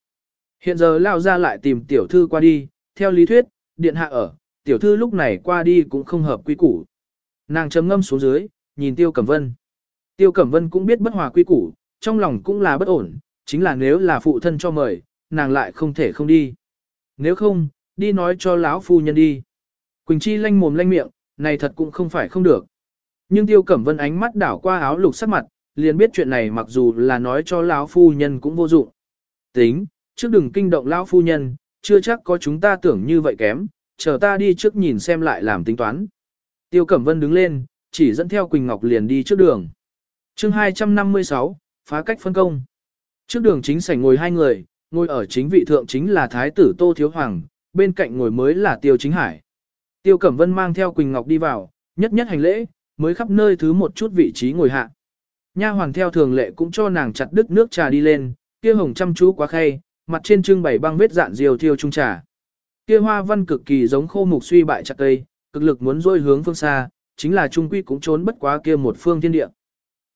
A: Hiện giờ lao ra lại tìm tiểu thư qua đi, theo lý thuyết, điện hạ ở, tiểu thư lúc này qua đi cũng không hợp quy củ. Nàng chấm ngâm xuống dưới, nhìn tiêu cẩm vân. Tiêu cẩm vân cũng biết bất hòa quy củ, trong lòng cũng là bất ổn, chính là nếu là phụ thân cho mời, nàng lại không thể không đi. Nếu không, đi nói cho lão phu nhân đi. Quỳnh Chi lanh mồm lanh miệng, này thật cũng không phải không được. Nhưng Tiêu Cẩm Vân ánh mắt đảo qua áo lục sắc mặt, liền biết chuyện này mặc dù là nói cho lão phu nhân cũng vô dụng. Tính, trước đừng kinh động lão phu nhân, chưa chắc có chúng ta tưởng như vậy kém, chờ ta đi trước nhìn xem lại làm tính toán. Tiêu Cẩm Vân đứng lên, chỉ dẫn theo Quỳnh Ngọc liền đi trước đường. chương 256, phá cách phân công. Trước đường chính sảnh ngồi hai người, ngồi ở chính vị thượng chính là Thái tử Tô Thiếu Hoàng, bên cạnh ngồi mới là Tiêu Chính Hải. Tiêu Cẩm Vân mang theo Quỳnh Ngọc đi vào, nhất nhất hành lễ, mới khắp nơi thứ một chút vị trí ngồi hạ. Nha hoàng theo thường lệ cũng cho nàng chặt đứt nước trà đi lên, kia hồng chăm chú quá khay, mặt trên trưng bày băng vết dạn diều thiêu trung trà. Kia hoa văn cực kỳ giống khô mục suy bại chặt cây, cực lực muốn dôi hướng phương xa, chính là trung quy cũng trốn bất quá kia một phương thiên địa.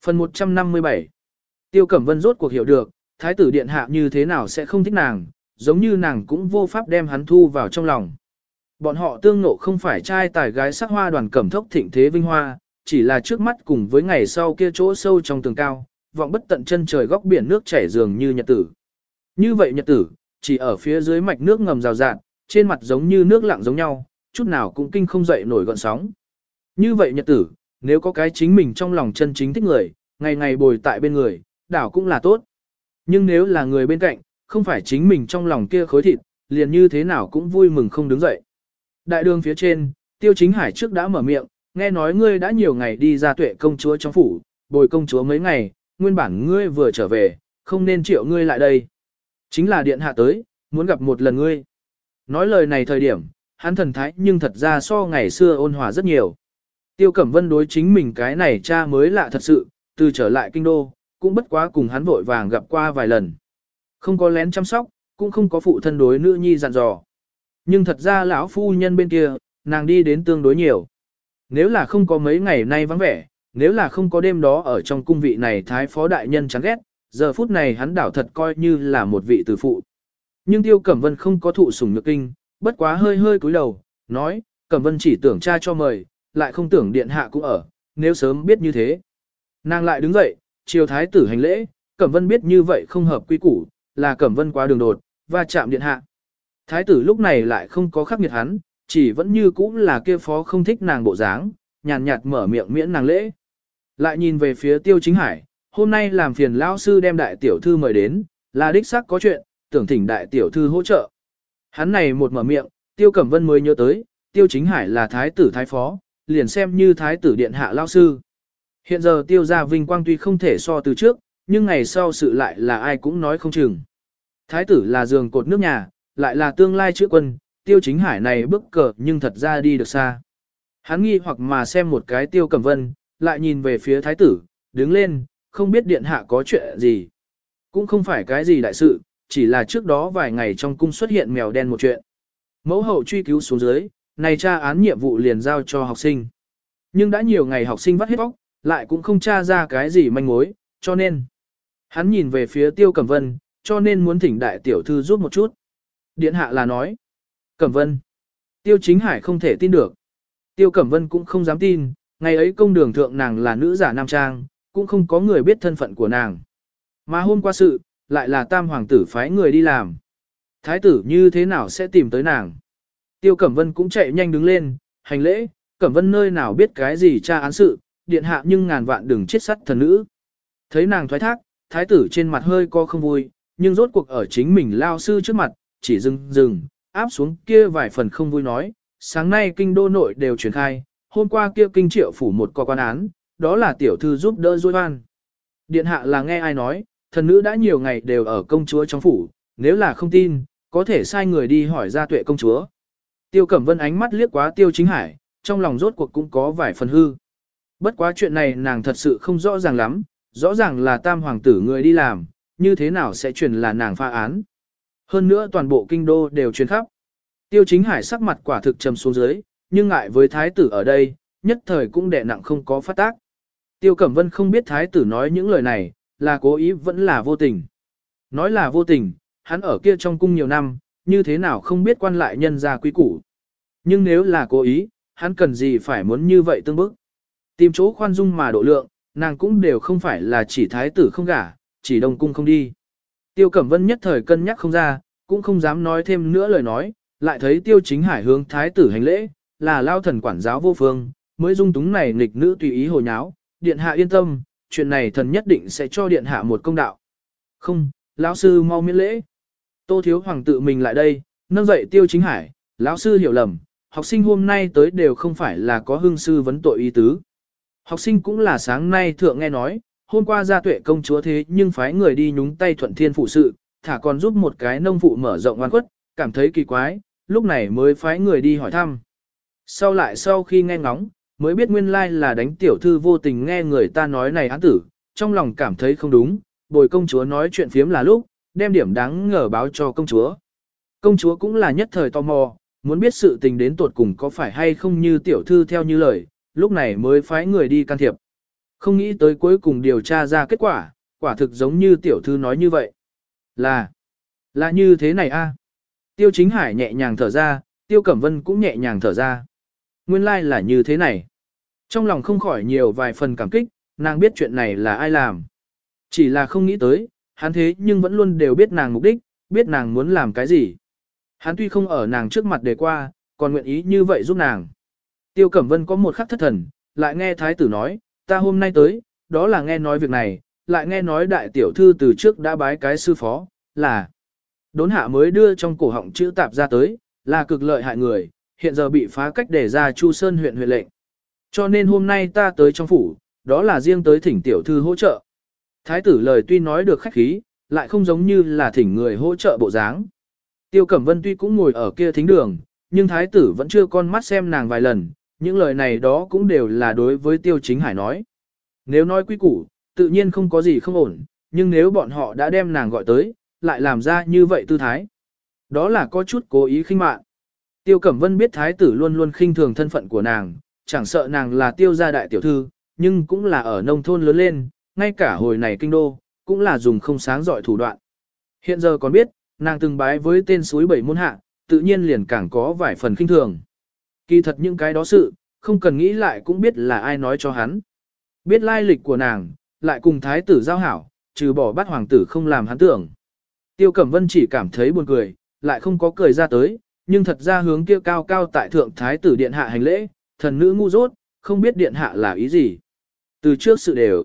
A: Phần 157 Tiêu Cẩm Vân rốt cuộc hiểu được, thái tử điện hạ như thế nào sẽ không thích nàng, giống như nàng cũng vô pháp đem hắn thu vào trong lòng. Bọn họ tương nộ không phải trai tài gái sắc hoa đoàn cẩm thốc thịnh thế vinh hoa, chỉ là trước mắt cùng với ngày sau kia chỗ sâu trong tường cao, vọng bất tận chân trời góc biển nước chảy dường như nhật tử. Như vậy nhật tử, chỉ ở phía dưới mạch nước ngầm rào rạt, trên mặt giống như nước lặng giống nhau, chút nào cũng kinh không dậy nổi gọn sóng. Như vậy nhật tử, nếu có cái chính mình trong lòng chân chính thích người, ngày ngày bồi tại bên người, đảo cũng là tốt. Nhưng nếu là người bên cạnh, không phải chính mình trong lòng kia khối thịt, liền như thế nào cũng vui mừng không đứng dậy. Đại đường phía trên, tiêu chính hải trước đã mở miệng, nghe nói ngươi đã nhiều ngày đi ra tuệ công chúa trong phủ, bồi công chúa mấy ngày, nguyên bản ngươi vừa trở về, không nên triệu ngươi lại đây. Chính là điện hạ tới, muốn gặp một lần ngươi. Nói lời này thời điểm, hắn thần thái nhưng thật ra so ngày xưa ôn hòa rất nhiều. Tiêu Cẩm Vân đối chính mình cái này cha mới lạ thật sự, từ trở lại kinh đô, cũng bất quá cùng hắn vội vàng gặp qua vài lần. Không có lén chăm sóc, cũng không có phụ thân đối nữ nhi dặn dò. Nhưng thật ra lão phu nhân bên kia, nàng đi đến tương đối nhiều. Nếu là không có mấy ngày nay vắng vẻ, nếu là không có đêm đó ở trong cung vị này thái phó đại nhân chán ghét, giờ phút này hắn đảo thật coi như là một vị tử phụ. Nhưng Tiêu Cẩm Vân không có thụ sủng nhược kinh, bất quá hơi hơi cúi đầu, nói, Cẩm Vân chỉ tưởng cha cho mời, lại không tưởng điện hạ cũng ở, nếu sớm biết như thế. Nàng lại đứng dậy, chiều thái tử hành lễ, Cẩm Vân biết như vậy không hợp quy củ, là Cẩm Vân quá đường đột, và chạm điện hạ. Thái tử lúc này lại không có khắc nghiệt hắn, chỉ vẫn như cũ là kia phó không thích nàng bộ dáng, nhàn nhạt mở miệng miễn nàng lễ. Lại nhìn về phía tiêu chính hải, hôm nay làm phiền lão sư đem đại tiểu thư mời đến, là đích xác có chuyện, tưởng thỉnh đại tiểu thư hỗ trợ. Hắn này một mở miệng, tiêu cẩm vân mới nhớ tới, tiêu chính hải là thái tử thái phó, liền xem như thái tử điện hạ lão sư. Hiện giờ tiêu gia vinh quang tuy không thể so từ trước, nhưng ngày sau sự lại là ai cũng nói không chừng. Thái tử là giường cột nước nhà, lại là tương lai chữ quân, tiêu chính hải này bước cờ nhưng thật ra đi được xa. Hắn nghi hoặc mà xem một cái tiêu cẩm vân, lại nhìn về phía thái tử, đứng lên, không biết điện hạ có chuyện gì. Cũng không phải cái gì đại sự, chỉ là trước đó vài ngày trong cung xuất hiện mèo đen một chuyện. Mẫu hậu truy cứu xuống dưới, này tra án nhiệm vụ liền giao cho học sinh. Nhưng đã nhiều ngày học sinh vắt hết bóc, lại cũng không tra ra cái gì manh mối, cho nên. Hắn nhìn về phía tiêu cẩm vân, cho nên muốn thỉnh đại tiểu thư giúp một chút. Điện hạ là nói. Cẩm vân. Tiêu chính hải không thể tin được. Tiêu cẩm vân cũng không dám tin, ngày ấy công đường thượng nàng là nữ giả nam trang, cũng không có người biết thân phận của nàng. Mà hôm qua sự, lại là tam hoàng tử phái người đi làm. Thái tử như thế nào sẽ tìm tới nàng? Tiêu Cẩm Vân cũng chạy nhanh đứng lên, hành lễ, Cẩm Vân nơi nào biết cái gì tra án sự, điện hạ nhưng ngàn vạn đừng chết sắt thần nữ. Thấy nàng thoái thác, thái tử trên mặt hơi co không vui, nhưng rốt cuộc ở chính mình lao sư trước mặt, chỉ dừng dừng, áp xuống kia vài phần không vui nói, sáng nay kinh đô nội đều truyền khai, hôm qua kia kinh triệu phủ một co quan án, đó là tiểu thư giúp đỡ dối oan. Điện hạ là nghe ai nói, thần nữ đã nhiều ngày đều ở công chúa trong phủ, nếu là không tin, có thể sai người đi hỏi ra tuệ công chúa. Tiêu Cẩm Vân ánh mắt liếc quá Tiêu Chính Hải, trong lòng rốt cuộc cũng có vài phần hư. Bất quá chuyện này nàng thật sự không rõ ràng lắm, rõ ràng là tam hoàng tử người đi làm, như thế nào sẽ truyền là nàng pha án. Hơn nữa toàn bộ kinh đô đều truyền khắp. Tiêu Chính Hải sắc mặt quả thực trầm xuống dưới, nhưng ngại với thái tử ở đây, nhất thời cũng đè nặng không có phát tác. Tiêu Cẩm Vân không biết thái tử nói những lời này, là cố ý vẫn là vô tình. Nói là vô tình, hắn ở kia trong cung nhiều năm, như thế nào không biết quan lại nhân ra quý củ. Nhưng nếu là cố ý, hắn cần gì phải muốn như vậy tương bức. Tìm chỗ khoan dung mà độ lượng, nàng cũng đều không phải là chỉ thái tử không gả, chỉ đồng cung không đi. Tiêu Cẩm Vân nhất thời cân nhắc không ra, cũng không dám nói thêm nữa lời nói, lại thấy Tiêu Chính Hải hướng thái tử hành lễ, là lao thần quản giáo vô phương, mới dung túng này nghịch nữ tùy ý hồ nháo, điện hạ yên tâm, chuyện này thần nhất định sẽ cho điện hạ một công đạo. Không, lão sư mau miễn lễ. Tô thiếu hoàng tự mình lại đây, nâng dậy tiêu chính hải, lão sư hiểu lầm, học sinh hôm nay tới đều không phải là có hương sư vấn tội ý tứ. Học sinh cũng là sáng nay thượng nghe nói, hôm qua gia tuệ công chúa thế nhưng phái người đi nhúng tay thuận thiên phụ sự, thả còn giúp một cái nông phụ mở rộng oan khuất, cảm thấy kỳ quái, lúc này mới phái người đi hỏi thăm. Sau lại sau khi nghe ngóng, mới biết nguyên lai là đánh tiểu thư vô tình nghe người ta nói này án tử, trong lòng cảm thấy không đúng, bồi công chúa nói chuyện phiếm là lúc, đem điểm đáng ngờ báo cho công chúa. Công chúa cũng là nhất thời tò mò, muốn biết sự tình đến tuột cùng có phải hay không như tiểu thư theo như lời, lúc này mới phái người đi can thiệp. Không nghĩ tới cuối cùng điều tra ra kết quả, quả thực giống như tiểu thư nói như vậy. Là, là như thế này a. Tiêu chính hải nhẹ nhàng thở ra, tiêu cẩm vân cũng nhẹ nhàng thở ra nguyên lai like là như thế này. Trong lòng không khỏi nhiều vài phần cảm kích, nàng biết chuyện này là ai làm. Chỉ là không nghĩ tới, hắn thế nhưng vẫn luôn đều biết nàng mục đích, biết nàng muốn làm cái gì. Hắn tuy không ở nàng trước mặt đề qua, còn nguyện ý như vậy giúp nàng. Tiêu Cẩm Vân có một khắc thất thần, lại nghe thái tử nói, ta hôm nay tới, đó là nghe nói việc này, lại nghe nói đại tiểu thư từ trước đã bái cái sư phó, là đốn hạ mới đưa trong cổ họng chữ tạp ra tới, là cực lợi hại người, hiện giờ bị phá cách để ra Chu Sơn huyện huyện lệnh. Cho nên hôm nay ta tới trong phủ, đó là riêng tới thỉnh tiểu thư hỗ trợ. Thái tử lời tuy nói được khách khí, lại không giống như là thỉnh người hỗ trợ bộ dáng. Tiêu Cẩm Vân tuy cũng ngồi ở kia thính đường, nhưng thái tử vẫn chưa con mắt xem nàng vài lần, những lời này đó cũng đều là đối với Tiêu Chính Hải nói. Nếu nói quý củ, tự nhiên không có gì không ổn, nhưng nếu bọn họ đã đem nàng gọi tới, lại làm ra như vậy tư thái. Đó là có chút cố ý khinh mạn. Tiêu Cẩm Vân biết thái tử luôn luôn khinh thường thân phận của nàng, chẳng sợ nàng là tiêu gia đại tiểu thư, nhưng cũng là ở nông thôn lớn lên, ngay cả hồi này kinh đô, cũng là dùng không sáng giỏi thủ đoạn. Hiện giờ còn biết, nàng từng bái với tên suối bảy môn hạ, tự nhiên liền càng có vài phần khinh thường. Kỳ thật những cái đó sự, không cần nghĩ lại cũng biết là ai nói cho hắn. Biết lai lịch của nàng, lại cùng thái tử giao hảo, trừ bỏ bắt hoàng tử không làm hắn tưởng. Tiêu Cẩm Vân chỉ cảm thấy buồn cười, lại không có cười ra tới, nhưng thật ra hướng kia cao cao tại thượng thái tử điện hạ hành lễ, thần nữ ngu dốt, không biết điện hạ là ý gì. Từ trước sự đều,